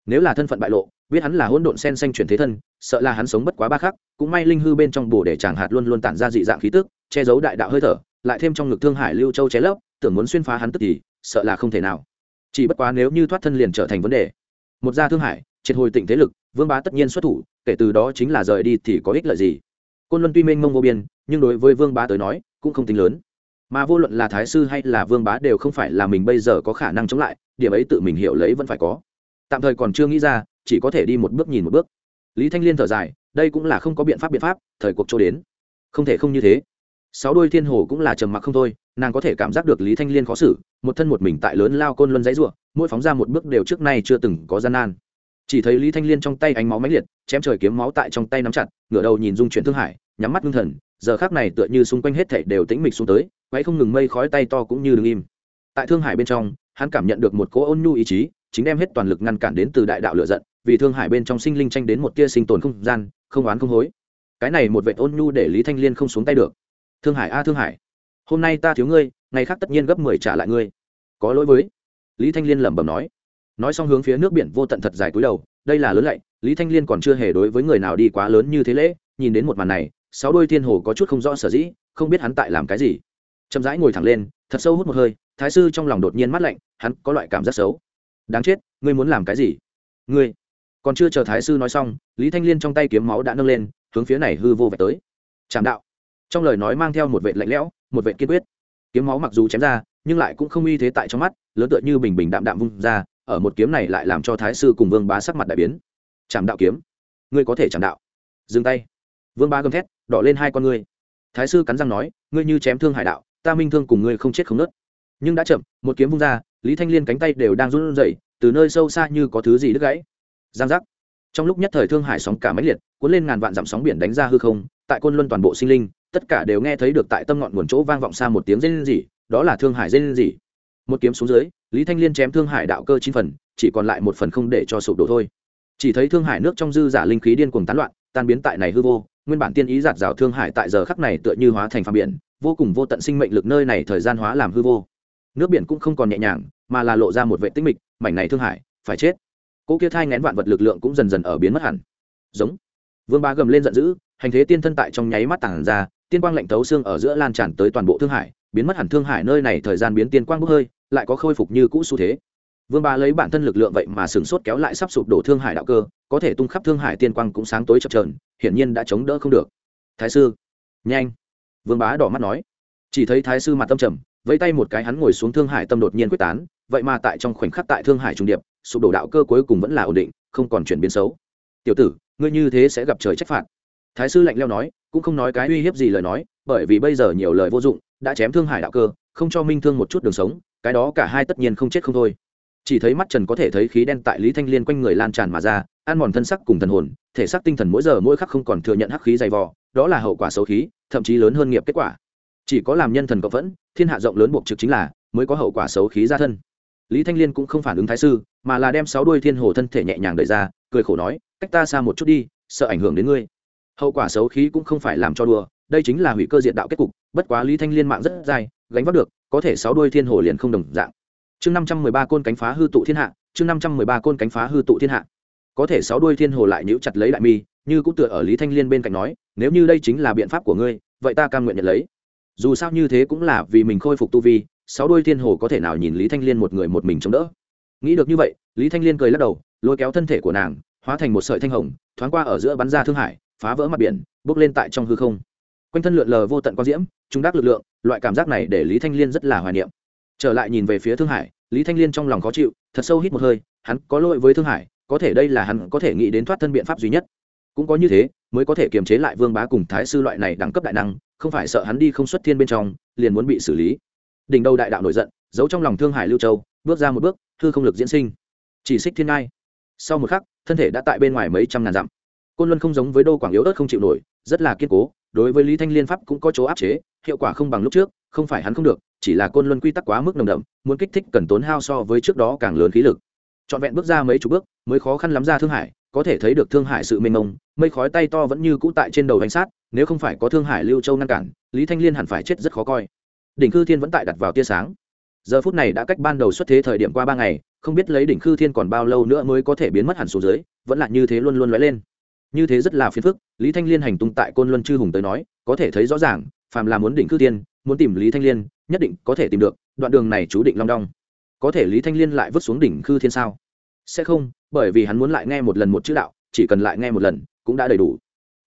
Nếu là thân phận bại lộ, biết hắn là hỗn độn sen xanh chuyển thế thân, sợ là hắn sống bất quá ba khắc, cũng may linh hư bên trong bồ để chàng hạt luôn luôn tản ra dị dạng khí tức, che giấu đại đạo hơi thở lại thêm trong ngực thương hải lưu châu ché lấp, tưởng muốn xuyên phá hắn tức thì, sợ là không thể nào. Chỉ bất quá nếu như thoát thân liền trở thành vấn đề. Một gia thương hải, triệt hồi tỉnh thế lực, vương bá tất nhiên xuất thủ, kể từ đó chính là rời đi thì có ích lợi gì? Côn luân tuy mênh mông vô biên, nhưng đối với vương bá tới nói, cũng không tính lớn. Mà vô luận là thái sư hay là vương bá đều không phải là mình bây giờ có khả năng chống lại, điểm ấy tự mình hiểu lấy vẫn phải có. Tạm thời còn chưa nghĩ ra, chỉ có thể đi một bước nhìn một bước. Lý thanh liên thở dài, đây cũng là không có biện pháp biện pháp, thời cuộc chỗ đến. Không thể không như thế sáu đôi thiên hồ cũng là trầm mặc không thôi, nàng có thể cảm giác được lý thanh liên khó xử, một thân một mình tại lớn lao côn luân dãy ruộng mỗi phóng ra một bước đều trước nay chưa từng có gian nan. Chỉ thấy lý thanh liên trong tay ánh máu máy liệt, chém trời kiếm máu tại trong tay nắm chặt, ngửa đầu nhìn dung chuyển thương hải, nhắm mắt ngưng thần, giờ khác này tựa như xung quanh hết thảy đều tĩnh mịch xuống tới quay không ngừng mây khói tay to cũng như đứng im. Tại thương hải bên trong, hắn cảm nhận được một cỗ ôn nhu ý chí, chính đem hết toàn lực ngăn cản đến từ đại đạo lựa giận, vì thương hải bên trong sinh linh tranh đến một tia sinh tồn không gian, không oán không hối. Cái này một vệ ôn nhu để lý thanh liên không xuống tay được thương hải a thương hải, hôm nay ta thiếu ngươi, ngày khác tất nhiên gấp mười trả lại ngươi. Có lỗi với, lý thanh liên lẩm bẩm nói. Nói xong hướng phía nước biển vô tận thật dài cúi đầu, đây là lớn lạy, lý thanh liên còn chưa hề đối với người nào đi quá lớn như thế lễ, nhìn đến một màn này, sáu đôi thiên hồ có chút không rõ sở dĩ, không biết hắn tại làm cái gì. Chậm rãi ngồi thẳng lên, thật sâu hút một hơi, thái sư trong lòng đột nhiên mát lạnh, hắn có loại cảm giác xấu. Đáng chết, ngươi muốn làm cái gì? Ngươi, còn chưa chờ thái sư nói xong, lý thanh liên trong tay kiếm máu đã nâng lên, hướng phía này hư vô vạch tới. Trảm đạo trong lời nói mang theo một vệ lạnh lẽo, một vệ kiên quyết. Kiếm máu mặc dù chém ra, nhưng lại cũng không uy thế tại trong mắt, lớn tựa như bình bình đạm đạm vung ra, ở một kiếm này lại làm cho thái sư cùng vương bá sắc mặt đại biến. Chạm đạo kiếm. Ngươi có thể chạm đạo. Dừng tay. Vương bá gầm thét, đỏ lên hai con ngươi. Thái sư cắn răng nói, ngươi như chém thương hải đạo, ta minh thương cùng ngươi không chết không nớt. Nhưng đã chậm, một kiếm vung ra, lý thanh liên cánh tay đều đang run rẩy, từ nơi sâu xa như có thứ gì đứt gãy. Giang giác. Trong lúc nhất thời thương hải sóng cả máy liệt, cuốn lên ngàn vạn dặm sóng biển đánh ra hư không, tại côn luân toàn bộ sinh linh tất cả đều nghe thấy được tại tâm ngọn nguồn chỗ vang vọng xa một tiếng rên rỉ, đó là thương hải rên rỉ. Một kiếm xuống dưới, lý thanh liên chém thương hải đạo cơ chín phần, chỉ còn lại một phần không để cho sụp đổ thôi. Chỉ thấy thương hải nước trong dư giả linh khí điên cuồng tán loạn, tan biến tại này hư vô, nguyên bản tiên ý giạt rào thương hải tại giờ khắc này tựa như hóa thành phàm biển, vô cùng vô tận sinh mệnh lực nơi này thời gian hóa làm hư vô. Nước biển cũng không còn nhẹ nhàng, mà là lộ ra một vệ tích mịch, mảnh này thương hải, phải chết. Cỗ kia thai ngén vạn vật lực lượng cũng dần dần ở biến mất hẳn. Giống. Vương bá gầm lên giận dữ, hành thế tiên thân tại trong nháy mắt tảng ra tiên quang lạnh thấu xương ở giữa lan tràn tới toàn bộ thương hải, biến mất hẳn thương hải nơi này thời gian biến tiên quang bốc hơi, lại có khôi phục như cũ xu thế. Vương bá lấy bản thân lực lượng vậy mà sừng sốt kéo lại sắp sụp đổ thương hải đạo cơ, có thể tung khắp thương hải tiên quang cũng sáng tối chập trờn hiển nhiên đã chống đỡ không được. Thái sư. Nhanh. Vương bá đỏ mắt nói. Chỉ thấy thái sư mặt tâm trầm, vẫy tay một cái hắn ngồi xuống thương hải tâm đột nhiên quyết tán, vậy mà tại trong khoảnh khắc tại thương hải trung điệp, sụp đổ đạo cơ cuối cùng vẫn là ổn định, không còn chuyển biến xấu. Tiểu tử, ngươi như thế sẽ gặp trời trách phạt. Thái sư lạnh leo nói cũng không nói cái uy hiếp gì lời nói, bởi vì bây giờ nhiều lời vô dụng, đã chém thương hải đạo cơ, không cho minh thương một chút đường sống, cái đó cả hai tất nhiên không chết không thôi. Chỉ thấy mắt trần có thể thấy khí đen tại lý thanh liên quanh người lan tràn mà ra, ăn mòn thân sắc cùng thần hồn, thể xác tinh thần mỗi giờ mỗi khắc không còn thừa nhận hắc khí dày vò, đó là hậu quả xấu khí, thậm chí lớn hơn nghiệp kết quả. Chỉ có làm nhân thần cộng vẫn, thiên hạ rộng lớn buộc trực chính là, mới có hậu quả xấu khí ra thân. Lý thanh liên cũng không phản ứng thái sư, mà là đem sáu đuôi thiên hồ thân thể nhẹ nhàng đẩy ra, cười khổ nói, cách ta xa một chút đi, sợ ảnh hưởng đến ngươi hậu quả xấu khí cũng không phải làm cho đùa, đây chính là hủy cơ diện đạo kết cục, bất quá lý thanh liên mạng rất dài, gánh vác được, có thể sáu đôi thiên hồ liền không đồng dạng. Chương năm trăm mười ba côn cánh phá hư tụ thiên hạ, chương năm trăm mười ba côn cánh phá hư tụ thiên hạ. Có thể sáu đôi thiên hồ lại nhíu chặt lấy đại mi, như cũng tựa ở lý thanh liên bên cạnh nói, nếu như đây chính là biện pháp của ngươi, vậy ta cam nguyện nhận lấy. Dù sao như thế cũng là vì mình khôi phục tu vi, sáu đôi thiên hồ có thể nào nhìn lý thanh liên một người một mình chống đỡ. Nghĩ được như vậy, lý thanh liên cười lắc đầu, lôi kéo thân thể của nàng, hóa thành một sợi thanh hồng, thoáng qua ở giữa bắn ra thương hải phá vỡ mặt biển bốc lên tại trong hư không. Quanh thân lượn lờ vô tận quang diễm, trung đắc lực lượng, loại cảm giác này để lý thanh liên rất là hoài niệm. Trở lại nhìn về phía thương hải, lý thanh liên trong lòng khó chịu, thật sâu hít một hơi, hắn có lỗi với thương hải, có thể đây là hắn có thể nghĩ đến thoát thân biện pháp duy nhất. Cũng có như thế, mới có thể kiềm chế lại vương bá cùng thái sư loại này đẳng cấp đại năng, không phải sợ hắn đi không xuất thiên bên trong, liền muốn bị xử lý. Đỉnh đầu đại đạo nổi giận, giấu trong lòng thương hải lưu châu, bước ra một bước thư không lực diễn sinh. Chỉ xích thiên ngai. Sau một khắc, thân thể đã tại bên ngoài mấy trăm ngàn dặm côn luân không giống với đô quảng yếu ớt không chịu nổi, rất là kiên cố, đối với lý thanh liên pháp cũng có chỗ áp chế, hiệu quả không bằng lúc trước, không phải hắn không được, chỉ là côn luân quy tắc quá mức nồng đậm, muốn kích thích cần tốn hao so với trước đó càng lớn khí lực. Trọn vẹn bước ra mấy chục bước, mới khó khăn lắm ra thương hải, có thể thấy được thương hải sự mênh mông, mây khói tay to vẫn như cũ tại trên đầu đánh sát, nếu không phải có thương hải lưu châu ngăn cản, lý thanh liên hẳn phải chết rất khó coi. Đỉnh khư thiên vẫn tại đặt vào tia sáng. Giờ phút này đã cách ban đầu xuất thế thời điểm qua ba ngày, không biết lấy đỉnh khư thiên còn bao lâu nữa mới có thể biến mất hẳn xuống dưới, vẫn là như thế luôn luôn lóe lên như thế rất là phiền phức, lý thanh liên hành tung tại côn luân chư hùng tới nói, có thể thấy rõ ràng, phàm là muốn đỉnh Cư thiên, muốn tìm lý thanh liên, nhất định có thể tìm được, đoạn đường này chú định long đong. Có thể lý thanh liên lại vứt xuống đỉnh Cư thiên sao? Sẽ không, bởi vì hắn muốn lại nghe một lần một chữ đạo, chỉ cần lại nghe một lần, cũng đã đầy đủ.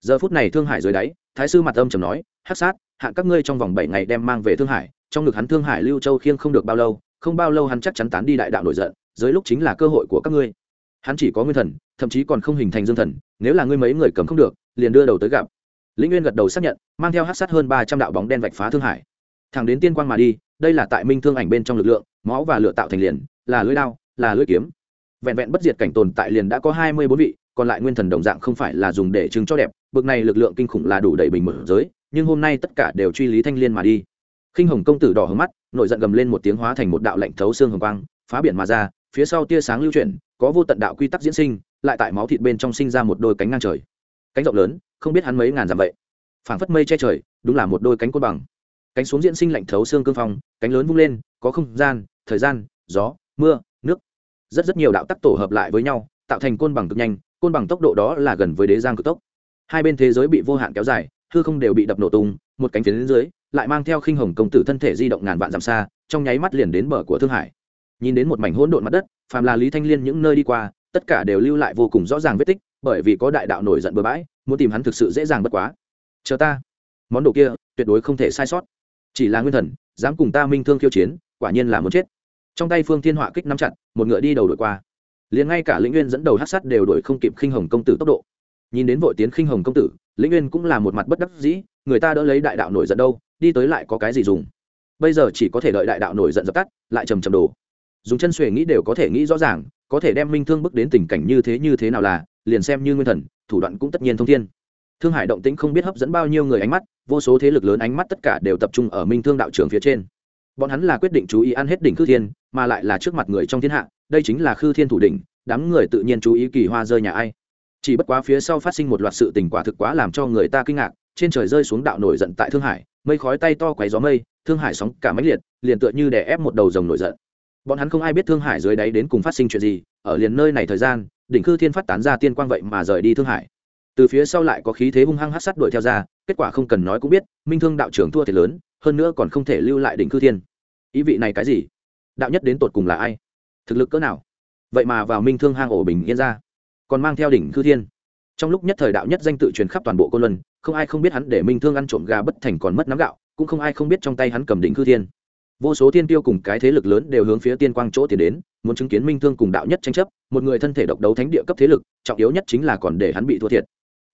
Giờ phút này thương hải dưới đáy, thái sư mặt âm trầm nói hát sát hạn các ngươi trong vòng bảy ngày đem mang về thương hải, trong ngực hắn thương hải lưu châu khiêng không được bao lâu, không bao lâu hắn chắc chắn tán đi đại đạo nổi giận, dưới lúc chính là cơ hội của các ngươi. Hắn chỉ có nguyên thần, thậm chí còn không hình thành dương thần nếu là ngươi mấy người cầm không được, liền đưa đầu tới gặp. Lĩnh nguyên gật đầu xác nhận, mang theo hát sát hơn ba trăm đạo bóng đen vạch phá thương hải. Thẳng đến tiên quang mà đi, đây là tại minh thương ảnh bên trong lực lượng, máu và lửa tạo thành liền, là lưỡi đao, là lưỡi kiếm. Vẹn vẹn bất diệt cảnh tồn tại liền đã có hai mươi bốn vị, còn lại nguyên thần đồng dạng không phải là dùng để chứng cho đẹp, bực này lực lượng kinh khủng là đủ đầy bình mở giới, nhưng hôm nay tất cả đều truy lý thanh liên mà đi. Khinh hồng công tử đỏ hướng mắt nội giận gầm lên một tiếng hóa thành một đạo lạnh thấu xương hồng quang, phá biển mà ra, phía sau tia sáng lưu chuyển, có vô tận đạo quy tắc diễn sinh lại tại máu thịt bên trong sinh ra một đôi cánh ngang trời. Cánh rộng lớn, không biết hắn mấy ngàn dặm vậy. Phảng phất mây che trời, đúng là một đôi cánh côn bằng. Cánh xuống diễn sinh lạnh thấu xương cương phong, cánh lớn vung lên, có không gian, thời gian, gió, mưa, nước. Rất rất nhiều đạo tắc tổ hợp lại với nhau, tạo thành côn bằng cực nhanh, côn bằng tốc độ đó là gần với đế giang cực tốc. Hai bên thế giới bị vô hạn kéo dài, hư không đều bị đập nổ tung, một cánh phiến đến dưới, lại mang theo khinh hồng công tử thân thể di động ngàn vạn dặm xa, trong nháy mắt liền đến bờ của thương hải. Nhìn đến một mảnh hỗn độn mặt đất, phàm là lý thanh liên những nơi đi qua tất cả đều lưu lại vô cùng rõ ràng vết tích, bởi vì có đại đạo nổi giận bừa bãi, muốn tìm hắn thực sự dễ dàng bất quá. Chờ ta. Món đồ kia, tuyệt đối không thể sai sót. Chỉ là nguyên thần, dám cùng ta minh thương khiêu chiến, quả nhiên là muốn chết. Trong tay phương thiên họa kích nắm chặt, một ngựa đi đầu đội qua. Liền ngay cả lĩnh nguyên dẫn đầu hát sắt đều đổi không kịp khinh hồng công tử tốc độ. Nhìn đến vội tiến khinh hồng công tử, lĩnh nguyên cũng là một mặt bất đắc dĩ, người ta đỡ lấy đại đạo nổi giận đâu, đi tới lại có cái gì dùng? Bây giờ chỉ có thể đợi đại đạo nổi giận dập tắt, lại trầm trầm đồ dùng chân xuề nghĩ đều có thể nghĩ rõ ràng có thể đem minh thương bước đến tình cảnh như thế như thế nào là, liền xem như nguyên thần, thủ đoạn cũng tất nhiên thông thiên. Thương hải động tĩnh không biết hấp dẫn bao nhiêu người ánh mắt, vô số thế lực lớn ánh mắt tất cả đều tập trung ở minh thương đạo trường phía trên. Bọn hắn là quyết định chú ý ăn hết đỉnh khư thiên, mà lại là trước mặt người trong thiên hạ, đây chính là khư thiên thủ đỉnh, đám người tự nhiên chú ý kỳ hoa rơi nhà ai. Chỉ bất quá phía sau phát sinh một loạt sự tình quả thực quá làm cho người ta kinh ngạc, trên trời rơi xuống đạo nổi giận tại thương hải, mây khói tay to quấy gió mây, thương hải sóng cả mãnh liệt, liền tựa như đè ép một đầu rồng nổi giận bọn hắn không ai biết thương hải dưới đáy đến cùng phát sinh chuyện gì, ở liền nơi này thời gian, đỉnh khư thiên phát tán ra tiên quang vậy mà rời đi thương hải. Từ phía sau lại có khí thế hung hăng hát sắt đuổi theo ra, kết quả không cần nói cũng biết, minh thương đạo trưởng thua thiệt lớn, hơn nữa còn không thể lưu lại đỉnh khư thiên. Ý vị này cái gì? Đạo nhất đến tột cùng là ai? Thực lực cỡ nào? Vậy mà vào minh thương hang ổ bình yên ra, còn mang theo đỉnh khư thiên. Trong lúc nhất thời đạo nhất danh tự truyền khắp toàn bộ côn luân, không ai không biết hắn để minh thương ăn trộm gà bất thành còn mất nắm gạo, cũng không ai không biết trong tay hắn cầm đỉnh khư thiên vô số thiên tiêu cùng cái thế lực lớn đều hướng phía tiên quang chỗ tiến đến, muốn chứng kiến minh thương cùng đạo nhất tranh chấp, một người thân thể độc đấu thánh địa cấp thế lực, trọng yếu nhất chính là còn để hắn bị thua thiệt.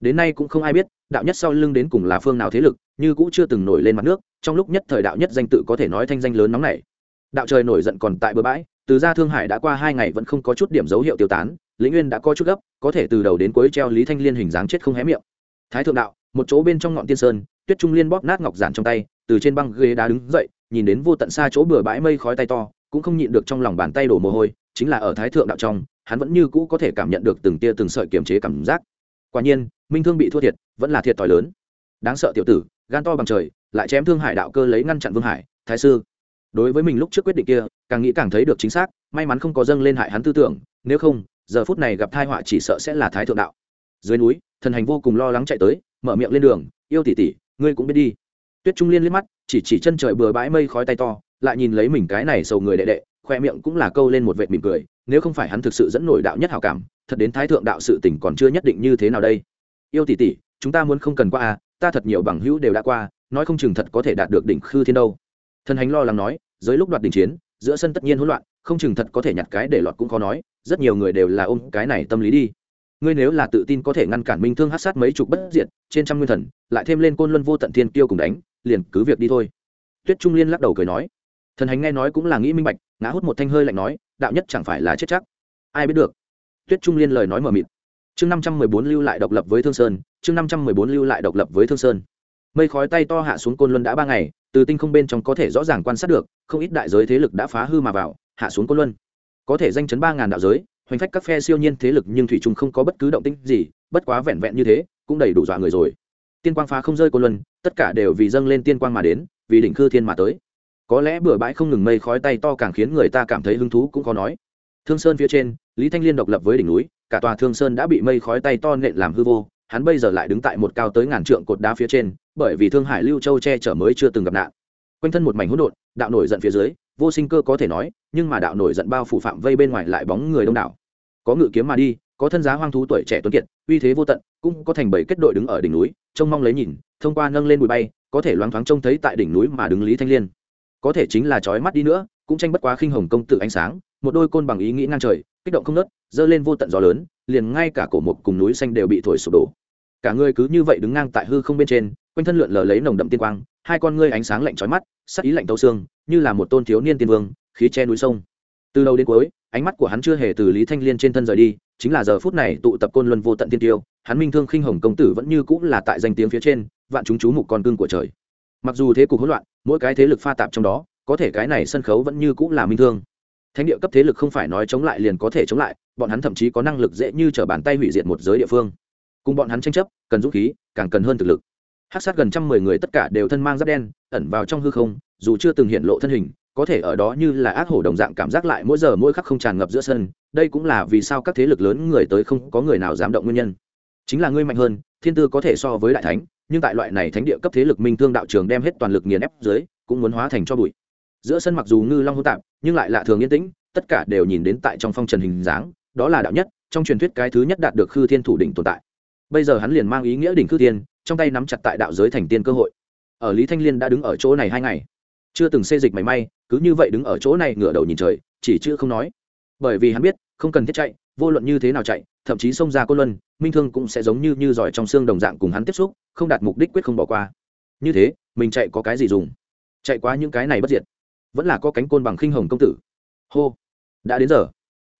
Đến nay cũng không ai biết, đạo nhất sau lưng đến cùng là phương nào thế lực, như cũng chưa từng nổi lên mặt nước, trong lúc nhất thời đạo nhất danh tự có thể nói thanh danh lớn nóng này. Đạo trời nổi giận còn tại bờ bãi, từ ra thương hải đã qua hai ngày vẫn không có chút điểm dấu hiệu tiêu tán, lĩnh nguyên đã có chút gấp, có thể từ đầu đến cuối treo lý thanh liên hình dáng chết không hé miệng. Thái thượng đạo, một chỗ bên trong ngọn tiên sơn, tuyết trung liên bóp nát ngọc giản trong tay, từ trên băng ghế đá đứng dậy nhìn đến vô tận xa chỗ bừa bãi mây khói tay to, cũng không nhịn được trong lòng bàn tay đổ mồ hôi, chính là ở thái thượng đạo trong, hắn vẫn như cũ có thể cảm nhận được từng tia từng sợi kiềm chế cảm giác. Quả nhiên, minh thương bị thua thiệt, vẫn là thiệt thòi lớn. Đáng sợ tiểu tử, gan to bằng trời, lại chém thương hải đạo cơ lấy ngăn chặn vương hải, thái sư. Đối với mình lúc trước quyết định kia, càng nghĩ càng thấy được chính xác, may mắn không có dâng lên hại hắn tư tưởng, nếu không, giờ phút này gặp thai họa chỉ sợ sẽ là thái thượng đạo. Dưới núi, thần hành vô cùng lo lắng chạy tới, mở miệng lên đường, yêu tỷ tỷ, ngươi cũng biết đi. Tuyết trung liên liếc mắt chỉ chỉ chân trời bừa bãi mây khói tay to, lại nhìn lấy mình cái này sầu người đệ đệ, khoe miệng cũng là câu lên một vệt mỉm cười, nếu không phải hắn thực sự dẫn nổi đạo nhất hảo cảm, thật đến thái thượng đạo sự tỉnh còn chưa nhất định như thế nào đây. Yêu tỷ tỷ, chúng ta muốn không cần qua à ta thật nhiều bằng hữu đều đã qua, nói không chừng thật có thể đạt được đỉnh khư thiên đâu. Thần hành lo lắng nói dưới lúc đoạt đình chiến, giữa sân tất nhiên hỗn loạn, không chừng thật có thể nhặt cái để lọt cũng khó nói, rất nhiều người đều là ôm cái này tâm lý đi. Ngươi nếu là tự tin có thể ngăn cản minh thương hát sát mấy chục bất diệt, trên trăm nguyên thần, lại thêm lên côn luân vô tận thiên tiêu cùng đánh liền cứ việc đi thôi. Tuyết trung liên lắc đầu cười nói, thần hành nghe nói cũng là nghĩ minh bạch, ngã hút một thanh hơi lạnh nói, đạo nhất chẳng phải là chết chắc. Ai biết được? Tuyết trung liên lời nói mờ mịt. Chương năm trăm mười bốn lưu lại độc lập với thương sơn, chương năm trăm mười bốn lưu lại độc lập với thương sơn. Mây khói tay to hạ xuống côn luân đã ba ngày, từ tinh không bên trong có thể rõ ràng quan sát được, không ít đại giới thế lực đã phá hư mà vào, hạ xuống côn luân. Có thể danh chấn ba ngàn đạo giới, hoành phách các phe siêu nhiên thế lực nhưng thủy trung không có bất cứ động tĩnh gì, bất quá vẹn vẹn như thế, cũng đầy đủ dọa người rồi tiên quang phá không rơi cô luân, tất cả đều vì dâng lên tiên quang mà đến, vì đỉnh khư thiên mà tới. Có lẽ bừa bãi không ngừng mây khói tay to càng khiến người ta cảm thấy hứng thú cũng khó nói. Thương sơn phía trên, lý thanh liên độc lập với đỉnh núi, cả tòa thương sơn đã bị mây khói tay to nện làm hư vô, hắn bây giờ lại đứng tại một cao tới ngàn trượng cột đá phía trên, bởi vì thương hải lưu châu che chở mới chưa từng gặp nạn. Quanh thân một mảnh hỗn độn, đạo nổi giận phía dưới, vô sinh cơ có thể nói, nhưng mà đạo nổi giận bao phủ phạm vây bên ngoài lại bóng người đông đảo. Có ngự kiếm mà đi có thân giá hoang thú tuổi trẻ tuấn kiệt, uy thế vô tận, cũng có thành bảy kết đội đứng ở đỉnh núi, trông mong lấy nhìn, thông qua nâng lên bụi bay, có thể loáng thoáng trông thấy tại đỉnh núi mà đứng lý thanh liên. Có thể chính là trói mắt đi nữa, cũng tranh bất quá khinh hồng công tử ánh sáng, một đôi côn bằng ý nghĩ ngang trời, kích động không nớt dơ lên vô tận gió lớn, liền ngay cả cổ mục cùng núi xanh đều bị thổi sụp đổ. Cả người cứ như vậy đứng ngang tại hư không bên trên, quanh thân lượn lờ lấy nồng đậm tiên quang, hai con ngươi ánh sáng lạnh trói mắt, sắc ý lạnh tấu xương, như là một tôn thiếu niên tiên vương, khí che núi sông từ đầu đến cuối, ánh mắt của hắn chưa hề từ lý thanh liên trên thân rời đi, chính là giờ phút này tụ tập côn luân vô tận tiên tiêu, hắn minh thương khinh hồng công tử vẫn như cũng là tại danh tiếng phía trên, vạn chúng chú mục con cưng của trời. Mặc dù thế cục hỗn loạn, mỗi cái thế lực pha tạp trong đó, có thể cái này sân khấu vẫn như cũng là minh thương. Thánh địa cấp thế lực không phải nói chống lại liền có thể chống lại, bọn hắn thậm chí có năng lực dễ như t r ở bàn tay hủy diệt một giới địa phương. Cùng bọn hắn tranh chấp, cần dũng khí, càng cần hơn thực lực. Hát sát gần trăm mười người tất cả đều thân mang giáp đen, ẩn vào trong hư không, dù chưa từng hiện lộ thân hình có thể ở đó như là ác hổ đồng dạng cảm giác lại mỗi giờ mỗi khắc không tràn ngập giữa sân, đây cũng là vì sao các thế lực lớn người tới không có người nào dám động nguyên nhân. Chính là ngươi mạnh hơn, thiên tư có thể so với đại thánh, nhưng tại loại này thánh địa cấp thế lực minh thương đạo trường đem hết toàn lực nghiền ép dưới, cũng muốn hóa thành cho bụi. Giữa sân mặc dù ngư long hô tạp, nhưng lại lạ thường yên tĩnh, tất cả đều nhìn đến tại trong phong trần hình dáng, đó là đạo nhất, trong truyền thuyết cái thứ nhất đạt được khư thiên thủ đỉnh tồn tại. Bây giờ hắn liền mang ý nghĩa đỉnh khư thiên, trong tay nắm chặt tại đạo giới thành tiên cơ hội. Ở lý thanh liên đã đứng ở chỗ này hai ngày. Chưa từng xê dịch mảy may cứ như vậy đứng ở chỗ này ngửa đầu nhìn trời, chỉ chữ không nói. Bởi vì hắn biết, không cần thiết chạy, vô luận như thế nào chạy, thậm chí xông ra côn luân, minh thương cũng sẽ giống như như giỏi trong xương đồng dạng cùng hắn tiếp xúc, không đạt mục đích quyết không bỏ qua. Như thế, mình chạy có cái gì dùng? Chạy qua những cái này bất diệt. Vẫn là có cánh côn bằng khinh hồng công tử. Hô. Đã đến giờ.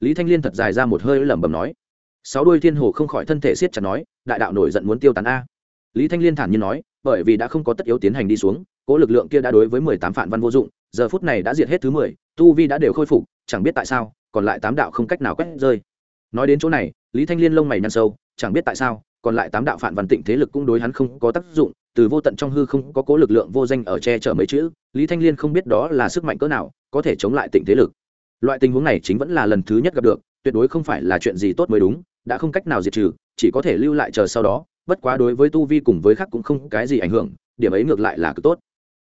Lý thanh liên thật dài ra một hơi lẩm bẩm nói. Sáu đôi thiên hồ không khỏi thân thể siết chặt nói, đại đạo nổi giận muốn tiêu tán a. Lý thanh liên thản nhiên nói, bởi vì đã không có tất yếu tiến hành đi xuống cố lực lượng kia đã đối với mười tám phản văn vô dụng, giờ phút này đã diệt hết thứ mười, tu vi đã đều khôi phục, chẳng biết tại sao, còn lại tám đạo không cách nào quét rơi. Nói đến chỗ này, lý thanh liên lông mày nhăn sâu, chẳng biết tại sao, còn lại tám đạo phản văn tịnh thế lực cũng đối hắn không có tác dụng, từ vô tận trong hư không có cố lực lượng vô danh ở che chở mấy chữ, lý thanh liên không biết đó là sức mạnh cỡ nào, có thể chống lại tịnh thế lực. Loại tình huống này chính vẫn là lần thứ nhất gặp được, tuyệt đối không phải là chuyện gì tốt mới đúng, đã không cách nào diệt trừ, chỉ có thể lưu lại chờ sau đó, bất quá đối với tu vi cùng với khác cũng không cái gì ảnh hưởng, điểm ấy ngược lại là cực tốt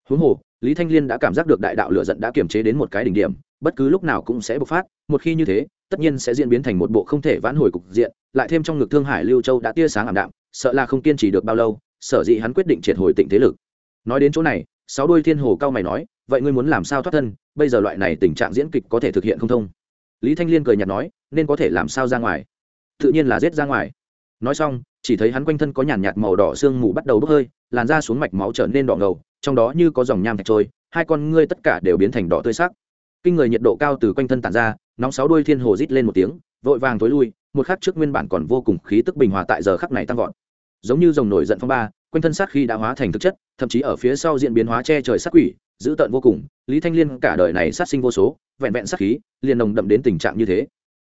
huống hồ, lý thanh liên đã cảm giác được đại đạo lựa giận đã kiềm chế đến một cái đỉnh điểm, bất cứ lúc nào cũng sẽ bộc phát, một khi như thế, tất nhiên sẽ diễn biến thành một bộ không thể vãn hồi cục diện, lại thêm trong ngực thương hải lưu châu đã tia sáng ảm đạm, sợ là không kiên trì được bao lâu, sở dĩ hắn quyết định triệt hồi tịnh thế lực. Nói đến chỗ này, sáu đôi thiên hồ cao mày nói, vậy ngươi muốn làm sao thoát thân? Bây giờ loại này tình trạng diễn kịch có thể thực hiện không thông? Lý thanh liên cười nhạt nói, nên có thể làm sao ra ngoài? Tự nhiên là giết ra ngoài. Nói xong, chỉ thấy hắn quanh thân có nhàn nhạt màu đỏ sương mù bắt đầu bốc hơi làn da xuống mạch máu trở nên đỏ ngầu, trong đó như có dòng nham thạch trôi, hai con ngươi tất cả đều biến thành đỏ tươi sắc. Kinh người nhiệt độ cao từ quanh thân tản ra, nóng sáu đuôi thiên hồ rít lên một tiếng, vội vàng tối lui, một khắc trước nguyên bản còn vô cùng khí tức bình hòa tại giờ khắc này tăng vọt. Giống như dòng nổi giận phong ba, quanh thân sát khi đã hóa thành thực chất, thậm chí ở phía sau diễn biến hóa che trời sát quỷ, dữ tợn vô cùng, lý thanh liên cả đời này sát sinh vô số, vẹn vẹn sát khí, liền nồng đậm đến tình trạng như thế.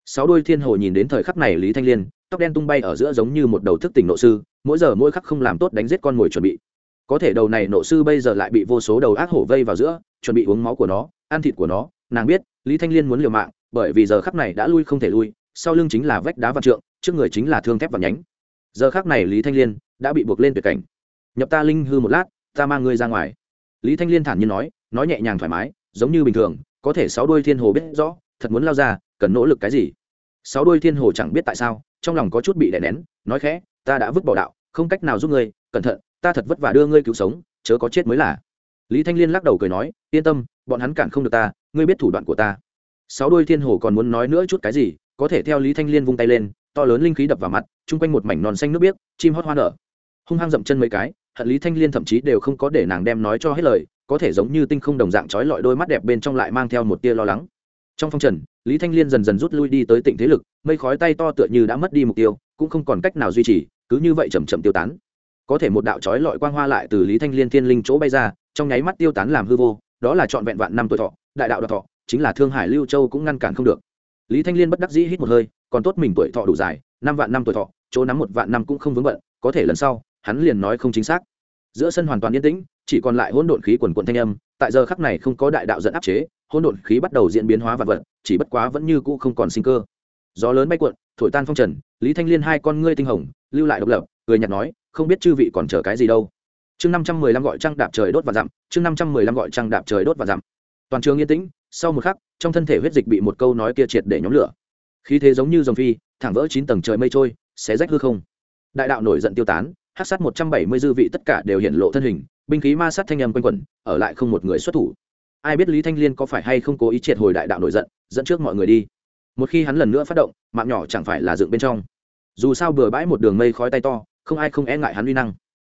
Sáu đôi thiên hồ nhìn đến thời khắc này lý thanh liên tóc đen tung bay ở giữa giống như một đầu thức tỉnh nộ sư, mỗi giờ mỗi khắc không làm tốt đánh giết con mồi chuẩn bị. Có thể đầu này nộ sư bây giờ lại bị vô số đầu ác hổ vây vào giữa, chuẩn bị uống máu của nó, ăn thịt của nó. Nàng biết, lý thanh liên muốn liều mạng, bởi vì giờ khắc này đã lui không thể lui, sau lưng chính là vách đá vạn trượng, trước người chính là thương thép và nhánh. Giờ khắc này lý thanh liên đã bị buộc lên tuyệt cảnh. Nhập ta linh hư một lát, ta mang ngươi ra ngoài. Lý thanh liên thản nhiên nói nói nhẹ nhàng thoải mái, giống như bình thường, có thể sáu đuôi thiên hồ biết rõ, thật muốn lao ra, cần nỗ lực cái gì? Sáu đôi thiên hồ chẳng biết tại sao, trong lòng có chút bị đè nén, nói khẽ, ta đã vứt bỏ đạo, không cách nào giúp ngươi, cẩn thận, ta thật vất vả đưa ngươi cứu sống, chớ có chết mới là. Lý thanh liên lắc đầu cười nói, yên tâm, bọn hắn cản không được ta, ngươi biết thủ đoạn của ta. Sáu đôi thiên hồ còn muốn nói nữa chút cái gì, có thể theo lý thanh liên vung tay lên, to lớn linh khí đập vào mặt, chung quanh một mảnh non xanh nước biếc, chim hót hoa nở. Hung hăng dậm chân mấy cái, hận lý thanh liên thậm chí đều không có để nàng đem nói cho hết lời, có thể giống như tinh không đồng dạng trói lọi đôi mắt đẹp bên trong lại mang theo một tia lo lắng trong phong trần, lý thanh liên dần dần rút lui đi tới tỉnh thế lực, mây khói tay to tựa như đã mất đi mục tiêu, cũng không còn cách nào duy trì, cứ như vậy chầm chậm tiêu tán. Có thể một đạo trói lọi quang hoa lại từ lý thanh liên thiên linh chỗ bay ra, trong nháy mắt tiêu tán làm hư vô, đó là trọn vẹn vạn năm tuổi thọ, đại đạo đoạt thọ, chính là thương hải lưu châu cũng ngăn cản không được. Lý thanh liên bất đắc dĩ hít một hơi, còn tốt mình tuổi thọ đủ dài, năm vạn năm tuổi thọ, chỗ nắm một vạn năm cũng không vướng bận, có thể lần sau, hắn liền nói không chính xác. Giữa sân hoàn toàn yên tĩnh, chỉ còn lại hỗn độn khí quần quận thanh âm, tại giờ khắc này không có đại đạo dẫn áp chế hỗn độn khí bắt đầu diễn biến hóa vật vật, chỉ bất quá vẫn như cũ không còn sinh cơ. Gió lớn bay cuộn, thổi tan phong trần, lý thanh liên hai con ngươi tinh hồng, lưu lại độc lập, cười nhạt nói, không biết chư vị còn chờ cái gì đâu. Chương năm trăm mười lăm gọi trăng đạp trời đốt và dặm, chương năm trăm mười lăm gọi trăng đạp trời đốt và dặm. Toàn trường yên tĩnh, sau một khắc, trong thân thể huyết dịch bị một câu nói kia triệt để nhóm lửa. Khí thế giống như dòng phi, thẳng vỡ chín tầng trời mây trôi, xé rách hư không. Đại đạo nổi giận tiêu tán, hát sát một trăm bảy mươi dư vị tất cả đều hiện lộ thân hình, binh khí ma sát thanh âm quanh quẩn, ở lại không một người xuất thủ ai biết lý thanh liên có phải hay không cố ý triệt hồi đại đạo nổi giận, dẫn trước mọi người đi. Một khi hắn lần nữa phát động, mạng nhỏ chẳng phải là dựng bên trong. Dù sao bừa bãi một đường mây khói tay to, không ai không e ngại hắn uy năng.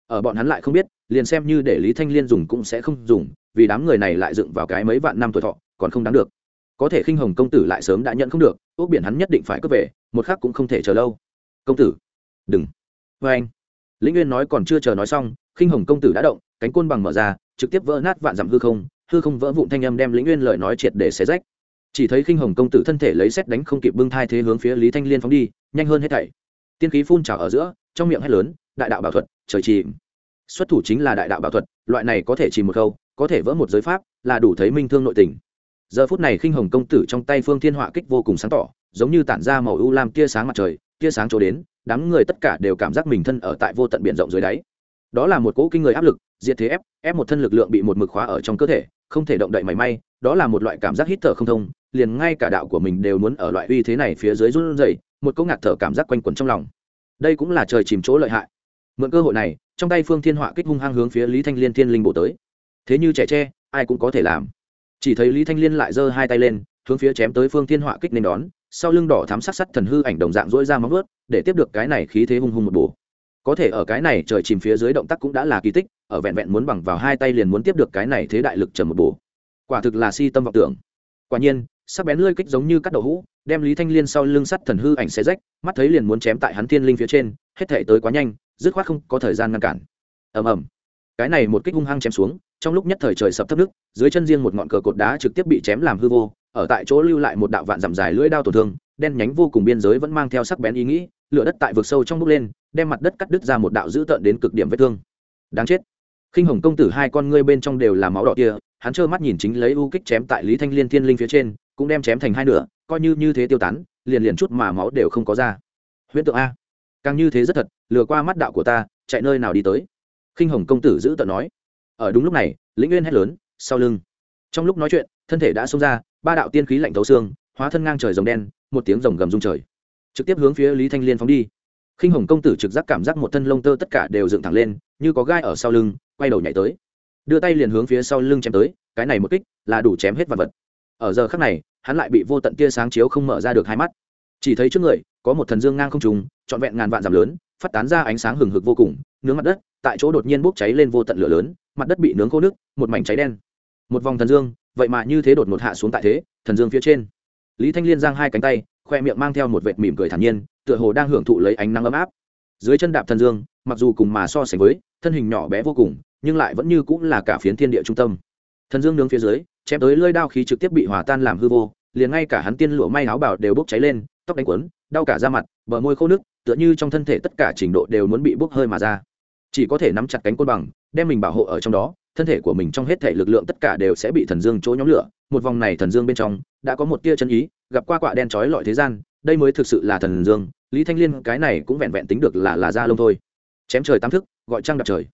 Ở bọn hắn lại không biết, liền xem như để lý thanh liên dùng cũng sẽ không dùng, vì đám người này lại dựng vào cái mấy vạn năm tuổi thọ, còn không đáng được. Có thể khinh hồng công tử lại sớm đã nhận không được ốc biển hắn nhất định phải cướp về, một khác cũng không thể chờ lâu. Công tử, đừng. Vê anh, lĩnh nguyên nói còn chưa chờ nói xong, khinh hồng công tử đã động, cánh côn bằng mở ra, trực tiếp vỡ nát vạn dặm hư không hư không vỡ vụn thanh âm đem lĩnh nguyên lời nói triệt để xé rách. Chỉ thấy khinh hồng công tử thân thể lấy xét đánh không kịp bưng thai thế hướng phía lý thanh liên phóng đi, nhanh hơn hết thảy. Tiên khí phun trào ở giữa, trong miệng hét lớn, đại đạo bảo thuật, trời chìm. Xuất thủ chính là đại đạo bảo thuật, loại này có thể chìm một câu có thể vỡ một giới pháp, là đủ thấy minh thương nội tình. Giờ phút này khinh hồng công tử trong tay phương thiên họa kích vô cùng sáng tỏ, giống như tản ra màu u lam tia sáng mặt trời, tia sáng chỗ đến, đám người tất cả đều cảm giác mình thân ở tại vô tận biển rộng dưới đáy. Đó là một cỗ kinh người áp lực, diệt thế ép ép một thân lực lượng bị một mực khóa ở trong cơ thể không thể động đậy mảy may, đó là một loại cảm giác hít thở không thông, liền ngay cả đạo của mình đều muốn ở loại uy thế này phía dưới run rẩy, một cỗ ngạt thở cảm giác quanh quẩn trong lòng. Đây cũng là trời chìm chỗ lợi hại. Mượn cơ hội này, trong tay phương thiên họa kích hung hăng hướng phía lý thanh liên thiên linh bổ tới. Thế như trẻ tre, ai cũng có thể làm. Chỉ thấy lý thanh liên lại giơ hai tay lên, hướng phía chém tới phương thiên họa kích nên đón, sau lưng đỏ thám sát sắt thần hư ảnh đồng dạng dỗi ra móng ướt để tiếp được cái này khí thế hung hung một bổ có thể ở cái này trời chìm phía dưới động tác cũng đã là kỳ tích, ở vẹn vẹn muốn bằng vào hai tay liền muốn tiếp được cái này thế đại lực trầm một bổ. Quả thực là si tâm vọng tưởng. Quả nhiên, sắc bén lơi kích giống như cắt đậu hũ, đem lý thanh liên sau lưng sắt thần hư ảnh xé rách, mắt thấy liền muốn chém tại hắn thiên linh phía trên, hết thể tới quá nhanh, dứt khoát không có thời gian ngăn cản. Ầm ầm. Cái này một kích hung hăng chém xuống, trong lúc nhất thời trời sập thấp nước, dưới chân riêng một ngọn cờ cột đá trực tiếp bị chém làm hư vô, ở tại chỗ lưu lại một đạo vạn dặm dài lưỡi đao tổn thương, đen nhánh vô cùng biên giới vẫn mang theo sắc bén ý nghĩ lửa đất tại vực sâu trong bốc lên, đem mặt đất cắt đứt ra một đạo dữ tợn đến cực điểm vết thương. Đáng chết. Khinh hồng công tử hai con ngươi bên trong đều là máu đỏ kia, hắn trơ mắt nhìn chính lấy u kích chém tại lý thanh liên thiên linh phía trên, cũng đem chém thành hai nửa, coi như như thế tiêu tán, liền liền chút mà máu đều không có ra. Huyễn tượng a. Càng như thế rất thật, lừa qua mắt đạo của ta, chạy nơi nào đi tới? Khinh hồng công tử giữ tận nói. Ở đúng lúc này, lĩnh nguyên hét lớn, sau lưng. Trong lúc nói chuyện, thân thể đã xông ra, ba đạo tiên khí lạnh thấu xương, hóa thân ngang trời rồng đen, một tiếng rồng gầm rung trời trực tiếp hướng phía lý thanh liên phóng đi. Khinh hồng công tử trực giác cảm giác một thân lông tơ tất cả đều dựng thẳng lên, như có gai ở sau lưng, quay đầu nhảy tới. Đưa tay liền hướng phía sau lưng chém tới, cái này một kích là đủ chém hết vật vật. Ở giờ khắc này, hắn lại bị vô tận tia sáng chiếu không mở ra được hai mắt. Chỉ thấy trước người, có một thần dương ngang không trùng, trọn vẹn ngàn vạn dặm lớn, phát tán ra ánh sáng hừng hực vô cùng, nướng mặt đất, tại chỗ đột nhiên bốc cháy lên vô tận lửa lớn, mặt đất bị nướng khô nước một mảnh cháy đen. Một vòng thần dương, vậy mà như thế đột ngột hạ xuống tại thế, thần dương phía trên lý thanh liên giang hai cánh tay, khoe miệng mang theo một vệt mỉm cười thản nhiên, tựa hồ đang hưởng thụ lấy ánh nắng ấm áp. Dưới chân đạp thần dương, mặc dù cùng mà so sánh với, thân hình nhỏ bé vô cùng, nhưng lại vẫn như cũng là cả phiến thiên địa trung tâm. Thần dương nướng phía dưới, chém tới lơi đao khí trực tiếp bị hòa tan làm hư vô, liền ngay cả hắn tiên lụa may áo bảo đều bốc cháy lên, tóc đánh quấn đau cả da mặt, bờ môi khô nước tựa như trong thân thể tất cả trình độ đều muốn bị bốc hơi mà ra. Chỉ có thể nắm chặt cánh côn bằng, đem mình bảo hộ ở trong đó thân thể của mình trong hết thể lực lượng tất cả đều sẽ bị thần dương chỗ nhóm lửa, một vòng này thần dương bên trong đã có một tia chân ý, gặp qua quạ đen trói lọi thế gian, đây mới thực sự là thần dương, lý thanh liên cái này cũng vẹn vẹn tính được là là da lông thôi. Chém trời tám thức, gọi trăng đặt trời.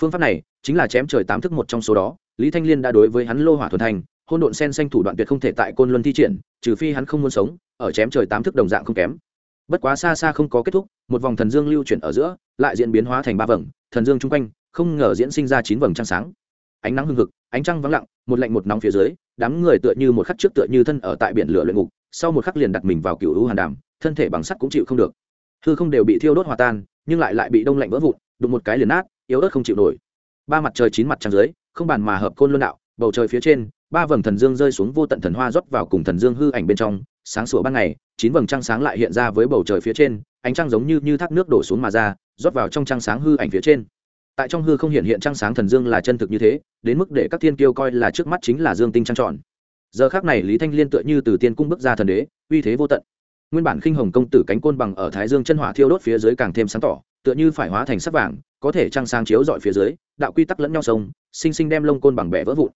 Phương pháp này chính là chém trời tám thức một trong số đó, lý thanh liên đã đối với hắn lô hỏa thuần thành, hôn độn sen xanh thủ đoạn tuyệt không thể tại côn luân thi triển, trừ phi hắn không muốn sống, ở chém trời tám thức đồng dạng không kém. Bất quá xa xa không có kết thúc, một vòng thần dương lưu chuyển ở giữa, lại diễn biến hóa thành ba vầng, thần dương chung quanh, không ngờ diễn sinh ra chín vầng trăng sáng ánh nắng hưng hực, ánh trăng vắng lặng, một lạnh một nóng phía dưới, đám người tựa như một khắc trước tựa như thân ở tại biển lửa luyện ngục, sau một khắc liền đặt mình vào cựu hữu hàn đàm, thân thể bằng sắt cũng chịu không được. Hư không đều bị thiêu đốt hòa tan, nhưng lại lại bị đông lạnh vỡ vụn, đụng một cái liền nát, yếu ớt không chịu nổi. Ba mặt trời chín mặt trăng dưới, không bàn mà hợp côn luân đạo, bầu trời phía trên, ba vầng thần dương rơi xuống vô tận thần hoa rót vào cùng thần dương hư ảnh bên trong, sáng sủa ban ngày, chín vầng trăng sáng lại hiện ra với bầu trời phía trên, ánh trăng giống như như thác nước đổ xuống mà ra, rót vào trong trăng sáng hư ảnh phía trên tại trong hư không hiện hiện trăng sáng thần dương là chân thực như thế, đến mức để các thiên kiêu coi là trước mắt chính là dương tinh trăng tròn. Giờ khác này lý thanh liên tựa như từ tiên cung bước ra thần đế, uy thế vô tận. Nguyên bản khinh hồng công tử cánh côn bằng ở thái dương chân hỏa thiêu đốt phía dưới càng thêm sáng tỏ, tựa như phải hóa thành sắc vàng, có thể trăng sáng chiếu dọi phía dưới, đạo quy tắc lẫn nhau sông, sinh sinh đem lông côn bằng bẻ vỡ vụn.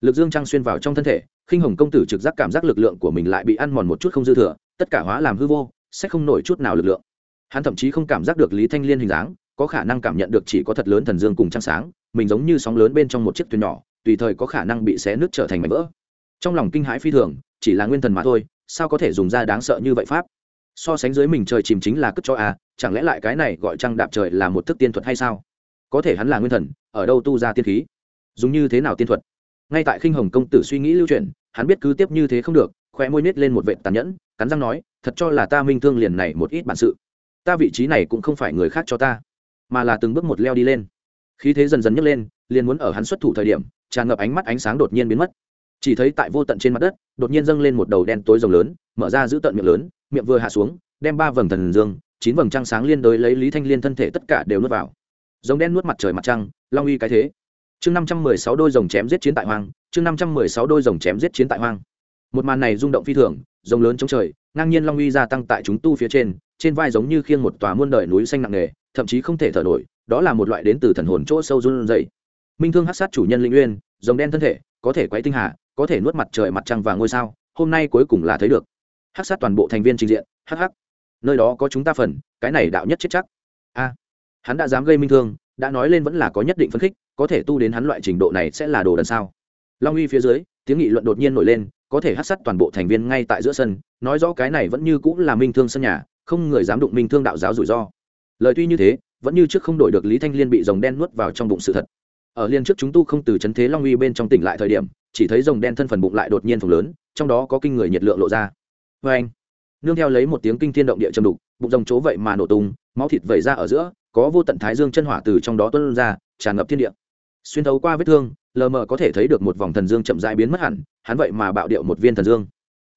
Lực dương trăng xuyên vào trong thân thể, khinh hồng công tử trực giác cảm giác lực lượng của mình lại bị ăn mòn một chút không dư thừa, tất cả hóa làm hư vô, sẽ không nổi chút nào lực lượng. Hắn thậm chí không cảm giác được lý thanh liên hình dáng có khả năng cảm nhận được chỉ có thật lớn thần dương cùng trăng sáng, mình giống như sóng lớn bên trong một chiếc thuyền nhỏ, tùy thời có khả năng bị xé nước trở thành mảnh vỡ. Trong lòng kinh hãi phi thường, chỉ là nguyên thần mà thôi, sao có thể dùng ra đáng sợ như vậy pháp? So sánh dưới mình trời chìm chính là cất cho à chẳng lẽ lại cái này gọi trăng đạp trời là một thức tiên thuật hay sao? Có thể hắn là nguyên thần, ở đâu tu ra tiên khí? Dùng như thế nào tiên thuật? Ngay tại khinh hồng công tử suy nghĩ lưu truyền hắn biết cứ tiếp như thế không được khoe môi nết lên một vệ tàn nhẫn, cắn răng nói, thật cho là ta minh thương liền này một ít bản sự. Ta vị trí này cũng không phải người khác cho ta mà là từng bước một leo đi lên. Khí thế dần dần nhấc lên, liền muốn ở hắn xuất thủ thời điểm, tràn ngập ánh mắt ánh sáng đột nhiên biến mất. Chỉ thấy tại vô tận trên mặt đất, đột nhiên dâng lên một đầu đen tối rồng lớn, mở ra giữ tận miệng lớn, miệng vừa hạ xuống, đem ba vầng thần dương, chín vầng trăng sáng liên đối lấy lý thanh liên thân thể tất cả đều nuốt vào. Giống đen nuốt mặt trời mặt trăng, long uy cái thế. Chương năm trăm mười sáu đôi rồng chém giết chiến tại hoang, chương năm trăm mười sáu đôi rồng chém giết chiến tại hoang. Một màn này rung động phi thường, rồng lớn chống trời, ngang nhiên long uy gia tăng tại chúng tu phía trên trên vai giống như khiêng một tòa muôn đời núi xanh nặng nề thậm chí không thể thở nổi, đó là một loại đến từ thần hồn chỗ sâu run dày minh thương hát sát chủ nhân linh uyên, rồng đen thân thể, có thể quấy tinh hà, có thể nuốt mặt trời mặt trăng và ngôi sao, hôm nay cuối cùng là thấy được. Hát sát toàn bộ thành viên trình diện hh nơi đó có chúng ta phần, cái này đạo nhất chết chắc. A, hắn đã dám gây minh thương, đã nói lên vẫn là có nhất định phấn khích, có thể tu đến hắn loại trình độ này sẽ là đồ đần sao? Long uy phía dưới, tiếng nghị luận đột nhiên nổi lên, có thể hát sát toàn bộ thành viên ngay tại giữa sân, nói rõ cái này vẫn như cũng là minh thương sân nhà, không người dám đụng minh thương đạo giáo rủi ro lời tuy như thế, vẫn như trước không đổi được lý thanh liên bị rồng đen nuốt vào trong bụng sự thật. Ở liên trước chúng tu không từ chấn thế long uy bên trong tỉnh lại thời điểm, chỉ thấy rồng đen thân phần bụng lại đột nhiên phồng lớn, trong đó có kinh người nhiệt lượng lộ ra. Vê anh, nương theo lấy một tiếng kinh thiên động địa châm đục, bụng rồng chỗ vậy mà nổ tung, máu thịt vẩy ra ở giữa, có vô tận thái dương chân hỏa từ trong đó tuôn ra, tràn ngập thiên địa. Xuyên thấu qua vết thương, lờ mờ có thể thấy được một vòng thần dương chậm rãi biến mất hẳn, hắn vậy mà bạo điệu một viên thần dương.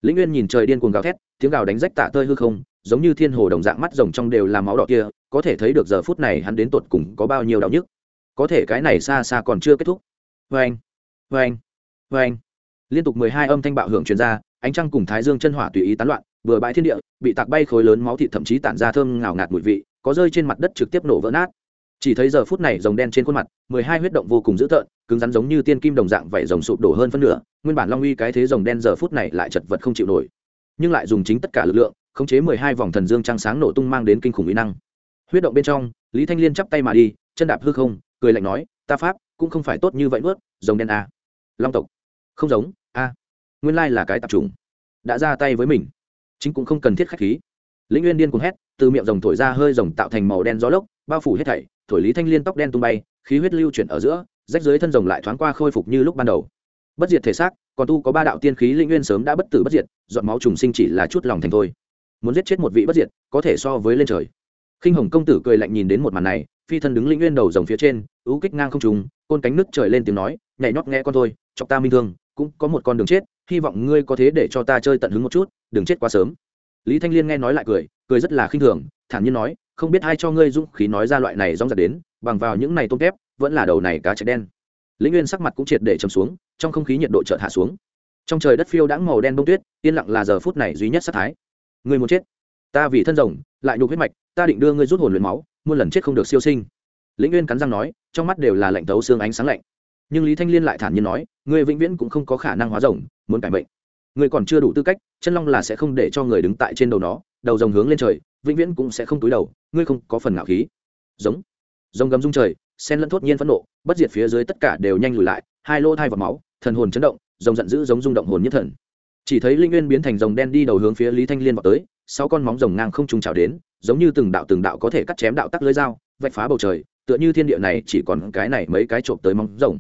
Lĩnh nguyên nhìn trời điên cuồng gào thét, tiếng gào đánh rách tạ tơi hư không giống như thiên hồ đồng dạng mắt rồng trong đều là máu đỏ kia, có thể thấy được giờ phút này hắn đến tột cùng có bao nhiêu đau nhức. Có thể cái này xa xa còn chưa kết thúc. Vê anh vê anh vê anh liên tục mười hai âm thanh bạo hưởng truyền ra, ánh trăng cùng thái dương chân hỏa tùy ý tán loạn vừa bãi thiên địa, bị tạc bay khối lớn máu thịt thậm chí tản ra thơm ngào ngạt mùi vị, có rơi trên mặt đất trực tiếp nổ vỡ nát. Chỉ thấy giờ phút này rồng đen trên khuôn mặt, mười hai huyết động vô cùng dữ tợn, cứng rắn giống như tiên kim đồng dạng vảy rồng sụp đổ hơn phân nửa, nguyên bản long uy cái thế rồng đen giờ phút này lại chật vật không chịu nổi. Nhưng lại dùng chính tất cả lực lượng khống chế mười hai vòng thần dương trăng sáng nổ tung mang đến kinh khủng mỹ năng. Huyết động bên trong, lý thanh liên chắp tay mà đi, chân đạp hư không, cười lạnh nói, ta pháp cũng không phải tốt như vậy nuốt rồng đen a. Long tộc. Không giống, a. Nguyên lai là cái tạp trùng đã ra tay với mình. Chính cũng không cần thiết khách khí. Lĩnh nguyên điên cuồng hét, từ miệng rồng thổi ra hơi rồng tạo thành màu đen gió lốc, bao phủ hết thảy, thổi lý thanh liên tóc đen tung bay, khí huyết lưu chuyển ở giữa, rách dưới thân rồng lại thoáng qua khôi phục như lúc ban đầu. Bất diệt thể xác, còn tu có ba đạo tiên khí linh nguyên sớm đã bất tử bất diệt dọn máu trùng sinh chỉ là chút lòng thành thôi muốn giết chết một vị bất diệt có thể so với lên trời. Khinh hồng công tử cười lạnh nhìn đến một màn này phi thân đứng linh nguyên đầu rồng phía trên ú kích ngang không trùng côn cánh nước trời lên tiếng nói nhảy nhót nghe con thôi, chọc ta minh thương cũng có một con đường chết hy vọng ngươi có thế để cho ta chơi tận hứng một chút đừng chết quá sớm. Lý thanh liên nghe nói lại cười cười rất là khinh thường thản nhiên nói không biết ai cho ngươi dũng khí nói ra loại này rong giật đến bằng vào những này tôm tép vẫn là đầu này cá chạch đen. Lĩnh nguyên sắc mặt cũng triệt để chầm xuống trong không khí nhiệt độ chợt hạ xuống. Trong trời đất phiêu đãng màu đen bông tuyết yên lặng là giờ phút này duy nhất sát thái ngươi muốn chết. Ta vì thân rồng, lại nhục huyết mạch, ta định đưa ngươi rút hồn luyện máu, muôn lần chết không được siêu sinh. Lĩnh nguyên cắn răng nói, trong mắt đều là lạnh tấu xương ánh sáng lạnh. Nhưng lý thanh liên lại thản nhiên nói, ngươi vĩnh viễn cũng không có khả năng hóa rồng, muốn cải mệnh. Ngươi còn chưa đủ tư cách, chân long là sẽ không để cho người đứng tại trên đầu nó, đầu rồng hướng lên trời, vĩnh viễn cũng sẽ không túi đầu, ngươi không có phần ngạo khí. Giống. Rồng gầm rung trời, sen lẫn thốt nhiên phẫn nộ, bất diệt phía dưới tất cả đều nhanh lùi lại, hai lô thai vào máu, thần hồn chấn động, rồng giận dữ giống rung động hồn nhất thần chỉ thấy linh nguyên biến thành rồng đen đi đầu hướng phía lý thanh liên vào tới, sáu con móng rồng ngang không trùng trào đến, giống như từng đạo từng đạo có thể cắt chém đạo tắc lưới dao, vạch phá bầu trời, tựa như thiên địa này chỉ còn cái này mấy cái trộm tới móng rồng.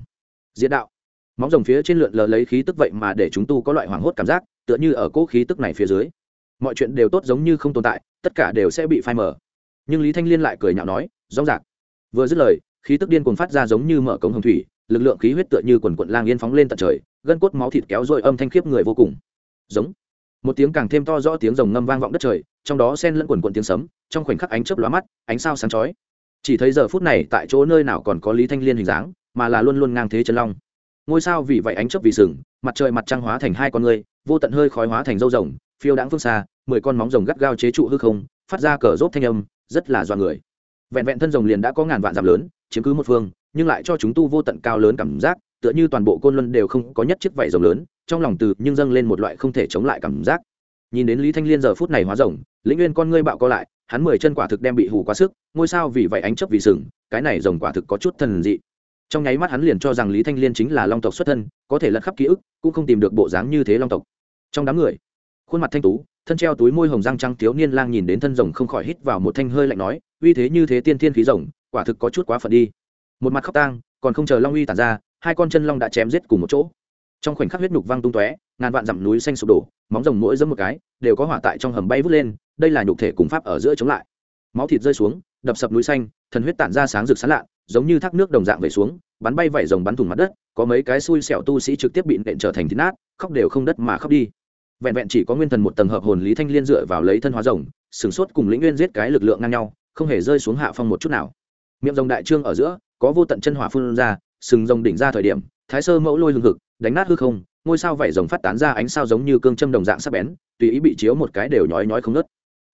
Diễn đạo. Móng rồng phía trên lượn lờ lấy khí tức vậy mà để chúng tu có loại hoảng hốt cảm giác, tựa như ở cỗ khí tức này phía dưới. Mọi chuyện đều tốt giống như không tồn tại, tất cả đều sẽ bị phai mờ. Nhưng lý thanh liên lại cười nhạo nói, rõ rạc vừa dứt lời, khí tức điên cuồng phát ra giống như mở cống hồng thủy, lực lượng khí huyết tựa như quần quận lang yên phóng lên tận trời, gân cốt máu thịt kéo dội âm thanh khiếp người vô cùng giống. Một tiếng càng thêm to rõ tiếng rồng ngâm vang vọng đất trời, trong đó sen lẫn quần quần tiếng sấm, trong khoảnh khắc ánh chớp lóa mắt, ánh sao sáng chói. Chỉ thấy giờ phút này tại chỗ nơi nào còn có lý thanh liên hình dáng, mà là luôn luôn ngang thế chân long. Ngôi sao vì vậy ánh chớp vì sừng, mặt trời mặt trăng hóa thành hai con người, vô tận hơi khói hóa thành dâu rồng, phiêu đãng phương xa, mười con móng rồng gắt gao chế trụ hư không, phát ra cờ rốt thanh âm, rất là do người. Vẹn vẹn thân rồng liền đã có ngàn vạn giảm lớn, chiếm cứ một phương, nhưng lại cho chúng tu vô tận cao lớn cảm giác, tựa như toàn bộ côn luân đều không có nhất chiếc vảy rồng lớn trong lòng từ nhưng dâng lên một loại không thể chống lại cảm giác. Nhìn đến lý thanh liên giờ phút này hóa rồng, lĩnh nguyên con ngươi bạo co lại, hắn mười chân quả thực đem bị hù quá sức, ngôi sao vì vậy ánh chấp vì sừng, cái này rồng quả thực có chút thần dị. Trong nháy mắt hắn liền cho rằng lý thanh liên chính là long tộc xuất thân, có thể lật khắp ký ức, cũng không tìm được bộ dáng như thế long tộc. Trong đám người, khuôn mặt thanh tú, thân treo túi môi hồng răng trăng thiếu niên lang nhìn đến thân rồng không khỏi hít vào một thanh hơi lạnh nói, uy thế như thế tiên thiên khí rồng, quả thực có chút quá phận đi. Một mặt khóc tang, còn không chờ long uy tản ra, hai con chân long đã chém giết cùng một chỗ trong khoảnh khắc huyết nhục văng tung tóe, ngàn vạn dặm núi xanh sụp đổ, móng rồng mỗi dẫm một cái, đều có hỏa tại trong hầm bay vút lên, đây là nhục thể cùng pháp ở giữa chống lại. Máu thịt rơi xuống, đập sập núi xanh, thần huyết tản ra sáng rực sán lạ, giống như thác nước đồng dạng về xuống, bắn bay vẩy rồng bắn thủng mặt đất, có mấy cái xui xẻo tu sĩ trực tiếp bị nện trở thành thịt nát, khóc đều không đất mà khóc đi. Vẹn vẹn chỉ có nguyên thần một tầng hợp hồn lý thanh liên dựa vào lấy thân hóa rồng sửng sốt cùng lĩnh nguyên giết cái lực lượng ngang nhau, không hề rơi xuống hạ phong một chút nào. Miệng rồng đại trương ở giữa, có vô tận chân hỏa phun ra, sừng rồng đỉnh ra thời điểm, thái sơ mẫu lôi hừng hực đánh nát hư không, ngôi sao vảy rồng phát tán ra ánh sao giống như cương châm đồng dạng sắc bén, tùy ý bị chiếu một cái đều nhói nhói không nớt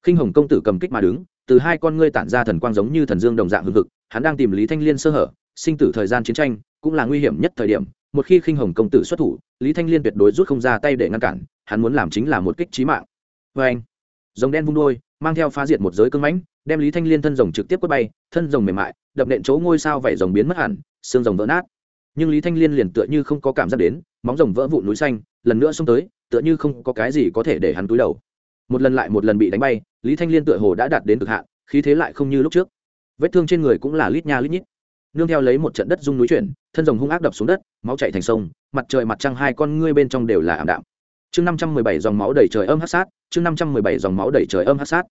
khinh hồng công tử cầm kích mà đứng, từ hai con ngươi tản ra thần quang giống như thần dương đồng dạng hừng hực, hắn đang tìm lý thanh liên sơ hở, sinh tử thời gian chiến tranh cũng là nguy hiểm nhất thời điểm, một khi khinh hồng công tử xuất thủ, lý thanh liên tuyệt đối rút không ra tay để ngăn cản, hắn muốn làm chính là một kích trí mạng. Vê anh, rồng đen vung đôi, mang theo phá diệt một giới cưng mãnh, đem lý thanh liên thân rồng trực tiếp quất bay, thân rồng mềm mại, đập nện chỗ ngôi sao vảy rồng biến mất hẳn, xương rồng vỡ nát nhưng lý thanh liên liền tựa như không có cảm giác đến, móng rồng vỡ vụn núi xanh, lần nữa xông tới, tựa như không có cái gì có thể để hắn túi đầu. Một lần lại một lần bị đánh bay, lý thanh liên tựa hồ đã đạt đến cực hạn, khí thế lại không như lúc trước. Vết thương trên người cũng là lít nha lít nhít. Nương theo lấy một trận đất rung núi chuyển, thân rồng hung ác đập xuống đất, máu chạy thành sông, mặt trời mặt trăng hai con ngươi bên trong đều là ảm đạm. Chương năm trăm mười bảy dòng máu đầy trời âm hát sát, chương năm trăm mười bảy dòng máu đầy trời âm hát sát.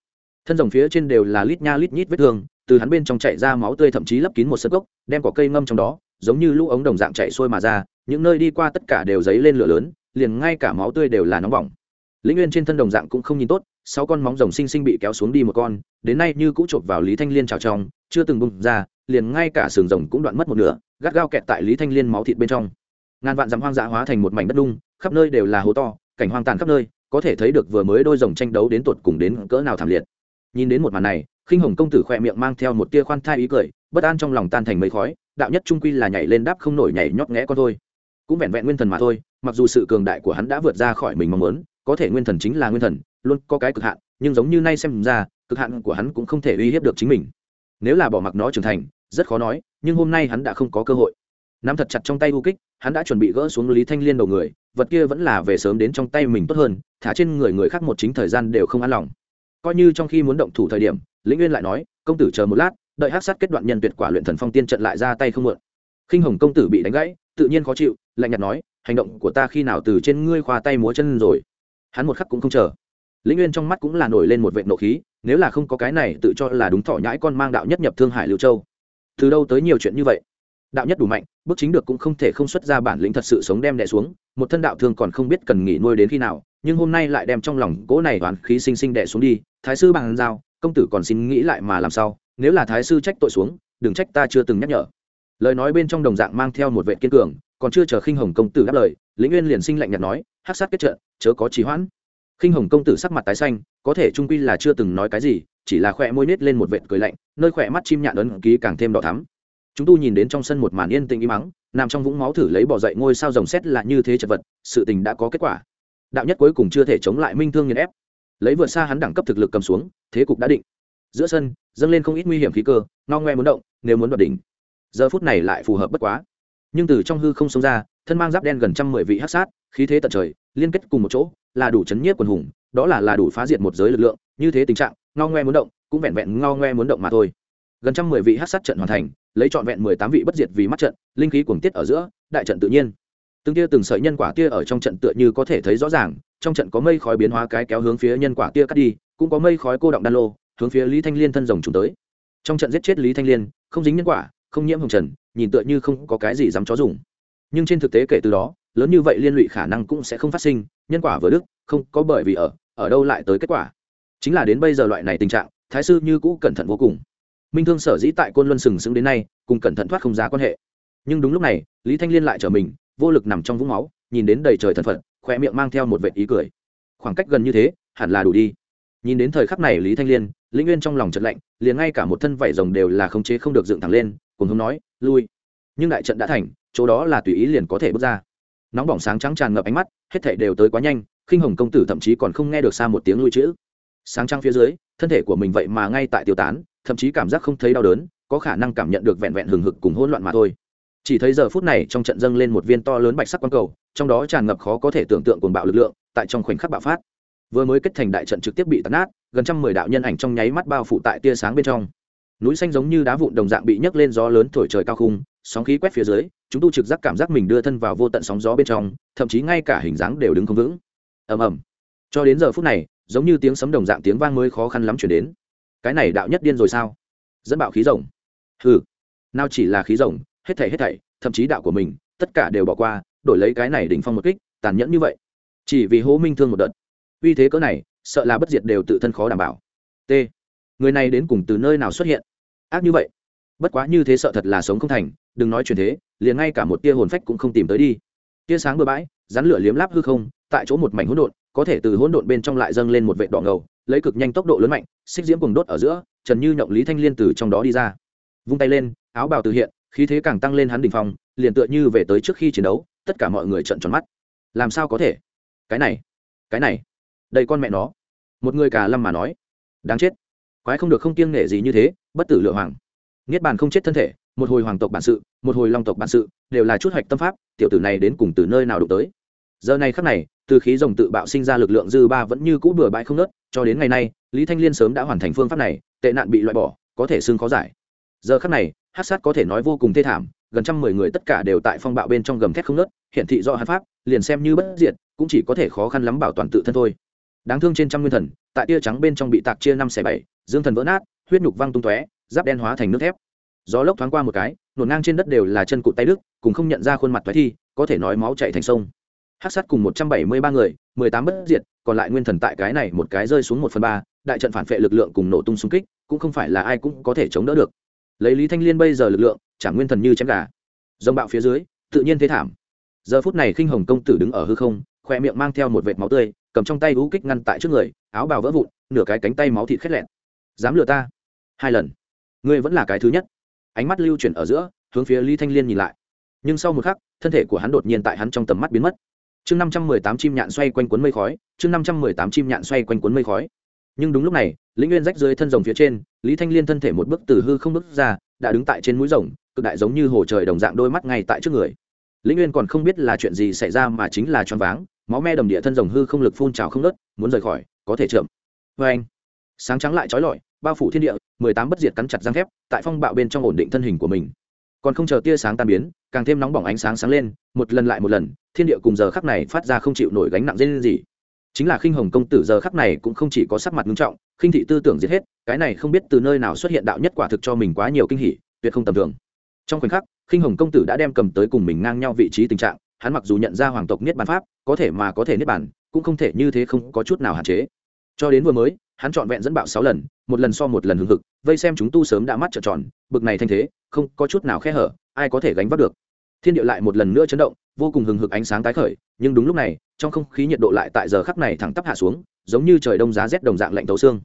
Thân rồng phía trên đều là lít nha lít nhít vết thương, từ hắn bên trong chạy ra máu tươi thậm chí lấp kín một sơ gốc đem cỏ cây ngâm trong đó giống như lũ ống đồng dạng chạy xuôi mà ra, những nơi đi qua tất cả đều dấy lên lửa lớn, liền ngay cả máu tươi đều là nóng bỏng. Lĩnh nguyên trên thân đồng dạng cũng không nhìn tốt, sáu con móng rồng sinh sinh bị kéo xuống đi một con, đến nay như cũ chộp vào lý thanh liên trào trong, chưa từng bung ra, liền ngay cả sừng rồng cũng đoạn mất một nửa, gắt gao kẹt tại lý thanh liên máu thịt bên trong. Ngàn vạn dặm hoang dã hóa thành một mảnh đất đung khắp nơi đều là hố to, cảnh hoang tàn khắp nơi, có thể thấy được vừa mới đôi rồng tranh đấu đến tột cùng đến cỡ nào thảm liệt. Nhìn đến một màn này, khinh hồng công tử khỏe miệng mang theo một tia khoan thai ý cười, bất an trong lòng tan thành mấy khói đạo nhất trung quy là nhảy lên đáp không nổi nhảy nhót nghẽ con thôi. Cũng vẹn vẹn nguyên thần mà thôi, mặc dù sự cường đại của hắn đã vượt ra khỏi mình mong muốn, có thể nguyên thần chính là nguyên thần, luôn có cái cực hạn, nhưng giống như nay xem ra, cực hạn của hắn cũng không thể uy hiếp được chính mình. Nếu là bỏ mặc nó trưởng thành, rất khó nói, nhưng hôm nay hắn đã không có cơ hội. Nắm thật chặt trong tay u kích, hắn đã chuẩn bị gỡ xuống lý thanh liên đầu người, vật kia vẫn là về sớm đến trong tay mình tốt hơn, thả trên người người khác một chính thời gian đều không an lòng. Coi như trong khi muốn động thủ thời điểm, lĩnh nguyên lại nói, công tử chờ một lát đợi hát sát kết đoạn nhân tuyệt quả luyện thần phong tiên trận lại ra tay không mượn. Khinh hồng công tử bị đánh gãy, tự nhiên khó chịu, lạnh nhạt nói, hành động của ta khi nào từ trên ngươi khoa tay múa chân rồi? Hắn một khắc cũng không chờ. Lĩnh nguyên trong mắt cũng là nổi lên một vệ nộ khí, nếu là không có cái này tự cho là đúng thọ nhãi con mang đạo nhất nhập thương hải lưu châu. Từ đâu tới nhiều chuyện như vậy? Đạo nhất đủ mạnh, bước chính được cũng không thể không xuất ra bản lĩnh thật sự sống đem đẻ xuống, một thân đạo thương còn không biết cần nghỉ nuôi đến khi nào, nhưng hôm nay lại đem trong lòng cỗ này toàn khí sinh sinh đẻ xuống đi, thái sư bằng giao, công tử còn xin nghĩ lại mà làm sao? Nếu là thái sư trách tội xuống, đừng trách ta chưa từng nhắc nhở. Lời nói bên trong đồng dạng mang theo một vệ kiên cường, còn chưa chờ khinh hồng công tử đáp lời, lĩnh nguyên liền sinh lạnh nhạt nói hát sát kết trận, chớ có trì hoãn. Khinh hồng công tử sắc mặt tái xanh, có thể trung quy là chưa từng nói cái gì, chỉ là khỏe môi nết lên một vệt cười lạnh, nơi khỏe mắt chim nhạn ấn ký càng thêm đỏ thắm. Chúng tu nhìn đến trong sân một màn yên tĩnh im mắng nằm trong vũng máu thử lấy bỏ dậy ngôi sao rồng xét là như thế chật vật, sự tình đã có kết quả. Đạo nhất cuối cùng chưa thể chống lại minh thương nghiền ép. Lấy vượt xa hắn đẳng cấp thực lực cầm xuống, thế cục đã định. Giữa sân dâng lên không ít nguy hiểm khí cơ, no ngoe muốn động, nếu muốn đoạt đỉnh. Giờ phút này lại phù hợp bất quá. Nhưng từ trong hư không xông ra, thân mang giáp đen gần trăm mười vị hát sát, khí thế tận trời, liên kết cùng một chỗ, là đủ chấn nhiếp quần hùng, đó là là đủ phá diệt một giới lực lượng, như thế tình trạng ngao ngoe muốn động, cũng vẹn vẹn ngao ngoe muốn động mà thôi. Gần trăm mười vị hát sát trận hoàn thành, lấy trọn vẹn mười tám vị bất diệt vì mắt trận, linh khí cuồng tiết ở giữa, đại trận tự nhiên. Từng tia từng sợi nhân quả tia ở trong trận tựa như có thể thấy rõ ràng, trong trận có mây khói biến hóa cái kéo hướng phía nhân quả tia cắt đi, cũng có mây khói cô động đan lô hướng phía lý thanh liên thân rồng trùng tới. Trong trận giết chết lý thanh liên, không dính nhân quả, không nhiễm hồng trần, nhìn tựa như không có cái gì dám chó dùng. Nhưng trên thực tế kể từ đó, lớn như vậy liên lụy khả năng cũng sẽ không phát sinh, nhân quả vừa đức không có bởi vì ở ở đâu lại tới kết quả. Chính là đến bây giờ loại này tình trạng, thái sư như cũ cẩn thận vô cùng. Minh thương sở dĩ tại côn luân sừng sững đến nay, cùng cẩn thận thoát không ra quan hệ. Nhưng đúng lúc này, lý thanh liên lại trở mình, vô lực nằm trong vũng máu, nhìn đến đầy trời thần phật, khoe miệng mang theo một vệ ý cười. Khoảng cách gần như thế, hẳn là đủ đi nhìn đến thời khắc này lý thanh liên, lĩnh nguyên trong lòng trận lạnh, liền ngay cả một thân vảy rồng đều là khống chế không được dựng thẳng lên, cùng hướng nói, lui. Nhưng đại trận đã thành, chỗ đó là tùy ý liền có thể bước ra. Nóng bỏng sáng trắng tràn ngập ánh mắt, hết thể đều tới quá nhanh, khinh hồng công tử thậm chí còn không nghe được xa một tiếng lui chữ. Sáng trăng phía dưới, thân thể của mình vậy mà ngay tại tiêu tán, thậm chí cảm giác không thấy đau đớn, có khả năng cảm nhận được vẹn vẹn hừng hực cùng hỗn loạn mà thôi. Chỉ thấy giờ phút này trong trận dâng lên một viên to lớn bạch sắc quang cầu, trong đó tràn ngập khó có thể tưởng tượng cuồng bạo lực lượng, tại trong khoảnh khắc bạo phát vừa mới kết thành đại trận trực tiếp bị tàn nát, gần trăm mười đạo nhân ảnh trong nháy mắt bao phủ tại tia sáng bên trong. Núi xanh giống như đá vụn đồng dạng bị nhấc lên gió lớn thổi trời cao khung, sóng khí quét phía dưới, chúng tu trực giác cảm giác mình đưa thân vào vô tận sóng gió bên trong, thậm chí ngay cả hình dáng đều đứng không vững. Ầm ầm. Cho đến giờ phút này, giống như tiếng sấm đồng dạng tiếng vang mới khó khăn lắm chuyển đến. Cái này đạo nhất điên rồi sao? Dẫn bạo khí rồng. Ừ nào chỉ là khí rồng, hết thảy hết thảy, thậm chí đạo của mình, tất cả đều bỏ qua, đổi lấy cái này đỉnh phong một kích, tàn nhẫn như vậy. Chỉ vì hố minh thương một đợt uy thế cỡ này, sợ là bất diệt đều tự thân khó đảm bảo. T. Người này đến cùng từ nơi nào xuất hiện? Ác như vậy. Bất quá như thế sợ thật là sống không thành, đừng nói chuyện thế, liền ngay cả một tia hồn phách cũng không tìm tới đi. Tia sáng bừa bãi, rắn lửa liếm láp hư không, tại chỗ một mảnh hỗn độn, có thể từ hỗn độn bên trong lại dâng lên một vệ đỏ ngầu, lấy cực nhanh tốc độ lớn mạnh, xích diễm cùng đốt ở giữa, trần như nhộng lý thanh liên từ trong đó đi ra. Vung tay lên, áo bào từ hiện, khí thế càng tăng lên hắn đỉnh phong, liền tựa như về tới trước khi chiến đấu, tất cả mọi người trợn tròn mắt. Làm sao có thể? Cái này cái này đây con mẹ nó. Một người cả lâm mà nói. Đáng chết. Quái không được không kiêng nể gì như thế, bất tử lựa hoàng. Niết bàn không chết thân thể, một hồi hoàng tộc bản sự, một hồi long tộc bản sự, đều là chút hoạch tâm pháp, tiểu tử này đến cùng từ nơi nào đụng tới. Giờ này khắc này, từ khí rồng tự bạo sinh ra lực lượng dư ba vẫn như cũ bừa bãi không nớt cho đến ngày nay, lý thanh liên sớm đã hoàn thành phương pháp này, tệ nạn bị loại bỏ, có thể xưng khó giải. Giờ khắc này, hát sát có thể nói vô cùng thê thảm, gần trăm mười người tất cả đều tại phong bạo bên trong gầm thét không nớt hiển thị do hát pháp, liền xem như bất diệt, cũng chỉ có thể khó khăn lắm bảo toàn tự thân thôi đáng thương trên trăm nguyên thần, tại tia trắng bên trong bị tạc chia năm xẻ bảy, dương thần vỡ nát, huyết nhục văng tung tóe, giáp đen hóa thành nước thép. Gió lốc thoáng qua một cái nổ ngang trên đất đều là chân cụt tay đức cùng không nhận ra khuôn mặt thoái thi, có thể nói máu chạy thành sông. Hát sát cùng một trăm bảy mươi ba người, mười tám bất diệt, còn lại nguyên thần tại cái này một cái rơi xuống một phần ba, đại trận phản vệ lực lượng cùng nổ tung xung kích, cũng không phải là ai cũng có thể chống đỡ được. Lấy lý thanh liên bây giờ lực lượng, chẳng nguyên thần như chém gà. Dòng bạo phía dưới, tự nhiên thế thảm. Giờ phút này khinh hồng công tử đứng ở hư không, khoe miệng mang theo một vệt máu tươi cầm trong tay hú kích ngăn tại trước người, áo bào vỡ vụn, nửa cái cánh tay máu thịt khét lẹn. Dám lừa ta? Hai lần. Ngươi vẫn là cái thứ nhất. Ánh mắt lưu chuyển ở giữa, hướng phía lý thanh liên nhìn lại. Nhưng sau một khắc, thân thể của hắn đột nhiên tại hắn trong tầm mắt biến mất. Chương năm trăm mười tám chim nhạn xoay quanh cuốn mây khói, chương năm trăm mười tám chim nhạn xoay quanh cuốn mây khói. Nhưng đúng lúc này, lĩnh nguyên rách dưới thân rồng phía trên, lý thanh liên thân thể một bước từ hư không bước ra, đã đứng tại trên mũi rồng, cực đại giống như hồ trời đồng dạng đôi mắt ngay tại trước người. Lĩnh nguyên còn không biết là chuyện gì xảy ra mà chính là choáng váng máu me đầm địa thân rồng hư không lực phun trào không nớt muốn rời khỏi, có thể chậm. Vê anh, sáng trắng lại trói lọi, bao phủ thiên địa, mười tám bất diệt cắn chặt răng thép, tại phong bạo bên trong ổn định thân hình của mình. Còn không chờ tia sáng tan biến, càng thêm nóng bỏng ánh sáng sáng lên, một lần lại một lần, thiên địa cùng giờ khắc này phát ra không chịu nổi gánh nặng dây lên gì. Chính là khinh hồng công tử giờ khắc này cũng không chỉ có sắc mặt nghiêm trọng, khinh thị tư tưởng giết hết, cái này không biết từ nơi nào xuất hiện đạo nhất quả thực cho mình quá nhiều kinh hỉ, tuyệt không tầm thường. Trong khoảnh khắc, khinh hồng công tử đã đem cầm tới cùng mình ngang nhau vị trí tình trạng hắn mặc dù nhận ra hoàng tộc niết bàn pháp, có thể mà có thể niết bàn, cũng không thể như thế không có chút nào hạn chế. Cho đến vừa mới, hắn trọn vẹn dẫn bạo sáu lần, một lần so một lần hưng hực, vây xem chúng tu sớm đã mắt trợn tròn, bực này thanh thế, không có chút nào khe hở, ai có thể gánh vác được. Thiên địa lại một lần nữa chấn động, vô cùng hừng hực ánh sáng tái khởi, nhưng đúng lúc này, trong không khí nhiệt độ lại tại giờ khắc này thẳng tắp hạ xuống, giống như trời đông giá rét đồng dạng lạnh tấu xương.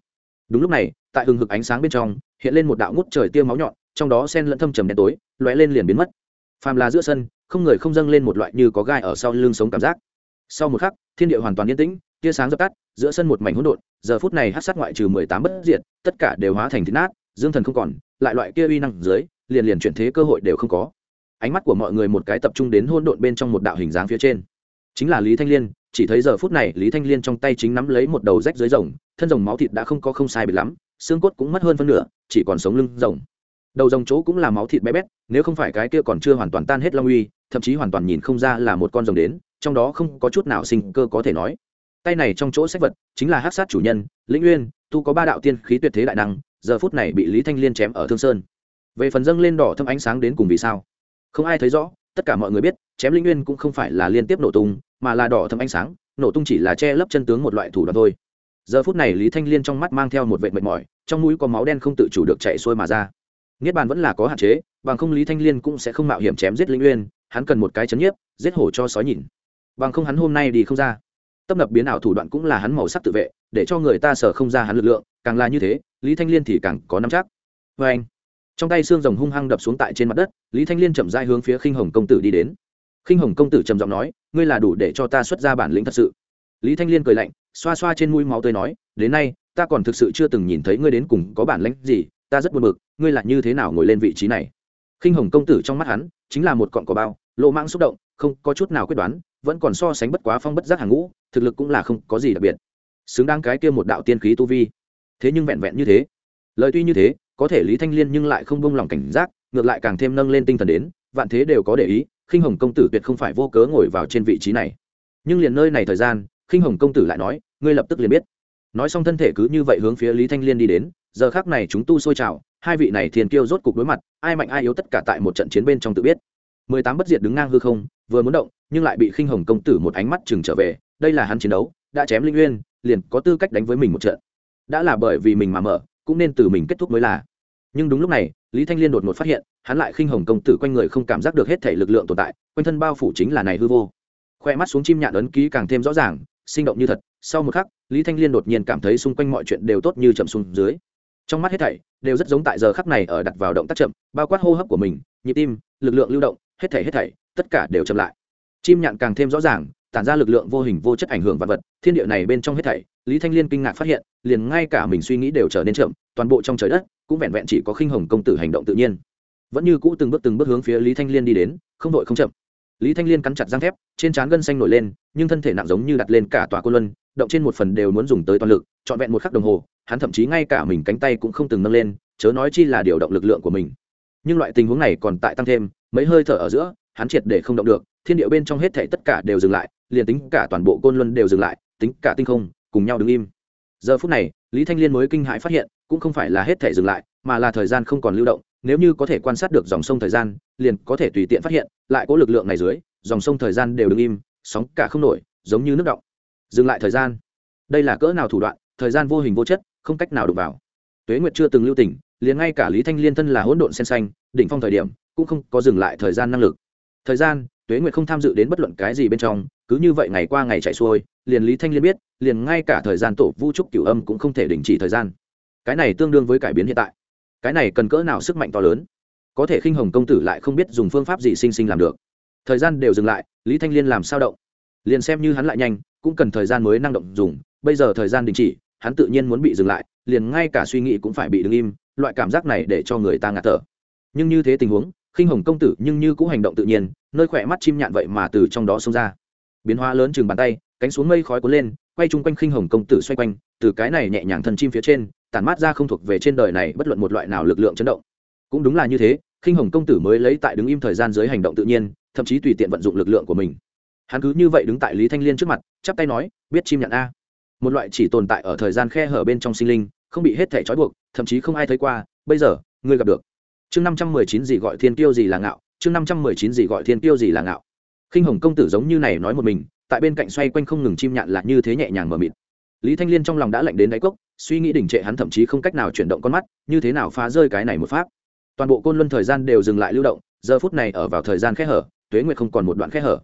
Đúng lúc này, tại hừng hực ánh sáng bên trong, hiện lên một đạo ngút trời tiêu máu nhọn, trong đó sen lẫn thâm trầm đen tối, lóe lên liền biến mất. Phàm là giữa sân không người không dâng lên một loại như có gai ở sau lưng sống cảm giác. Sau một khắc, thiên địa hoàn toàn yên tĩnh, tia sáng dập tắt, giữa sân một mảnh hỗn độn, giờ phút này hát sát ngoại trừ mười tám bất diệt, tất cả đều hóa thành thịt nát, dương thần không còn, lại loại kia uy năng dưới, liền liền chuyển thế cơ hội đều không có. Ánh mắt của mọi người một cái tập trung đến hỗn độn bên trong một đạo hình dáng phía trên. Chính là lý thanh liên, chỉ thấy giờ phút này lý thanh liên trong tay chính nắm lấy một đầu rách dưới rồng, thân rồng máu thịt đã không có không sai biệt lắm, xương cốt cũng mất hơn phân nửa, chỉ còn sống lưng rồng đầu rồng chỗ cũng là máu thịt bé bét, nếu không phải cái kia còn chưa hoàn toàn tan hết long uy, thậm chí hoàn toàn nhìn không ra là một con rồng đến, trong đó không có chút nào sinh cơ có thể nói. Tay này trong chỗ sách vật chính là hát sát chủ nhân, lĩnh uyên, tu có ba đạo tiên khí tuyệt thế đại năng, giờ phút này bị lý thanh liên chém ở thương sơn. Về phần dâng lên đỏ thâm ánh sáng đến cùng vì sao? Không ai thấy rõ, tất cả mọi người biết, chém linh nguyên cũng không phải là liên tiếp nổ tung, mà là đỏ thâm ánh sáng, nổ tung chỉ là che lấp chân tướng một loại thủ đoạn thôi. Giờ phút này lý thanh liên trong mắt mang theo một vệ mệt mỏi, trong mũi có máu đen không tự chủ được chạy xuôi mà ra niết bàn vẫn là có hạn chế, bằng không lý thanh liên cũng sẽ không mạo hiểm chém giết linh nguyên hắn cần một cái chấn nhiếp, giết hổ cho sói nhìn. Bằng không hắn hôm nay đi không ra. Tấp nập biến ảo thủ đoạn cũng là hắn màu sắc tự vệ, để cho người ta sở không ra hắn lực lượng, càng là như thế, lý thanh liên thì càng có nắm chắc. Vê anh, trong tay xương rồng hung hăng đập xuống tại trên mặt đất, lý thanh liên chậm dai hướng phía khinh hồng công tử đi đến. Khinh hồng công tử trầm giọng nói, ngươi là đủ để cho ta xuất ra bản lĩnh thật sự. Lý thanh liên cười lạnh, xoa xoa trên mũi máu tươi nói, đến nay, ta còn thực sự chưa từng nhìn thấy ngươi đến cùng có bản lĩnh gì ta rất buồn bực, ngươi là như thế nào ngồi lên vị trí này? Khinh hồng công tử trong mắt hắn chính là một cọn cỏ bao lộ mãng xúc động, không có chút nào quyết đoán, vẫn còn so sánh bất quá phong bất giác hàng ngũ, thực lực cũng là không có gì đặc biệt. Xứng đáng cái kia một đạo tiên khí tu vi. Thế nhưng vẹn vẹn như thế, lời tuy như thế, có thể lý thanh liên nhưng lại không bông lòng cảnh giác, ngược lại càng thêm nâng lên tinh thần đến, vạn thế đều có để ý, khinh hồng công tử tuyệt không phải vô cớ ngồi vào trên vị trí này. Nhưng liền nơi này thời gian, khinh hồng công tử lại nói, ngươi lập tức liền biết. Nói xong thân thể cứ như vậy hướng phía lý thanh liên đi đến giờ khác này chúng tu sôi trào, hai vị này thiền kiêu rốt cục đối mặt, ai mạnh ai yếu tất cả tại một trận chiến bên trong tự biết. Mười tám bất diệt đứng ngang hư không, vừa muốn động, nhưng lại bị khinh hồng công tử một ánh mắt chừng trở về, đây là hắn chiến đấu, đã chém linh uyên, liền có tư cách đánh với mình một trận. Đã là bởi vì mình mà mở, cũng nên từ mình kết thúc mới là. Nhưng đúng lúc này, lý thanh liên đột ngột phát hiện, hắn lại khinh hồng công tử quanh người không cảm giác được hết thể lực lượng tồn tại, quanh thân bao phủ chính là này hư vô. Khoe mắt xuống chim nhạn ấn ký càng thêm rõ ràng, sinh động như thật. Sau một khắc, lý thanh liên đột nhiên cảm thấy xung quanh mọi chuyện đều tốt như chậm xuống dưới trong mắt hết thảy đều rất giống tại giờ khắc này ở đặt vào động tác chậm, bao quát hô hấp của mình, nhịp tim, lực lượng lưu động, hết thảy hết thảy, tất cả đều chậm lại. Chim nhạn càng thêm rõ ràng, tản ra lực lượng vô hình vô chất ảnh hưởng vật vật, thiên địa này bên trong hết thảy, lý thanh liên kinh ngạc phát hiện, liền ngay cả mình suy nghĩ đều trở nên chậm, toàn bộ trong trời đất cũng vẹn vẹn chỉ có khinh hồng công tử hành động tự nhiên. Vẫn như cũ từng bước từng bước hướng phía lý thanh liên đi đến, không đội không chậm. Lý thanh liên cắn chặt răng thép, trên trán gân xanh nổi lên, nhưng thân thể nặng giống như đặt lên cả tòa cô luân, động trên một phần đều muốn dùng tới toàn lực, trọn vẹn một khắc đồng hồ hắn thậm chí ngay cả mình cánh tay cũng không từng nâng lên, chớ nói chi là điều động lực lượng của mình. Nhưng loại tình huống này còn tại tăng thêm, mấy hơi thở ở giữa, hắn triệt để không động được, thiên địa bên trong hết thảy tất cả đều dừng lại, liền tính cả toàn bộ côn luân đều dừng lại, tính cả tinh không, cùng nhau đứng im. Giờ phút này, lý thanh liên mới kinh hãi phát hiện, cũng không phải là hết thảy dừng lại, mà là thời gian không còn lưu động, nếu như có thể quan sát được dòng sông thời gian, liền có thể tùy tiện phát hiện, lại có lực lượng này dưới, dòng sông thời gian đều đứng im, sóng cả không nổi, giống như nước động. Dừng lại thời gian. Đây là cỡ nào thủ đoạn, thời gian vô hình vô chất không cách nào đụng vào. Tuế nguyệt chưa từng lưu tỉnh liền ngay cả lý thanh liên thân là hỗn độn sen xanh, đỉnh phong thời điểm, cũng không có dừng lại thời gian năng lực. Thời gian, tuế nguyệt không tham dự đến bất luận cái gì bên trong, cứ như vậy ngày qua ngày chạy xuôi, liền lý thanh liên biết, liền ngay cả thời gian tổ vũ trúc cửu âm cũng không thể đình chỉ thời gian. Cái này tương đương với cải biến hiện tại. Cái này cần cỡ nào sức mạnh to lớn? Có thể khinh hồng công tử lại không biết dùng phương pháp gì sinh sinh làm được. Thời gian đều dừng lại, lý thanh liên làm sao động? Liền xem như hắn lại nhanh, cũng cần thời gian mới năng động dùng, bây giờ thời gian đình chỉ hắn tự nhiên muốn bị dừng lại, liền ngay cả suy nghĩ cũng phải bị đứng im, loại cảm giác này để cho người ta ngạt thở. Nhưng như thế tình huống, khinh hồng công tử nhưng như cũng hành động tự nhiên, nơi khỏe mắt chim nhạn vậy mà từ trong đó xông ra. Biến hóa lớn chừng bàn tay, cánh xuống mây khói cuốn lên, quay chung quanh khinh hồng công tử xoay quanh, từ cái này nhẹ nhàng thần chim phía trên, tản mát ra không thuộc về trên đời này bất luận một loại nào lực lượng chấn động. Cũng đúng là như thế, khinh hồng công tử mới lấy tại đứng im thời gian dưới hành động tự nhiên, thậm chí tùy tiện vận dụng lực lượng của mình. Hắn cứ như vậy đứng tại lý thanh liên trước mặt, chắp tay nói, biết chim nhạn a một loại chỉ tồn tại ở thời gian khe hở bên trong sinh linh, không bị hết thể trói buộc, thậm chí không ai thấy qua, bây giờ, ngươi gặp được. Chương năm trăm mười chín gì gọi thiên tiêu gì là ngạo, chương năm trăm mười chín gì gọi thiên tiêu gì là ngạo. Khinh hồng công tử giống như này nói một mình, tại bên cạnh xoay quanh không ngừng chim nhạn là như thế nhẹ nhàng mờ mịt. Lý thanh liên trong lòng đã lạnh đến đáy cốc, suy nghĩ đỉnh trệ hắn thậm chí không cách nào chuyển động con mắt, như thế nào phá rơi cái này một pháp. Toàn bộ côn luân thời gian đều dừng lại lưu động, giờ phút này ở vào thời gian khẽ hở, tuế nguyệt không còn một đoạn khẽ hở.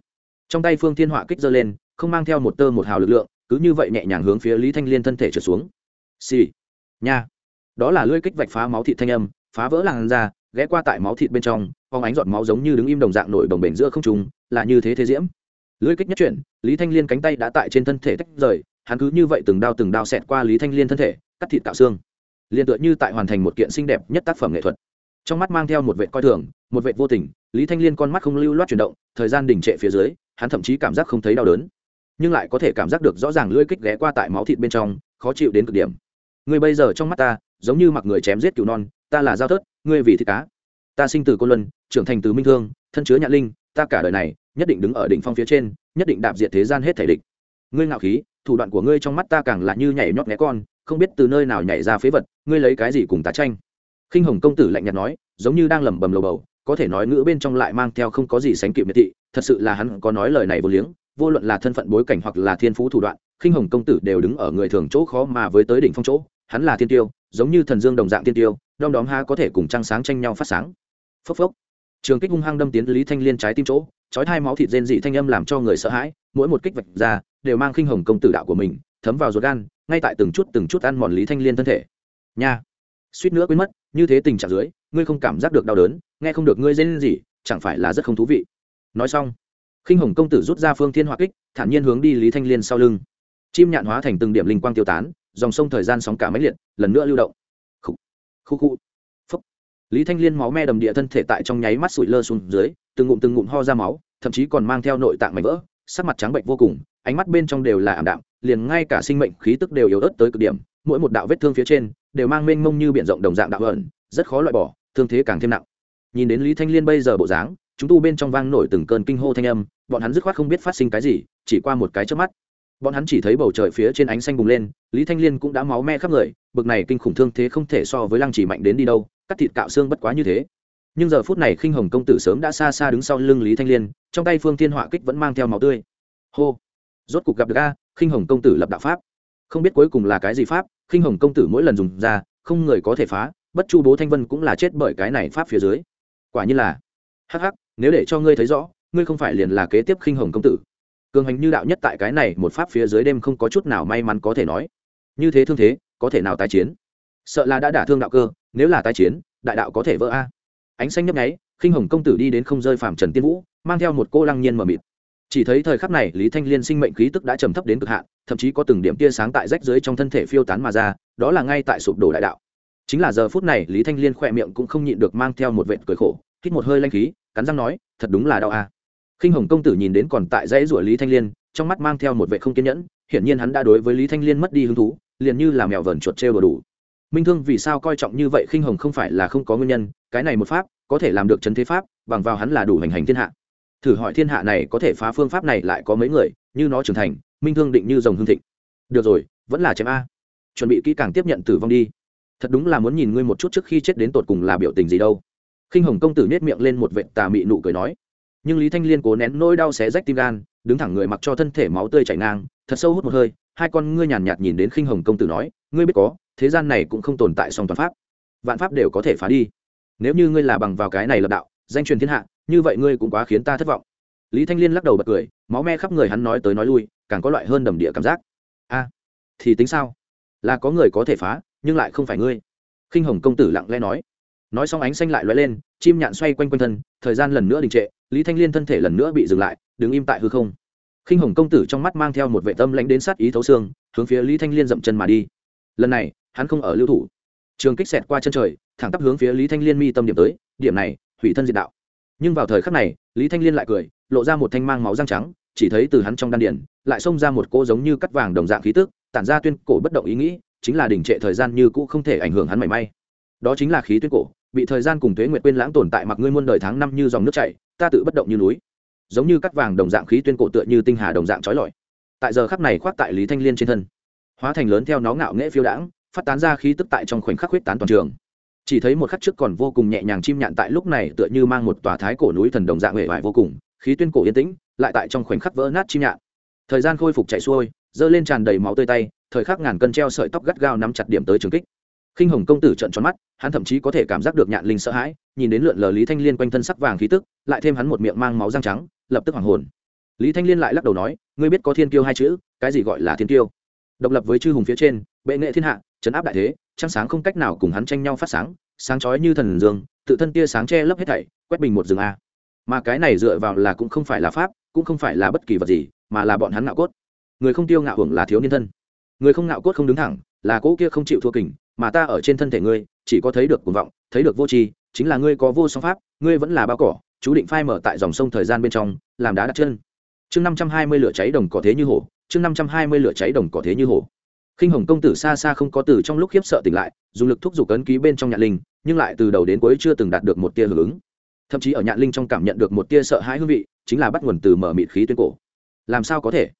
Trong tay phương thiên họa kích giơ lên, không mang theo một tơ một hào lực lượng cứ như vậy nhẹ nhàng hướng phía lý thanh liên thân thể trở xuống. Xì、sì. nha. Đó là lưỡi kích vạch phá máu thịt thanh âm, phá vỡ làn da, ghé qua tại máu thịt bên trong, phóng ánh giọt máu giống như đứng im đồng dạng nổi đồng bể giữa không trùng là như thế thế diễm. Lưỡi kích nhất chuyển, lý thanh liên cánh tay đã tại trên thân thể tách rời, hắn cứ như vậy từng đao từng đao xẹt qua lý thanh liên thân thể, cắt thịt tạo xương. Liền tựa như tại hoàn thành một kiện xinh đẹp nhất tác phẩm nghệ thuật. Trong mắt mang theo một vệ coi thường, một vệ vô tình, lý thanh liên con mắt không lưu loát chuyển động, thời gian đình trệ phía dưới, hắn thậm chí cảm giác không thấy đau đớn nhưng lại có thể cảm giác được rõ ràng lưỡi kích ghé qua tại máu thịt bên trong, khó chịu đến cực điểm. Ngươi bây giờ trong mắt ta, giống như mặc người chém giết cừu non, ta là giao thớt, ngươi vì thịt cá. Ta sinh từ cô luân, trưởng thành từ minh thương, thân chứa nhạn linh, ta cả đời này, nhất định đứng ở đỉnh phong phía trên, nhất định đạp diệt thế gian hết thể địch. Ngươi ngạo khí, thủ đoạn của ngươi trong mắt ta càng là như nhảy nhót né con, không biết từ nơi nào nhảy ra phế vật, ngươi lấy cái gì cùng tá tranh? Khinh hồng công tử lạnh nhạt nói, giống như đang lẩm bẩm lầu bầu, có thể nói ngữ bên trong lại mang theo không có gì sánh kịp miệt thị, thật sự là hắn có nói lời này vô liếng vô luận là thân phận bối cảnh hoặc là thiên phú thủ đoạn, khinh hồng công tử đều đứng ở người thường chỗ khó mà với tới đỉnh phong chỗ. Hắn là thiên tiêu, giống như thần dương đồng dạng thiên tiêu, đom đóm ha có thể cùng trăng sáng tranh nhau phát sáng. Phốc phốc. Trường kích hung hăng đâm tiến lý thanh liên trái tim chỗ, chói hai máu thịt rên dị thanh âm làm cho người sợ hãi, mỗi một kích vạch ra, đều mang khinh hồng công tử đạo của mình, thấm vào ruột gan, ngay tại từng chút từng chút ăn mòn lý thanh liên thân thể. Nha. Suýt nữa quên mất, như thế tình trạng dưới, ngươi không cảm giác được đau đớn, nghe không được ngươi rên gì chẳng phải là rất không thú vị. Nói xong khinh hồng công tử rút ra phương thiên hỏa kích, thản nhiên hướng đi lý thanh liên sau lưng. Chim nhạn hóa thành từng điểm linh quang tiêu tán, dòng sông thời gian sóng cả máy liệt, lần nữa lưu động. Khu khu phúc. Lý thanh liên máu me đầm địa thân thể tại trong nháy mắt sụi lơ xuống dưới, từng ngụm từng ngụm ho ra máu, thậm chí còn mang theo nội tạng mảnh vỡ, sắc mặt trắng bệnh vô cùng, ánh mắt bên trong đều là ảm đạm, liền ngay cả sinh mệnh khí tức đều yếu ớt tới cực điểm, mỗi một đạo vết thương phía trên đều mang mênh mông như biển rộng đồng dạng đạo ẩn, rất khó loại bỏ, thương thế càng thêm nặng. Nhìn đến lý thanh liên bây giờ bộ dáng, chúng tu bên trong vang nổi từng cơn kinh hô thanh âm bọn hắn dứt khoát không biết phát sinh cái gì, chỉ qua một cái trước mắt. Bọn hắn chỉ thấy bầu trời phía trên ánh xanh bùng lên, lý thanh liên cũng đã máu me khắp người, bực này kinh khủng thương thế không thể so với lăng chỉ mạnh đến đi đâu, cắt thịt cạo xương bất quá như thế. Nhưng giờ phút này khinh hồng công tử sớm đã xa xa đứng sau lưng lý thanh liên, trong tay phương thiên họa kích vẫn mang theo máu tươi. Hô! Rốt cục gặp được a, khinh hồng công tử lập đạo pháp. Không biết cuối cùng là cái gì pháp, khinh hồng công tử mỗi lần dùng ra, không người có thể phá, bất chu bố thanh vân cũng là chết bởi cái này pháp phía dưới. Quả như là. Hắc hắc, nếu để cho ngươi thấy rõ ngươi không phải liền là kế tiếp khinh hồng công tử. Cường hành như đạo nhất tại cái này một pháp phía dưới đêm không có chút nào may mắn có thể nói. Như thế thương thế, có thể nào tái chiến? Sợ là đã đả thương đạo cơ, nếu là tái chiến, đại đạo có thể vỡ a. Ánh xanh nhấp nháy, khinh hồng công tử đi đến không rơi phạm trần tiên vũ, mang theo một cô lăng nhiên mờ mịt. Chỉ thấy thời khắc này, lý thanh liên sinh mệnh khí tức đã trầm thấp đến cực hạn, thậm chí có từng điểm tia sáng tại rách dưới trong thân thể phiêu tán mà ra, đó là ngay tại sụp đổ đại đạo. Chính là giờ phút này, lý thanh liên khỏe miệng cũng không nhịn được mang theo một vệt cười khổ, hít một hơi lanh khí, cắn răng nói, thật đúng là đau a. à khinh hồng công tử nhìn đến còn tại dãy rủa lý thanh liên, trong mắt mang theo một vệ không kiên nhẫn, hiển nhiên hắn đã đối với lý thanh liên mất đi hứng thú, liền như là mèo vờn chuột trêu đồ đủ. Minh thương vì sao coi trọng như vậy khinh hồng không phải là không có nguyên nhân, cái này một pháp, có thể làm được chấn thế pháp, bằng vào hắn là đủ hành hành thiên hạ. Thử hỏi thiên hạ này có thể phá phương pháp này lại có mấy người, như nó trưởng thành, minh thương định như dòng hương thịnh. Được rồi, vẫn là chém a. Chuẩn bị kỹ càng tiếp nhận tử vong đi. Thật đúng là muốn nhìn ngươi một chút trước khi chết đến tột cùng là biểu tình gì đâu. Khinh hồng công tử nết miệng lên một vệ tà mị nụ cười nói nhưng lý thanh liên cố nén nỗi đau xé rách tim gan, đứng thẳng người mặc cho thân thể máu tươi chảy ngang, thật sâu hút một hơi, hai con ngươi nhàn nhạt nhìn đến khinh hồng công tử nói, ngươi biết có, thế gian này cũng không tồn tại song toàn pháp. Vạn pháp đều có thể phá đi. Nếu như ngươi là bằng vào cái này lập đạo, danh truyền thiên hạ, như vậy ngươi cũng quá khiến ta thất vọng. Lý thanh liên lắc đầu bật cười, máu me khắp người hắn nói tới nói lui, càng có loại hơn đầm địa cảm giác. A, thì tính sao? Là có người có thể phá, nhưng lại không phải ngươi. Khinh hồng công tử lặng lẽ nói nói xong ánh xanh lại lóe lên, chim nhạn xoay quanh quanh thân, thời gian lần nữa đình trệ, lý thanh liên thân thể lần nữa bị dừng lại, đứng im tại hư không. Khinh hồng công tử trong mắt mang theo một vệ tâm lãnh đến sát ý thấu xương, hướng phía lý thanh liên dậm chân mà đi. Lần này, hắn không ở lưu thủ. Trường kích xẹt qua chân trời, thẳng tắp hướng phía lý thanh liên mi tâm điểm tới, điểm này, hủy thân diệt đạo. Nhưng vào thời khắc này, lý thanh liên lại cười, lộ ra một thanh mang máu răng trắng, chỉ thấy từ hắn trong đan điển lại xông ra một cô giống như cắt vàng đồng dạng khí tức, tản ra tuyên cổ bất động ý nghĩ, chính là đình trệ thời gian như cũ không thể ảnh hưởng hắn mảy may đó chính là khí tuyết cổ, bị thời gian cùng thuế nguyệt quên lãng tồn tại mặc ngươi muôn đời tháng năm như dòng nước chảy, ta tự bất động như núi. Giống như cắt vàng đồng dạng khí tuyên cổ tựa như tinh hà đồng dạng trói lọi. Tại giờ khắc này khoác tại lý thanh liên trên thân. Hóa thành lớn theo nó ngạo nghễ phiêu đãng, phát tán ra khí tức tại trong khoảnh khắc huyết tán toàn trường. Chỉ thấy một khắc trước còn vô cùng nhẹ nhàng chim nhạn tại lúc này tựa như mang một tòa thái cổ núi thần đồng dạng hệ vải vô cùng, khí tuyên cổ yên tĩnh, lại tại trong khoảnh khắc vỡ nát chim nhạn. Thời gian khôi phục chạy xuôi dơ lên tràn đầy máu tươi tay, thời khắc ngàn cân treo sợi tóc gắt gao nắm chặt điểm tới trường kích khinh hồng công tử trận tròn mắt, hắn thậm chí có thể cảm giác được nhạn linh sợ hãi, nhìn đến lượn lờ lý thanh liên quanh thân sắc vàng khí tức, lại thêm hắn một miệng mang máu răng trắng, lập tức hoàng hồn. Lý thanh liên lại lắc đầu nói, ngươi biết có thiên kiêu hai chữ, cái gì gọi là thiên kiêu? Độc lập với chư hùng phía trên, bệ nghệ thiên hạ chấn áp đại thế, trăng sáng không cách nào cùng hắn tranh nhau phát sáng sáng chói như thần dương, tự thân tia sáng che lấp hết thảy, quét bình một rừng a. Mà cái này dựa vào là cũng không phải là pháp, cũng không phải là bất kỳ vật gì, mà là bọn hắn ngạo cốt. Người không tiêu ngạo hưởng là thiếu niên thân. Người không ngạo cốt không đứng thẳng, là cỗ kia không chịu thua kình mà ta ở trên thân thể ngươi, chỉ có thấy được cuồng vọng, thấy được vô tri, chính là ngươi có vô song pháp, ngươi vẫn là bao cỏ, chú định phai mở tại dòng sông thời gian bên trong, làm đá đặt chân. Chương năm trăm hai mươi lửa cháy đồng cỏ thế như hổ, chương năm trăm hai mươi lửa cháy đồng cỏ thế như hổ. Khinh hồng công tử xa xa không có từ trong lúc khiếp sợ tỉnh lại, dùng lực thúc giục ấn ký bên trong nhạn linh, nhưng lại từ đầu đến cuối chưa từng đạt được một tia hưởng ứng. Thậm chí ở nhạn linh trong cảm nhận được một tia sợ hãi hương vị, chính là bắt nguồn từ mở mịt khí tuyến cổ. Làm sao có thể?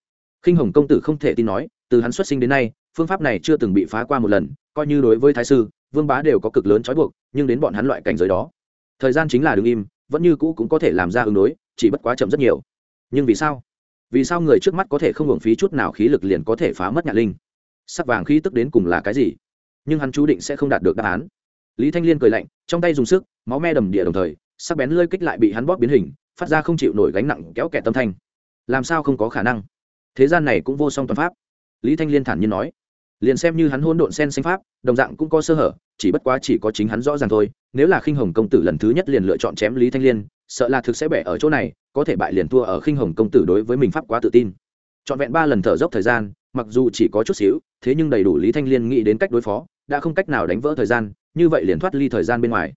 Khinh hồng công tử không thể tin nói, từ hắn xuất sinh đến nay phương pháp này chưa từng bị phá qua một lần, coi như đối với thái sư, vương bá đều có cực lớn trói buộc, nhưng đến bọn hắn loại cảnh giới đó, thời gian chính là đ ứ n g im, vẫn như cũ cũng có thể làm ra ứng đối, chỉ bất quá chậm rất nhiều. Nhưng vì sao? Vì sao người trước mắt có thể không hưởng phí chút nào khí lực liền có thể phá mất nhạc linh? Sắc vàng khí tức đến cùng là cái gì? Nhưng hắn chú định sẽ không đạt được đáp án. Lý thanh liên cười lạnh, trong tay dùng sức, máu me đầm địa đồng thời, sắc bén lơi kích lại bị hắn bóp biến hình, phát ra không chịu nổi gánh nặng kéo kẻ tâm thanh. Làm sao không có khả năng? Thế gian này cũng vô song toàn pháp. Lý thanh liên thản nhiên nói liền xem như hắn hôn độn sen xanh pháp, đồng dạng cũng có sơ hở, chỉ bất quá chỉ có chính hắn rõ ràng thôi, nếu là khinh hồng công tử lần thứ nhất liền lựa chọn chém lý thanh liên, sợ là thực sẽ bẻ ở chỗ này, có thể bại liền thua ở khinh hồng công tử đối với mình pháp quá tự tin. Trọn vẹn ba lần thở dốc thời gian, mặc dù chỉ có chút xíu, thế nhưng đầy đủ lý thanh liên nghĩ đến cách đối phó, đã không cách nào đánh vỡ thời gian, như vậy liền thoát ly thời gian bên ngoài.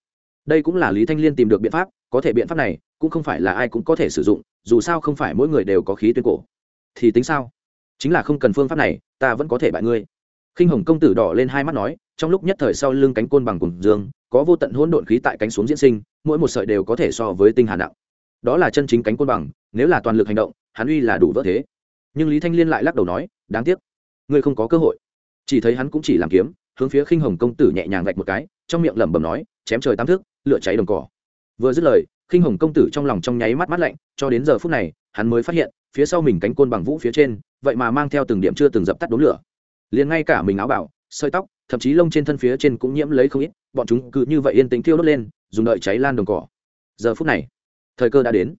Đây cũng là lý thanh liên tìm được biện pháp, có thể biện pháp này, cũng không phải là ai cũng có thể sử dụng, dù sao không phải mỗi người đều có khí tuyên cổ. Thì tính sao? Chính là không cần phương pháp này, ta vẫn có thể bại ngươi khinh hồng công tử đỏ lên hai mắt nói, trong lúc nhất thời sau lưng cánh côn bằng cùng dương, có vô tận hỗn độn khí tại cánh xuống diễn sinh, mỗi một sợi đều có thể so với tinh hà nặng. Đó là chân chính cánh côn bằng, nếu là toàn lực hành động, hắn uy là đủ vỡ thế. Nhưng lý thanh liên lại lắc đầu nói, đáng tiếc, ngươi không có cơ hội. Chỉ thấy hắn cũng chỉ làm kiếm, hướng phía khinh hồng công tử nhẹ nhàng vạch một cái, trong miệng lẩm bẩm nói, chém trời tam thước, lửa cháy đồng cỏ. Vừa dứt lời khinh hồng công tử trong lòng trong nháy mắt mắt lạnh, cho đến giờ phút này, hắn mới phát hiện, phía sau mình cánh côn bằng vũ phía trên, vậy mà mang theo từng điểm chưa từng dập tắt đốn lửa liền ngay cả mình áo bảo, sợi tóc, thậm chí lông trên thân phía trên cũng nhiễm lấy không ít, bọn chúng cứ như vậy yên tĩnh thiêu đốt lên, dùng đợi cháy lan đồng cỏ. Giờ phút này, thời cơ đã đến.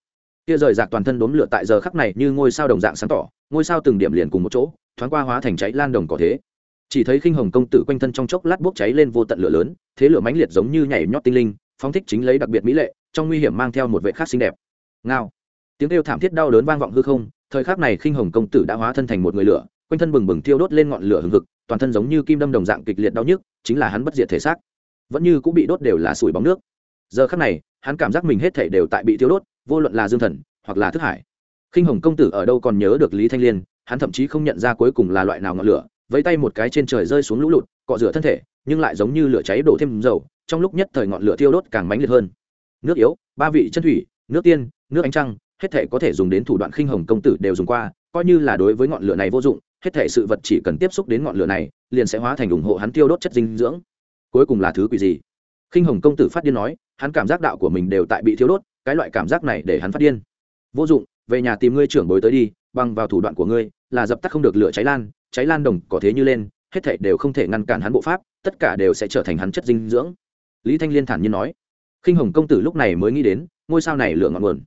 Kia rời rạc toàn thân đốn lửa tại giờ khắc này như ngôi sao đồng dạng sáng tỏ, ngôi sao từng điểm liền cùng một chỗ, thoáng qua hóa thành cháy lan đồng cỏ thế. Chỉ thấy khinh hồng công tử quanh thân trong chốc lát bốc cháy lên vô tận lửa lớn, thế lửa mãnh liệt giống như nhảy nhót tinh linh, phóng thích chính lấy đặc biệt mỹ lệ, trong nguy hiểm mang theo một vệ khác xinh đẹp. Ngao. Tiếng kêu thảm thiết đau đớn vang vọng hư không, thời khắc này khinh hồng công tử đã hóa thân thành một người lửa quanh thân bừng bừng thiêu đốt lên ngọn lửa hừng hực, toàn thân giống như kim đâm đồng dạng kịch liệt đau nhức, chính là hắn bất diệt thể xác. Vẫn như cũng bị đốt đều là sủi bóng nước. Giờ khắc này, hắn cảm giác mình hết thể đều tại bị thiêu đốt, vô luận là dương thần, hoặc là thức hải. Khinh hồng công tử ở đâu còn nhớ được lý thanh liên, hắn thậm chí không nhận ra cuối cùng là loại nào ngọn lửa, vẫy tay một cái trên trời rơi xuống lũ lụt, cọ rửa thân thể, nhưng lại giống như lửa cháy đổ thêm dầu, trong lúc nhất thời ngọn lửa thiêu đốt càng mãnh liệt hơn. Nước yếu, ba vị chân thủy, nước tiên, nước ánh trăng, hết thể có thể dùng đến thủ đoạn khinh hồng công tử đều dùng qua, coi như là đối với ngọn lửa này vô dụng hết thể sự vật chỉ cần tiếp xúc đến ngọn lửa này, liền sẽ hóa thành ủng hộ hắn tiêu đốt chất dinh dưỡng. Cuối cùng là thứ quỷ gì? Khinh hồng công tử phát điên nói, hắn cảm giác đạo của mình đều tại bị thiêu đốt, cái loại cảm giác này để hắn phát điên. Vô dụng, về nhà tìm ngươi trưởng bối tới đi, bằng vào thủ đoạn của ngươi, là dập tắt không được lửa cháy lan cháy lan đồng có thế như lên, hết thảy đều không thể ngăn cản hắn bộ pháp, tất cả đều sẽ trở thành hắn chất dinh dưỡng. Lý thanh liên thản nhiên nói. Khinh hồng công tử lúc này mới nghĩ đến, ngôi sao này lửa ngọn nguồn.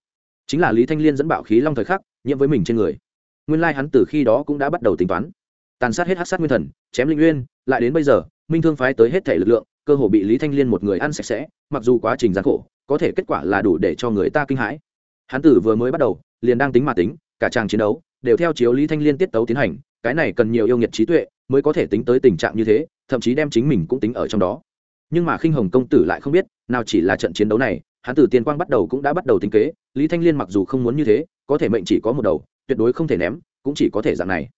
Chính là lý thanh liên dẫn bạo khí long thời khắc, nhiễm với mình trên người nguyên lai hắn từ khi đó cũng đã bắt đầu tính toán. Tàn sát hết hát sát nguyên thần, chém linh nguyên lại đến bây giờ, minh thương phái tới hết thể lực lượng, cơ hồ bị lý thanh liên một người ăn sạch sẽ, mặc dù quá trình gian khổ, có thể kết quả là đủ để cho người ta kinh hãi. Hắn tử vừa mới bắt đầu, liền đang tính mà tính, cả trang chiến đấu đều theo chiếu lý thanh liên tiết tấu tiến hành, cái này cần nhiều yêu nghiệt trí tuệ mới có thể tính tới tình trạng như thế, thậm chí đem chính mình cũng tính ở trong đó. Nhưng mà khinh hồng công tử lại không biết, nào chỉ là trận chiến đấu này, hắn từ tiên quang bắt đầu cũng đã bắt đầu tính kế, lý thanh liên mặc dù không muốn như thế, có thể mệnh chỉ có một đầu tuyệt đối không thể ném, cũng chỉ có thể dạng này.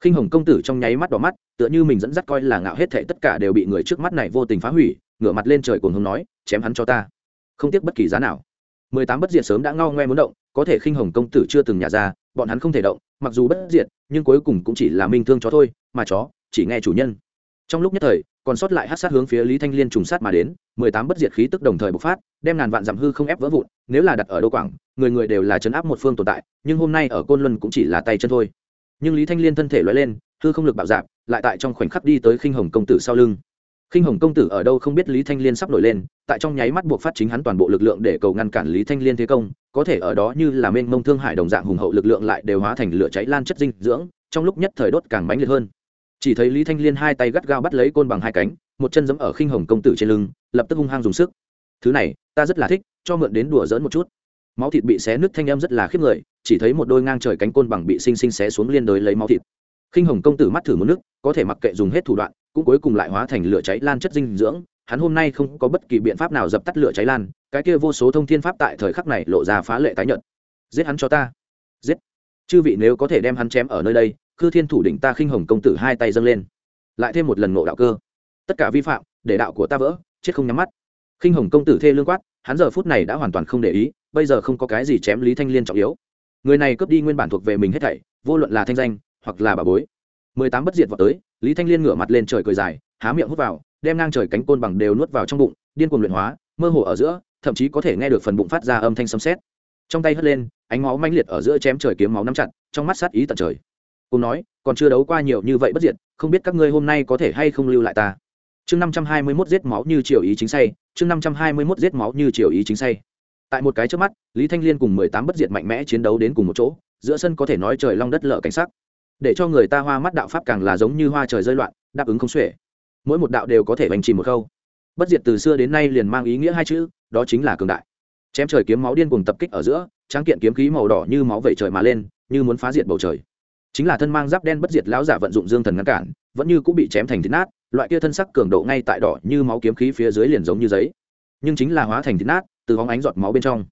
Khinh hồng công tử trong nháy mắt đỏ mắt, tựa như mình dẫn dắt coi là ngạo hết thệ tất cả đều bị người trước mắt này vô tình phá hủy, ngửa mặt lên trời cuồng hống nói, chém hắn cho ta. Không tiếc bất kỳ giá nào. Mười tám bất diệt sớm đã ngao ngoe muốn động, có thể khinh hồng công tử chưa từng nhả ra, bọn hắn không thể động, mặc dù bất diệt, nhưng cuối cùng cũng chỉ là minh thương chó thôi, mà chó chỉ nghe chủ nhân. Trong lúc nhất thời còn sót lại hát sát hướng phía lý thanh liên trùng sát mà đến, mười tám bất diệt khí tức đồng thời bộc phát, đem ngàn vạn giảm hư không ép vỡ vụn, nếu là đặt ở đô quảng, người người đều là chấn áp một phương tồn tại, nhưng hôm nay ở côn luân cũng chỉ là tay chân thôi. Nhưng lý thanh liên thân thể loại lên, hư không lực bạo dạp lại tại trong khoảnh khắc đi tới khinh hồng công tử sau lưng. Khinh hồng công tử ở đâu không biết lý thanh liên sắp nổi lên, tại trong nháy mắt buộc phát chính hắn toàn bộ lực lượng để cầu ngăn cản lý thanh liên thế công, có thể ở đó như là mênh mông thương hải đồng dạng hùng hậu lực lượng lại đều hóa thành lửa cháy lan chất dinh dưỡng, trong lúc nhất thời đốt càng mãnh liệt hơn chỉ thấy lý thanh liên hai tay gắt gao bắt lấy côn bằng hai cánh, một chân giẫm ở khinh hồng công tử trên lưng, lập tức hung hăng dùng sức. Thứ này, ta rất là thích, cho mượn đến đùa dỡn một chút. Máu thịt bị xé nứt thanh em rất là khiếp người, chỉ thấy một đôi ngang trời cánh côn bằng bị xinh xinh xé xuống liên đới lấy máu thịt. Khinh hồng công tử mắt thử một nước, có thể mặc kệ dùng hết thủ đoạn, cũng cuối cùng lại hóa thành lửa cháy lan chất dinh dưỡng, hắn hôm nay không có bất kỳ biện pháp nào dập tắt lửa cháy lan, cái kia vô số thông thiên pháp tại thời khắc này lộ ra phá lệ tái nhợt. Giết hắn cho ta, giết. Chư vị nếu có thể đem hắn chém ở nơi đây khư thiên thủ đỉnh ta khinh hồng công tử hai tay dâng lên, lại thêm một lần ngộ đạo cơ. Tất cả vi phạm, để đạo của ta vỡ, chết không nhắm mắt. Khinh hồng công tử thê lương quát, hắn giờ phút này đã hoàn toàn không để ý, bây giờ không có cái gì chém lý thanh liên trọng yếu. Người này cướp đi nguyên bản thuộc về mình hết thảy, vô luận là thanh danh, hoặc là bà bối. Mười tám bất diệt vào tới, lý thanh liên ngửa mặt lên trời cười dài, há miệng hút vào, đem ngang trời cánh côn bằng đều nuốt vào trong bụng, điên cuồng luyện hóa, mơ hồ ở giữa, thậm chí có thể nghe được phần bụng phát ra âm thanh sấm sét. Trong tay hất lên, ánh máu manh liệt ở giữa chém trời kiếm máu nắm chặt, trong mắt sát ý tận trời cùng nói, còn chưa đấu qua nhiều như vậy bất diệt, không biết các ngươi hôm nay có thể hay không lưu lại ta? Chương năm trăm hai mươi mốt giết máu như triều ý chính say, chương năm trăm hai mươi mốt giết máu như triều ý chính say. Tại một cái trước mắt, lý thanh liên cùng mười tám bất diệt mạnh mẽ chiến đấu đến cùng một chỗ, giữa sân có thể nói trời long đất lở cảnh sắc. Để cho người ta hoa mắt đạo pháp càng là giống như hoa trời rơi loạn, đáp ứng không xuể. Mỗi một đạo đều có thể bành trì một khâu. Bất diệt từ xưa đến nay liền mang ý nghĩa hai chữ, đó chính là cường đại. Chém trời kiếm máu điên cùng tập kích ở giữa, tráng kiện kiếm khí màu đỏ như máu vẩy trời mà lên, như muốn phá diệt bầu trời chính là thân mang giáp đen bất diệt lão giả vận dụng dương thần ngăn cản, vẫn như cũng bị chém thành thịt nát, loại kia thân sắc cường độ ngay tại đỏ như máu kiếm khí phía dưới liền giống như giấy. Nhưng chính là hóa thành thịt nát, từ hóng ánh giọt máu bên trong,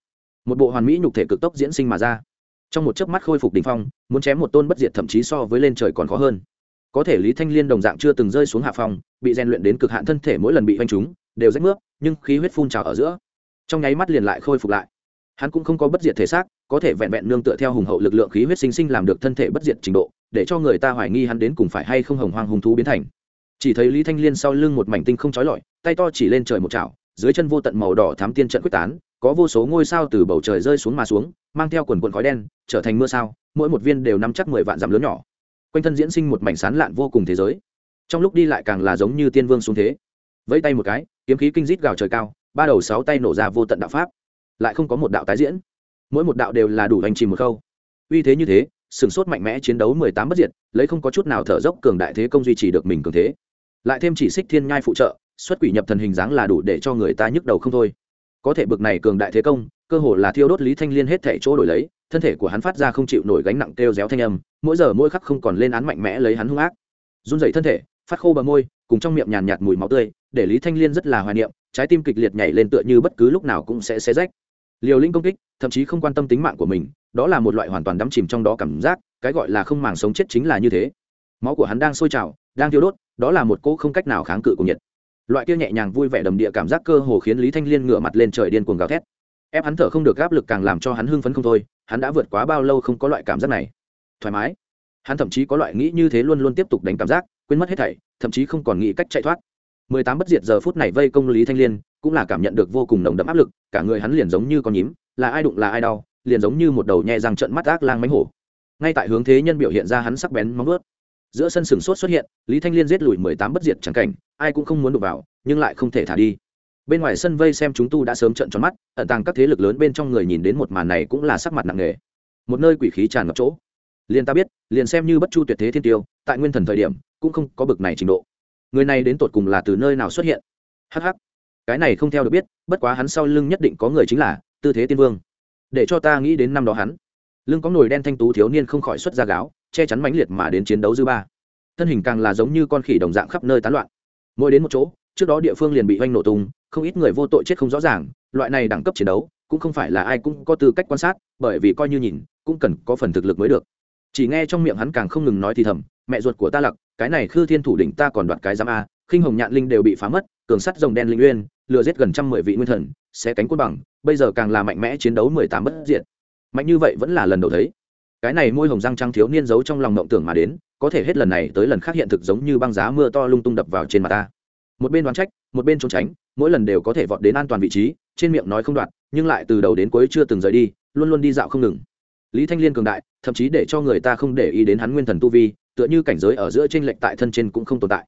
một bộ hoàn mỹ nhục thể cực tốc diễn sinh mà ra. Trong một chớp mắt khôi phục đ ỉ n h phong, muốn chém một tôn bất diệt thậm chí so với lên trời còn khó hơn. Có thể lý thanh liên đồng dạng chưa từng rơi xuống hạ phong bị rèn luyện đến cực hạn thân thể mỗi lần bị oanh chúng đều rách nước, nhưng khí huyết phun trào ở giữa, trong nháy mắt liền lại khôi phục lại. Hắn cũng không có bất diệt thể xác có thể vẹn vẹn nương tựa theo hùng hậu lực lượng khí huyết sinh sinh làm được thân thể bất diệt trình độ, để cho người ta hoài nghi hắn đến cùng phải hay không hồng hoang hùng thú biến thành. Chỉ thấy lý thanh liên sau lưng một mảnh tinh không trói lọi, tay to chỉ lên trời một chảo, dưới chân vô tận màu đỏ thám tiên trận quyết tán, có vô số ngôi sao từ bầu trời rơi xuống mà xuống, mang theo quần quần khói đen, trở thành mưa sao, mỗi một viên đều nắm chắc mười vạn dặm lớn nhỏ. Quanh thân diễn sinh một mảnh sán lạn vô cùng thế giới. Trong lúc đi lại càng là giống như tiên vương xuống thế. Vẫy tay một cái, kiếm khí kinh rít gào trời cao, ba đầu sáu tay nổ ra vô tận đạo pháp. Lại không có một đạo tái diễn mỗi một đạo đều là đủ hành trì một khâu. Uy thế như thế, sừng sốt mạnh mẽ chiến đấu mười tám bất diệt, lấy không có chút nào thở dốc cường đại thế công duy trì được mình cường thế. Lại thêm chỉ xích thiên nhai phụ trợ, xuất quỷ nhập thần hình dáng là đủ để cho người ta nhức đầu không thôi. Có thể bực này cường đại thế công, cơ hồ là thiêu đốt lý thanh liên hết thể chỗ đổi lấy, thân thể của hắn phát ra không chịu nổi gánh nặng kêu réo thanh âm, mỗi giờ mỗi khắc không còn lên án mạnh mẽ lấy hắn hung ác. Run dậy thân thể, phát khô bờ môi, cùng trong miệng nhàn nhạt mùi máu tươi, để lý thanh liên rất là hoài niệm, trái tim kịch liệt nhảy lên tựa như bất cứ lúc nào cũng sẽ xé rách. Liều linh công kích thậm chí không quan tâm tính mạng của mình, đó là một loại hoàn toàn đắm chìm trong đó cảm giác, cái gọi là không màng sống chết chính là như thế. Máu của hắn đang sôi trào, đang thiêu đốt, đó là một cỗ không cách nào kháng cự của nhiệt. Loại kia nhẹ nhàng vui vẻ đầm địa cảm giác cơ hồ khiến lý thanh liên ngửa mặt lên trời điên cuồng gào thét. Ép hắn thở không được, áp lực càng làm cho hắn hưng phấn không thôi, hắn đã vượt quá bao lâu không có loại cảm giác này. Thoải mái. Hắn thậm chí có loại nghĩ như thế luôn luôn tiếp tục đánh cảm giác, quên mất hết thảy, thậm chí không còn nghĩ cách chạy thoát. Mười tám bất diệt giờ phút này vây công lý thanh liên, cũng là cảm nhận được vô cùng nồng đậm áp lực, cả người hắn liền giống như con nhím là ai đụng là ai đau, liền giống như một đầu nhẹ răng trận mắt ác lang mánh hổ. Ngay tại hướng thế nhân biểu hiện ra hắn sắc bén móng ướt giữa sân sừng sốt xuất hiện, lý thanh liên giết lùi mười tám bất diệt chẳng cảnh, ai cũng không muốn đụng vào, nhưng lại không thể thả đi. Bên ngoài sân vây xem chúng tu đã sớm trận tròn mắt, ẩn tàng các thế lực lớn bên trong người nhìn đến một màn này cũng là sắc mặt nặng nề. Một nơi quỷ khí tràn ngập chỗ. Liền ta biết, liền xem như bất chu tuyệt thế thiên tiêu, tại nguyên thần thời điểm, cũng không có bực này trình độ. Người này đến tột cùng là từ nơi nào xuất hiện? Hh cái này không theo được biết, bất quá hắn sau lưng nhất định có người chính là tư thế tiên vương. Để cho ta nghĩ đến năm đó hắn. Lưng có nồi đen thanh tú thiếu niên không khỏi xuất ra gáo, che chắn mãnh liệt mà đến chiến đấu dư ba. Thân hình càng là giống như con khỉ đồng dạng khắp nơi tán loạn. Mỗi đến một chỗ, trước đó địa phương liền bị oanh nổ tung, không ít người vô tội chết không rõ ràng, loại này đẳng cấp chiến đấu, cũng không phải là ai cũng có tư cách quan sát, bởi vì coi như nhìn, cũng cần có phần thực lực mới được. Chỉ nghe trong miệng hắn càng không ngừng nói thì thầm, mẹ ruột của ta lặc, cái này khư thiên thủ đỉnh ta còn đoạt cái giám a, khinh hồng nhạn linh đều bị phá mất, cường sắt rồng đen linh uyên lừa giết gần trăm mười vị nguyên thần, sẽ cánh cốt bằng, bây giờ càng là mạnh mẽ chiến đấu mười tám bất diệt. Mạnh như vậy vẫn là lần đầu thấy. Cái này môi hồng răng trăng thiếu niên giấu trong lòng mộng tưởng mà đến, có thể hết lần này tới lần khác hiện thực giống như băng giá mưa to lung tung đập vào trên mặt ta. Một bên đoán trách, một bên trốn tránh, mỗi lần đều có thể vọt đến an toàn vị trí, trên miệng nói không đoạt, nhưng lại từ đầu đến cuối chưa từng rời đi, luôn luôn đi dạo không ngừng. Lý thanh liên cường đại, thậm chí để cho người ta không để ý đến hắn nguyên thần tu vi, tựa như cảnh giới ở giữa t r ê n lệch tại thân trên cũng không tồn tại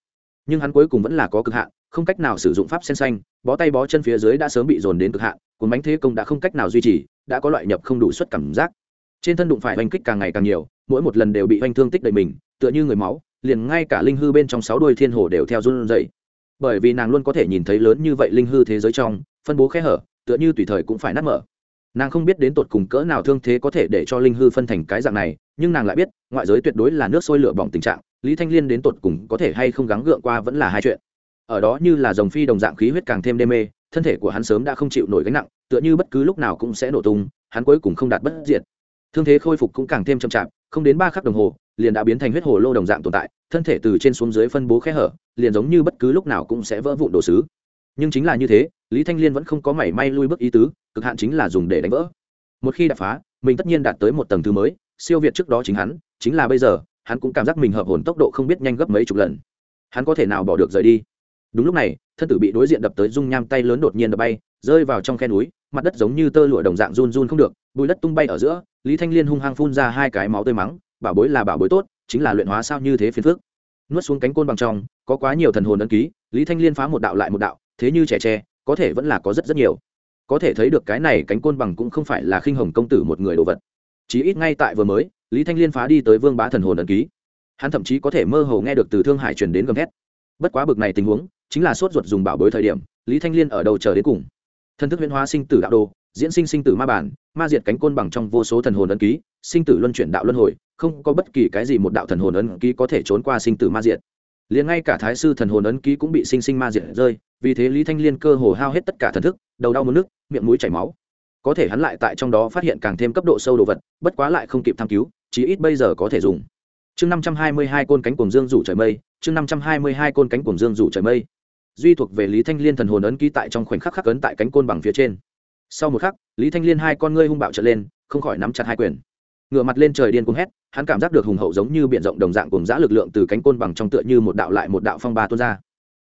nhưng hắn cuối cùng vẫn là có cực hạn, không cách nào sử dụng pháp sen xanh, bó tay bó chân phía dưới đã sớm bị dồn đến cực hạn, cuốn bánh thế công đã không cách nào duy trì, đã có loại nhập không đủ suất cảm giác. Trên thân đụng phải oanh kích càng ngày càng nhiều, mỗi một lần đều bị oanh thương tích đầy mình, tựa như người máu, liền ngay cả linh hư bên trong sáu đuôi thiên hồ đều theo run dậy bởi vì nàng luôn có thể nhìn thấy lớn như vậy linh hư thế giới trong, phân bố khe hở, tựa như tùy thời cũng phải nát mở. Nàng không biết đến tột cùng cỡ nào thương thế có thể để cho linh hư phân thành cái dạng này, nhưng nàng lại biết, ngoại giới tuyệt đối là nước sôi lửa bỏng tình trạng lý thanh liên đến tột cùng có thể hay không gắng gượng qua vẫn là hai chuyện. Ở đó như là dòng phi đồng dạng khí huyết càng thêm đê mê, thân thể của hắn sớm đã không chịu nổi gánh nặng, tựa như bất cứ lúc nào cũng sẽ nổ tung, hắn cuối cùng không đạt bất diệt. Thương thế khôi phục cũng càng thêm chậm chạp, không đến ba khắc đồng hồ, liền đã biến thành huyết hồ lô đồng dạng tồn tại, thân thể từ trên xuống dưới phân bố khe hở, liền giống như bất cứ lúc nào cũng sẽ vỡ vụn đồ sứ. Nhưng chính là như thế, lý thanh liên vẫn không có mảy may lui bước ý tứ, cực hạn chính là dùng để đánh vỡ. Một khi đập phá, mình tất nhiên đạt tới một tầng thứ mới, siêu việt trước đó chính hắn, chính là bây giờ hắn cũng cảm giác mình hợp hồn tốc độ không biết nhanh gấp mấy chục lần. Hắn có thể nào bỏ được rời đi? Đúng lúc này, thân tử bị đối diện đập tới dung nham tay lớn đột nhiên đập bay, rơi vào trong khe núi, mặt đất giống như tơ lụa đồng dạng run run không được bùi đất tung bay ở giữa, lý thanh liên hung hăng phun ra hai cái máu tươi mắng, bảo bối là bảo bối tốt, chính là luyện hóa sao như thế phiền phước nuốt xuống cánh côn bằng trong, có quá nhiều thần hồn ấn ký, lý thanh liên phá một đạo lại một đạo, thế như trẻ tre, có thể vẫn là có rất rất nhiều. Có thể thấy được cái này cánh côn bằng cũng không phải là khinh hồng công tử một người đồ vật. Chí ít ngay tại vừa mới lý thanh liên phá đi tới vương bá thần hồn ấn ký. Hắn thậm chí có thể mơ hồ nghe được từ thương hải truyền đến gầm thét. Bất quá bực này tình huống, chính là sốt ruột dùng bảo bối thời điểm, lý thanh liên ở đầu chờ đến cùng? Thân thức huyễn hóa sinh tử đạo đồ, diễn sinh sinh tử ma bản, ma diệt cánh côn bằng trong vô số thần hồn ấn ký, sinh tử luân chuyển đạo luân hồi, không có bất kỳ cái gì một đạo thần hồn ấn ký có thể trốn qua sinh tử ma diệt. Liền ngay cả thái sư thần hồn ấn ký cũng bị sinh sinh ma diệt rơi, vì thế lý thanh liên cơ hồ hao hết tất cả thần thức, đầu đau mất nước, miệng mũi chảy máu. Có thể hắn lại tại trong đó phát hiện càng thêm cấp độ sâu đồ vật, bất quá lại không kịp tham cứu chí ít bây giờ có thể dùng. Chương năm trăm hai mươi hai côn cánh cuồng dương rủ trời mây, chương năm trăm hai mươi hai côn cánh cuồng dương rủ trời mây. Duy thuộc về lý thanh liên thần hồn ấn ký tại trong khoảnh khắc khắc ấn tại cánh côn bằng phía trên. Sau một khắc, lý thanh liên hai con ngươi hung bạo trở lên, không khỏi nắm chặt hai quyền. Ngửa mặt lên trời điên cuồng hét, hắn cảm giác được hùng hậu giống như biển rộng đồng dạng cùng giã lực lượng từ cánh côn bằng trong tựa như một đạo lại một đạo phong ba tuôn ra.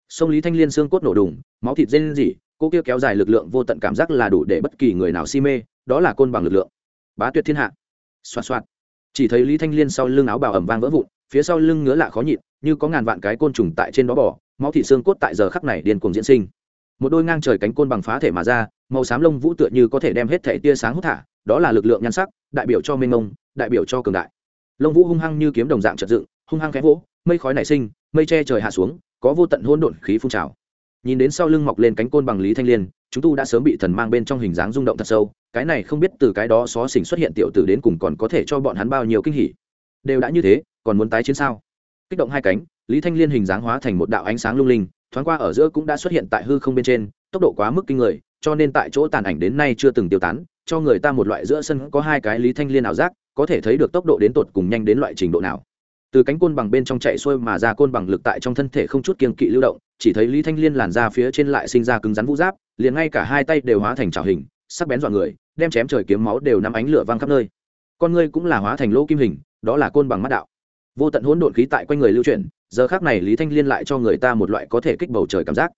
Sông lý thanh liên xương cốt nổ đùng, máu thịt rên rỉ, cô kia kéo dài lực lượng vô tận cảm giác là đủ để bất kỳ người nào si mê, đó là côn bằng lực lượng. Bá tuyệt thiên hạ. Xoạt xoạt chỉ thấy lý thanh liên sau lưng áo bào ẩm vang vỡ vụn, phía sau lưng ngứa lạ khó nhịn, như có ngàn vạn cái côn trùng tại trên đó bỏ máu thị xương cốt tại giờ khắc này điên cuồng diễn sinh. Một đôi ngang trời cánh côn bằng phá thể mà ra, màu xám lông vũ tựa như có thể đem hết thể tia sáng hút thả, đó là lực lượng nhan sắc, đại biểu cho mênh mông, đại biểu cho cường đại. Lông vũ hung hăng như kiếm đồng dạng trật dựng, hung hăng khẽ vỗ, mây khói nảy sinh, mây che trời hạ xuống, có vô tận hỗn độn khí phun trào. Nhìn đến sau lưng mọc lên cánh côn bằng lý thanh liên chúng tu đã sớm bị thần mang bên trong hình dáng rung động thật sâu, cái này không biết từ cái đó xó xỉnh xuất hiện tiểu tử đến cùng còn có thể cho bọn hắn bao nhiêu kinh hỉ. Đều đã như thế, còn muốn tái chiến sao? Kích động hai cánh, lý thanh liên hình dáng hóa thành một đạo ánh sáng lung linh, thoáng qua ở giữa cũng đã xuất hiện tại hư không bên trên, tốc độ quá mức kinh người, cho nên tại chỗ tàn ảnh đến nay chưa từng tiêu tán, cho người ta một loại giữa sân có hai cái lý thanh liên ảo giác, có thể thấy được tốc độ đến tột cùng nhanh đến loại trình độ nào từ cánh côn bằng bên trong chạy xuôi mà ra côn bằng lực tại trong thân thể không chút kiên kỵ lưu động, chỉ thấy lý thanh liên làn ra phía trên lại sinh ra cứng rắn vũ giáp, liền ngay cả hai tay đều hóa thành trào hình, sắc bén dọa người, đem chém trời kiếm máu đều nắm ánh lửa văng khắp nơi. Con ngươi cũng là hóa thành lỗ kim hình, đó là côn bằng mắt đạo. Vô tận hỗn độn khí tại quanh người lưu chuyển, giờ khác này lý thanh liên lại cho người ta một loại có thể kích bầu trời cảm giác.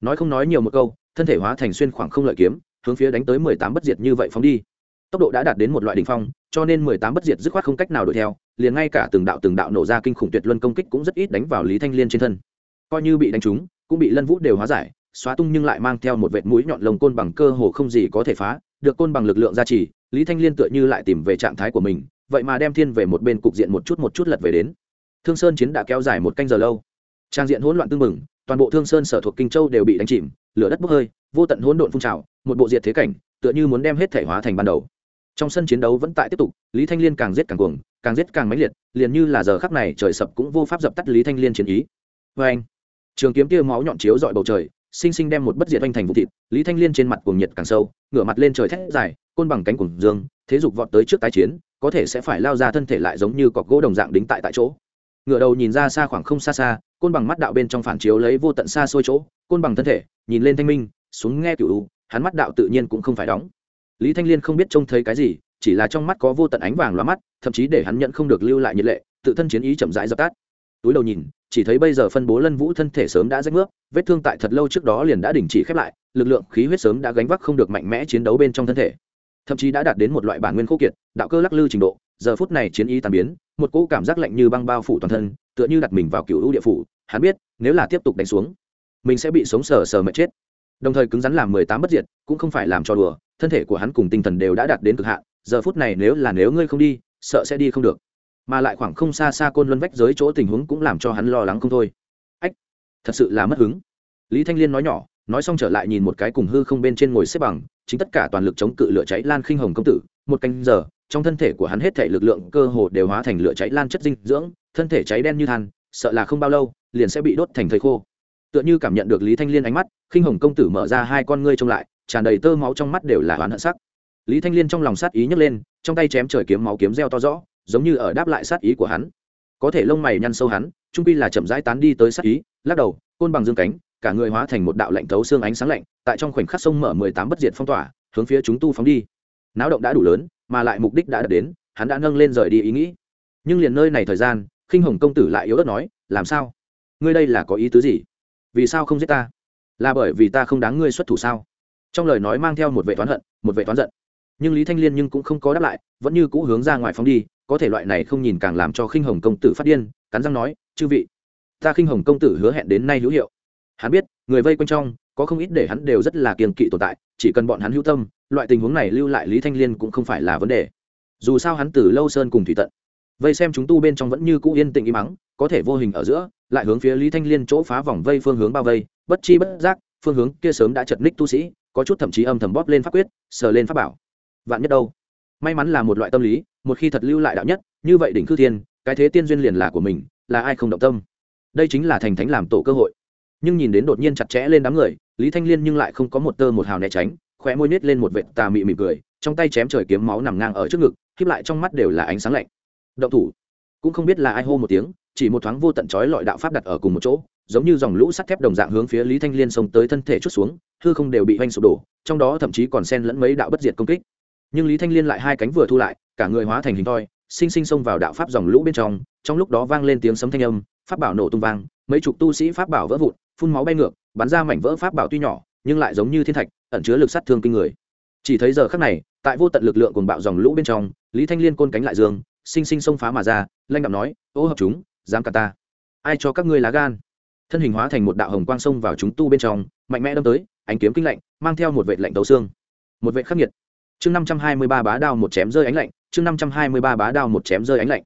Nói không nói nhiều một câu, thân thể hóa thành xuyên khoảng không lợi kiếm, hướng phía đánh tới mười tám bất diệt như vậy phóng đi tốc độ đã đạt đến một loại đ ỉ n h phong, cho nên mười tám bất diệt dứt khoát không cách nào đuổi theo, liền ngay cả từng đạo từng đạo nổ ra kinh khủng tuyệt luân công kích cũng rất ít đánh vào lý thanh liên trên thân. Coi như bị đánh trúng, cũng bị lân vũ đều hóa giải, xóa tung nhưng lại mang theo một vệt mũi nhọn lồng côn bằng cơ hồ không gì có thể phá, được côn bằng lực lượng gia trì, lý thanh liên tựa như lại tìm về trạng thái của mình, vậy mà đem thiên về một bên cục diện một chút một chút lật về đến. Thương sơn chiến đã kéo dài một canh giờ lâu. Trang diện hỗn loạn tưng mừng toàn bộ thương sơn sở thuộc kinh châu đều bị đánh chìm, lửa đất bốc hơi, vô tận hỗn độn phun trào, một bộ diệt thế cảnh, tựa như muốn đem hết thể hóa thành ban đầu trong sân chiến đấu vẫn tại tiếp tục, lý thanh liên càng giết càng cuồng, càng giết càng mãnh liệt, liền như là giờ khắc này trời sập cũng vô pháp dập tắt lý thanh liên chiến ý. Vê anh, trường kiếm tia máu nhọn chiếu dọi bầu trời, sinh sinh đem một bất diệt oanh thành vụ thịt, lý thanh liên trên mặt cuồng nhiệt càng sâu, ngửa mặt lên trời thét dài, côn bằng cánh cuồng dương, thế dục vọt tới trước tái chiến, có thể sẽ phải lao ra thân thể lại giống như cọc gỗ đồng dạng đính tại tại chỗ. Ngửa đầu nhìn ra xa khoảng không xa xa, côn bằng mắt đạo bên trong phản chiếu lấy vô tận xa xôi chỗ, côn bằng thân thể, nhìn lên thanh minh, xuống nghe cựu hắn mắt đạo tự nhiên cũng không phải đóng lý thanh liên không biết trông thấy cái gì, chỉ là trong mắt có vô tận ánh vàng loa mắt, thậm chí để hắn nhận không được lưu lại nhiệt lệ, tự thân chiến ý chậm rãi dập tắt. Túi đầu nhìn, chỉ thấy bây giờ phân bố lân vũ thân thể sớm đã rách nước, vết thương tại thật lâu trước đó liền đã đình chỉ khép lại, lực lượng khí huyết sớm đã gánh vác không được mạnh mẽ chiến đấu bên trong thân thể. Thậm chí đã đạt đến một loại bản nguyên khô kiệt, đạo cơ lắc lư trình độ, giờ phút này chiến ý tàn biến, một cỗ cảm giác lạnh như băng bao phủ toàn thân, tựa như đặt mình vào cựu ưu địa phủ, hắn biết, nếu là tiếp tục đánh xuống, mình sẽ bị sống sờ sờ mệt chết. Đồng thời cứng rắn làm mười tám bất diệt, cũng không phải làm cho đùa thân thể của hắn cùng tinh thần đều đã đạt đến cực hạn, giờ phút này nếu là nếu ngươi không đi, sợ sẽ đi không được. Mà lại khoảng không xa xa côn luân vách giới chỗ tình huống cũng làm cho hắn lo lắng không thôi. Ách, thật sự là mất hứng. Lý thanh liên nói nhỏ, nói xong trở lại nhìn một cái cùng hư không bên trên ngồi xếp bằng, chính tất cả toàn lực chống cự lửa cháy lan khinh hồng công tử. Một canh giờ, trong thân thể của hắn hết thể lực lượng cơ hồ đều hóa thành lửa cháy lan chất dinh dưỡng, thân thể cháy đen như than, sợ là không bao lâu, liền sẽ bị đốt thành thời khô. Tựa như cảm nhận được lý thanh liên ánh mắt, khinh hồng công tử mở ra hai con ngươi trông lại tràn đầy tơ máu trong mắt đều là oán hận sắc. Lý thanh liên trong lòng sát ý nhấc lên, trong tay chém trời kiếm máu kiếm reo to rõ, giống như ở đáp lại sát ý của hắn. Có thể lông mày nhăn sâu hắn, trung pi là chậm rãi tán đi tới sát ý, lắc đầu, côn bằng dương cánh, cả người hóa thành một đạo lạnh thấu xương ánh sáng lạnh, tại trong khoảnh khắc sông mở mười tám bất diệt phong tỏa, hướng phía chúng tu phóng đi. Náo động đã đủ lớn, mà lại mục đích đã đạt đến, hắn đã nâng lên rời đi ý nghĩ. Nhưng liền nơi này thời gian, khinh hồng công tử lại yếu ớt nói, làm sao? Ngươi đây là có ý tứ gì? Vì sao không giết ta? Là bởi vì ta không đáng ngươi xuất thủ sao? Trong lời nói mang theo một vệ toán hận, một vệ toán giận. Nhưng lý thanh liên nhưng cũng không có đáp lại, vẫn như cũ hướng ra ngoài phóng đi, có thể loại này không nhìn càng làm cho khinh hồng công tử phát điên, cắn răng nói, chư vị, ta khinh hồng công tử hứa hẹn đến nay hữu hiệu. Hắn biết, người vây quanh trong, có không ít để hắn đều rất là kiềng kỵ tồn tại, chỉ cần bọn hắn hữu tâm, loại tình huống này lưu lại lý thanh liên cũng không phải là vấn đề. Dù sao hắn từ lâu sơn cùng thủy tận, vây xem chúng tu bên trong vẫn như cũ yên tĩnh im mắng có thể vô hình ở giữa, lại hướng phía lý thanh liên chỗ phá vòng vây phương hướng bao vây, bất chi bất giác, phương hướng kia sớm đã chật ních tu sĩ có chút thậm chí âm thầm bóp lên pháp quyết, sờ lên pháp bảo. Vạn nhất đâu? May mắn là một loại tâm lý, một khi thật lưu lại đạo nhất, như vậy đỉnh cư thiên, cái thế tiên duyên liền là của mình, là ai không động tâm? Đây chính là thành thánh làm tổ cơ hội. Nhưng nhìn đến đột nhiên chặt chẽ lên đám người, lý thanh liên nhưng lại không có một tơ một hào né tránh, khóe môi nết lên một vệt tà mị mỉm cười, trong tay chém trời kiếm máu nằm ngang ở trước ngực khiếp lại trong mắt đều là ánh sáng lạnh. Động thủ. Cũng không biết là ai hô một tiếng, chỉ một thoáng vô tận chói lọi đạo pháp đặt ở cùng một chỗ giống như dòng lũ sắt thép đồng dạng hướng phía lý thanh liên xông tới thân thể chút xuống, hư không đều bị oanh sụp đổ, trong đó thậm chí còn xen lẫn mấy đạo bất diệt công kích. Nhưng lý thanh liên lại hai cánh vừa thu lại, cả người hóa thành hình thoi, sinh sinh xông vào đạo pháp dòng lũ bên trong trong lúc đó vang lên tiếng sấm thanh âm, pháp bảo nổ tung vang, mấy chục tu sĩ pháp bảo vỡ vụn, phun máu bay ngược, bắn ra mảnh vỡ pháp bảo tuy nhỏ, nhưng lại giống như thiên thạch, ẩn chứa lực sát thương kinh người. Chỉ thấy giờ khắc này, tại vô tận lực lượng cùng bạo dòng lũ bên trong, lý thanh liên côn cánh lại dương, sinh sinh xông phá mà ra, lanh đạm nói, ô hợp chúng, dám cả ta. Ai cho các ngươi lá gan? Thân hình hóa thành một đạo hồng quang sông vào chúng tu bên trong, mạnh mẽ đâm tới, ánh kiếm kinh lạnh, mang theo một vệ lạnh tấu xương. Một vệ khắc nghiệt. Chương năm trăm hai mươi ba bá đao một chém rơi ánh lạnh, chương năm trăm hai mươi ba bá đao một chém rơi ánh lạnh.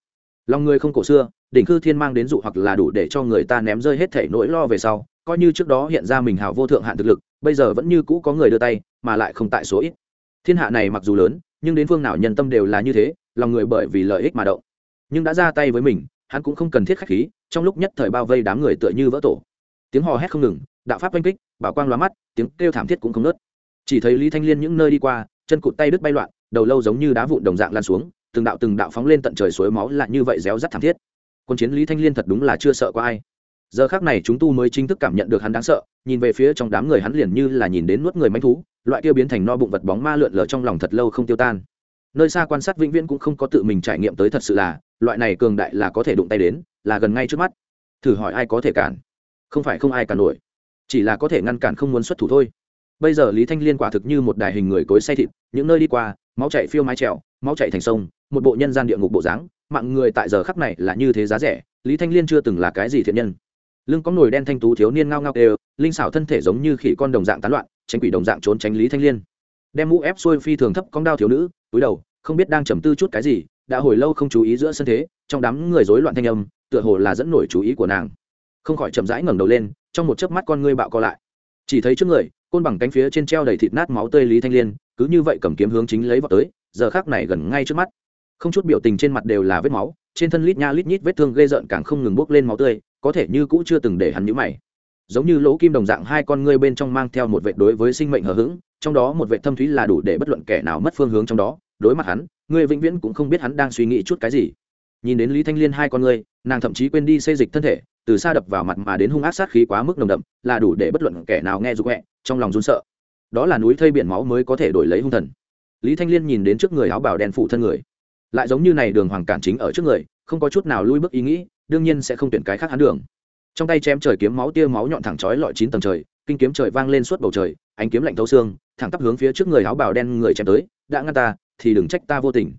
Lòng người không cổ xưa, đỉnh cư thiên mang đến dụ hoặc là đủ để cho người ta ném rơi hết thể nỗi lo về sau, coi như trước đó hiện ra mình hào vô thượng hạn thực lực, bây giờ vẫn như cũ có người đưa tay, mà lại không tại số ít. Thiên hạ này mặc dù lớn, nhưng đến phương nào nhân tâm đều là như thế, lòng người bởi vì lợi ích mà động. Nhưng đã ra tay với mình hắn cũng không cần thiết khách khí, trong lúc nhất thời bao vây đám người tựa như vỡ tổ. Tiếng hò hét không ngừng, đạo pháp oanh kích, bảo quang loa mắt, tiếng kêu thảm thiết cũng không nớt chỉ thấy lý thanh liên những nơi đi qua, chân cụt tay đứt bay loạn, đầu lâu giống như đá vụn đồng dạng lan xuống, từng đạo từng đạo phóng lên tận trời suối máu lại như vậy réo rắt thảm thiết. Quân chiến lý thanh liên thật đúng là chưa sợ có ai. Giờ khác này chúng tu mới chính thức cảm nhận được hắn đáng sợ, nhìn về phía trong đám người hắn liền như là nhìn đến nuốt người manh thú, loại kia biến thành no bụng vật bóng ma lượn lờ trong lòng thật lâu không tiêu tan nơi xa quan sát vĩnh viễn cũng không có tự mình trải nghiệm tới thật sự là, loại này cường đại là có thể đụng tay đến, là gần ngay trước mắt. Thử hỏi ai có thể cản? Không phải không ai cản nổi. Chỉ là có thể ngăn cản không muốn xuất thủ thôi. Bây giờ lý thanh liên quả thực như một đài hình người cối say thịt, những nơi đi qua, máu chạy phiêu mái trèo, máu chạy thành sông, một bộ nhân gian địa ngục bộ dáng, mạng người tại giờ khắc này là như thế giá rẻ, lý thanh liên chưa từng là cái gì thiện nhân. Lưng có nồi đen thanh tú thiếu niên ngao ngao đều, linh xảo thân thể giống như khỉ con đồng dạng tán loạn, tránh quỷ đồng dạng trốn tránh lý thanh liên đem mũ ép xuôi phi thường thấp cong đao thiếu nữ, túi đầu, không biết đang trầm tư chút cái gì, đã hồi lâu không chú ý giữa sân thế, trong đám người rối loạn thanh âm, tựa hồ là dẫn nổi chú ý của nàng. Không khỏi chậm rãi ngẩng đầu lên, trong một chớp mắt con ngươi bạo co lại. Chỉ thấy trước người, côn bằng cánh phía trên treo đầy thịt nát máu tươi lý thanh liên, cứ như vậy cầm kiếm hướng chính lấy vào tới, giờ khác này gần ngay trước mắt. Không chút biểu tình trên mặt đều là vết máu, trên thân lít nha lít nhít vết thương gây rợn càng không ngừng bốc lên máu tươi, có thể như cũ chưa từng để hắn nhũ mày. Giống như lỗ kim đồng dạng hai con ngươi bên trong mang theo một vệ đối với sinh mệnh hờ hững trong đó một vệ thâm thúy là đủ để bất luận kẻ nào mất phương hướng trong đó. Đối mặt hắn, ngươi vĩnh viễn cũng không biết hắn đang suy nghĩ chút cái gì. Nhìn đến lý thanh liên hai con ngươi, nàng thậm chí quên đi xây dịch thân thể, từ xa đập vào mặt mà đến hung ác sát khí quá mức nồng đậm, là đủ để bất luận kẻ nào nghe rụng hẹ trong lòng run sợ. Đó là núi thây biển máu mới có thể đổi lấy hung thần. Lý thanh liên nhìn đến trước người áo bảo đen phủ thân người. Lại giống như này đường hoàng cản chính ở trước người, không có chút nào lui bước ý nghĩ, đương nhiên sẽ không tuyển cái khác hắn đường. Trong tay chém trời kiếm máu tia máu nhọn thẳng chói lọi chín tầng trời kinh kiếm trời vang lên suốt bầu trời, ánh kiếm lạnh thấu xương, thẳng tắp hướng phía trước người áo bào đen người chém tới, đã ngăn ta, thì đừng trách ta vô tình.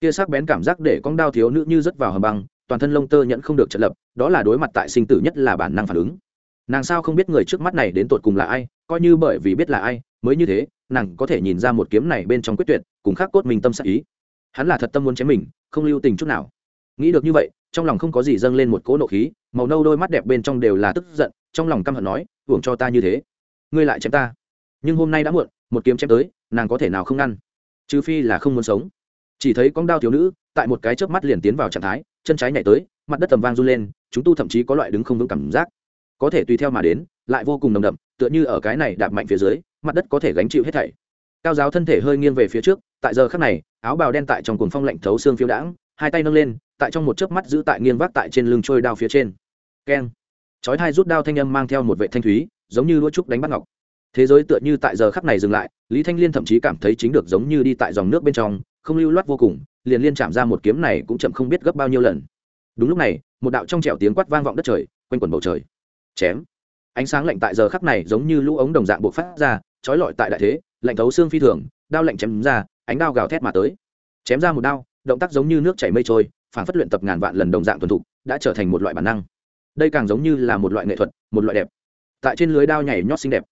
Kia sắc bén cảm giác để con đao thiếu nữ như rớt vào hầm băng, toàn thân lông tơ nhận không được trận lập, đó là đối mặt tại sinh tử nhất là bản năng phản ứng. Nàng sao không biết người trước mắt này đến tột cùng là ai, coi như bởi vì biết là ai, mới như thế, nàng có thể nhìn ra một kiếm này bên trong quyết tuyệt, cùng khắc cốt mình tâm sắc ý. Hắn là thật tâm muốn chém mình, không lưu tình chút nào. Nghĩ được như vậy, trong lòng không có gì dâng lên một cỗ nộ khí, màu nâu đôi mắt đẹp bên trong đều là tức giận trong lòng căm hận nói uổng cho ta như thế, ngươi lại chém ta. Nhưng hôm nay đã muộn, một kiếm chém tới, nàng có thể nào không ngăn? Trừ phi là không muốn sống. Chỉ thấy con đao thiếu nữ, tại một cái chớp mắt liền tiến vào trạng thái, chân trái nhảy tới, mặt đất tầm vang run lên, chúng tu thậm chí có loại đứng không vững cảm giác. Có thể tùy theo mà đến, lại vô cùng nồng đậm, tựa như ở cái này đạp mạnh phía dưới, mặt đất có thể gánh chịu hết thảy. Cao giáo thân thể hơi nghiêng về phía trước, tại giờ khắc này, áo bào đen tại trong cuồng phong lạnh thấu xương phiêu đãng, hai tay nâng lên, tại trong một chớp mắt giữ tại nghiêng vác tại trên lưng trôi đao phía trên. Keng chói thai rút đao thanh âm mang theo một vệ thanh thúy, giống như đua trúc đánh bắt ngọc. Thế giới tựa như tại giờ khắc này dừng lại, lý thanh liên thậm chí cảm thấy chính được giống như đi tại dòng nước bên trong, không lưu loát vô cùng, liền liên chạm ra một kiếm này cũng chậm không biết gấp bao nhiêu lần. Đúng lúc này, một đạo trong trẻo tiếng quát vang vọng đất trời, quanh quần bầu trời. Chém. Ánh sáng lạnh tại giờ khắc này giống như lũ ống đồng dạng buộc phát ra trói lọi tại đại thế, lạnh thấu xương phi thường, đao lạnh chém ra, ánh đao gào thét mà tới. Chém ra một đao, động tác giống như nước chảy mây trôi, phản phất luyện tập ngàn vạn lần đồng dạng thuần thục, đã trở thành một loại bản năng đây càng giống như là một loại nghệ thuật, một loại đẹp. Tại trên lưới đao nhảy nhót xinh đẹp.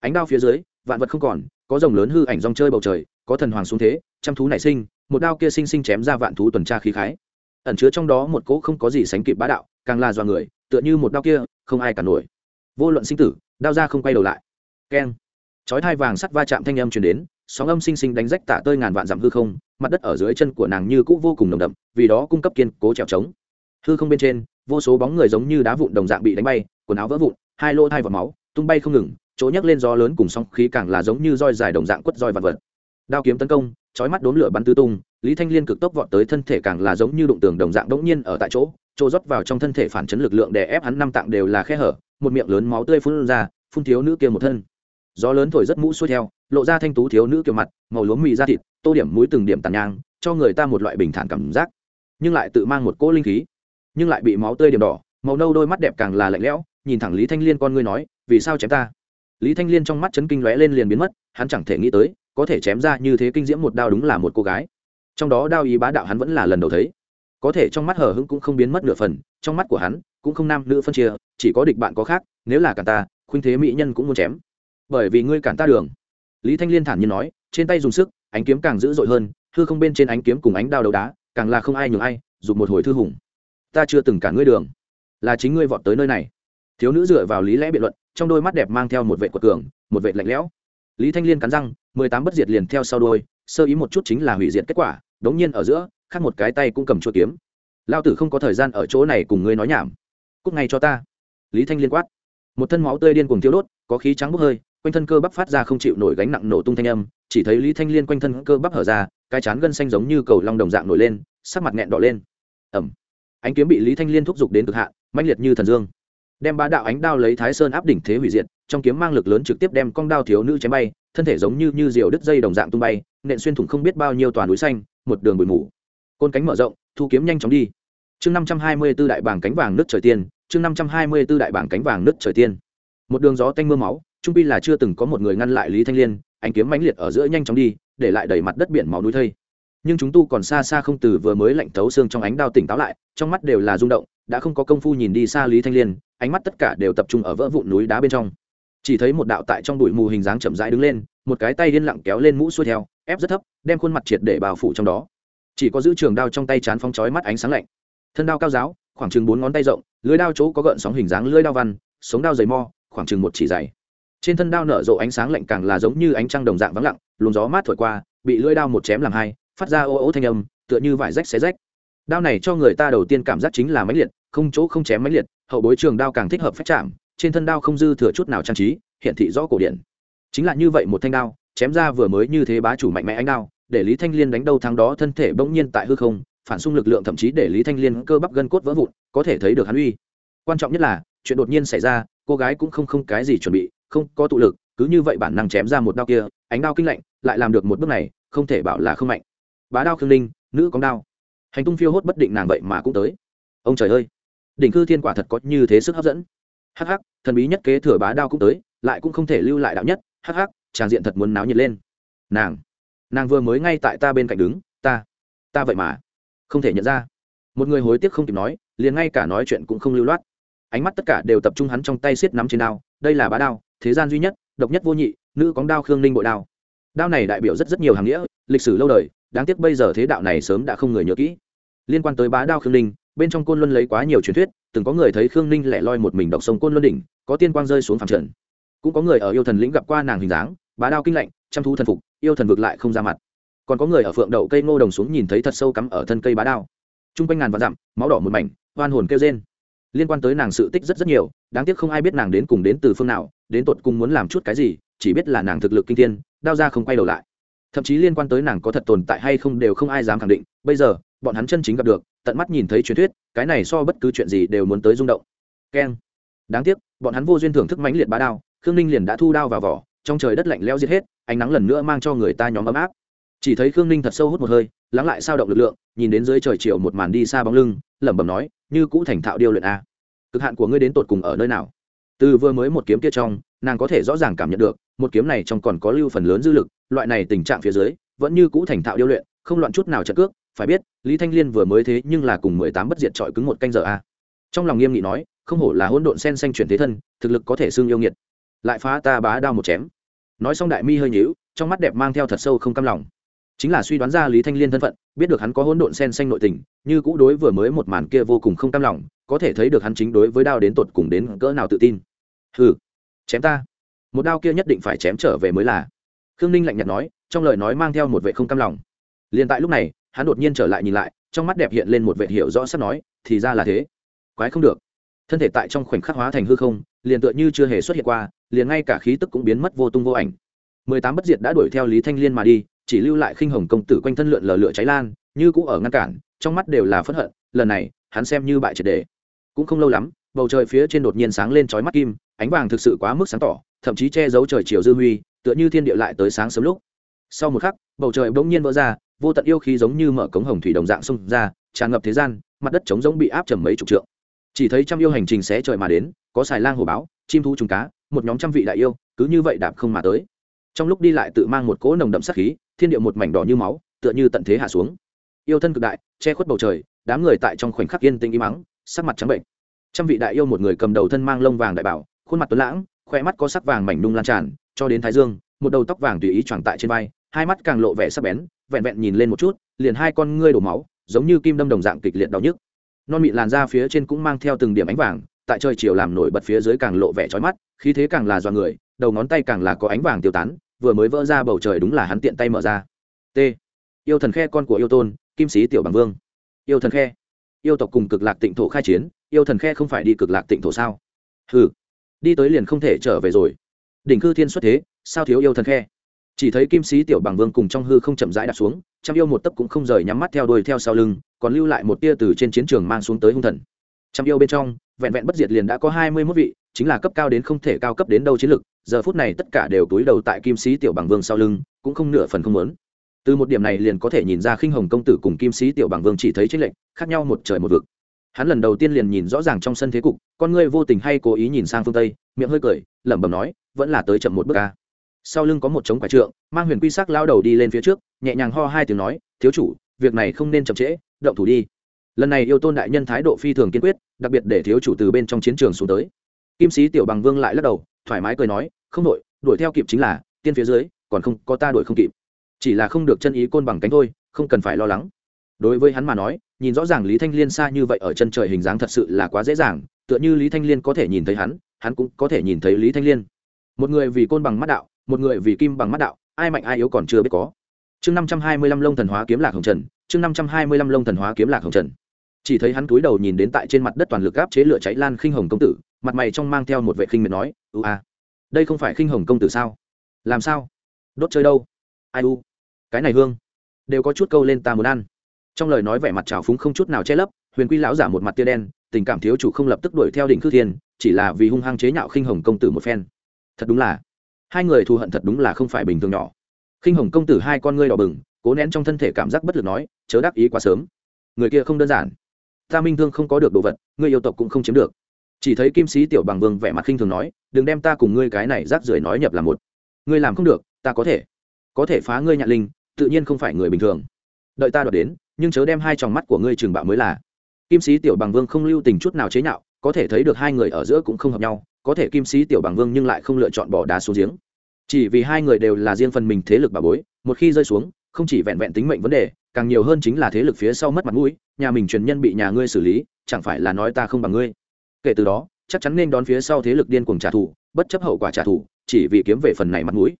Ánh đao phía dưới, vạn vật không còn, có rồng lớn hư ảnh rong chơi bầu trời, có thần hoàng xuống thế chăm thú nảy sinh, một đao kia sinh sinh chém ra vạn thú tuần tra khí khái. Ẩn chứa trong đó một cỗ không có gì sánh kịp bá đạo, càng là do người, tựa như một đao kia, không ai cả nổi. Vô luận sinh tử, đao ra không quay đầu lại. Keng. Chói thai vàng sắt va chạm thanh âm truyền đến, sóng âm sinh sinh đánh rách tả tơi ngàn vạn dặm hư không, mặt đất ở dưới chân của nàng như cũ vô cùng nồng đậm, vì đó cung cấp kiên cố trèo trống. Hư không bên trên vô số bóng người giống như đá vụn đồng dạng bị đánh bay, quần áo vỡ vụn, hai lô thai vào máu, tung bay không ngừng, chỗ nhấc lên gió lớn cùng sóng khí càng là giống như roi dài đồng dạng quất roi vật vật. Đao kiếm tấn công, chói mắt đốn lửa bắn tứ tung, lý thanh liên cực tốc vọt tới thân thể càng là giống như đụng tường đồng dạng đống nhiên ở tại chỗ chỗ rót vào trong thân thể phản chấn lực lượng để ép hắn năm tạng đều là khe hở, một miệng lớn máu tươi phun ra, phun thiếu nữ kia một thân. Gió lớn thổi rất mũ xuôi theo, lộ ra thanh tú thiếu nữ kiểu mặt, màu lúa mì da thịt, tô điểm mũi từng điểm tàn nhang, cho người ta một loại bình thản cảm giác, nhưng lại tự mang một cỗ linh khí nhưng lại bị máu tươi điểm đỏ, màu nâu đôi mắt đẹp càng là lạnh lẽo, nhìn thẳng lý thanh liên con ngươi nói, vì sao chém ta? Lý thanh liên trong mắt chấn kinh lóe lên liền biến mất, hắn chẳng thể nghĩ tới, có thể chém ra như thế kinh diễm một đao đúng là một cô gái. Trong đó đao ý bá đạo hắn vẫn là lần đầu thấy. Có thể trong mắt hờ hững cũng không biến mất nửa phần, trong mắt của hắn cũng không nam nữ phân chia, chỉ có địch bạn có khác, nếu là cả ta, khuynh thế mỹ nhân cũng muốn chém. Bởi vì ngươi cản ta đường. Lý thanh liên thản nhiên nói, trên tay dùng sức, ánh kiếm càng dữ dội hơn, hư không bên trên ánh kiếm cùng ánh đao đầu đá, càng là không ai nhường ai dùng một hồi thư hùng ta chưa từng cản ngươi đường. Là chính ngươi vọt tới nơi này. Thiếu nữ dựa vào lý lẽ biện luận, trong đôi mắt đẹp mang theo một vệ quật cường, một vệ lạnh lẽo. Lý thanh liên cắn răng, mười tám bất diệt liền theo sau đôi, sơ ý một chút chính là hủy diệt kết quả, đống nhiên ở giữa, khác một cái tay cũng cầm chua kiếm. Lao tử không có thời gian ở chỗ này cùng ngươi nói nhảm. Cúc ngay cho ta. Lý thanh liên quát. Một thân máu tươi điên cuồng thiếu đốt, có khí trắng bốc hơi, quanh thân cơ bắp phát ra không chịu nổi gánh nặng nổ tung thanh âm, chỉ thấy lý thanh liên quanh thân cơ bắp hở ra, cái chán gân xanh giống như cầu long đồng dạng nổi lên, sắc mặt nghẹn đỏ lên. Ẩm ánh kiếm bị lý thanh liên thúc giục đến cực hạn, mãnh liệt như thần dương. Đem bá đạo ánh đao lấy thái sơn áp đỉnh thế hủy diệt, trong kiếm mang lực lớn trực tiếp đem con đao thiếu nữ chém bay, thân thể giống như như diều đứt dây đồng dạng tung bay, nện xuyên thủng không biết bao nhiêu toàn núi xanh, một đường bụi mù. Côn cánh mở rộng, thu kiếm nhanh chóng đi. Chương năm trăm hai mươi b ố đại bảng cánh vàng nước trời tiên, chương năm trăm hai mươi b ố đại bảng cánh vàng nước trời tiên. Một đường gió tanh m ư a máu, trung pi là chưa từng có một người ngăn lại lý thanh liên, ánh kiếm mãnh liệt ở giữa nhanh chóng đi, để lại đầy mặt đất biển máu núi thây nhưng chúng tu còn xa xa không từ vừa mới lạnh thấu xương trong ánh đao tỉnh táo lại, trong mắt đều là rung động, đã không có công phu nhìn đi xa lý thanh liên, ánh mắt tất cả đều tập trung ở vỡ vụn núi đá bên trong. Chỉ thấy một đạo tại trong bụi mù hình dáng chậm rãi đứng lên, một cái tay điên lặng kéo lên mũ xuôi theo, ép rất thấp, đem khuôn mặt triệt để bao phủ trong đó. Chỉ có giữ trường đao trong tay chán phong chói mắt ánh sáng lạnh. Thân đao cao giáo, khoảng chừng bốn ngón tay rộng, lưới đao chỗ có gợn sóng hình dáng lưới đao văn, sống đao dày mo, khoảng chừng một chỉ dày. Trên thân đao nở rộ ánh sáng lạnh càng là giống như ánh trăng đồng dạng vắng lặng, luồng gió mát thổi qua, bị lưỡi đao một chém làm hai phát ra ô ô thanh âm, tựa như vải rách xé rách. Đao này cho người ta đầu tiên cảm giác chính là mãnh liệt, không chỗ không chém mãnh liệt, hậu bối trường đao càng thích hợp phép chạm, trên thân đao không dư thừa chút nào trang trí hiện thị rõ cổ điển. Chính là như vậy một thanh đao, chém ra vừa mới như thế bá chủ mạnh mẽ ánh đao, để lý thanh liên đánh đâu thắng đó thân thể bỗng nhiên tại hư không, phản xung lực lượng thậm chí để lý thanh liên cơ bắp gân cốt vỡ vụn, có thể thấy được hắn uy. Quan trọng nhất là, chuyện đột nhiên xảy ra, cô gái cũng không không cái gì chuẩn bị, không có tụ lực, cứ như vậy bản năng chém ra một đao kia, ánh đao kinh lạnh, lại làm được một bước này, không thể bảo là không mạnh bá đao khương linh, nữ cóng đao. Hành tung phiêu hốt bất định nàng vậy mà cũng tới. Ông trời ơi! Đỉnh cư thiên quả thật có như thế sức hấp dẫn. Hắc hắc, thần bí nhất kế thừa bá đao cũng tới, lại cũng không thể lưu lại đạo nhất. Hắc hắc tràng diện thật muốn náo nhiệt lên. Nàng nàng vừa mới ngay tại ta bên cạnh đứng, ta ta vậy mà không thể nhận ra. Một người hối tiếc không kịp nói, liền ngay cả nói chuyện cũng không lưu loát. Ánh mắt tất cả đều tập trung hắn trong tay xiết nắm trên đao, đây là bá đao, thế gian duy nhất, độc nhất vô nhị, nữ cóng đao khương ninh bội đao. Đao này đại biểu rất rất nhiều hàng nghĩa, lịch sử lâu đời đáng tiếc bây giờ thế đạo này sớm đã không người nhớ kỹ. Liên quan tới bá đao khương ninh, bên trong côn luân lấy quá nhiều truyền thuyết, từng có người thấy khương ninh lẻ loi một mình đọc sông côn luân đỉnh, có tiên quang rơi xuống phẳng trần. Cũng có người ở yêu thần lĩnh gặp qua nàng hình dáng, bá đao kinh lạnh, chăm thu thần phục, yêu thần vực lại không ra mặt. Còn có người ở phượng đậu cây ngô đồng xuống nhìn thấy thật sâu cắm ở thân cây bá đao. T r u n g quanh ngàn và dặm, máu đỏ một mảnh hoan hồn kêu rên. liên quan tới nàng sự tích rất rất nhiều, đáng tiếc không ai biết nàng đến cùng đến từ phương nào, đến tột cùng muốn làm chút cái gì, chỉ biết là nàng thực lực kinh thiên, đao ra không quay đầu lại thậm chí liên quan tới nàng có thật tồn tại hay không đều không ai dám khẳng định. Bây giờ, bọn hắn chân chính gặp được, tận mắt nhìn thấy truyền thuyết, cái này so bất cứ chuyện gì đều muốn tới rung động. Keng. Đáng tiếc, bọn hắn vô duyên thưởng thức mãnh liệt bá đao, khương ninh liền đã thu đao vào vỏ, trong trời đất lạnh leo giết hết, ánh nắng lần nữa mang cho người ta nhóm ấm áp. Chỉ thấy khương ninh thật sâu hút một hơi, lắng lại sao động lực lượng, nhìn đến dưới trời chiều một màn đi xa bóng lưng, lẩm bẩm nói, như cũ thành thạo điêu luyện a. Cực hạn của ngươi đến tột cùng ở nơi nào? Từ vừa mới một kiếm kia trong nàng có thể rõ ràng cảm nhận được, một kiếm này trong còn có lưu phần lớn dư lực, loại này tình trạng phía dưới, vẫn như cũ thành thạo điêu luyện, không loạn chút nào trận cước, phải biết, lý thanh liên vừa mới thế nhưng là cùng mười tám bất diệt trọi cứng một canh giờ a. Trong lòng nghiêm nghị nói, không hổ là hỗn độn sen xanh chuyển thế thân, thực lực có thể xương yêu nghiệt. Lại phá ta bá đao một chém. Nói xong đại mi hơi nhíu, trong mắt đẹp mang theo thật sâu không cam lòng. Chính là suy đoán ra lý thanh liên thân phận, biết được hắn có hỗn độn sen xanh nội tình, như cũ đối vừa mới một màn kia vô cùng không cam lòng, có thể thấy được hắn chính đối với đao đến tột cùng đến cỡ nào tự tin. Hừ chém ta. Một đao kia nhất định phải chém trở về mới là. Khương ninh lạnh nhạt nói, trong lời nói mang theo một vệ không cam lòng. Liền tại lúc này, hắn đột nhiên trở lại nhìn lại, trong mắt đẹp hiện lên một vệ hiểu rõ sắp nói, thì ra là thế. Quái không được. Thân thể tại trong khoảnh khắc hóa thành hư không, liền tựa như chưa hề xuất hiện qua, liền ngay cả khí tức cũng biến mất vô tung vô ảnh. Mười tám bất diệt đã đuổi theo lý thanh liên mà đi, chỉ lưu lại khinh hồng công tử quanh thân lượn lờ lửa cháy lan, như cũ ở ngăn cản, trong mắt đều là phẫn hận, lần này, hắn xem như bại triệt đề. Cũng không lâu lắm bầu trời phía trên đột nhiên sáng lên chói mắt kim, ánh vàng thực sự quá mức sáng tỏ, thậm chí che giấu trời chiều dư huy, tựa như thiên địa lại tới sáng sớm lúc. Sau một khắc, bầu trời bỗng nhiên vỡ ra, vô tận yêu khí giống như mở cống hồng thủy đồng dạng xông ra, tràn ngập thế gian, mặt đất trống giống bị áp trầm mấy chục trượng. Chỉ thấy trăm yêu hành trình xé trời mà đến, có xài lang hồ báo, chim thu trùng cá, một nhóm trăm vị đại yêu, cứ như vậy đạp không mà tới. Trong lúc đi lại tự mang một cỗ nồng đậm sát khí, thiên địa một mảnh đỏ như máu, tựa như tận thế hạ xuống. Yêu thân cực đại, che khuất bầu trời, đám người tại trong khoảnh khắc yên tĩnh im mắng sắc mặt trắng bệnh trăm vị đại yêu một người cầm đầu thân mang lông vàng đại bảo, khuôn mặt tuấn lãng khoe mắt có sắc vàng mảnh nung lan tràn, cho đến thái dương, một đầu tóc vàng tùy ý choàng tại trên vai, hai mắt càng lộ vẻ sắc bén, vẹn vẹn nhìn lên một chút, liền hai con ngươi đổ máu, giống như kim đâm đồng dạng kịch liệt đau nhức. Non mịn làn da phía trên cũng mang theo từng điểm ánh vàng, tại trời chiều làm nổi bật phía dưới càng lộ vẻ trói mắt, khí thế càng là do người, đầu ngón tay càng là có ánh vàng tiêu tán, vừa mới vỡ ra bầu trời đúng là hắn tiện tay mở ra. T. Yêu thần khe con của yêu tôn, kim sĩ tiểu bằng vương. Yêu thần khe. Yêu tộc cùng cực lạc tịnh thổ khai chiến yêu thần khe không phải đi cực lạc tịnh thổ sao? Hừ, đi tới liền không thể trở về rồi. Đỉnh cư thiên xuất thế sao thiếu yêu thần khe? Chỉ thấy kim sĩ tiểu bằng vương cùng trong hư không chậm rãi đặt xuống trăm yêu một tấc cũng không rời nhắm mắt theo đuôi theo sau lưng còn lưu lại một tia từ trên chiến trường mang xuống tới hung thần. Trăm yêu bên trong vẹn vẹn bất diệt liền đã có hai mươi mốt vị chính là cấp cao đến không thể cao cấp đến đâu chiến lực giờ phút này tất cả đều túi đầu tại kim sĩ tiểu bằng vương sau lưng cũng không nửa phần không lớn từ một điểm này liền có thể nhìn ra khinh hồng công tử cùng kim sĩ tiểu bằng vương chỉ thấy tranh lệch khác nhau một trời một vực hắn lần đầu tiên liền nhìn rõ ràng trong sân thế cục, con ngươi vô tình hay cố ý nhìn sang phương tây, miệng hơi cười, lẩm bẩm nói, vẫn là tới chậm một bước ca sau lưng có một trống quả trượng, mang huyền quy sắc lao đầu đi lên phía trước, nhẹ nhàng ho hai tiếng nói, thiếu chủ, việc này không nên chậm trễ, động thủ đi. Lần này yêu tôn đại nhân thái độ phi thường kiên quyết, đặc biệt để thiếu chủ từ bên trong chiến trường xuống tới. Kim sĩ tiểu bằng vương lại lắc đầu, thoải mái cười nói, không đội đuổi theo kịp chính là, tiên phía dưới, còn không có ta đuổi không kịp. Chỉ là không được chân ý côn bằng cánh thôi, không cần phải lo lắng đối với hắn mà nói, nhìn rõ ràng lý thanh liên xa như vậy ở chân trời hình dáng thật sự là quá dễ dàng, tựa như lý thanh liên có thể nhìn thấy hắn hắn cũng có thể nhìn thấy lý thanh liên. Một người vì côn bằng mắt đạo, một người vì kim bằng mắt đạo, ai mạnh ai yếu còn chưa biết có. Chương năm trăm hai mươi lăm lông thần hóa kiếm lạc hồng trần, chương năm trăm hai mươi lăm lông thần hóa kiếm lạc hồng trần. Chỉ thấy hắn cúi đầu nhìn đến tại trên mặt đất toàn lực áp chế lửa cháy lan khinh hồng công tử, mặt mày trong mang theo một vệ khinh miệt nói ưu a, đây không phải khinh hồng công tử sao? Làm sao? Đốt chơi đâu? Ai u? Cái này hương, đều có chút câu lên ta muốn ăn trong lời nói vẻ mặt trào phúng không chút nào che lấp, huyền quy lão giả một mặt tia đen, tình cảm thiếu chủ không lập tức đuổi theo đỉnh khư thiên, chỉ là vì hung hăng chế nhạo khinh hồng công tử một phen. Thật đúng là, hai người thù hận thật đúng là không phải bình thường nhỏ. Khinh hồng công tử hai con ngươi đỏ bừng, cố nén trong thân thể cảm giác bất lực nói, chớ đắc ý quá sớm. Người kia không đơn giản. Ta minh thương không có được đồ vật ngươi yêu tộc cũng không chiếm được. Chỉ thấy kim sĩ tiểu bằng vương vẻ mặt khinh thường nói, đừng đem ta cùng ngươi cái này rác rưởi nói nhập là một. Ngươi làm không được, ta có thể. Có thể phá ngươi nhạn linh, tự nhiên không phải người bình thường. Đợi ta đoạt đến nhưng chớ đem hai tròng mắt của ngươi trường bạo mới là. Kim sĩ tiểu bằng vương không lưu tình chút nào chế nhạo, có thể thấy được hai người ở giữa cũng không hợp nhau, có thể kim sĩ tiểu bằng vương nhưng lại không lựa chọn bỏ đá xuống giếng. Chỉ vì hai người đều là riêng phần mình thế lực bà bối, một khi rơi xuống, không chỉ vẹn vẹn tính mệnh vấn đề, càng nhiều hơn chính là thế lực phía sau mất mặt mũi, nhà mình truyền nhân bị nhà ngươi xử lý, chẳng phải là nói ta không bằng ngươi. Kể từ đó, chắc chắn nên đón phía sau thế lực điên cuồng trả thù, bất chấp hậu quả trả thù, chỉ vì kiếm về phần này mặt mũi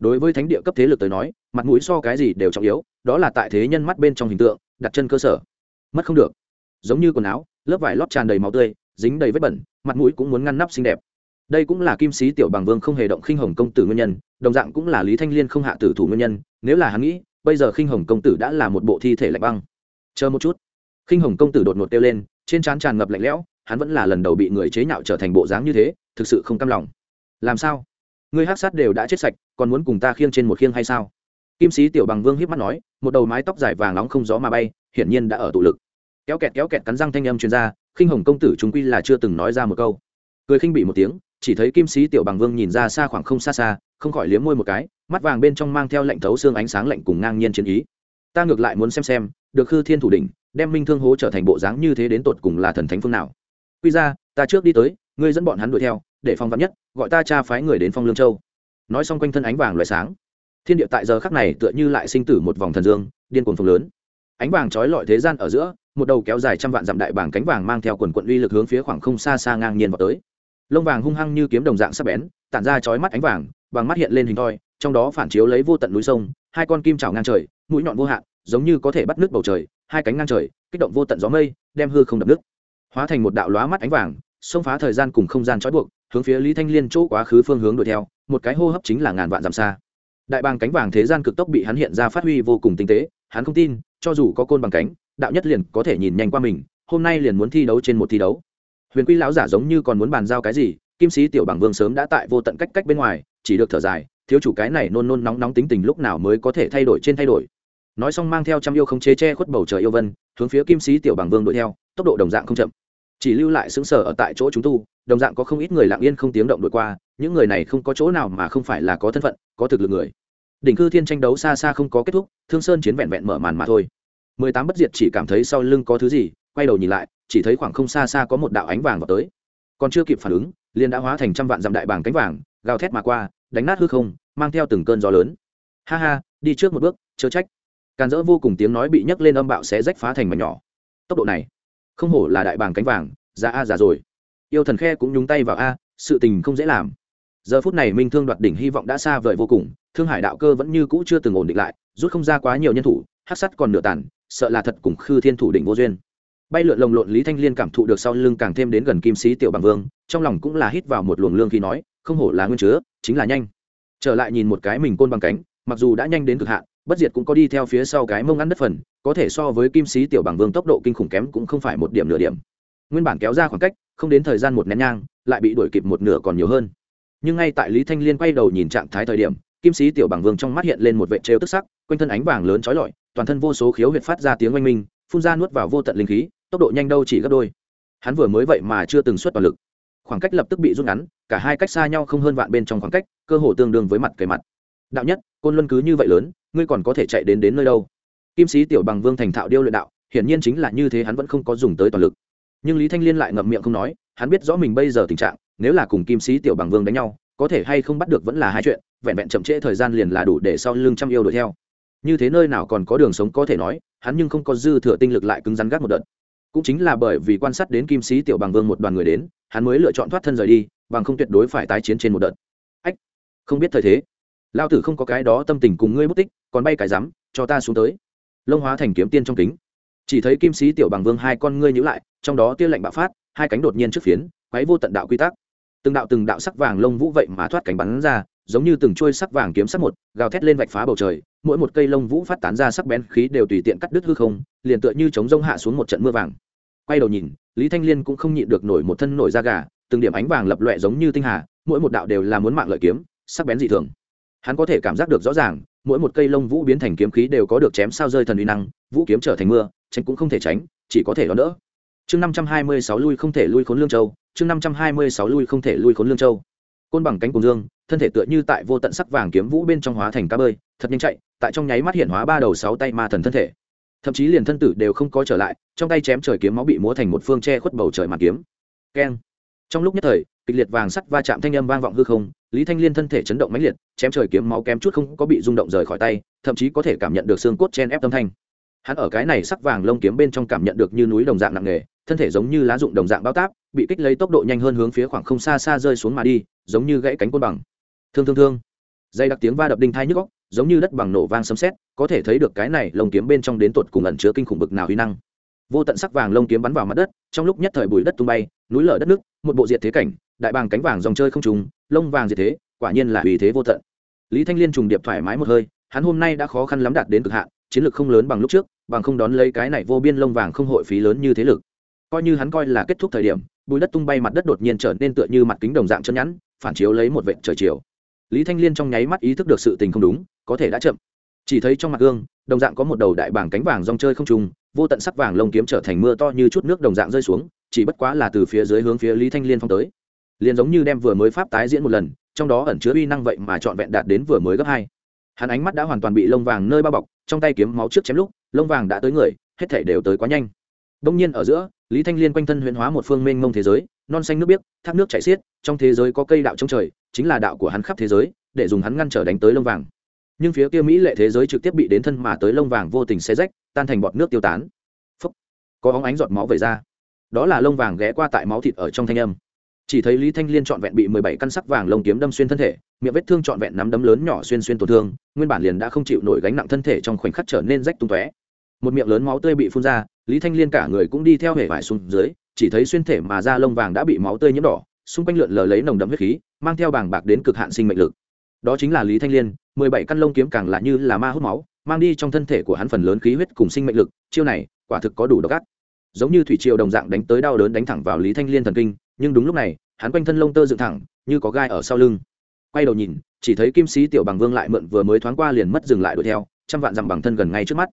đối với thánh địa cấp thế lực tới nói, mặt mũi so cái gì đều trọng yếu, đó là tại thế nhân mắt bên trong hình tượng, đặt chân cơ sở. Mất không được. Giống như quần áo, lớp vải lót tràn đầy máu tươi, dính đầy vết bẩn, mặt mũi cũng muốn ngăn nắp xinh đẹp. Đây cũng là kim sĩ tiểu bằng vương không hề động khinh hồng công tử nguyên nhân, đồng dạng cũng là lý thanh liên không hạ tử thủ nguyên nhân, nếu là hắn nghĩ, bây giờ khinh hồng công tử đã là một bộ thi thể lạnh băng. Chờ một chút. Khinh hồng công tử đột ngột kêu lên, trên trán tràn ngập lạnh lẽo, hắn vẫn là lần đầu bị người chế nhạo trở thành bộ dáng như thế, thực sự không cam lòng. Làm sao? Ngươi hát sát đều đã chết sạch, còn muốn cùng ta khiêng trên một khiêng hay sao? Kim sĩ tiểu bằng vương hiếp mắt nói, một đầu mái tóc dài vàng nóng không gió mà bay, hiển nhiên đã ở tụ lực. Kéo kẹt kéo kẹt cắn răng thanh âm chuyên gia khinh hồng công tử chúng quy là chưa từng nói ra một câu. Cười khinh bị một tiếng, chỉ thấy kim sĩ tiểu bằng vương nhìn ra xa khoảng không xa xa, không khỏi liếm môi một cái, mắt vàng bên trong mang theo lệnh thấu xương ánh sáng lạnh cùng ngang nhiên chiến ý. Ta ngược lại muốn xem xem, được khư thiên thủ đỉnh, đem minh thương hố trở thành bộ dáng như thế đến tột cùng là thần thánh phương nào. Quy ra, ta trước đi tới ngươi dẫn bọn hắn đuổi theo, để phong vắn nhất, gọi ta cha phái người đến phong lương châu. Nói xong quanh thân ánh vàng loại sáng. Thiên địa tại giờ khắc này tựa như lại sinh tử một vòng thần dương, điên cuồng phồng lớn. Ánh vàng trói lọi thế gian ở giữa, một đầu kéo dài trăm vạn dặm đại bảng cánh vàng mang theo quần quận uy lực hướng phía khoảng không xa xa ngang nhiên vào tới. Lông vàng hung hăng như kiếm đồng dạng sắc bén, tản ra chói mắt ánh vàng bằng mắt hiện lên hình thoi, trong đó phản chiếu lấy vô tận núi sông, hai con kim trào ngang trời, mũi nhọn vô hạn, giống như có thể bắt nước bầu trời, hai cánh ngang trời, kích động vô tận gió mây, đem hư không đập nước hóa thành một đạo lóa mắt ánh vàng xông phá thời gian cùng không gian trói buộc, hướng phía lý thanh liên chỗ quá khứ phương hướng đuổi theo, một cái hô hấp chính là ngàn vạn dặm xa. Đại bàng cánh vàng thế gian cực tốc bị hắn hiện ra phát huy vô cùng tinh tế, hắn không tin, cho dù có côn bằng cánh, đạo nhất liền có thể nhìn nhanh qua mình, hôm nay liền muốn thi đấu trên một thi đấu. Huyền quy lão giả giống như còn muốn bàn giao cái gì, kim sĩ tiểu bằng vương sớm đã tại vô tận cách cách bên ngoài, chỉ được thở dài, thiếu chủ cái này nôn nôn nóng nóng tính tình lúc nào mới có thể thay đổi trên thay đổi. Nói xong mang theo trăm yêu không chế che khuất bầu trời yêu vân, hướng phía kim sĩ tiểu bằng vương đuổi theo, tốc độ đồng dạng không chậm chỉ lưu lại xứng sở ở tại chỗ chúng tu, đồng dạng có không ít người lặng yên không tiếng động đuổi qua, những người này không có chỗ nào mà không phải là có thân phận, có thực lực người. Đỉnh cư thiên tranh đấu xa xa không có kết thúc, thương sơn chiến vẹn vẹn mở màn mà thôi. Mười tám bất diệt chỉ cảm thấy sau lưng có thứ gì, quay đầu nhìn lại, chỉ thấy khoảng không xa xa có một đạo ánh vàng vào tới. Còn chưa kịp phản ứng, liền đã hóa thành trăm vạn dặm đại bàng cánh vàng, gào thét mà qua, đánh nát hư không, mang theo từng cơn gió lớn. Ha ha, đi trước một bước, chớ trách. Càn dỡ vô cùng tiếng nói bị nhấc lên âm bạo sẽ rách phá thành mảnh nhỏ. Tốc độ này không hổ là đại bàng cánh vàng ra a già rồi. Yêu thần khe cũng nhúng tay vào a, sự tình không dễ làm. Giờ phút này minh thương đoạt đỉnh hy vọng đã xa vời vô cùng, thương hải đạo cơ vẫn như cũ chưa từng ổn định lại, rút không ra quá nhiều nhân thủ hát sắt còn nửa tàn, sợ là thật cùng khư thiên thủ đỉnh vô duyên. Bay lượn lồng lộn lý thanh liên cảm thụ được sau lưng càng thêm đến gần kim sĩ tiểu bằng vương, trong lòng cũng là hít vào một luồng lương khi nói, không hổ là nguyên chứa, chính là nhanh. Trở lại nhìn một cái mình côn bằng cánh, mặc dù đã nhanh đến cực hạn bất diệt cũng có đi theo phía sau cái mông ăn đất phần, có thể so với kim sĩ tiểu bằng vương tốc độ kinh khủng kém cũng không phải một điểm nửa điểm. Nguyên bản kéo ra khoảng cách, không đến thời gian một nén nhang, lại bị đuổi kịp một nửa còn nhiều hơn. Nhưng ngay tại lý thanh liên quay đầu nhìn trạng thái thời điểm, kim sĩ tiểu bằng vương trong mắt hiện lên một vệ trêu tức sắc, quanh thân ánh vàng lớn trói lọi, toàn thân vô số khiếu huyệt phát ra tiếng oanh minh, phun ra nuốt vào vô tận linh khí, tốc độ nhanh đâu chỉ gấp đôi. Hắn vừa mới vậy mà chưa từng xuất toàn lực. Khoảng cách lập tức bị rút ngắn, cả hai cách xa nhau không hơn vạn bên trong khoảng cách, cơ hồ tương đương với mặt kề mặt. Đạo nhất, côn luân cứ như vậy lớn ngươi còn có thể chạy đến đến nơi đâu? Kim sĩ tiểu bằng vương thành thạo điêu luyện đạo, hiển nhiên chính là như thế hắn vẫn không có dùng tới toàn lực. Nhưng lý thanh liên lại ngậm miệng không nói, hắn biết rõ mình bây giờ tình trạng, nếu là cùng kim sĩ tiểu bằng vương đánh nhau, có thể hay không bắt được vẫn là hai chuyện, vẹn vẹn chậm trễ thời gian liền là đủ để sau lưng trăm yêu đuổi theo. Như thế nơi nào còn có đường sống có thể nói, hắn nhưng không có dư thừa tinh lực lại cứng rắn gác một đợt. Cũng chính là bởi vì quan sát đến kim sĩ tiểu bằng vương một đoàn người đến, hắn mới lựa chọn thoát thân rời đi, bằng không tuyệt đối phải tái chiến trên một đợt. Ách, không biết thời thế lao tử không có cái đó tâm tình cùng ngươi mất tích, còn bay cái rắm, cho ta xuống tới. Lông hóa thành kiếm tiên trong kính. Chỉ thấy kim sĩ tiểu bằng vương hai con ngươi nhữ lại, trong đó tia lạnh bạo phát, hai cánh đột nhiên trước phiến quáy vô tận đạo quy tắc. Từng đạo từng đạo sắc vàng lông vũ vậy mà thoát cánh bắn ra, giống như từng trôi sắc vàng kiếm sắc một, gào thét lên vạch phá bầu trời, mỗi một cây lông vũ phát tán ra sắc bén khí đều tùy tiện cắt đứt hư không, liền tựa như chống rông hạ xuống một trận mưa vàng. Quay đầu nhìn, lý thanh liên cũng không nhịn được nổi một thân nổi da gà, từng điểm ánh vàng lập loẹ giống như tinh hà, mỗi một đạo đều là muốn mạng lợi kiếm, sắc bén dị thường hắn có thể cảm giác được rõ ràng, mỗi một cây lông vũ biến thành kiếm khí đều có được chém sao rơi thần uy năng, vũ kiếm trở thành mưa, tránh cũng không thể tránh, chỉ có thể đón đỡ. Chương năm trăm hai mươi sáu lui không thể lui khốn lương châu, chương năm trăm hai mươi sáu lui không thể lui khốn lương châu. Côn bằng cánh cùng dương, thân thể tựa như tại vô tận sắc vàng kiếm vũ bên trong hóa thành cá bơi, thật nhanh chạy, tại trong nháy mắt hiện hóa ba đầu sáu tay ma thần thân thể. Thậm chí liền thân tử đều không có trở lại, trong tay chém trời kiếm máu bị múa thành một phương che khuất bầu trời màn kiếm. Keng trong lúc nhất thời, kịch liệt vàng sắt va chạm thanh âm vang vọng hư không, lý thanh liên thân thể chấn động mãnh liệt, chém trời kiếm máu kém chút không có bị rung động rời khỏi tay, thậm chí có thể cảm nhận được xương cốt chen ép tâm thanh. Hắn ở cái này sắc vàng lông kiếm bên trong cảm nhận được như núi đồng dạng nặng nề, thân thể giống như lá dụng đồng dạng bao táp, bị kích lấy tốc độ nhanh hơn hướng phía khoảng không xa xa rơi xuống mà đi, giống như gãy cánh côn bằng. Thương thương thương. Dây đặc tiếng va đập đinh thai nhức góc giống như đất bằng nổ vang sấm sét, có thể thấy được cái này lông kiếm bên trong đến tột cùng ẩn chứa kinh khủng bực nào huy năng vô tận sắc vàng lông kiếm bắn vào mặt đất, trong lúc nhất thời bụi đất tung bay, núi lở đất nước, một bộ diệt thế cảnh, đại bàng cánh vàng dòng chơi không trùng, lông vàng diệt thế, quả nhiên là uy thế vô tận. Lý thanh liên trùng điệp thoải mái một hơi, hắn hôm nay đã khó khăn lắm đạt đến cực hạn, chiến lược không lớn bằng lúc trước, bằng không đón lấy cái này vô biên lông vàng không hội phí lớn như thế lực. Coi như hắn coi là kết thúc thời điểm bùi đất tung bay mặt đất đột nhiên trở nên tựa như mặt kính đồng dạng chân nhẵn, phản chiếu lấy một vệt trời chiều. Lý thanh liên trong nháy mắt ý thức được sự tình không đúng, có thể đã chậm. Chỉ thấy trong mặt gương, đồng dạng có một đầu đại bảng cánh vàng rong chơi không trùng vô tận sắc vàng lông kiếm trở thành mưa to như chút nước đồng dạng rơi xuống, chỉ bất quá là từ phía dưới hướng phía lý thanh liên phong tới. Liền giống như đem vừa mới pháp tái diễn một lần, trong đó ẩn chứa uy năng vậy mà trọn vẹn đạt đến vừa mới gấp hai. Hắn ánh mắt đã hoàn toàn bị lông vàng nơi bao bọc, trong tay kiếm máu trước chém lúc, lông vàng đã tới người, hết thể đều tới quá nhanh. Đông nhiên ở giữa, lý thanh liên quanh thân huyễn hóa một phương mênh mông thế giới, non xanh nước biếc, thác nước chảy xiết, trong thế giới có cây đạo trong trời, chính là đạo của hắn khắp thế giới, để dùng hắn ngăn trở đánh tới lông vàng nhưng phía kia mỹ lệ thế giới trực tiếp bị đến thân mà tới lông vàng vô tình xé rách, tan thành bọt nước tiêu tán. Phúc. có óng ánh giọt máu về ra. Đó là lông vàng ghé qua tại máu thịt ở trong thanh âm. Chỉ thấy lý thanh liên trọn vẹn bị mười bảy căn sắc vàng lông kiếm đâm xuyên thân thể, miệng vết thương trọn vẹn nắm đấm lớn nhỏ xuyên xuyên tổn thương, nguyên bản liền đã không chịu nổi gánh nặng thân thể trong khoảnh khắc trở nên rách tung tóe. Một miệng lớn máu tươi bị phun ra, lý thanh liên cả người cũng đi theo hệ vải xuống dưới, chỉ thấy xuyên thể mà da lông vàng đã bị máu tươi nhiễm đỏ, xung quanh lượn lờ lấy nồng đậm huyết khí, mang theo bàng bạc đến cực hạn sinh mệnh lực đó chính là lý thanh liên, mười bảy căn lông kiếm càng là như là ma hút máu, mang đi trong thân thể của hắn phần lớn khí huyết cùng sinh mệnh lực, chiêu này, quả thực có đủ độc ác. Giống như thủy triều đồng dạng đánh tới đau đớn đánh thẳng vào lý thanh liên thần kinh, nhưng đúng lúc này, hắn quanh thân lông tơ dựng thẳng, như có gai ở sau lưng. Quay đầu nhìn, chỉ thấy kim sĩ tiểu bằng vương lại mượn vừa mới thoáng qua liền mất dừng lại đuổi theo, trăm vạn dặm bằng thân gần ngay trước mắt.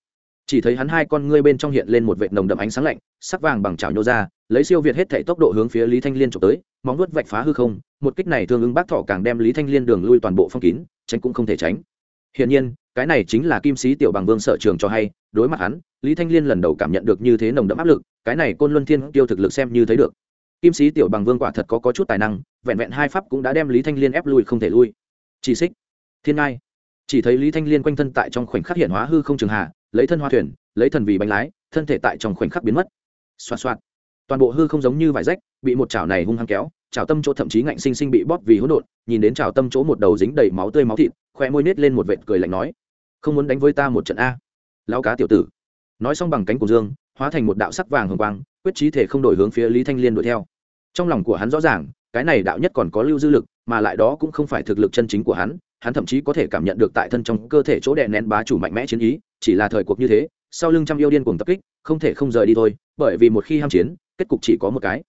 Chỉ thấy hắn hai con ngươi bên trong hiện lên một vệt nồng đậm ánh sáng lạnh sắc vàng bằng chảo nhô ra lấy siêu việt hết thảy tốc độ hướng phía lý thanh liên trộm tới móng vuốt vạch phá hư không một kích này thường ứng bác thọ càng đem lý thanh liên đường lui toàn bộ phong kín tránh cũng không thể tránh. Hiển nhiên cái này chính là kim sĩ tiểu bằng vương sở trường cho hay đối mặt hắn lý thanh liên lần đầu cảm nhận được như thế nồng đậm áp lực cái này côn luân thiên tiêu thực lực xem như thấy được. Kim sĩ tiểu bằng vương quả thật có, có chút tài năng vẹn vẹn hai pháp cũng đã đem lý thanh liên ép lui không thể lui. Chỉ xích. Thiên ngai. Chỉ thấy lý thanh liên quanh thân tại trong khoảnh khắc hiện hóa hư không trường hạ lấy thân hoa thuyền lấy thần vì bánh lái thân thể tại trong khoảnh khắc biến mất xoạt xoạt. Toàn bộ hư không giống như vải rách, bị một chảo này hung hăng kéo, chảo tâm chỗ thậm chí ngạnh sinh sinh bị bóp vì hỗn độn, nhìn đến chảo tâm chỗ một đầu dính đầy máu tươi máu thịt khoe môi nết lên một vệt cười lạnh nói, không muốn đánh với ta một trận a. Lao cá tiểu tử. Nói xong bằng cánh của dương, hóa thành một đạo sắc vàng hồng quang, quyết trí thể không đổi hướng phía lý thanh liên đuổi theo. Trong lòng của hắn rõ ràng, cái này đạo nhất còn có lưu dư lực, mà lại đó cũng không phải thực lực chân chính của hắn hắn thậm chí có thể cảm nhận được tại thân trong cơ thể chỗ đè nén bá chủ mạnh mẽ chiến ý chỉ là thời cuộc như thế, sau lưng trăm yêu điên cuồng tập kích, không thể không rời đi thôi, bởi vì một khi ham chiến, kết cục chỉ có một cái.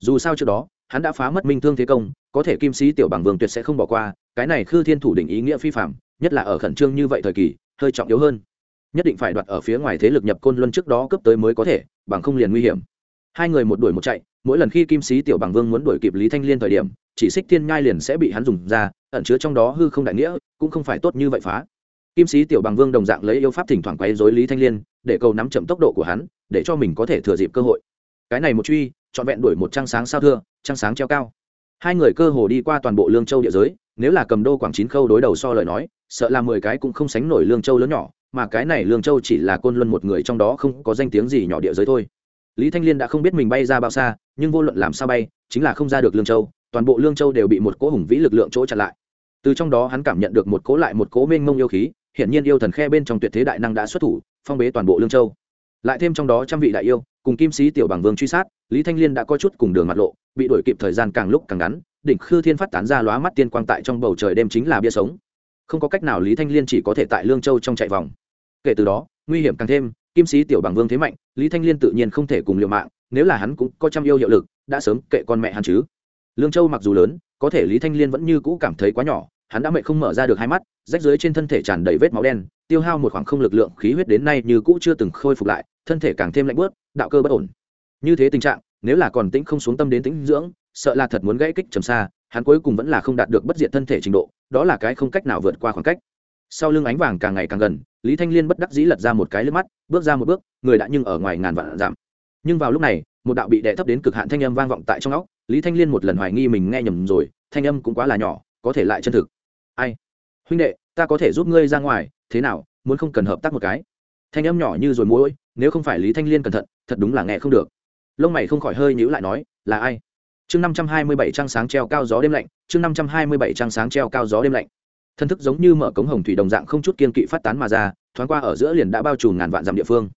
Dù sao trước đó, hắn đã phá mất minh thương thế công, có thể kim sĩ tiểu bằng vương tuyệt sẽ không bỏ qua, cái này khư thiên thủ đỉnh ý nghĩa phi phạm nhất là ở khẩn trương như vậy thời kỳ, hơi trọng yếu hơn. Nhất định phải đoạt ở phía ngoài thế lực nhập côn luân trước đó cấp tới mới có thể, bằng không liền nguy hiểm. Hai người một đuổi một chạy, mỗi lần khi kim sĩ tiểu bằng vương muốn đuổi kịp lý thanh liên thời điểm, chỉ xích thiên nhai liền sẽ bị hắn dùng ra, ẩn chứa trong đó hư không đại nghĩa, cũng không phải tốt như vậy phá kim sĩ tiểu bằng vương đồng dạng lấy yêu pháp thỉnh thoảng quấy dối lý thanh liên, để cầu nắm chậm tốc độ của hắn, để cho mình có thể thừa dịp cơ hội. Cái này một truy, trọn vẹn đuổi một trăng sáng sao thưa, trăng sáng treo cao. Hai người cơ hồ đi qua toàn bộ lương châu địa giới, nếu là cầm đô quảng chín khâu đối đầu so lời nói, sợ là mười cái cũng không sánh nổi lương châu lớn nhỏ, mà cái này lương châu chỉ là côn luân một người trong đó không có danh tiếng gì nhỏ địa giới thôi. Lý thanh liên đã không biết mình bay ra bao xa, nhưng vô luận làm sao bay, chính là không ra được lương châu, toàn bộ lương châu đều bị một cỗ hùng vĩ lực lượng chỗ chặn lại. Từ trong đó hắn cảm nhận được một cỗ lại một cỗ mênh mông yêu khí hiển nhiên yêu thần khe bên trong tuyệt thế đại năng đã xuất thủ, phong bế toàn bộ lương châu. Lại thêm trong đó trăm vị đại yêu, cùng kim sĩ tiểu bằng vương truy sát, lý thanh liên đã có chút cùng đường mặt lộ, bị đuổi kịp thời gian càng lúc càng ngắn, đỉnh khư thiên phát tán ra lóa mắt tiên quang tại trong bầu trời đêm chính là bia sống. Không có cách nào lý thanh liên chỉ có thể tại lương châu trong chạy vòng. Kể từ đó, nguy hiểm càng thêm, kim sĩ tiểu bằng vương thế mạnh, lý thanh liên tự nhiên không thể cùng liều mạng, nếu là hắn cũng có trăm yêu hiệu lực, đã sớm kệ con mẹ hắn chứ. Lương châu mặc dù lớn, có thể lý thanh liên vẫn như cũ cảm thấy quá nhỏ hắn đã mệt không mở ra được hai mắt, rách dưới trên thân thể tràn đầy vết máu đen, tiêu hao một khoảng không lực lượng khí huyết đến nay như cũ chưa từng khôi phục lại, thân thể càng thêm lạnh bớt, đạo cơ bất ổn. Như thế tình trạng, nếu là còn tĩnh không xuống tâm đến tĩnh dưỡng, sợ là thật muốn gãy kích trầm xa, hắn cuối cùng vẫn là không đạt được bất diệt thân thể trình độ, đó là cái không cách nào vượt qua khoảng cách. Sau lưng ánh vàng càng ngày càng gần, lý thanh liên bất đắc dĩ lật ra một cái lướt mắt, bước ra một bước, người đã nhưng ở ngoài ngàn vạn giảm nhưng vào lúc này, một đạo bị đè thấp đến cực hạn thanh âm vang vọng tại trong óc, lý thanh liên một lần hoài nghi mình nghe nhầm rồi, thanh âm cũng quá là nhỏ, có thể lại chân thực ai? Huynh đệ, ta có thể giúp ngươi ra ngoài, thế nào, muốn không cần hợp tác một cái? Thanh âm nhỏ như rồi mũi nếu không phải lý thanh liên cẩn thận, thật đúng là nghe không được. Lông mày không khỏi hơi nhíu lại nói, là ai? Chương năm trăm hai mươi bảy trăng sáng treo cao gió đêm lạnh, chương năm trăm hai mươi bảy trăng sáng treo cao gió đêm lạnh. Thân thức giống như mở cống hồng thủy đồng dạng không chút kiên kỵ phát tán mà ra, thoáng qua ở giữa liền đã bao trùm ngàn vạn dặm địa phương.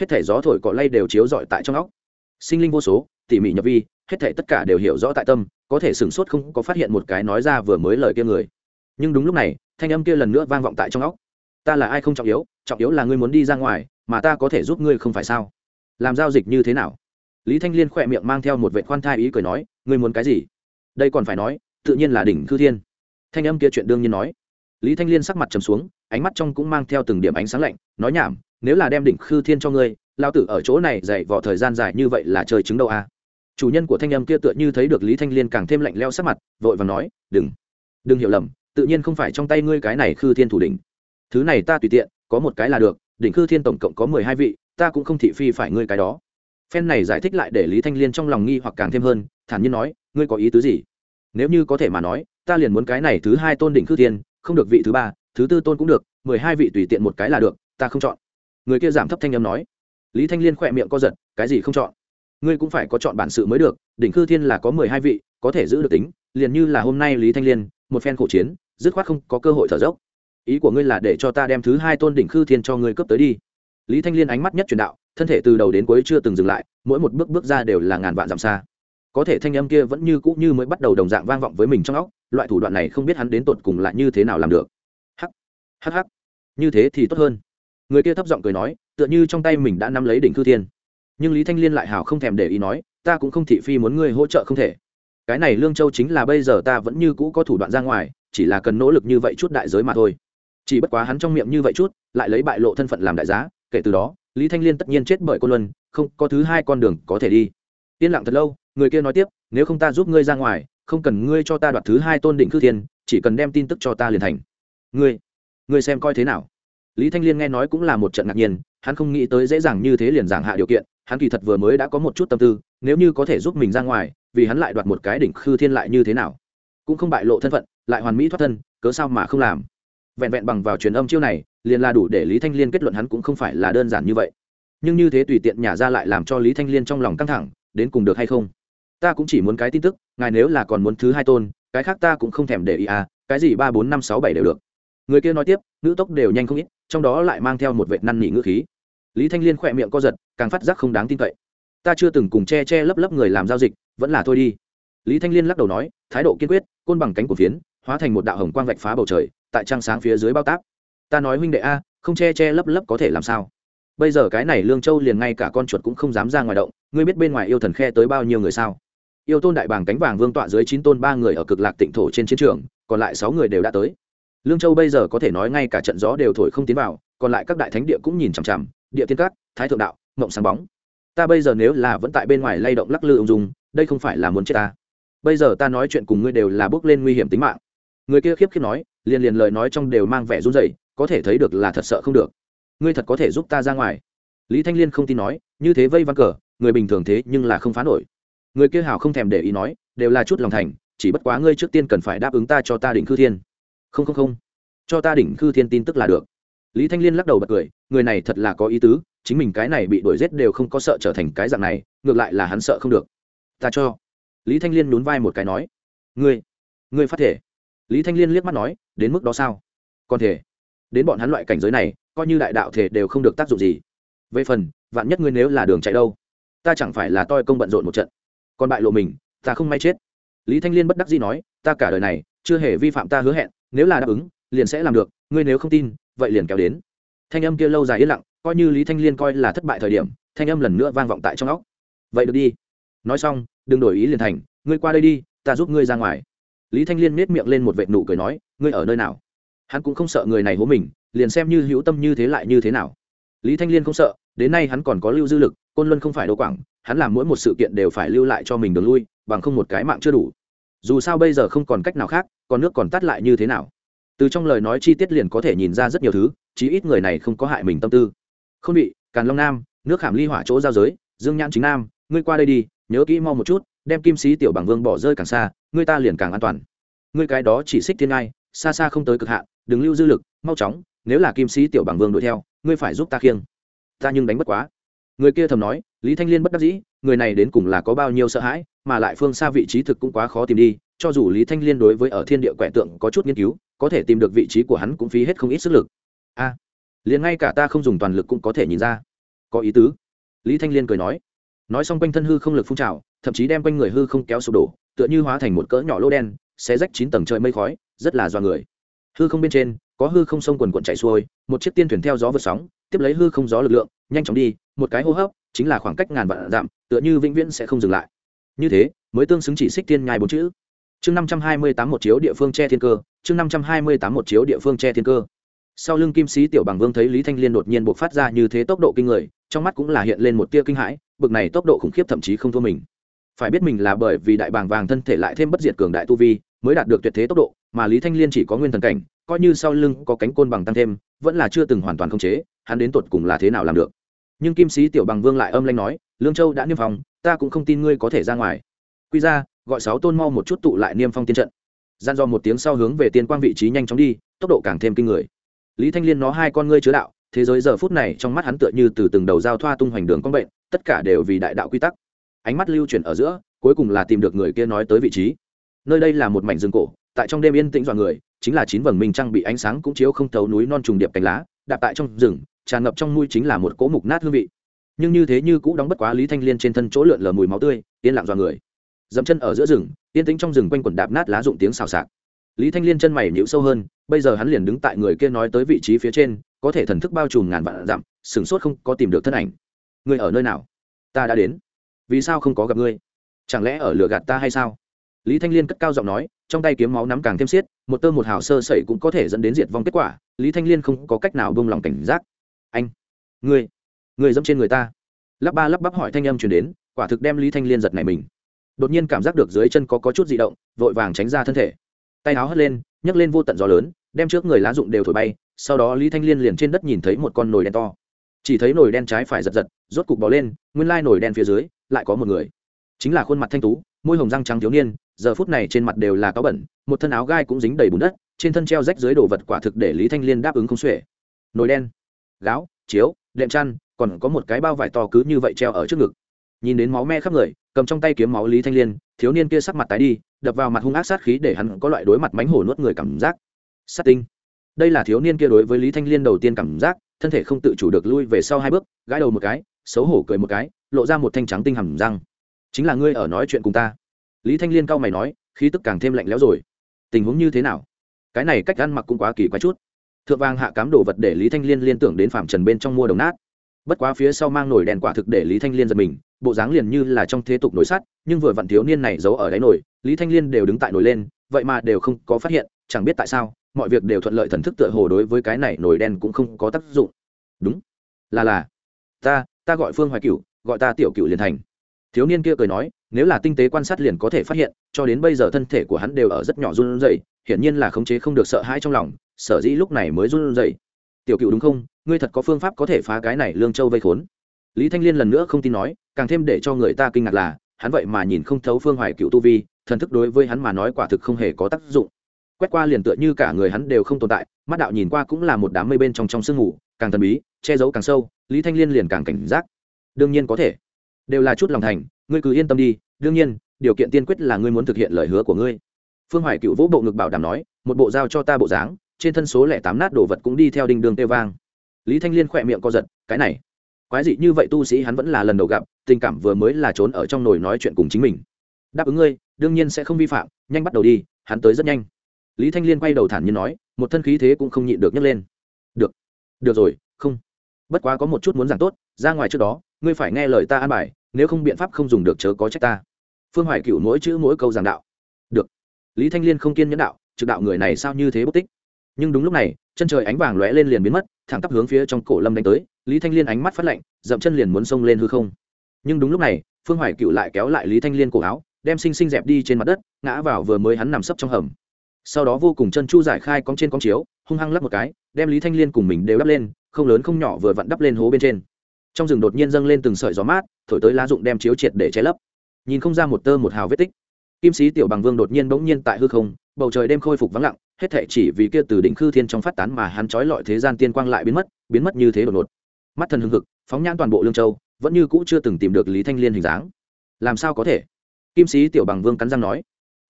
Hết thể gió thổi cọ lay đều chiếu rọi tại trong óc. Sinh linh vô số, tỉ mỉ nhập vi, hết thể tất cả đều hiểu rõ tại tâm, có thể sửng sốt không có phát hiện một cái nói ra vừa mới lời kia người nhưng đúng lúc này, thanh âm kia lần nữa vang vọng tại trong óc. Ta là ai không trọng yếu trọng yếu là ngươi muốn đi ra ngoài, mà ta có thể giúp ngươi không phải sao? Làm giao dịch như thế nào? Lý thanh liên khỏe miệng mang theo một vệ khoan thai ý cười nói, ngươi muốn cái gì? Đây còn phải nói, tự nhiên là đỉnh khư thiên. Thanh âm kia chuyện đương nhiên nói. Lý thanh liên sắc mặt trầm xuống, ánh mắt trong cũng mang theo từng điểm ánh sáng lạnh, nói nhảm, nếu là đem đỉnh khư thiên cho ngươi lao tử ở chỗ này dạy vỏ thời gian dài như vậy là chơi chứng đâu à? Chủ nhân của thanh âm kia tựa như thấy được lý thanh liên càng thêm lạnh leo sắc mặt, vội và nói, đừng đừng hiểu lầm tự nhiên không phải trong tay ngươi cái này khư thiên thủ đỉnh. Thứ này ta tùy tiện, có một cái là được, đỉnh khư thiên tổng cộng có mười hai vị, ta cũng không thị phi phải ngươi cái đó. Phen này giải thích lại để lý thanh liên trong lòng nghi hoặc càng thêm hơn, thản nhiên nói, ngươi có ý tứ gì? Nếu như có thể mà nói, ta liền muốn cái này thứ hai tôn đỉnh khư thiên, không được vị thứ ba, thứ tư tôn cũng được, mười hai vị tùy tiện một cái là được, ta không chọn. Người kia giảm thấp thanh âm nói. Lý thanh liên khỏe miệng co giật, cái gì không chọn? Ngươi cũng phải có chọn bản sự mới được, đỉnh khư thiên là có mười hai vị, có thể giữ được tính, liền như là hôm nay lý thanh liên một phen khổ chiến, dứt khoát không có cơ hội thở dốc. Ý của ngươi là để cho ta đem thứ hai tôn đỉnh khư thiên cho ngươi cướp tới đi. Lý thanh liên ánh mắt nhất truyền đạo, thân thể từ đầu đến cuối chưa từng dừng lại, mỗi một bước bước ra đều là ngàn vạn dặm xa. Có thể thanh âm kia vẫn như cũ như mới bắt đầu đồng dạng vang vọng với mình trong óc, loại thủ đoạn này không biết hắn đến tột cùng là như thế nào làm được. Hắc hắc hắc. Như thế thì tốt hơn. Người kia thấp giọng cười nói, tựa như trong tay mình đã nắm lấy đỉnh cư thiên. Nhưng lý thanh liên lại hào không thèm để ý nói, ta cũng không thị phi muốn ngươi hỗ trợ không thể cái này lương châu chính là bây giờ ta vẫn như cũ có thủ đoạn ra ngoài, chỉ là cần nỗ lực như vậy chút đại giới mà thôi. Chỉ bất quá hắn trong miệng như vậy chút, lại lấy bại lộ thân phận làm đại giá, kể từ đó, lý thanh liên tất nhiên chết bởi cô luân, không, có thứ hai con đường có thể đi. Yên lặng thật lâu, người kia nói tiếp, nếu không ta giúp ngươi ra ngoài, không cần ngươi cho ta đoạt thứ hai tôn định cư thiên, chỉ cần đem tin tức cho ta liền thành. Ngươi ngươi xem coi thế nào? Lý thanh liên nghe nói cũng là một trận ngạc nhiên, hắn không nghĩ tới dễ dàng như thế liền giảng hạ điều kiện, hắn kỳ thật vừa mới đã có một chút tâm tư, nếu như có thể giúp mình ra ngoài vì hắn lại đoạt một cái đỉnh khư thiên lại như thế nào. Cũng không bại lộ thân phận, lại hoàn mỹ thoát thân, cớ sao mà không làm. Vẹn vẹn bằng vào truyền âm chiêu này, liền là đủ để lý thanh liên kết luận hắn cũng không phải là đơn giản như vậy. Nhưng như thế tùy tiện nhả ra lại làm cho lý thanh liên trong lòng căng thẳng, đến cùng được hay không? Ta cũng chỉ muốn cái tin tức, ngài nếu là còn muốn thứ hai tôn, cái khác ta cũng không thèm để ý à cái gì ba bốn năm sáu bảy đều được. Người kia nói tiếp, ngữ tốc đều nhanh không ít, trong đó lại mang theo một vệ năn nỉ ngữ khí. Lý thanh liên khỏe miệng co giật, càng phát giác không đáng tin cậy. Ta chưa từng cùng che che lấp lấp người làm giao dịch vẫn là thôi đi. Lý thanh liên lắc đầu nói, thái độ kiên quyết, côn bằng cánh của phiến, hóa thành một đạo hồng quang vạch phá bầu trời, tại trăng sáng phía dưới bao táp. Ta nói huynh đệ a, không che che lấp lấp có thể làm sao? Bây giờ cái này lương châu liền ngay cả con chuột cũng không dám ra ngoài động, ngươi biết bên ngoài yêu thần khe tới bao nhiêu người sao? Yêu tôn đại bàng cánh vàng vương tọa dưới chín tôn ba người ở cực lạc tịnh thổ trên chiến trường, còn lại sáu người đều đã tới. Lương châu bây giờ có thể nói ngay cả trận gió đều thổi không tiến vào, còn lại các đại thánh địa cũng nhìn chằm chằm, địa tiên cát thái thượng đạo, mộng sáng bóng. Ta bây giờ nếu là vẫn tại bên ngoài lay động lắc lư ung dung đây không phải là muốn chết ta. Bây giờ ta nói chuyện cùng ngươi đều là bước lên nguy hiểm tính mạng. Người kia khiếp khiếp nói, liền liền lời nói trong đều mang vẻ run rẩy, có thể thấy được là thật sợ không được. Ngươi thật có thể giúp ta ra ngoài. Lý thanh liên không tin nói, như thế vây văn cờ, người bình thường thế nhưng là không phá nổi. Người kia hào không thèm để ý nói, đều là chút lòng thành, chỉ bất quá ngươi trước tiên cần phải đáp ứng ta cho ta đỉnh khư thiên. Không không không. Cho ta đỉnh khư thiên tin tức là được. Lý thanh liên lắc đầu bật cười, người này thật là có ý tứ, chính mình cái này bị đuổi giết đều không có sợ trở thành cái dạng này, ngược lại là hắn sợ không được ta cho. Lý thanh liên nhún vai một cái nói. Ngươi ngươi phát thể. Lý thanh liên liếc mắt nói, đến mức đó sao? Còn thể. Đến bọn hắn loại cảnh giới này, coi như đại đạo thể đều không được tác dụng gì. Về phần, vạn nhất ngươi nếu là đường chạy đâu, ta chẳng phải là toi công bận rộn một trận. Còn bại lộ mình, ta không may chết. Lý thanh liên bất đắc dĩ nói, ta cả đời này chưa hề vi phạm ta hứa hẹn, nếu là đáp ứng, liền sẽ làm được, ngươi nếu không tin, vậy liền kéo đến. Thanh âm kia lâu dài yên lặng, coi như lý thanh liên coi là thất bại thời điểm, thanh âm lần nữa vang vọng tại trong óc. Vậy được đi nói xong, đừng đổi ý liền thành, ngươi qua đây đi, ta giúp ngươi ra ngoài. Lý thanh liên nết miệng lên một vệ nụ cười nói, ngươi ở nơi nào? Hắn cũng không sợ người này hố mình, liền xem như hữu tâm như thế lại như thế nào. Lý thanh liên không sợ, đến nay hắn còn có lưu dư lực, côn luân không phải đô quảng, hắn làm mỗi một sự kiện đều phải lưu lại cho mình đường lui, bằng không một cái mạng chưa đủ. Dù sao bây giờ không còn cách nào khác, còn nước còn tắt lại như thế nào? Từ trong lời nói chi tiết liền có thể nhìn ra rất nhiều thứ, chí ít người này không có hại mình tâm tư. Không bị càn long nam, nước khảm ly hỏa chỗ giao giới, dương nhãn chính nam, ngươi qua đây đi nhớ kỹ mau một chút, đem kim sĩ tiểu bằng vương bỏ rơi càng xa ngươi ta liền càng an toàn. Ngươi cái đó chỉ xích thiên ngai, xa xa không tới cực hạn, đừng lưu dư lực, mau chóng, nếu là kim sĩ tiểu bằng vương đuổi theo, ngươi phải giúp ta khiêng. Ta nhưng đánh bất quá. Người kia thầm nói, lý thanh liên bất đắc dĩ, người này đến cùng là có bao nhiêu sợ hãi, mà lại phương xa vị trí thực cũng quá khó tìm đi, cho dù lý thanh liên đối với ở thiên địa quẻ tượng có chút nghiên cứu, có thể tìm được vị trí của hắn cũng phí hết không ít sức lực. A, liền ngay cả ta không dùng toàn lực cũng có thể nhìn ra. Có ý tứ. Lý thanh liên cười nói nói xong quanh thân hư không lực phun trào, thậm chí đem quanh người hư không kéo sụp đổ, tựa như hóa thành một cỡ nhỏ lô đen, xé rách chín tầng trời mây khói, rất là do người. Hư không bên trên, có hư không sông quần quận chạy xuôi, một chiếc tiên thuyền theo gió vượt sóng, tiếp lấy hư không gió lực lượng, nhanh chóng đi, một cái hô hấp, chính là khoảng cách ngàn vạn dặm, tựa như vĩnh viễn sẽ không dừng lại. Như thế, mới tương xứng chỉ xích tiên nhai bốn chữ. Chương năm trăm hai mươi tám một chiếu địa phương che thiên cơ, chương năm trăm hai mươi tám một chiếu địa phương che thiên cơ. Sau lưng kim sĩ tiểu bằng vương thấy lý thanh liên đột nhiên buộc phát ra như thế tốc độ kinh người, trong mắt cũng là hiện lên một tia kinh hãi bực này tốc độ khủng khiếp thậm chí không thua mình. Phải biết mình là bởi vì đại bàng vàng thân thể lại thêm bất diệt cường đại tu vi, mới đạt được tuyệt thế tốc độ, mà lý thanh liên chỉ có nguyên thần cảnh, coi như sau lưng có cánh côn bằng tăng thêm, vẫn là chưa từng hoàn toàn khống chế, hắn đến tột cùng là thế nào làm được? Nhưng kim sĩ tiểu bằng vương lại âm lanh nói, lương châu đã niêm phong, ta cũng không tin ngươi có thể ra ngoài. Quy ra, gọi sáu tôn mau một chút tụ lại niêm phong tiên trận. Gian do một tiếng sau hướng về tiên quang vị trí nhanh chóng đi, tốc độ càng thêm kinh người. Lý thanh liên nó hai con ngươi chứa đạo thế giới giờ phút này trong mắt hắn tựa như từ từng đầu giao thoa tung hoành đường con bệnh, tất cả đều vì đại đạo quy tắc. Ánh mắt lưu chuyển ở giữa, cuối cùng là tìm được người kia nói tới vị trí. Nơi đây là một mảnh rừng cổ, tại trong đêm yên tĩnh dọa người, chính là chín vầng minh trăng bị ánh sáng cũng chiếu không thấu núi non trùng điệp cánh lá, đạp tại trong rừng, tràn ngập trong mũi chính là một cỗ mục nát hương vị. Nhưng như thế như cũ đóng bất quá lý thanh liên trên thân chỗ lượn lờ mùi máu tươi, yên lặng dọa người. Dẫm chân ở giữa rừng, yên tĩnh trong rừng quanh quần đạp nát lá rụng tiếng xào xạc. Lý thanh liên chân mày nhũ sâu hơn bây giờ hắn liền đứng tại người kia nói tới vị trí phía trên có thể thần thức bao trùm ngàn vạn dặm sửng sốt không có tìm được thân ảnh. Ngươi ở nơi nào? Ta đã đến. Vì sao không có gặp ngươi? Chẳng lẽ ở lửa gạt ta hay sao? Lý thanh liên cất cao giọng nói trong tay kiếm máu nắm càng thêm xiết một tơ một hào sơ sẩy cũng có thể dẫn đến diệt vong kết quả. Lý thanh liên không có cách nào bông lòng cảnh giác. Anh ngươi ngươi dẫm trên người ta. Lắp ba lắp bắp hỏi thanh âm chuyển đến quả thực đem lý thanh liên giật này mình. Đột nhiên cảm giác được dưới chân có, có chút di động vội vàng tránh ra thân thể. Tay áo hất lên nhấc lên vô tận gió lớn đem trước người lá dụng đều thổi bay, sau đó lý thanh liên liền trên đất nhìn thấy một con nồi đen to. Chỉ thấy nồi đen trái phải giật giật, rốt cục bỏ lên, nguyên lai nồi đen phía dưới lại có một người. Chính là khuôn mặt thanh tú, môi hồng răng trắng thiếu niên, giờ phút này trên mặt đều là cáo bẩn, một thân áo gai cũng dính đầy bùn đất, trên thân treo rách dưới đồ vật quả thực để lý thanh liên đáp ứng không xuể. Nồi đen, gáo, chiếu, đệm chăn, còn có một cái bao vải to cứ như vậy treo ở trước ngực. Nhìn đến máu me khắp người, cầm trong tay kiếm máu lý thanh liên, thiếu niên kia sắc mặt tái đi, đập vào mặt hung ác sát khí để hắn có loại đối mặt mánh hổ nuốt người cảm giác sát tinh. Đây là thiếu niên kia đối với lý thanh liên đầu tiên cảm giác, thân thể không tự chủ được lui về sau hai bước, gãi đầu một cái, xấu hổ cười một cái, lộ ra một thanh trắng tinh hầm răng. Chính là ngươi ở nói chuyện cùng ta. Lý thanh liên cau mày nói, khí tức càng thêm lạnh lẽo rồi. Tình huống như thế nào? Cái này cách ăn mặc cũng quá kỳ quái chút. Thượng vang hạ cám đồ vật để lý thanh liên liên tưởng đến phạm trần bên trong mua đồng nát. Bất quá phía sau mang nổi đèn quả thực để lý thanh liên giật mình, bộ dáng liền như là trong thế tục nổi sắt, nhưng vừa vặn thiếu niên này giấu ở đáy nổi, lý thanh liên đều đứng tại nổi lên, vậy mà đều không có phát hiện, chẳng biết tại sao mọi việc đều thuận lợi thần thức tựa hồ đối với cái này nổi đen cũng không có tác dụng. Đúng. Là là. Ta ta gọi phương hoài cựu gọi ta tiểu cựu liền thành. Thiếu niên kia cười nói, nếu là tinh tế quan sát liền có thể phát hiện, cho đến bây giờ thân thể của hắn đều ở rất nhỏ run rẩy, hiển nhiên là khống chế không được sợ hãi trong lòng, sở dĩ lúc này mới run rẩy. Tiểu cựu đúng không? Ngươi thật có phương pháp có thể phá cái này lương châu vây khốn. Lý thanh liên lần nữa không tin nói, càng thêm để cho người ta kinh ngạc là, hắn vậy mà nhìn không thấu phương hoài cựu tu vi, thần thức đối với hắn mà nói quả thực không hề có tác dụng quét qua liền tựa như cả người hắn đều không tồn tại, mắt đạo nhìn qua cũng là một đám mây bên trong trong sương ngủ càng thần bí, che giấu càng sâu, lý thanh liên liền càng cảnh giác. Đương nhiên có thể. Đều là chút lòng thành, ngươi cứ yên tâm đi, đương nhiên, điều kiện tiên quyết là ngươi muốn thực hiện lời hứa của ngươi. Phương hoài cựu vỗ bộ ngực bảo đảm nói, một bộ giao cho ta bộ dáng, trên thân số lẻ tám nát đồ vật cũng đi theo đinh đường tê vang. Lý thanh liên khỏe miệng co giật, cái này, quái dị như vậy tu sĩ hắn vẫn là lần đầu gặp, tình cảm vừa mới là trốn ở trong nồi nói chuyện cùng chính mình. Đáp ứng ngươi, đương nhiên sẽ không vi phạm, nhanh bắt đầu đi, hắn tới rất nhanh lý thanh liên quay đầu thản nhiên nói, một thân khí thế cũng không nhịn được nhấc lên. Được được rồi, không. Bất quá có một chút muốn giảng tốt, ra ngoài trước đó, ngươi phải nghe lời ta an bài, nếu không biện pháp không dùng được chớ có trách ta. Phương hoài cựu mỗi chữ mỗi câu giảng đạo. Được. Lý thanh liên không kiên nhẫn đạo, trực đạo người này sao như thế bất tích. Nhưng đúng lúc này, chân trời ánh vàng lóe lên liền biến mất, thẳng tắp hướng phía trong cổ lâm đánh tới, lý thanh liên ánh mắt phát lạnh, dậm chân liền muốn xông lên hư không. Nhưng đúng lúc này, phương hoài cựu lại kéo lại lý thanh liên cổ áo, đem xinh xinh dẹp đi trên mặt đất, ngã vào vừa mới hắn nằm sấp trong hầm sau đó vô cùng chân chu giải khai cong trên cong chiếu, hung hăng lắp một cái, đem lý thanh liên cùng mình đều đắp lên, không lớn không nhỏ vừa vặn đắp lên hố bên trên. Trong rừng đột nhiên dâng lên từng sợi gió mát, thổi tới lá rụng đem chiếu triệt để che lấp. Nhìn không ra một tơ một hào vết tích. Kim sĩ tiểu bằng vương đột nhiên bỗng nhiên tại hư không, bầu trời đêm khôi phục vắng lặng, hết thệ chỉ vì kia từ đỉnh khư thiên trong phát tán mà hắn trói lọi thế gian tiên quang lại biến mất biến mất như thế đột ngột. Mắt thần hưng hực, phóng nhãn toàn bộ lương châu, vẫn như cũ chưa từng tìm được lý thanh liên hình dáng. Làm sao có thể? Kim sĩ tiểu bằng vương cắn răng nói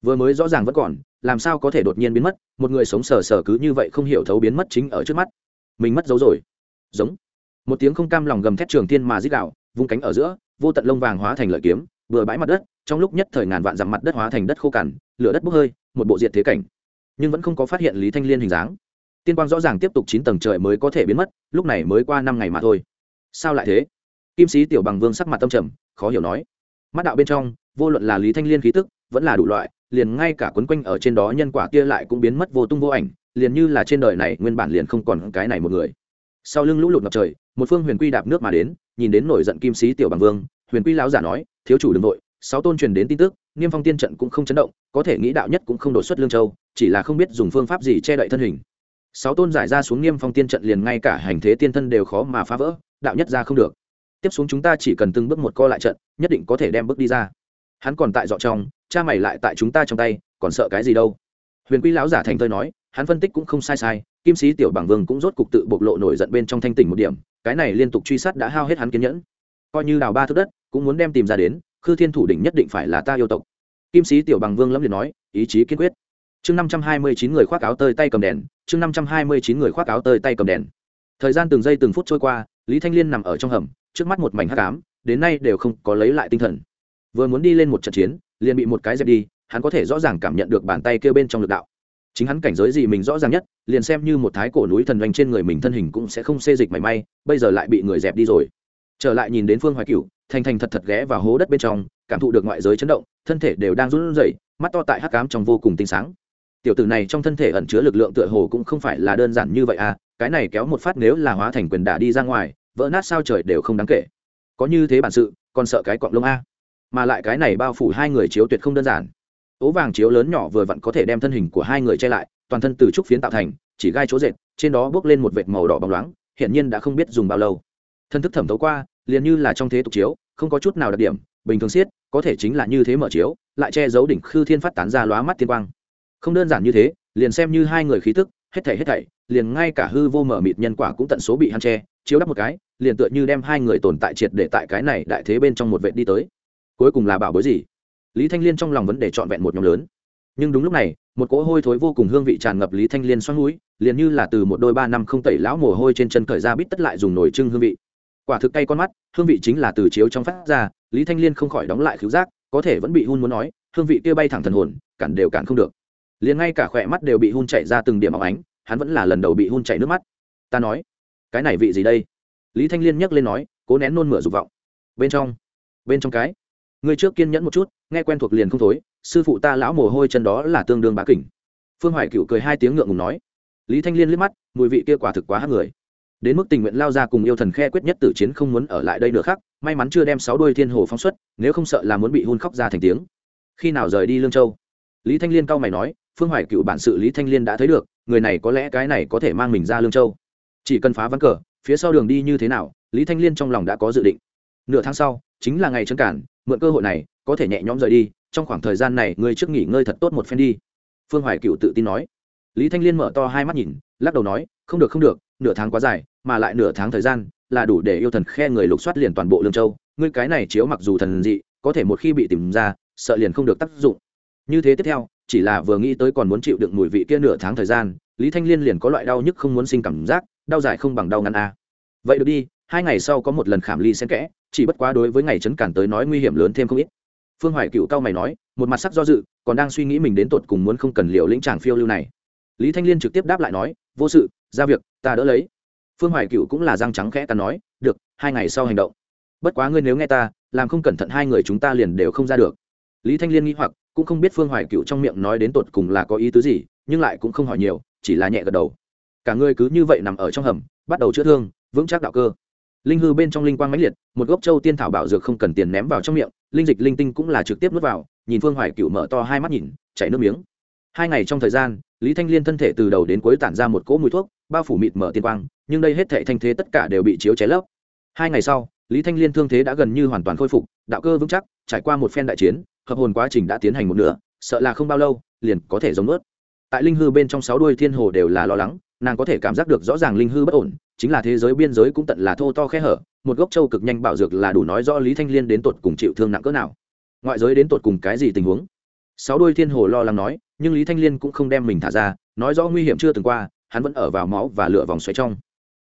vừa mới rõ ràng vẫn còn, làm sao có thể đột nhiên biến mất, một người sống sờ sờ cứ như vậy không hiểu thấu biến mất chính ở trước mắt. Mình mất dấu rồi. Giống. Một tiếng không cam lòng gầm thét trường thiên mà dít đạo vung cánh ở giữa, vô tận lông vàng hóa thành lợi kiếm, vừa bãi mặt đất, trong lúc nhất thời ngàn vạn dặm mặt đất hóa thành đất khô cằn, lửa đất bốc hơi, một bộ diện thế cảnh. Nhưng vẫn không có phát hiện lý thanh liên hình dáng. Tiên quang rõ ràng tiếp tục chín tầng trời mới có thể biến mất, lúc này mới qua năm ngày mà thôi. Sao lại thế? Kim sĩ tiểu bằng vương sắc mặt tâm trầm, khó hiểu nói. Mắt đạo bên trong, vô luận là lý thanh liên khí tức, vẫn là đủ loại liền ngay cả quấn quanh ở trên đó nhân quả kia lại cũng biến mất vô tung vô ảnh, liền như là trên đời này nguyên bản liền không còn cái này một người. Sau lưng lũ lụt ngập trời, một phương huyền quy đạp nước mà đến, nhìn đến nổi giận kim sĩ tiểu bằng vương, huyền quy lão giả nói, thiếu chủ đ ư n g nội sáu tôn truyền đến tin tức, niêm phong tiên trận cũng không chấn động, có thể nghĩ đạo nhất cũng không đột xuất lương châu, chỉ là không biết dùng phương pháp gì che đậy thân hình. Sáu tôn giải ra xuống niêm phong tiên trận liền ngay cả hành thế tiên thân đều khó mà phá vỡ, đạo nhất ra không được. Tiếp xuống chúng ta chỉ cần từng bước một co lại trận, nhất định có thể đem bước đi ra. Hắn còn tại dọ trong cha mày lại tại chúng ta trong tay, còn sợ cái gì đâu. Huyền quy lão giả thành thơi nói, hắn phân tích cũng không sai sai, kim sĩ tiểu bảng vương cũng rốt cục tự bộc lộ nổi giận bên trong thanh tỉnh một điểm, cái này liên tục truy sát đã hao hết hắn kiên nhẫn. Coi như đào ba thước đất, cũng muốn đem tìm ra đến, khư thiên thủ đỉnh nhất định phải là ta yêu tộc. Kim sĩ tiểu bằng vương lâm liệt nói, ý chí kiên quyết. Chương năm trăm hai mươi chín người khoác áo tơi tay cầm đèn, chương năm trăm hai mươi chín người khoác áo tơi tay cầm đèn. Thời gian từng giây từng phút trôi qua, lý thanh liên nằm ở trong hầm, trước mắt một mảnh hắc ám, đến nay đều không có lấy lại tinh thần vừa muốn đi lên một trận chiến, liền bị một cái dẹp đi, hắn có thể rõ ràng cảm nhận được bàn tay kêu bên trong lực đạo. Chính hắn cảnh giới gì mình rõ ràng nhất, liền xem như một thái cổ núi thần doanh trên người mình thân hình cũng sẽ không xê dịch mảy may, bây giờ lại bị người dẹp đi rồi. Trở lại nhìn đến phương hoài cựu thành thành thật thật ghé vào hố đất bên trong, cảm thụ được ngoại giới chấn động, thân thể đều đang run rẩy, mắt to tại hắc cám trong vô cùng tinh sáng. Tiểu tử này trong thân thể ẩn chứa lực lượng tựa hồ cũng không phải là đơn giản như vậy à cái này kéo một phát nếu là hóa thành quyền đả đi ra ngoài, vỡ nát sao trời đều không đáng kể. Có như thế bản sự, còn sợ cái quạng lông a mà lại cái này bao phủ hai người chiếu tuyệt không đơn giản. Ố vàng chiếu lớn nhỏ vừa vặn có thể đem thân hình của hai người che lại, toàn thân từ trúc phiến tạo thành, chỉ gai chỗ dệt, trên đó bước lên một vệt màu đỏ bóng loáng hiện nhiên đã không biết dùng bao lâu. Thân thức thẩm thấu qua, liền như là trong thế tục chiếu, không có chút nào đặc điểm, bình thường siết có thể chính là như thế mở chiếu, lại che giấu đỉnh khư thiên phát tán ra lóa mắt tiên quang. Không đơn giản như thế, liền xem như hai người khí tức, hết thảy hết thảy, liền ngay cả hư vô mở mịt nhân quả cũng tận số bị hắn che, chiếu đắp một cái, liền tựa như đem hai người tồn tại triệt để tại cái này đại thế bên trong một vệ đi tới cuối cùng là bảo bối gì? Lý thanh liên trong lòng vấn đề trọn vẹn một nhóm lớn. Nhưng đúng lúc này, một cỗ hôi thối vô cùng hương vị tràn ngập lý thanh liên xoắn núi liền như là từ một đôi ba năm không tẩy lão mồ hôi trên chân khởi ra bít tất lại dùng nồi trưng hương vị. Quả thực cay con mắt, hương vị chính là từ chiếu trong phát ra, lý thanh liên không khỏi đóng lại khứu giác, có thể vẫn bị hun muốn nói, hương vị kia bay thẳng thần hồn, cản đều cản không được. Liền ngay cả khỏe mắt đều bị hun chạy ra từng điểm óng ánh, hắn vẫn là lần đầu bị hun chạy nước mắt. Ta nói, cái này vị gì đây? Lý thanh liên nhấc lên nói, cố nén nôn mửa dục vọng. Bên trong bên trong cái người trước kiên nhẫn một chút, nghe quen thuộc liền không thối, sư phụ ta lão mồ hôi chân đó là tương đương bá kỉnh. Phương hoài cựu cười hai tiếng ngượng ngùng nói. Lý thanh liên liếc mắt, mùi vị kia quả thực quá hát người. Đến mức tình nguyện lao ra cùng yêu thần khe quyết nhất tử chiến không muốn ở lại đây nữa khác, may mắn chưa đem sáu đôi thiên hồ phóng xuất, nếu không sợ là muốn bị hun khóc ra thành tiếng. Khi nào rời đi lương châu? Lý thanh liên cau mày nói, phương hoài cựu bản sự lý thanh liên đã thấy được, người này có lẽ cái này có thể mang mình ra lương châu. Chỉ cần phá ván cờ, phía sau đường đi như thế nào, lý thanh liên trong lòng đã có dự định. Nửa tháng sau, chính là ngày trấn cản mượn cơ hội này, có thể nhẹ nhõm rời đi, trong khoảng thời gian này ngươi trước nghỉ ngơi thật tốt một phen đi. Phương hoài cựu tự tin nói. Lý thanh liên mở to hai mắt nhìn, lắc đầu nói, không được không được, nửa tháng quá dài, mà lại nửa tháng thời gian, là đủ để yêu thần khe người lục soát liền toàn bộ lương châu. Ngươi cái này chiếu mặc dù thần dị, có thể một khi bị tìm ra, sợ liền không được tác dụng. Như thế tiếp theo, chỉ là vừa nghĩ tới còn muốn chịu đựng mùi vị kia nửa tháng thời gian, lý thanh liên liền có loại đau nhức không muốn sinh cảm giác, đau dài không bằng đau ngăn a à. vậy được đi hai ngày sau có một lần khảm ly xen kẽ, chỉ bất quá đối với ngày chấn cản tới nói nguy hiểm lớn thêm không ít. Phương hoài cựu cao mày nói, một mặt sắc do dự, còn đang suy nghĩ mình đến tột cùng muốn không cần liệu lĩnh tràng phiêu lưu này. Lý thanh liên trực tiếp đáp lại nói, vô sự, ra việc, ta đỡ lấy. Phương hoài cựu cũng là răng trắng khẽ ta nói, được, hai ngày sau hành động. Bất quá ngươi nếu nghe ta, làm không cẩn thận hai người chúng ta liền đều không ra được. Lý thanh liên nghĩ hoặc, cũng không biết phương hoài cựu trong miệng nói đến tột cùng là có ý tứ gì, nhưng lại cũng không hỏi nhiều, chỉ là nhẹ gật đầu. Cả ngươi cứ như vậy nằm ở trong hầm, bắt đầu chữa thương, vững chắc đạo cơ linh hư bên trong linh quang mãnh liệt, một gốc châu tiên thảo bảo dược không cần tiền ném vào trong miệng, linh dịch linh tinh cũng là trực tiếp nuốt vào, nhìn phương hoài cựu mở to hai mắt nhìn, chảy nước miếng. Hai ngày trong thời gian, lý thanh liên thân thể từ đầu đến cuối tản ra một cỗ mùi thuốc, bao phủ mịt mở tiên quang, nhưng đây hết thể thanh thế tất cả đều bị chiếu cháy lấp. Hai ngày sau, lý thanh liên thương thế đã gần như hoàn toàn khôi phục, đạo cơ vững chắc, trải qua một phen đại chiến, hợp hồn quá trình đã tiến hành một nửa, sợ là không bao lâu, liền có thể giống ướt tại linh hư bên trong sáu đuôi thiên hồ đều là lo lắng, nàng có thể cảm giác được rõ ràng linh hư bất ổn, chính là thế giới biên giới cũng tận là thô to khe hở, một gốc châu cực nhanh bảo dược là đủ nói rõ lý thanh liên đến tột cùng chịu thương nặng cỡ nào. Ngoại giới đến tột cùng cái gì tình huống? Sáu đôi thiên hồ lo lắng nói, nhưng lý thanh liên cũng không đem mình thả ra, nói rõ nguy hiểm chưa từng qua, hắn vẫn ở vào máu và lửa vòng xoáy trong.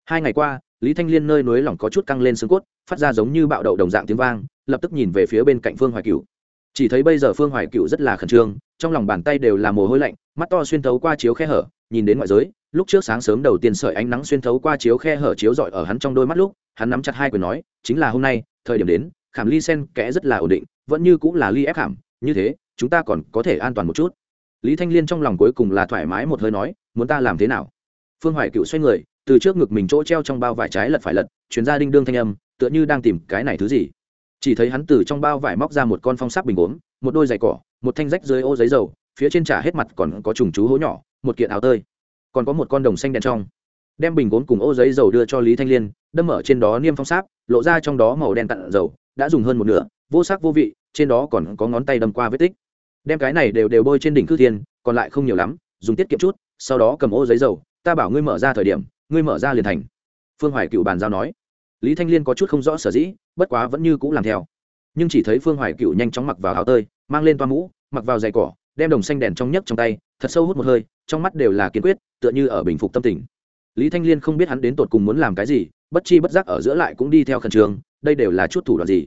Hai ngày qua, lý thanh liên nơi núi lỏng có chút căng lên xương cốt, phát ra giống như bạo đậu đồng dạng tiếng vang, lập tức nhìn về phía bên cạnh phương hoài Cửu chỉ thấy bây giờ phương hoài cựu rất là khẩn trương, trong lòng bàn tay đều là mồ hôi lạnh, mắt to xuyên thấu qua chiếu khe hở, nhìn đến ngoại giới, lúc trước sáng sớm đầu tiên sợi ánh nắng xuyên thấu qua chiếu khe hở chiếu rọi ở hắn trong đôi mắt lúc, hắn nắm chặt hai quyền nói, chính là hôm nay, thời điểm đến, khảm ly sen kẽ rất là ổn định, vẫn như cũng là ly ép khảm, như thế, chúng ta còn có thể an toàn một chút. Lý thanh liên trong lòng cuối cùng là thoải mái một hơi nói, muốn ta làm thế nào? Phương hoài cựu xoay người, từ trước ngực mình chỗ treo trong bao vải trái lật phải lật chuyển ra đinh đương thanh âm, tựa như đang tìm cái này thứ gì chỉ thấy hắn từ trong bao vải móc ra một con phong sắc bình gốm, một đôi giày cỏ, một thanh rách dưới ô giấy dầu, phía trên trả hết mặt còn có trùng chú hố nhỏ, một kiện áo tơi, còn có một con đồng xanh đèn trong. Đem bình gốm cùng ô giấy dầu đưa cho lý thanh liên, đâm ở trên đó niêm phong sáp, lộ ra trong đó màu đen cặn dầu, đã dùng hơn một nửa, vô sắc vô vị, trên đó còn có ngón tay đâm qua vết tích. Đem cái này đều đều bôi trên đỉnh cư thiên, còn lại không nhiều lắm, dùng tiết kiệm chút, sau đó cầm ô giấy dầu, ta bảo ngươi mở ra thời điểm, ngươi mở ra liền thành. Phương hoài cựu bàn giao nói lý thanh liên có chút không rõ sở dĩ, bất quá vẫn như c ũ làm theo. Nhưng chỉ thấy phương hoài cựu nhanh chóng mặc vào áo tơi, mang lên toa mũ, mặc vào giày cỏ, đem đồng xanh đèn trong nhấc trong tay, thật sâu hút một hơi, trong mắt đều là kiên quyết, tựa như ở bình phục tâm tình. Lý thanh liên không biết hắn đến tột cùng muốn làm cái gì, bất chi bất giác ở giữa lại cũng đi theo khẩn trường đây đều là chút thủ đoạn gì.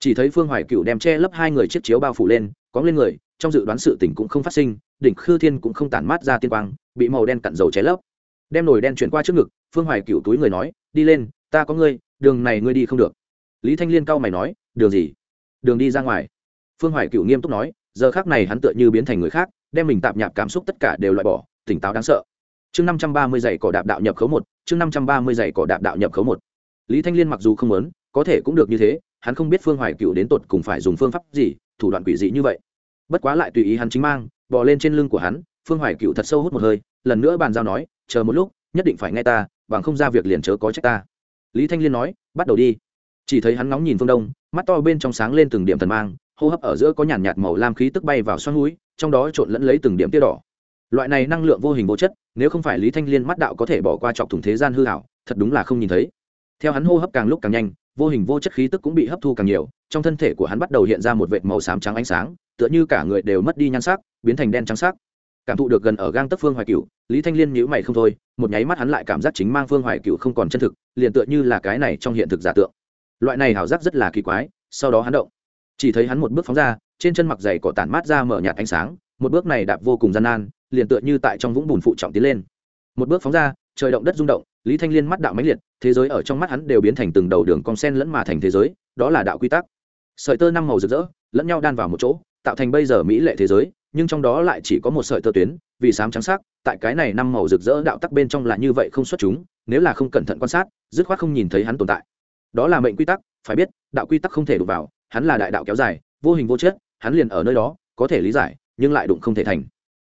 Chỉ thấy phương hoài cựu đem che lấp hai người chiếc chiếu bao phủ lên, cóng lên người, trong dự đoán sự tình cũng không phát sinh, đỉnh khư thiên cũng không tản mát ra tiên quang, bị màu đen cặn dầu che lấp. Đem nồi đen chuyển qua trước ngực, phương hoài cựu túi người nói, đi lên, ta có ngươi đường này ngươi đi không được. Lý thanh liên cau mày nói, đường gì? Đường đi ra ngoài. Phương hoài cựu nghiêm túc nói, giờ khác này hắn tựa như biến thành người khác, đem mình tạp nhạp cảm xúc tất cả đều loại bỏ, tỉnh táo đáng sợ. Chương năm trăm ba mươi giày cỏ đạp đạo nhập khấu một, chương năm trăm ba mươi giày cỏ đạp đạo nhập khấu một. Lý thanh liên mặc dù không muốn, có thể cũng được như thế, hắn không biết phương hoài cựu đến tột cùng phải dùng phương pháp gì, thủ đoạn quỷ dị như vậy. Bất quá lại tùy ý hắn chính mang bỏ lên trên lưng của hắn, phương hoài cựu thật sâu hút một hơi, lần nữa bàn giao nói, chờ một lúc, nhất định phải nghe ta, bằng không ra việc liền chớ có trách ta lý thanh liên nói, bắt đầu đi. Chỉ thấy hắn ngóng nhìn phương đông, mắt to bên trong sáng lên từng điểm thần mang, hô hấp ở giữa có nhàn nhạt màu lam khí tức bay vào xoắn núi, trong đó trộn lẫn lấy từng điểm tia đỏ. Loại này năng lượng vô hình vô chất, nếu không phải lý thanh liên mắt đạo có thể bỏ qua chọc thủng thế gian hư hảo thật đúng là không nhìn thấy. Theo hắn hô hấp càng lúc càng nhanh, vô hình vô chất khí tức cũng bị hấp thu càng nhiều, trong thân thể của hắn bắt đầu hiện ra một vệt màu xám trắng ánh sáng, tựa như cả người đều mất đi nhan sắc, biến thành đen trắng sắc cảm thụ được gần ở gang tấc phương hoài cựu lý thanh liên nhíu mày không thôi, một nháy mắt hắn lại cảm giác chính mang phương hoài cựu không còn chân thực, liền tựa như là cái này trong hiện thực giả tượng. Loại này hảo giác rất là kỳ quái, sau đó hắn động. Chỉ thấy hắn một bước phóng ra, trên chân mặc giày cỏ tản mát ra mở nhạt ánh sáng, một bước này đạp vô cùng gian nan, liền tựa như tại trong vũng bùn phụ trọng tiến lên. Một bước phóng ra, trời động đất rung động, lý thanh liên mắt đạo mãnh liệt, thế giới ở trong mắt hắn đều biến thành từng đầu đường cong sen lẫn mà thành thế giới, đó là đạo quy tắc. Sợi tơ năm màu rực rỡ, lẫn nhau đan vào một chỗ, tạo thành bây giờ mỹ lệ thế giới nhưng trong đó lại chỉ có một sợi tơ tuyến, vì sám trắng sắc, tại cái này năm màu rực rỡ đạo tắc bên trong là như vậy không xuất chúng, nếu là không cẩn thận quan sát, dứt khoát không nhìn thấy hắn tồn tại. Đó là mệnh quy tắc, phải biết, đạo quy tắc không thể đụng vào, hắn là đại đạo kéo dài, vô hình vô chất, hắn liền ở nơi đó, có thể lý giải, nhưng lại đụng không thể thành.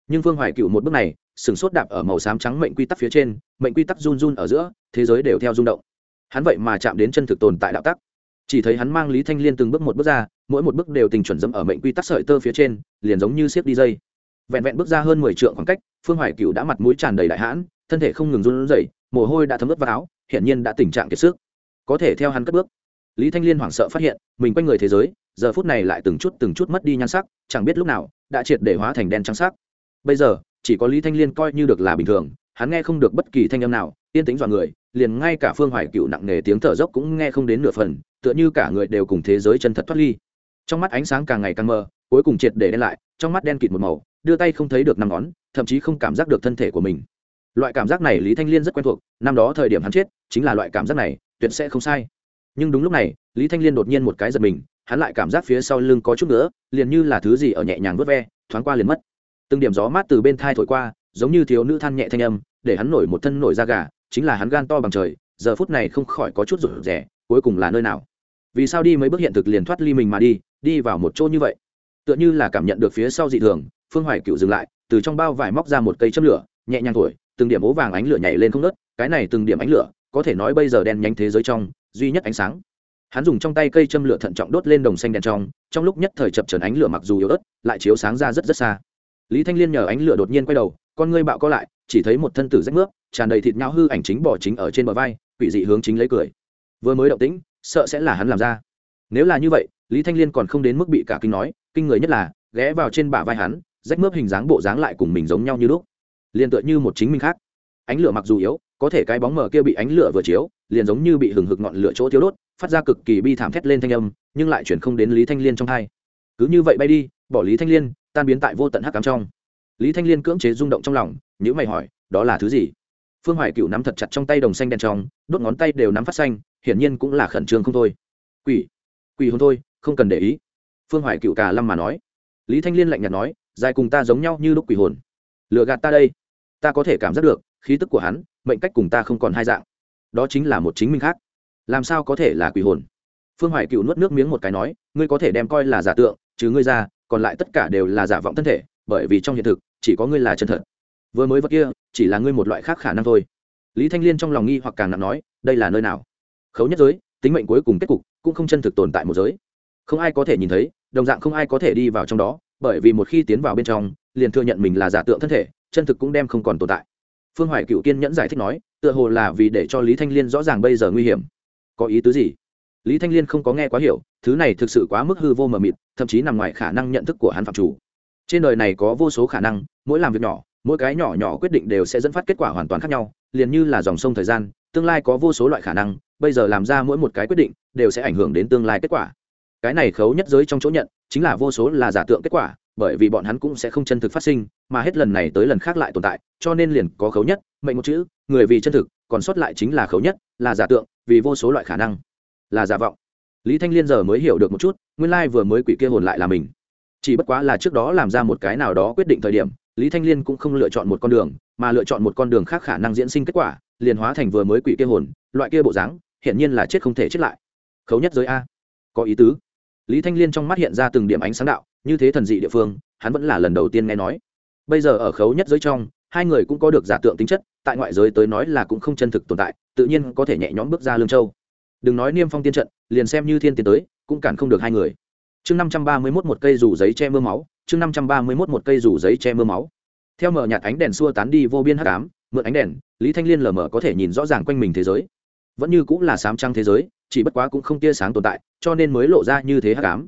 Nhưng vương hoài cựu một bước này, sừng sốt đạp ở màu xám trắng mệnh quy tắc phía trên, mệnh quy tắc run run ở giữa, thế giới đều theo rung động. Hắn vậy mà chạm đến chân thực tồn tại đạo tắc chỉ thấy hắn mang lý thanh liên từng bước một bước ra, mỗi một bước đều tình chuẩn dẫm ở mệnh quy tắc sợi tơ phía trên, liền giống như siết đi dây. Vẹn vẹn bước ra hơn mười trượng khoảng cách, phương hoài cựu đã mặt mũi tràn đầy đại hãn, thân thể không ngừng run rẩy, mồ hôi đã thấm ướt vào áo, hiển nhiên đã tình trạng kiệt sức. Có thể theo hắn cất bước, lý thanh liên hoảng sợ phát hiện, mình quanh người thế giới, giờ phút này lại từng chút từng chút mất đi nhan sắc, chẳng biết lúc nào, đã triệt để hóa thành đen trắng sắc. Bây giờ, chỉ có lý thanh liên coi như được là bình thường, hắn nghe không được bất kỳ thanh âm nào, yên tĩnh dọa người, liền ngay cả phương hoài cựu nặng nề tiếng thở dốc cũng nghe không đến nửa phần tựa như cả người đều cùng thế giới chân thật thoát ly. Trong mắt ánh sáng càng ngày càng mờ, cuối cùng triệt để đen lại, trong mắt đen kịt một màu, đưa tay không thấy được năm ngón, thậm chí không cảm giác được thân thể của mình. Loại cảm giác này lý thanh liên rất quen thuộc, năm đó thời điểm hắn chết, chính là loại cảm giác này, tuyệt sẽ không sai. Nhưng đúng lúc này, lý thanh liên đột nhiên một cái giật mình, hắn lại cảm giác phía sau lưng có chút nữa, liền như là thứ gì ở nhẹ nhàng vớt ve, thoáng qua liền mất. Từng điểm gió mát từ bên thai thổi qua, giống như thiếu nữ than nhẹ thanh âm, để hắn nổi một thân nổi da gà, chính là hắn gan to bằng trời, giờ phút này không khỏi có chút rủ rẻ cuối cùng là nơi nào? Vì sao đi mấy bước hiện thực liền thoát ly mình mà đi đi vào một chỗ như vậy? Tựa như là cảm nhận được phía sau dị thường, phương hoài cựu dừng lại, từ trong bao vải móc ra một cây châm lửa, nhẹ nhàng thổi, từng điểm ố vàng ánh lửa nhảy lên không nớt cái này từng điểm ánh lửa, có thể nói bây giờ đen nhánh thế giới trong, duy nhất ánh sáng. Hắn dùng trong tay cây châm lửa thận trọng đốt lên đồng xanh đèn trong trong lúc nhất thời chập trần ánh lửa mặc dù yếu ớt, lại chiếu sáng ra rất rất xa. Lý thanh liên nhờ ánh lửa đột nhiên quay đầu, con ngươi bạo co lại, chỉ thấy một thân tử rách nước, tràn đầy thịt nhau hư ảnh chính bỏ chính ở trên bờ vai, quỷ dị hướng chính lấy cười. Vừa mới động tĩnh sợ sẽ là hắn làm ra. Nếu là như vậy, lý thanh liên còn không đến mức bị cả kinh nói, kinh người nhất là, ghé vào trên bả vai hắn, rách mướp hình dáng bộ dáng lại cùng mình giống nhau như lúc. Liền tựa như một chính mình khác. Ánh lửa mặc dù yếu, có thể cái bóng mờ kia bị ánh lửa vừa chiếu, liền giống như bị hừng hực ngọn lửa chỗ thiếu đốt, phát ra cực kỳ bi thảm thét lên thanh âm, nhưng lại chuyển không đến lý thanh liên trong hai cứ như vậy bay đi, bỏ lý thanh liên, tan biến tại vô tận hắc cám trong. Lý thanh liên cưỡng chế rung động trong lòng nhữ mày hỏi, đó là thứ gì? Phương hoài cựu nắm thật chặt trong tay đồng xanh đen trong, đốt ngón tay đều nắm phát xanh hiển nhiên cũng là khẩn trương không thôi. Quỷ quỷ hôn thôi, không cần để ý. Phương hoài cựu cả lâm mà nói. Lý thanh liên lạnh nhạt nói, dài cùng ta giống nhau như lúc quỷ hồn. Lựa gạt ta đây. Ta có thể cảm giác được, khí tức của hắn, mệnh cách cùng ta không còn hai dạng. Đó chính là một chính minh khác. Làm sao có thể là quỷ hồn? Phương hoài cựu nuốt nước miếng một cái nói, ngươi có thể đem coi là giả tượng, chứ ngươi ra, còn lại tất cả đều là giả vọng thân thể, bởi vì trong hiện thực, chỉ có ngươi là chân thật. Vừa mới vật kia, chỉ là ngươi một loại khác khả năng thôi. Lý thanh liên trong lòng nghi hoặc càng nặng nói, đây là nơi nào? Khấu nhất giới, tính mệnh cuối cùng kết cục cũng không chân thực tồn tại một giới. Không ai có thể nhìn thấy, đồng dạng không ai có thể đi vào trong đó, bởi vì một khi tiến vào bên trong, liền thừa nhận mình là giả tượng thân thể, chân thực cũng đem không còn tồn tại. Phương hoài cựu kiên nhẫn giải thích nói, tựa hồ là vì để cho lý thanh liên rõ ràng bây giờ nguy hiểm. Có ý tứ gì? Lý thanh liên không có nghe quá hiểu, thứ này thực sự quá mức hư vô mờ mịt, thậm chí nằm ngoài khả năng nhận thức của hắn phạm chủ. Trên đời này có vô số khả năng, mỗi làm việc nhỏ, mỗi cái nhỏ nhỏ quyết định đều sẽ dẫn phát kết quả hoàn toàn khác nhau, liền như là dòng sông thời gian, tương lai có vô số loại khả năng bây giờ làm ra mỗi một cái quyết định đều sẽ ảnh hưởng đến tương lai kết quả. Cái này khấu nhất giới trong chỗ nhận, chính là vô số là giả tượng kết quả, bởi vì bọn hắn cũng sẽ không chân thực phát sinh, mà hết lần này tới lần khác lại tồn tại, cho nên liền có khấu nhất, mệnh một chữ, người vì chân thực, còn sót lại chính là khấu nhất, là giả tượng, vì vô số loại khả năng, là giả vọng. Lý thanh liên giờ mới hiểu được một chút, nguyên lai vừa mới quỷ kia hồn lại là mình. Chỉ bất quá là trước đó làm ra một cái nào đó quyết định thời điểm, lý thanh liên cũng không lựa chọn một con đường, mà lựa chọn một con đường khác khả năng diễn sinh kết quả, liền hóa thành vừa mới quỷ kia hồn, loại kia bộ dáng hiển nhiên là chết không thể chết lại. Khấu nhất giới a. Có ý tứ. Lý thanh liên trong mắt hiện ra từng điểm ánh sáng đạo, như thế thần dị địa phương, hắn vẫn là lần đầu tiên nghe nói. Bây giờ ở khấu nhất giới trong, hai người cũng có được giả tượng tính chất, tại ngoại giới tới nói là cũng không chân thực tồn tại, tự nhiên có thể nhẹ nhõm bước ra lương châu. Đừng nói niêm phong tiên trận, liền xem như thiên tiến tới, cũng cản không được hai người. Chương năm trăm ba mươi mốt một cây rủ giấy che mưa máu, chương năm trăm ba mươi mốt một cây rủ giấy che mưa máu. Theo mở nhạt ánh đèn xua tán đi vô biên hắc ám, mượn ánh đèn, lý thanh liên lờ mờ có thể nhìn rõ ràng quanh mình thế giới vẫn như cũng là sám trăng thế giới, chỉ bất quá cũng không tia sáng tồn tại, cho nên mới lộ ra như thế hắc ám.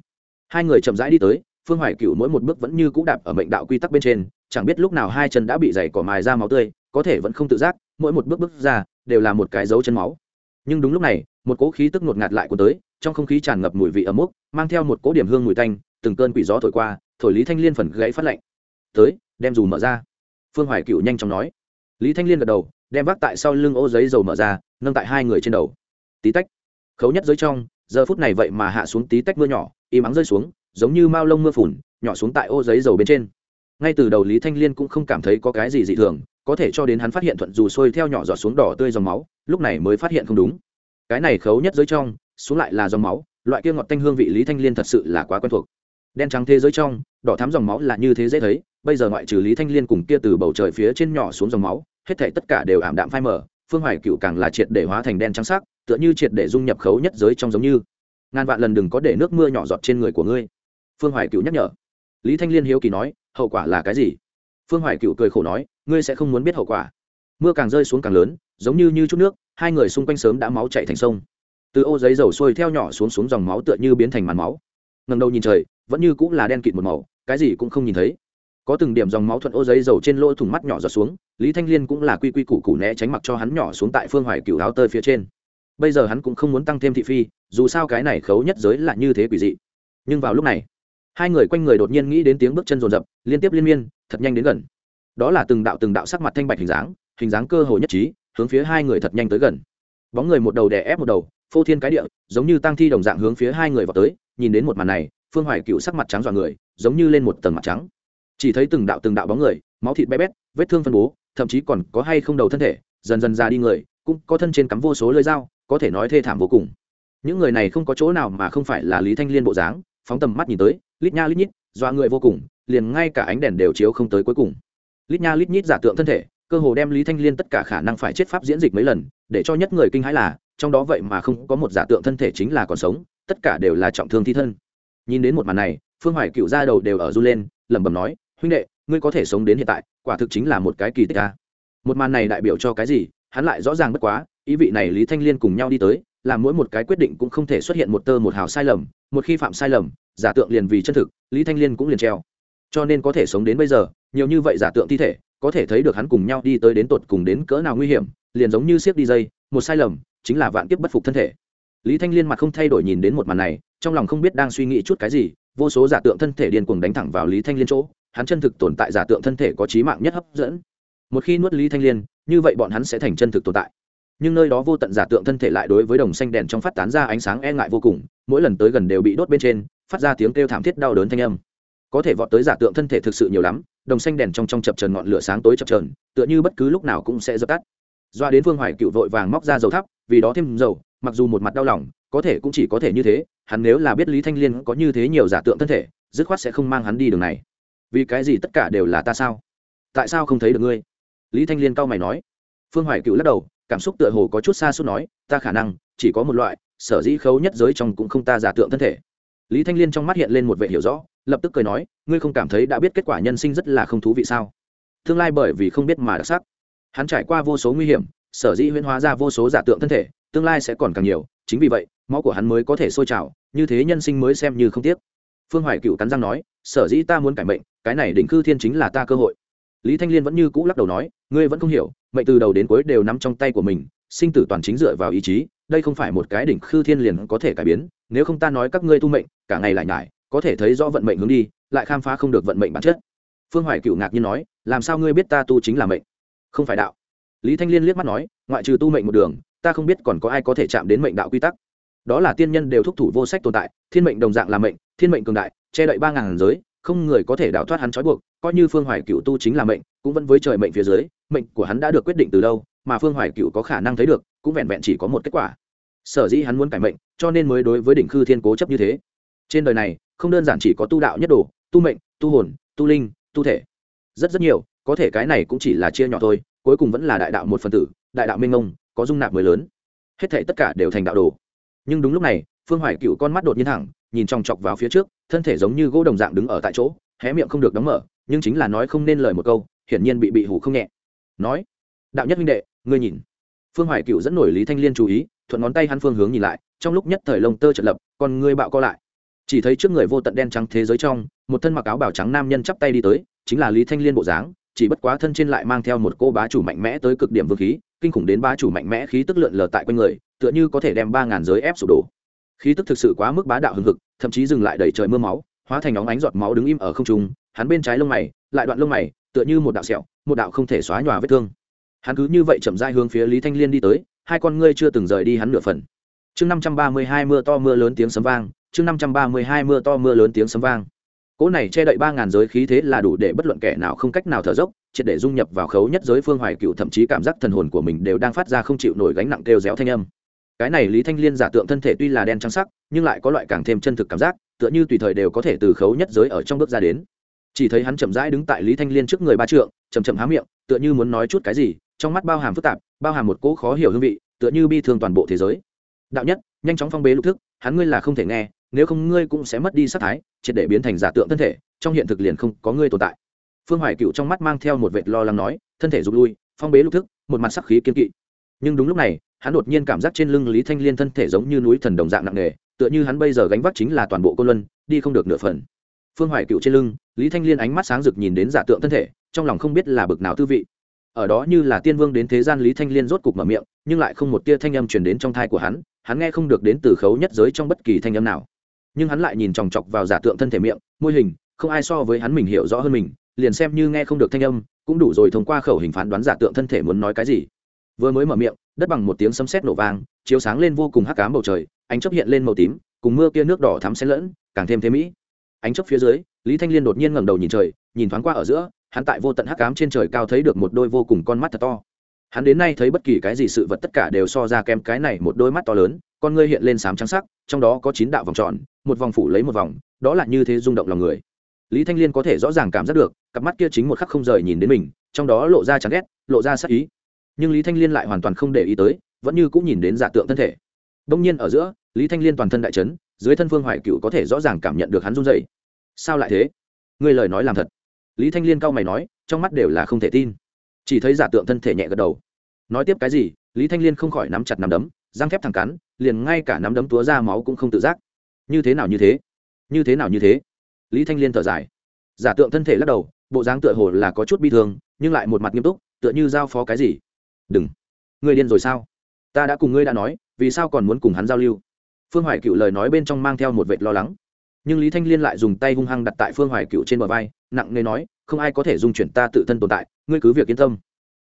Hai người chậm rãi đi tới, phương hoài cựu mỗi một bước vẫn như cũ đạp ở mệnh đạo quy tắc bên trên, chẳng biết lúc nào hai chân đã bị dày cỏ mài ra máu tươi, có thể vẫn không tự giác, mỗi một bước bước ra, đều là một cái dấu chân máu. Nhưng đúng lúc này, một cỗ khí tức ngột ngạt lại của tới, trong không khí tràn ngập mùi vị ấm mốc, mang theo một cỗ điểm hương mùi tanh, từng cơn quỷ gió thổi qua, thổi lý thanh liên phần gãy phát lạnh. Tới, đem dù mở ra. Phương hoài cựu nhanh chóng nói. Lý thanh liên gật đầu đem vác tại sau lưng ô giấy dầu mở ra, nâng tại hai người trên đầu. Tí tách. Khấu nhất dưới trong, giờ phút này vậy mà hạ xuống tí tách mưa nhỏ, im ắng rơi xuống, giống như mao lông mưa phùn, nhỏ xuống tại ô giấy dầu bên trên. Ngay từ đầu lý thanh liên cũng không cảm thấy có cái gì dị thường, có thể cho đến hắn phát hiện thuận dù sôi theo nhỏ giọt xuống đỏ tươi dòng máu, lúc này mới phát hiện không đúng. Cái này khấu nhất dưới trong, xuống lại là dòng máu, loại kia ngọt tanh hương vị lý thanh liên thật sự là quá quen thuộc. Đen trắng thế giới trong, đỏ thắm dòng máu là như thế dễ thấy, bây giờ ngoại trừ lý thanh liên cùng kia từ bầu trời phía trên nhỏ xuống dòng máu hết thể tất cả đều ảm đạm phai mờ, phương hoài cựu càng là triệt để hóa thành đen trắng sắc, tựa như triệt để dung nhập khấu nhất giới trong giống như. Ngàn vạn lần đừng có để nước mưa nhỏ giọt trên người của ngươi. Phương hoài cựu nhắc nhở. Lý thanh liên hiếu kỳ nói, hậu quả là cái gì? Phương hoài cựu cười khổ nói, ngươi sẽ không muốn biết hậu quả. Mưa càng rơi xuống càng lớn, giống như như chút nước, hai người xung quanh sớm đã máu chạy thành sông. Từ ô giấy dầu sôi theo nhỏ xuống xuống dòng máu tựa như biến thành màn máu. Ngẩng đầu nhìn trời, vẫn như cũng là đen kịt một màu, cái gì cũng không nhìn thấy có từng điểm dòng máu thuận ô giấy dầu trên lỗ thủng mắt nhỏ giọt xuống, lý thanh liên cũng là quy quy củ củ né tránh mặc cho hắn nhỏ xuống tại phương hoài cựu áo tơi phía trên. Bây giờ hắn cũng không muốn tăng thêm thị phi, dù sao cái này khấu nhất giới là như thế quỷ dị. Nhưng vào lúc này, hai người quanh người đột nhiên nghĩ đến tiếng bước chân rồn rập liên tiếp liên miên, thật nhanh đến gần. Đó là từng đạo từng đạo sắc mặt thanh bạch hình dáng hình dáng cơ hồ nhất trí, hướng phía hai người thật nhanh tới gần. Bóng người một đầu đè ép một đầu, phô thiên cái địa, giống như tăng thi đồng dạng hướng phía hai người vào tới, nhìn đến một màn này, phương hoài cựu sắc mặt trắng dọa người, giống như lên một tầng mặt trắng chỉ thấy từng đạo từng đạo bóng người, máu thịt bé bét, vết thương phân bố, thậm chí còn có hay không đầu thân thể, dần dần ra đi người, cũng có thân trên cắm vô số lưỡi dao, có thể nói thê thảm vô cùng. Những người này không có chỗ nào mà không phải là lý thanh liên bộ dáng, phóng tầm mắt nhìn tới, lít nha lít nhít, dọa người vô cùng, liền ngay cả ánh đèn đều chiếu không tới cuối cùng. Lít nha lít nhít giả tượng thân thể, cơ hồ đem lý thanh liên tất cả khả năng phải chết pháp diễn dịch mấy lần, để cho nhất người kinh hãi là, trong đó vậy mà không có một giả tượng thân thể chính là còn sống, tất cả đều là trọng thương thi thân. Nhìn đến một màn này, phương hoài cựu ra đầu đều ở r u lên, lẩm bẩm nói huynh đệ, ngươi có thể sống đến hiện tại, quả thực chính là một cái kỳ tích ta một màn này đại biểu cho cái gì, hắn lại rõ ràng bất quá, ý vị này lý thanh liên cùng nhau đi tới làm mỗi một cái quyết định cũng không thể xuất hiện một tơ một hào sai lầm, một khi phạm sai lầm, giả tượng liền vì chân thực, lý thanh liên cũng liền treo. Cho nên có thể sống đến bây giờ, nhiều như vậy giả tượng thi thể, có thể thấy được hắn cùng nhau đi tới đến tột cùng đến cỡ nào nguy hiểm, liền giống như siếc đi dây, một sai lầm, chính là vạn kiếp bất phục thân thể. Lý thanh liên mặt không thay đổi nhìn đến một màn này, trong lòng không biết đang suy nghĩ chút cái gì, vô số giả tượng thân thể điên cuồng đánh thẳng vào lý thanh liên chỗ hắn chân thực tồn tại giả tượng thân thể có trí mạng nhất hấp dẫn. Một khi nuốt lý thanh liên, như vậy bọn hắn sẽ thành chân thực tồn tại. Nhưng nơi đó vô tận giả tượng thân thể lại đối với đồng xanh đèn trong phát tán ra ánh sáng e ngại vô cùng, mỗi lần tới gần đều bị đốt bên trên, phát ra tiếng kêu thảm thiết đau đớn thanh âm. Có thể vọt tới giả tượng thân thể thực sự nhiều lắm, đồng xanh đèn trong trong chập trần ngọn lửa sáng tối chập trờn tựa như bất cứ lúc nào cũng sẽ dập tắt. Doa đến phương hoài cựu vội vàng móc ra dầu thắp, vì đó thêm dầu, mặc dù một mặt đau lòng, có thể cũng chỉ có thể như thế, hắn nếu là biết lý thanh liên có như thế nhiều giả tượng thân thể, dứt khoát sẽ không mang hắn đi đường này vì cái gì tất cả đều là ta sao? Tại sao không thấy được ngươi? Lý thanh liên cau mày nói. Phương hoài cựu lắc đầu, cảm xúc tựa hồ có chút xa suốt nói, ta khả năng chỉ có một loại, sở dĩ khấu nhất giới trong cũng không ta giả tượng thân thể. Lý thanh liên trong mắt hiện lên một vệ hiểu rõ, lập tức cười nói, ngươi không cảm thấy đã biết kết quả nhân sinh rất là không thú vị sao? Tương lai bởi vì không biết mà đặc sắc. Hắn trải qua vô số nguy hiểm, sở dĩ huyễn hóa ra vô số giả tượng thân thể, tương lai sẽ còn càng nhiều, chính vì vậy, máu của hắn mới có thể sôi trào, như thế nhân sinh mới xem như không tiếc. Phương hoài cựu cắn răng nói, sở dĩ ta muốn cải mệnh cái này đỉnh cư thiên chính là ta cơ hội. Lý thanh liên vẫn như cũ lắc đầu nói, ngươi vẫn không hiểu, mệnh từ đầu đến cuối đều nắm trong tay của mình, sinh tử toàn chính dựa vào ý chí, đây không phải một cái đỉnh khư thiên liền có thể cải biến, nếu không ta nói các ngươi tu mệnh, cả ngày lại nhải, có thể thấy rõ vận mệnh hướng đi, lại khám phá không được vận mệnh bản chất. Phương hoài cựu ngạc nhiên nói, làm sao ngươi biết ta tu chính là mệnh? Không phải đạo. Lý thanh liên liếc mắt nói, ngoại trừ tu mệnh một đường, ta không biết còn có ai có thể chạm đến mệnh đạo quy tắc. Đó là tiên nhân đều thúc thủ vô sách tồn tại, thiên mệnh đồng dạng là mệnh, thiên mệnh cường đại, che đậy ba ngàn giới không người có thể đào thoát hắn trói buộc, coi như phương hoài cựu tu chính là mệnh, cũng vẫn với trời mệnh phía dưới, mệnh của hắn đã được quyết định từ đâu mà phương hoài cựu có khả năng thấy được, cũng vẹn vẹn chỉ có một kết quả. Sở dĩ hắn muốn cải mệnh, cho nên mới đối với đỉnh khư thiên cố chấp như thế. Trên đời này, không đơn giản chỉ có tu đạo nhất đồ, tu mệnh, tu hồn, tu linh, tu thể. Rất rất nhiều, có thể cái này cũng chỉ là chia nhỏ thôi, cuối cùng vẫn là đại đạo một phần tử, đại đạo minh ông có dung nạp mới lớn. Hết thể tất cả đều thành đạo đồ. Nhưng đúng lúc này, phương hoài cựu con mắt đột nhiên thẳng nhìn chòng chọc vào phía trước, thân thể giống như gỗ đồng dạng đứng ở tại chỗ, hé miệng không được đóng mở, nhưng chính là nói không nên lời một câu, hiển nhiên bị bị hủ không nhẹ. Nói, đạo nhất minh đệ, ngươi nhìn. Phương hoài cựu dẫn nổi lý thanh liên chú ý, thuận ngón tay hắn phương hướng nhìn lại, trong lúc nhất thời lông tơ trật lập còn ngươi bạo co lại. Chỉ thấy trước người vô tận đen trắng thế giới trong, một thân mặc áo bảo trắng nam nhân chắp tay đi tới, chính là lý thanh liên bộ dáng, chỉ bất quá thân trên lại mang theo một cô bá chủ mạnh mẽ tới cực điểm vương khí, kinh khủng đến bá chủ mạnh mẽ khí tức lượn lờ tại quanh người, tựa như có thể đem ba ngàn giới ép sụp đổ khí tức thực sự quá mức bá đạo hừng hực, thậm chí dừng lại đầy trời mưa máu, hóa thành óng ánh giọt máu đứng im ở không trung, hắn bên trái lông mày, lại đoạn lông mày, tựa như một đạo sẹo, một đạo không thể xóa nhòa vết thương. Hắn cứ như vậy chậm rãi hướng phía lý thanh liên đi tới, hai con ngươi chưa từng rời đi hắn nửa phần. Chương năm trăm ba mươi hai mưa to mưa lớn tiếng sấm vang, chương năm trăm ba mươi hai mưa to mưa lớn tiếng sấm vang. Cỗ này che đậy ba ngàn giới khí thế là đủ để bất luận kẻ nào không cách nào thở dốc, triệt để dung nhập vào khấu nhất giới phương hoài cựu thậm chí cảm giác thần hồn của mình đều đang phát ra không chịu nổi gánh nặng kêu réo thanh âm cái này lý thanh liên giả tượng thân thể tuy là đen trắng sắc, nhưng lại có loại càng thêm chân thực cảm giác, tựa như tùy thời đều có thể từ khấu nhất giới ở trong bước ra đến. Chỉ thấy hắn chậm rãi đứng tại lý thanh liên trước người ba trượng chầm chậm há miệng, tựa như muốn nói chút cái gì, trong mắt bao hàm phức tạp, bao hàm một cỗ khó hiểu hương vị, tựa như bi thương toàn bộ thế giới. Đạo nhất, nhanh chóng phong bế lục thức, hắn ngươi là không thể nghe, nếu không ngươi cũng sẽ mất đi sắc thái, triệt để biến thành giả tượng thân thể, trong hiện thực liền không có ngươi tồn tại. Phương hoài cựu trong mắt mang theo một vệt lo lắng nói, thân thể rụt lui, phong bế lục thức, một mặt sắc khí kiên kỵ. Nhưng đúng lúc này hắn đột nhiên cảm giác trên lưng lý thanh liên thân thể giống như núi thần đồng dạng nặng nề, tựa như hắn bây giờ gánh vác chính là toàn bộ cô luân, đi không được nửa phần. Phương hoài cựu trên lưng, lý thanh liên ánh mắt sáng rực nhìn đến giả tượng thân thể, trong lòng không biết là bực nào tư vị. Ở đó như là tiên vương đến thế gian lý thanh liên rốt cục mở miệng, nhưng lại không một tia thanh âm truyền đến trong thai của hắn hắn nghe không được đến từ khấu nhất giới trong bất kỳ thanh âm nào. Nhưng hắn lại nhìn chòng chọc vào giả tượng thân thể miệng, môi hình, không ai so với hắn mình hiểu rõ hơn mình, liền xem như nghe không được thanh âm, cũng đủ rồi thông qua khẩu hình phán đoán giả tượng thân thể muốn nói cái gì. Vừa mới mở miệng đất bằng một tiếng sấm sét nổ vang, chiếu sáng lên vô cùng hắc ám bầu trời, ánh chớp hiện lên màu tím, cùng mưa kia nước đỏ thắm xen lẫn, càng thêm thế mỹ. Ánh chớp phía dưới, lý thanh liên đột nhiên ngẩng đầu nhìn trời, nhìn thoáng qua ở giữa, hắn tại vô tận hắc ám trên trời cao thấy được một đôi vô cùng con mắt thật to. Hắn đến nay thấy bất kỳ cái gì sự vật tất cả đều so ra kém cái này một đôi mắt to lớn, con ngươi hiện lên sám trắng sắc, trong đó có chín đạo vòng tròn, một vòng phủ lấy một vòng, đó là như thế rung động lòng người. Lý thanh liên có thể rõ ràng cảm giác được, cặp mắt kia chính một khắc không rời nhìn đến mình, trong đó lộ ra chán ghét, lộ ra sắc ý nhưng lý thanh liên lại hoàn toàn không để ý tới, vẫn như cũng nhìn đến giả tượng thân thể. Đông nhiên ở giữa, lý thanh liên toàn thân đại trấn dưới thân phương hoài cựu có thể rõ ràng cảm nhận được hắn run dậy sao lại thế? Người lời nói làm thật. Lý thanh liên cau mày nói, trong mắt đều là không thể tin. Chỉ thấy giả tượng thân thể nhẹ gật đầu. Nói tiếp cái gì, lý thanh liên không khỏi nắm chặt nắm đấm răng thép thẳng cắn, liền ngay cả nắm đấm túa ra máu cũng không tự giác. Như thế nào như thế? Như thế nào như thế? Lý thanh liên thở dài. Giả tượng thân thể lắc đầu, bộ dáng tựa hồ là có chút bi thương, nhưng lại một mặt nghiêm túc, tựa như giao phó cái gì đừng. Người điên rồi sao? Ta đã cùng ngươi đã nói, vì sao còn muốn cùng hắn giao lưu? Phương hoài cựu lời nói bên trong mang theo một vệt lo lắng. Nhưng lý thanh liên lại dùng tay hung hăng đặt tại phương hoài cựu trên bờ vai, nặng nề nói, không ai có thể dung chuyển ta tự thân tồn tại, ngươi cứ việc yên tâm.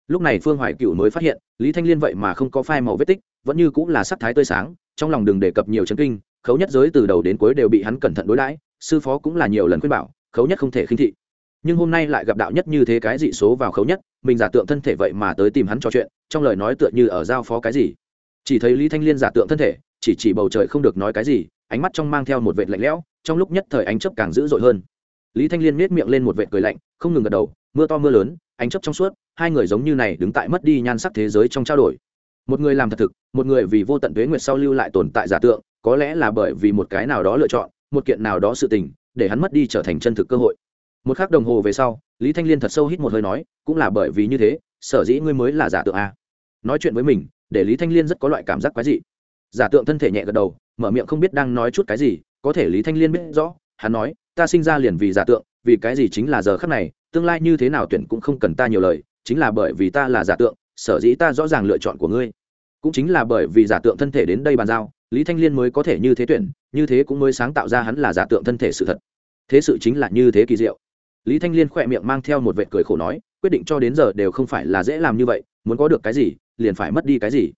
Lúc này phương hoài cựu mới phát hiện, lý thanh liên vậy mà không có phai màu vết tích, vẫn như cũng là sắc thái tươi sáng, trong lòng đừng đề cập nhiều chấn kinh, khấu nhất giới từ đầu đến cuối đều bị hắn cẩn thận đối đãi, sư phó cũng là nhiều lần khuyên bảo, khấu nhất không thể khinh thị nhưng hôm nay lại gặp đạo nhất như thế cái dị số vào khấu nhất, mình giả tượng thân thể vậy mà tới tìm hắn trò chuyện, trong lời nói tựa như ở giao phó cái gì. Chỉ thấy lý thanh liên giả tượng thân thể, chỉ chỉ bầu trời không được nói cái gì, ánh mắt trong mang theo một vệt lạnh lẽo, trong lúc nhất thời ánh chấp càng dữ dội hơn. Lý thanh liên miết miệng lên một vệt cười lạnh, không ngừng gật đầu, mưa to mưa lớn, ánh chấp trong suốt, hai người giống như này đứng tại mất đi nhan sắc thế giới trong trao đổi. Một người làm thật thực, một người vì vô tận tuế nguyệt sau lưu lại tồn tại giả tượng, có lẽ là bởi vì một cái nào đó lựa chọn, một kiện nào đó sự tình, để hắn mất đi trở thành chân thực cơ hội một k h ắ c đồng hồ về sau, lý thanh liên thật sâu hít một hơi nói, cũng là bởi vì như thế, sở dĩ ngươi mới là giả tượng a. Nói chuyện với mình, để lý thanh liên rất có loại cảm giác quái dị. Giả tượng thân thể nhẹ gật đầu, mở miệng không biết đang nói chút cái gì, có thể lý thanh liên biết rõ, hắn nói, ta sinh ra liền vì giả tượng, vì cái gì chính là giờ khắc này, tương lai như thế nào tuyển cũng không cần ta nhiều lời, chính là bởi vì ta là giả tượng, sở dĩ ta rõ ràng lựa chọn của ngươi. Cũng chính là bởi vì giả tượng thân thể đến đây bàn giao, lý thanh liên mới có thể như thế tuyển, như thế cũng mới sáng tạo ra hắn là giả tượng thân thể sự thật. Thế sự chính là như thế kỳ diệu lý thanh liên khỏe miệng mang theo một vệ cười khổ nói, quyết định cho đến giờ đều không phải là dễ làm như vậy, muốn có được cái gì, liền phải mất đi cái gì.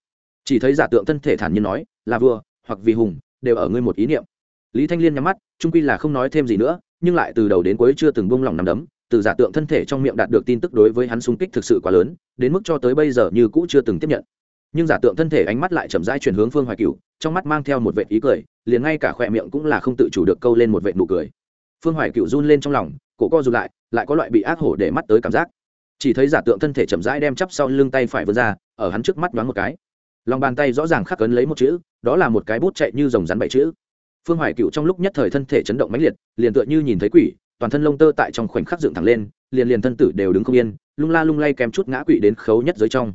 Chỉ thấy giả tượng thân thể thản nhiên nói, là vua, hoặc vì hùng, đều ở ngươi một ý niệm. Lý thanh liên nhắm mắt trung quy là không nói thêm gì nữa, nhưng lại từ đầu đến cuối chưa từng bông lòng nằm đấm, từ giả tượng thân thể trong miệng đạt được tin tức đối với hắn xung kích thực sự quá lớn, đến mức cho tới bây giờ như cũ chưa từng tiếp nhận. Nhưng giả tượng thân thể ánh mắt lại chậm rãi chuyển hướng phương hoài cựu trong mắt mang theo một vệ ý cười, liền ngay cả khỏe miệng cũng là không tự chủ được câu lên một vệ nụ cười. Phương hoài cựu run lên trong lòng cổ co rụt lại lại có loại bị ác hổ để mắt tới cảm giác. Chỉ thấy giả tượng thân thể chậm rãi đem chắp sau lưng tay phải vươn ra, ở hắn trước mắt đoán một cái. Lòng bàn tay rõ ràng khắc ấn lấy một chữ, đó là một cái bút chạy như dòng rắn bảy chữ. Phương hoài cựu trong lúc nhất thời thân thể chấn động mãnh liệt, liền tựa như nhìn thấy quỷ, toàn thân lông tơ tại trong khoảnh khắc dựng thẳng lên, liền liền thân tử đều đứng không yên, lung la lung lay kém chút ngã quỵ đến khấu nhất dưới trong.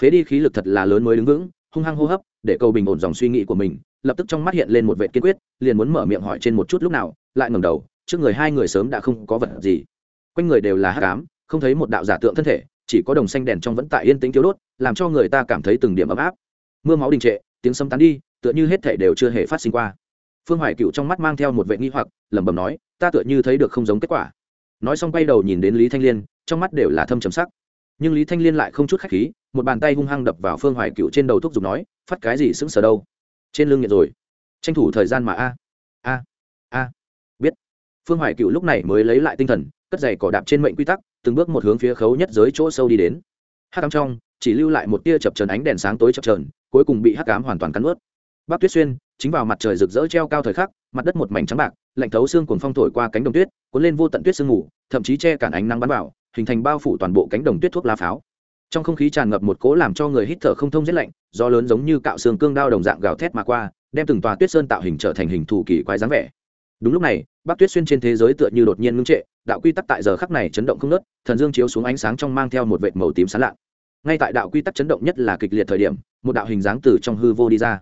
Phế đi khí lực thật là lớn mới đứng vững, hung hăng hô hấp, để cầu bình ổn dòng suy nghĩ của mình, lập tức trong mắt hiện lên một vệ kiên quyết, liền muốn mở miệng hỏi trên một chút lúc nào, lại ngẩng đầu trước người hai người sớm đã không có vật gì. Quanh người đều là hắc ám, không thấy một đạo giả tượng thân thể, chỉ có đồng xanh đèn trong vẫn tại yên tĩnh thiếu đốt, làm cho người ta cảm thấy từng điểm ấm áp. Mưa máu đình trệ, tiếng sấm tán đi, tựa như hết thể đều chưa hề phát sinh qua. Phương hoài cựu trong mắt mang theo một vệ nghi hoặc, lẩm bẩm nói, ta tựa như thấy được không giống kết quả. Nói xong quay đầu nhìn đến lý thanh liên, trong mắt đều là thâm trầm sắc. Nhưng lý thanh liên lại không chút khách khí, một bàn tay hung hăng đập vào phương hoài cựu trên đầu thuốc dùng nói, phát cái gì sững sờ đâu? Trên lưng nghiện rồi. Tranh thủ thời gian mà a a a phương hoài cựu lúc này mới lấy lại tinh thần, cất giày cỏ đạp trên mệnh quy tắc, từng bước một hướng phía khấu nhất giới chỗ sâu đi đến. Hát cám trong, chỉ lưu lại một tia chập trần ánh đèn sáng tối chập trờn cuối cùng bị hát cám hoàn toàn cắn ướt. Bắc tuyết xuyên, chính vào mặt trời rực rỡ treo cao thời khắc, mặt đất một mảnh trắng bạc, lạnh thấu xương cuồng phong thổi qua cánh đồng tuyết, cuốn lên vô tận tuyết sương mù, thậm chí che cản ánh nắng bắn vào, hình thành bao phủ toàn bộ cánh đồng tuyết thuốc lá pháo. Trong không khí tràn ngập một cỗ làm cho người hít thở không thông rét lạnh do lớn giống như cạo xương cương đao đồng dạng gào thét mà qua, đem từng tòa tuyết sơn tạo hình trở thành hình thù kỳ quái dáng vẻ đúng lúc này, bắc tuyết xuyên trên thế giới tựa như đột nhiên ngưng trệ, đạo quy tắc tại giờ khắc này chấn động không nớt thần dương chiếu xuống ánh sáng trong mang theo một vệt màu tím sán lạ. Ngay tại đạo quy tắc chấn động nhất là kịch liệt thời điểm, một đạo hình dáng từ trong hư vô đi ra.